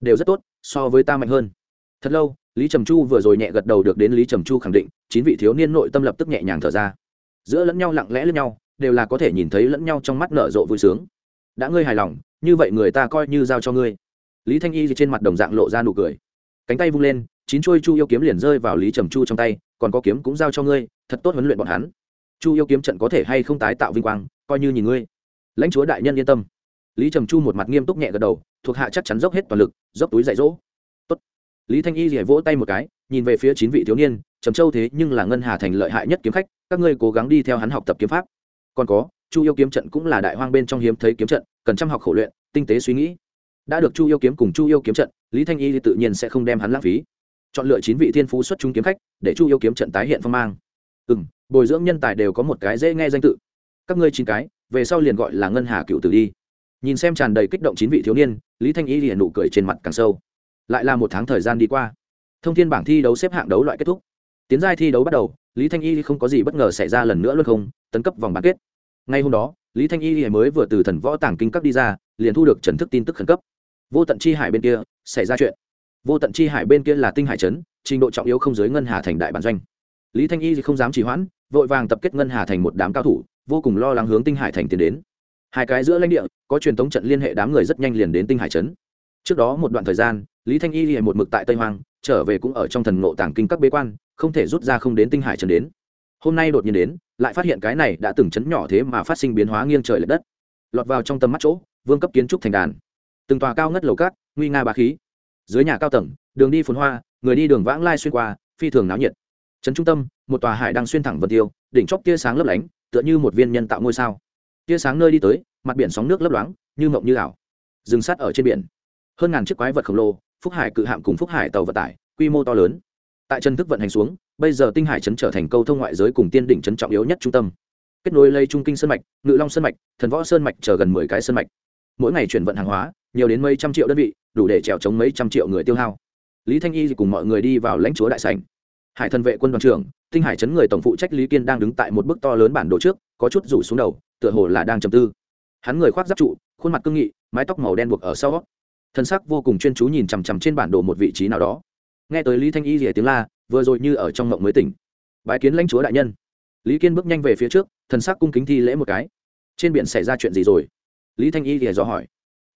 đều rất tốt, so với ta mạnh hơn. Thật lâu, lý trầm chu vừa rồi nhẹ gật đầu được đến lý trầm chu khẳng định, chín vị thiếu niên nội tâm lập tức nhẹ nhàng thở ra. Giữa lẫn nhau lặng lẽ lẫn nhau đều là có thể nhìn thấy lẫn nhau trong mắt nở rộ vui sướng. Đã ngươi hài lòng, như vậy người ta coi như giao cho ngươi. Lý thanh y trên mặt đồng dạng lộ ra nụ cười. Cánh tay vung lên, chín chuôi chu yêu kiếm liền rơi vào lý trầm chu trong tay, còn có kiếm cũng giao cho ngươi, thật tốt huấn luyện bọn hắn. Chu yêu kiếm trận có thể hay không tái tạo vinh quang, coi như nhìn ngươi. Lãnh chúa đại nhân yên tâm. Lý trầm chu một mặt nghiêm túc nhẹ gật đầu, thuộc hạ chắc chắn dốc hết toàn lực, dốc túi dạy dỗ. Tốt. lý thanh y rỉa vỗ tay một cái, nhìn về phía chín vị thiếu niên, trầm châu thế nhưng là ngân hà thành lợi hại nhất kiếm khách, các ngươi cố gắng đi theo hắn học tập kiếm pháp còn có, chu yêu kiếm trận cũng là đại hoang bên trong hiếm thấy kiếm trận, cần chăm học khổ luyện, tinh tế suy nghĩ. Đã được chu yêu kiếm cùng chu yêu kiếm trận, lý thanh y thì tự nhiên sẽ không đem hắn lãng phí. Chọn lựa chín vị thiên phú xuất chúng kiếm khách, để chu yêu kiếm trận tái hiện phong mang. Ừ m bồi dưỡng nhân tài đều có một cái dễ nghe danh tự. Các ngươi chín cái, về sau liền gọi là ngân hà cựu tử đi. Nhìn xem tràn đầy kích động chín vị thiếu niên, lý thanh y liền nụ cười trên mặt càng sâu. Lại là một tháng thời gian đi qua. Thông tin bảng thi đấu xếp hạng đấu loại kết thúc. Tiến giai thi đấu bắt đầu lý thanh y không có gì bất ngờ xảy ra lần nữa luôn không, tấn cấp vòng bán kết. Ngay hôm đó, lý thanh y mới vừa từ thần võ tàng kinh cấp đi ra, liền thu được trần thức tin tức khẩn cấp. Vô tận chi hải bên kia, xảy ra chuyện. Vô tận chi hải bên kia là tinh hải trấn, trình độ trọng yếu không giới ngân hà thành đại bản doanh. Lý thanh y thì không dám trì hoãn, vội vàng tập kết ngân hà thành một đám cao thủ, vô cùng lo lắng hướng tinh hải thành tiến đến. Hai cái giữa lãnh địa, có truyền thống trận liên hệ đám người rất nhanh liền đến tinh hải trấn. Trước đó một đoạn thời gian, lý thanh y thì một mực tại tây hoang, trở về cũng ở trong thần ngộ tàng kinh các bế quan không thể rút ra không đến tinh hải trần đến. Hôm nay đột nhiên đến, lại phát hiện cái này đã từng chấn nhỏ thế mà phát sinh biến hóa nghiêng trời l ệ đất. Lọt vào trong tầm mắt chỗ, vương cấp kiến trúc thành đàn. Từng tòa cao ngất lầu cát, nguy nga bá khí. Dưới nhà cao tầng, đường đi phồn hoa, người đi đường vãng lai xuyên qua, phi thường náo nhiệt. Trấn trung tâm, một tòa hải đang xuyên thẳng vân tiêu, đỉnh chóp tia sáng lấp lánh, tựa như một viên nhân tạo ngôi sao. Tia sáng nơi đi tới, mặt biển sóng nước lấp loáng, như mộng như ảo. Dừng sát ở trên biển. Hơn ngàn chiếc quái vật khổng lồ, phúc hải cự hạm cùng phúc hải tàu vận tải, quy mô to lớn tại chân thức vận hành xuống, bây giờ tinh hải trấn trở thành câu thông ngoại giới cùng tiên đỉnh trấn trọng yếu nhất trung tâm. Kết nối lây trung kinh sơn mạch, ngự long sơn mạch, thần võ sơn mạch chờ gần mười cái sơn mạch. Mỗi ngày chuyển vận hàng hóa, nhiều đến mấy trăm triệu đơn vị, đủ để trèo chống mấy trăm triệu người tiêu hao. Lý thanh y cùng mọi người đi vào lãnh chúa đại sảnh. Hải thần vệ quân đoàn trưởng, tinh hải trấn người tổng phụ trách lý kiên đang đứng tại một bức to lớn bản đồ trước, có chút rủ xuống đầu, tựa hồ là đang trầm tư. Hắn người khoác giáp trụ, khuôn mặt cương nghị, mái tóc màu đen buộc ở sau. Thân sắc vô cùng chuyên chú nhìn chằm chằm trên bản đồ một vị trí nào đó nghe tới lý thanh y rỉa tiếng la, vừa rồi như ở trong mộng mới tỉnh. Bái kiến lãnh chúa đại nhân. Lý kiên bước nhanh về phía trước, thần sắc cung kính thi lễ một cái. Trên biển xảy ra chuyện gì rồi? Lý thanh y rỉa dò hỏi.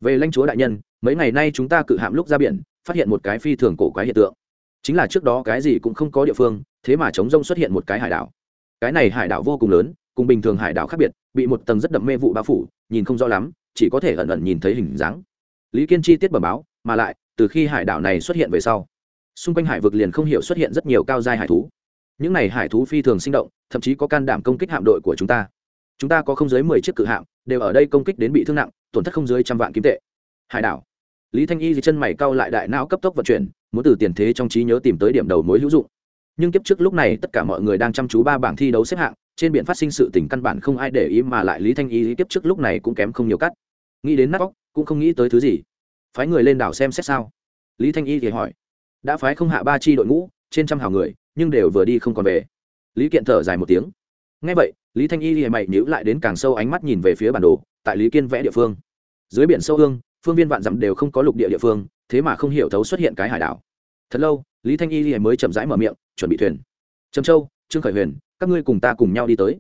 Về lãnh chúa đại nhân, mấy ngày nay chúng ta cự hạm lúc ra biển, phát hiện một cái phi thường cổ quái hiện tượng. Chính là trước đó cái gì cũng không có địa phương, thế mà chống rông xuất hiện một cái hải đảo. Cái này hải đảo vô cùng lớn, cùng bình thường hải đảo khác biệt, bị một tầng rất đậm mê vụ bao phủ, nhìn không rõ lắm, chỉ có thể ẩn ẩn nhìn thấy hình dáng. Lý kiên chi tiết bẩm báo, mà lại, từ khi hải đảo này xuất hiện về sau xung quanh hải vực liền không hiểu xuất hiện rất nhiều cao giai hải thú. Những này hải thú phi thường sinh động, thậm chí có can đảm công kích hạm đội của chúng ta. Chúng ta có không dưới mười chiếc cự hạm, đều ở đây công kích đến bị thương nặng, tổn thất không dưới trăm vạn kim tệ. Hải đảo. Lý thanh y thì chân mày cau lại đại não cấp tốc vận chuyển, muốn từ tiền thế trong trí nhớ tìm tới điểm đầu mối hữu dụng. Nhưng kiếp trước lúc này tất cả mọi người đang chăm chú ba bảng thi đấu xếp hạng, trên biển phát sinh sự tình căn bản không ai để ý mà lại lý thanh y kiếp trước lúc này cũng kém không nhiều cắt. Nghĩ đến nát bóc cũng không nghĩ tới thứ gì. Phái người lên đảo xem xét sao. Lý thanh y thì hỏi đã phái không hạ ba chi đội ngũ, trên trăm hào người, nhưng đều vừa đi không còn về. Lý kiện thở dài một tiếng. Ngay vậy, lý thanh y thì mày nhữ lại đến càng sâu ánh mắt nhìn về phía bản đồ, tại lý kiên vẽ địa phương. Dưới biển sâu hương, phương viên vạn dặm đều không có lục địa địa phương, thế mà không hiểu thấu xuất hiện cái hải đảo. Thật lâu, lý thanh y thì mới chậm rãi mở miệng, chuẩn bị thuyền. Trầm châu, trương khởi huyền, các ngươi cùng ta cùng nhau đi tới.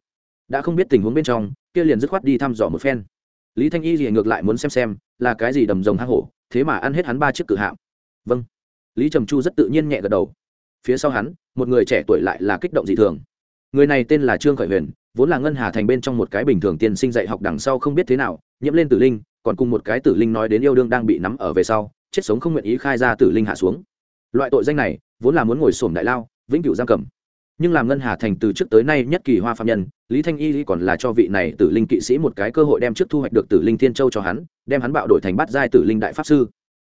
Đã không biết tình huống bên trong, kia liền dứt khoát đi thăm dò một phen. Lý thanh y thì ngược lại muốn xem xem, là cái gì đầm rồng hang hổ, thế mà ăn hết hắn ba chiếc cự hạm. Vâng lý trầm chu rất tự nhiên nhẹ gật đầu. Phía sau hắn, một người trẻ tuổi lại là kích động dị thường. Người này tên là trương khởi huyền, vốn là ngân hà thành bên trong một cái bình thường tiên sinh dạy học đằng sau không biết thế nào, nhiễm lên tử linh, còn cùng một cái tử linh nói đến yêu đương đang bị nắm ở về sau, chết sống không nguyện ý khai ra tử linh hạ xuống. Loại tội danh này, vốn là muốn ngồi sổm đại lao, vĩnh cửu giam cầm. Nhưng làm ngân hà thành từ trước tới nay nhất kỳ hoa phạm nhân, lý thanh y còn là cho vị này tử linh kỵ sĩ một cái cơ hội đem trước thu hoạch được tử linh thiên châu cho hắn, đem hắn bạo đổi thành bát giai tử linh đại pháp sư.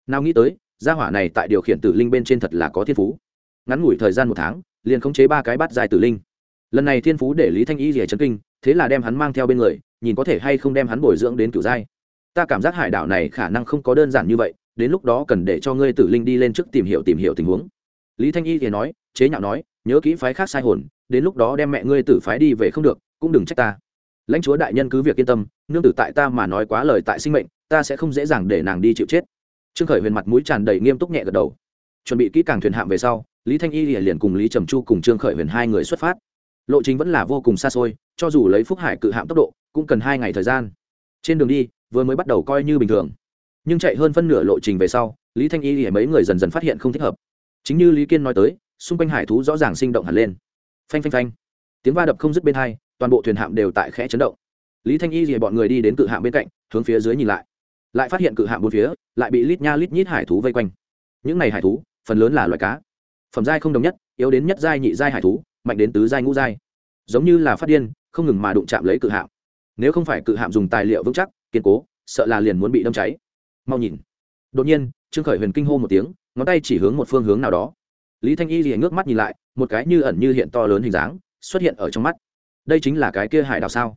Nào nghĩ tới gia hỏa này tại điều khiển tử linh bên trên thật là có thiên phú. Ngắn ngủi thời gian một tháng, liền khống chế ba cái bát dài tử linh. Lần này thiên phú để lý thanh y rỉa chấn kinh, thế là đem hắn mang theo bên người, nhìn có thể hay không đem hắn bồi dưỡng đến cửu giai. Ta cảm giác hải đảo này khả năng không có đơn giản như vậy, đến lúc đó cần để cho ngươi tử linh đi lên trước tìm hiểu tìm hiểu tình huống. Lý thanh y thì nói, chế nhạo nói, nhớ kỹ phái khác sai hồn, đến lúc đó đem mẹ ngươi tử phái đi về không được, cũng đừng trách ta. Lãnh chúa đại nhân cứ việc yên tâm, nương tử tại ta mà nói quá lời tại sinh mệnh, ta sẽ không dễ dàng để nàng đi chịu chết trương khởi huyền mặt mũi tràn đầy nghiêm túc nhẹ gật đầu. Chuẩn bị kỹ càng thuyền hạm về sau, lý thanh y liền cùng lý trầm chu cùng trương khởi huyền hai người xuất phát. Lộ trình vẫn là vô cùng xa xôi, cho dù lấy phúc hải cự hạm tốc độ, cũng cần hai ngày thời gian. Trên đường đi, vừa mới bắt đầu coi như bình thường. Nhưng chạy hơn phân nửa lộ trình về sau, lý thanh y thì mấy người dần dần phát hiện không thích hợp. Chính như lý kiên nói tới, xung quanh hải thú rõ ràng sinh động hẳn lên. Phanh phanh phanh. Tiếng va đập không dứt bên hai, toàn bộ thuyền hạm đều tại khẽ chấn động. Lý thanh y thì bọn người đi đến cự hạm bên cạnh, hướng phía dưới nhìn lại lại phát hiện cự hạm bốn phía lại bị lít nha lít nhít hải thú vây quanh. Những này hải thú, phần lớn là loài cá. Phẩm giai không đồng nhất, yếu đến nhất giai nhị giai hải thú, mạnh đến tứ giai ngũ giai. Giống như là phát điên, không ngừng mà đụng chạm lấy cự hạm. Nếu không phải cự hạm dùng tài liệu vững chắc, kiên cố, sợ là liền muốn bị đâm cháy. Mau nhìn. Đột nhiên, trương khởi huyền kinh hô một tiếng, ngón tay chỉ hướng một phương hướng nào đó. Lý thanh y liền ngước mắt nhìn lại, một cái như ẩn như hiện to lớn hình dáng xuất hiện ở trong mắt. Đây chính là cái kia hải đảo sao?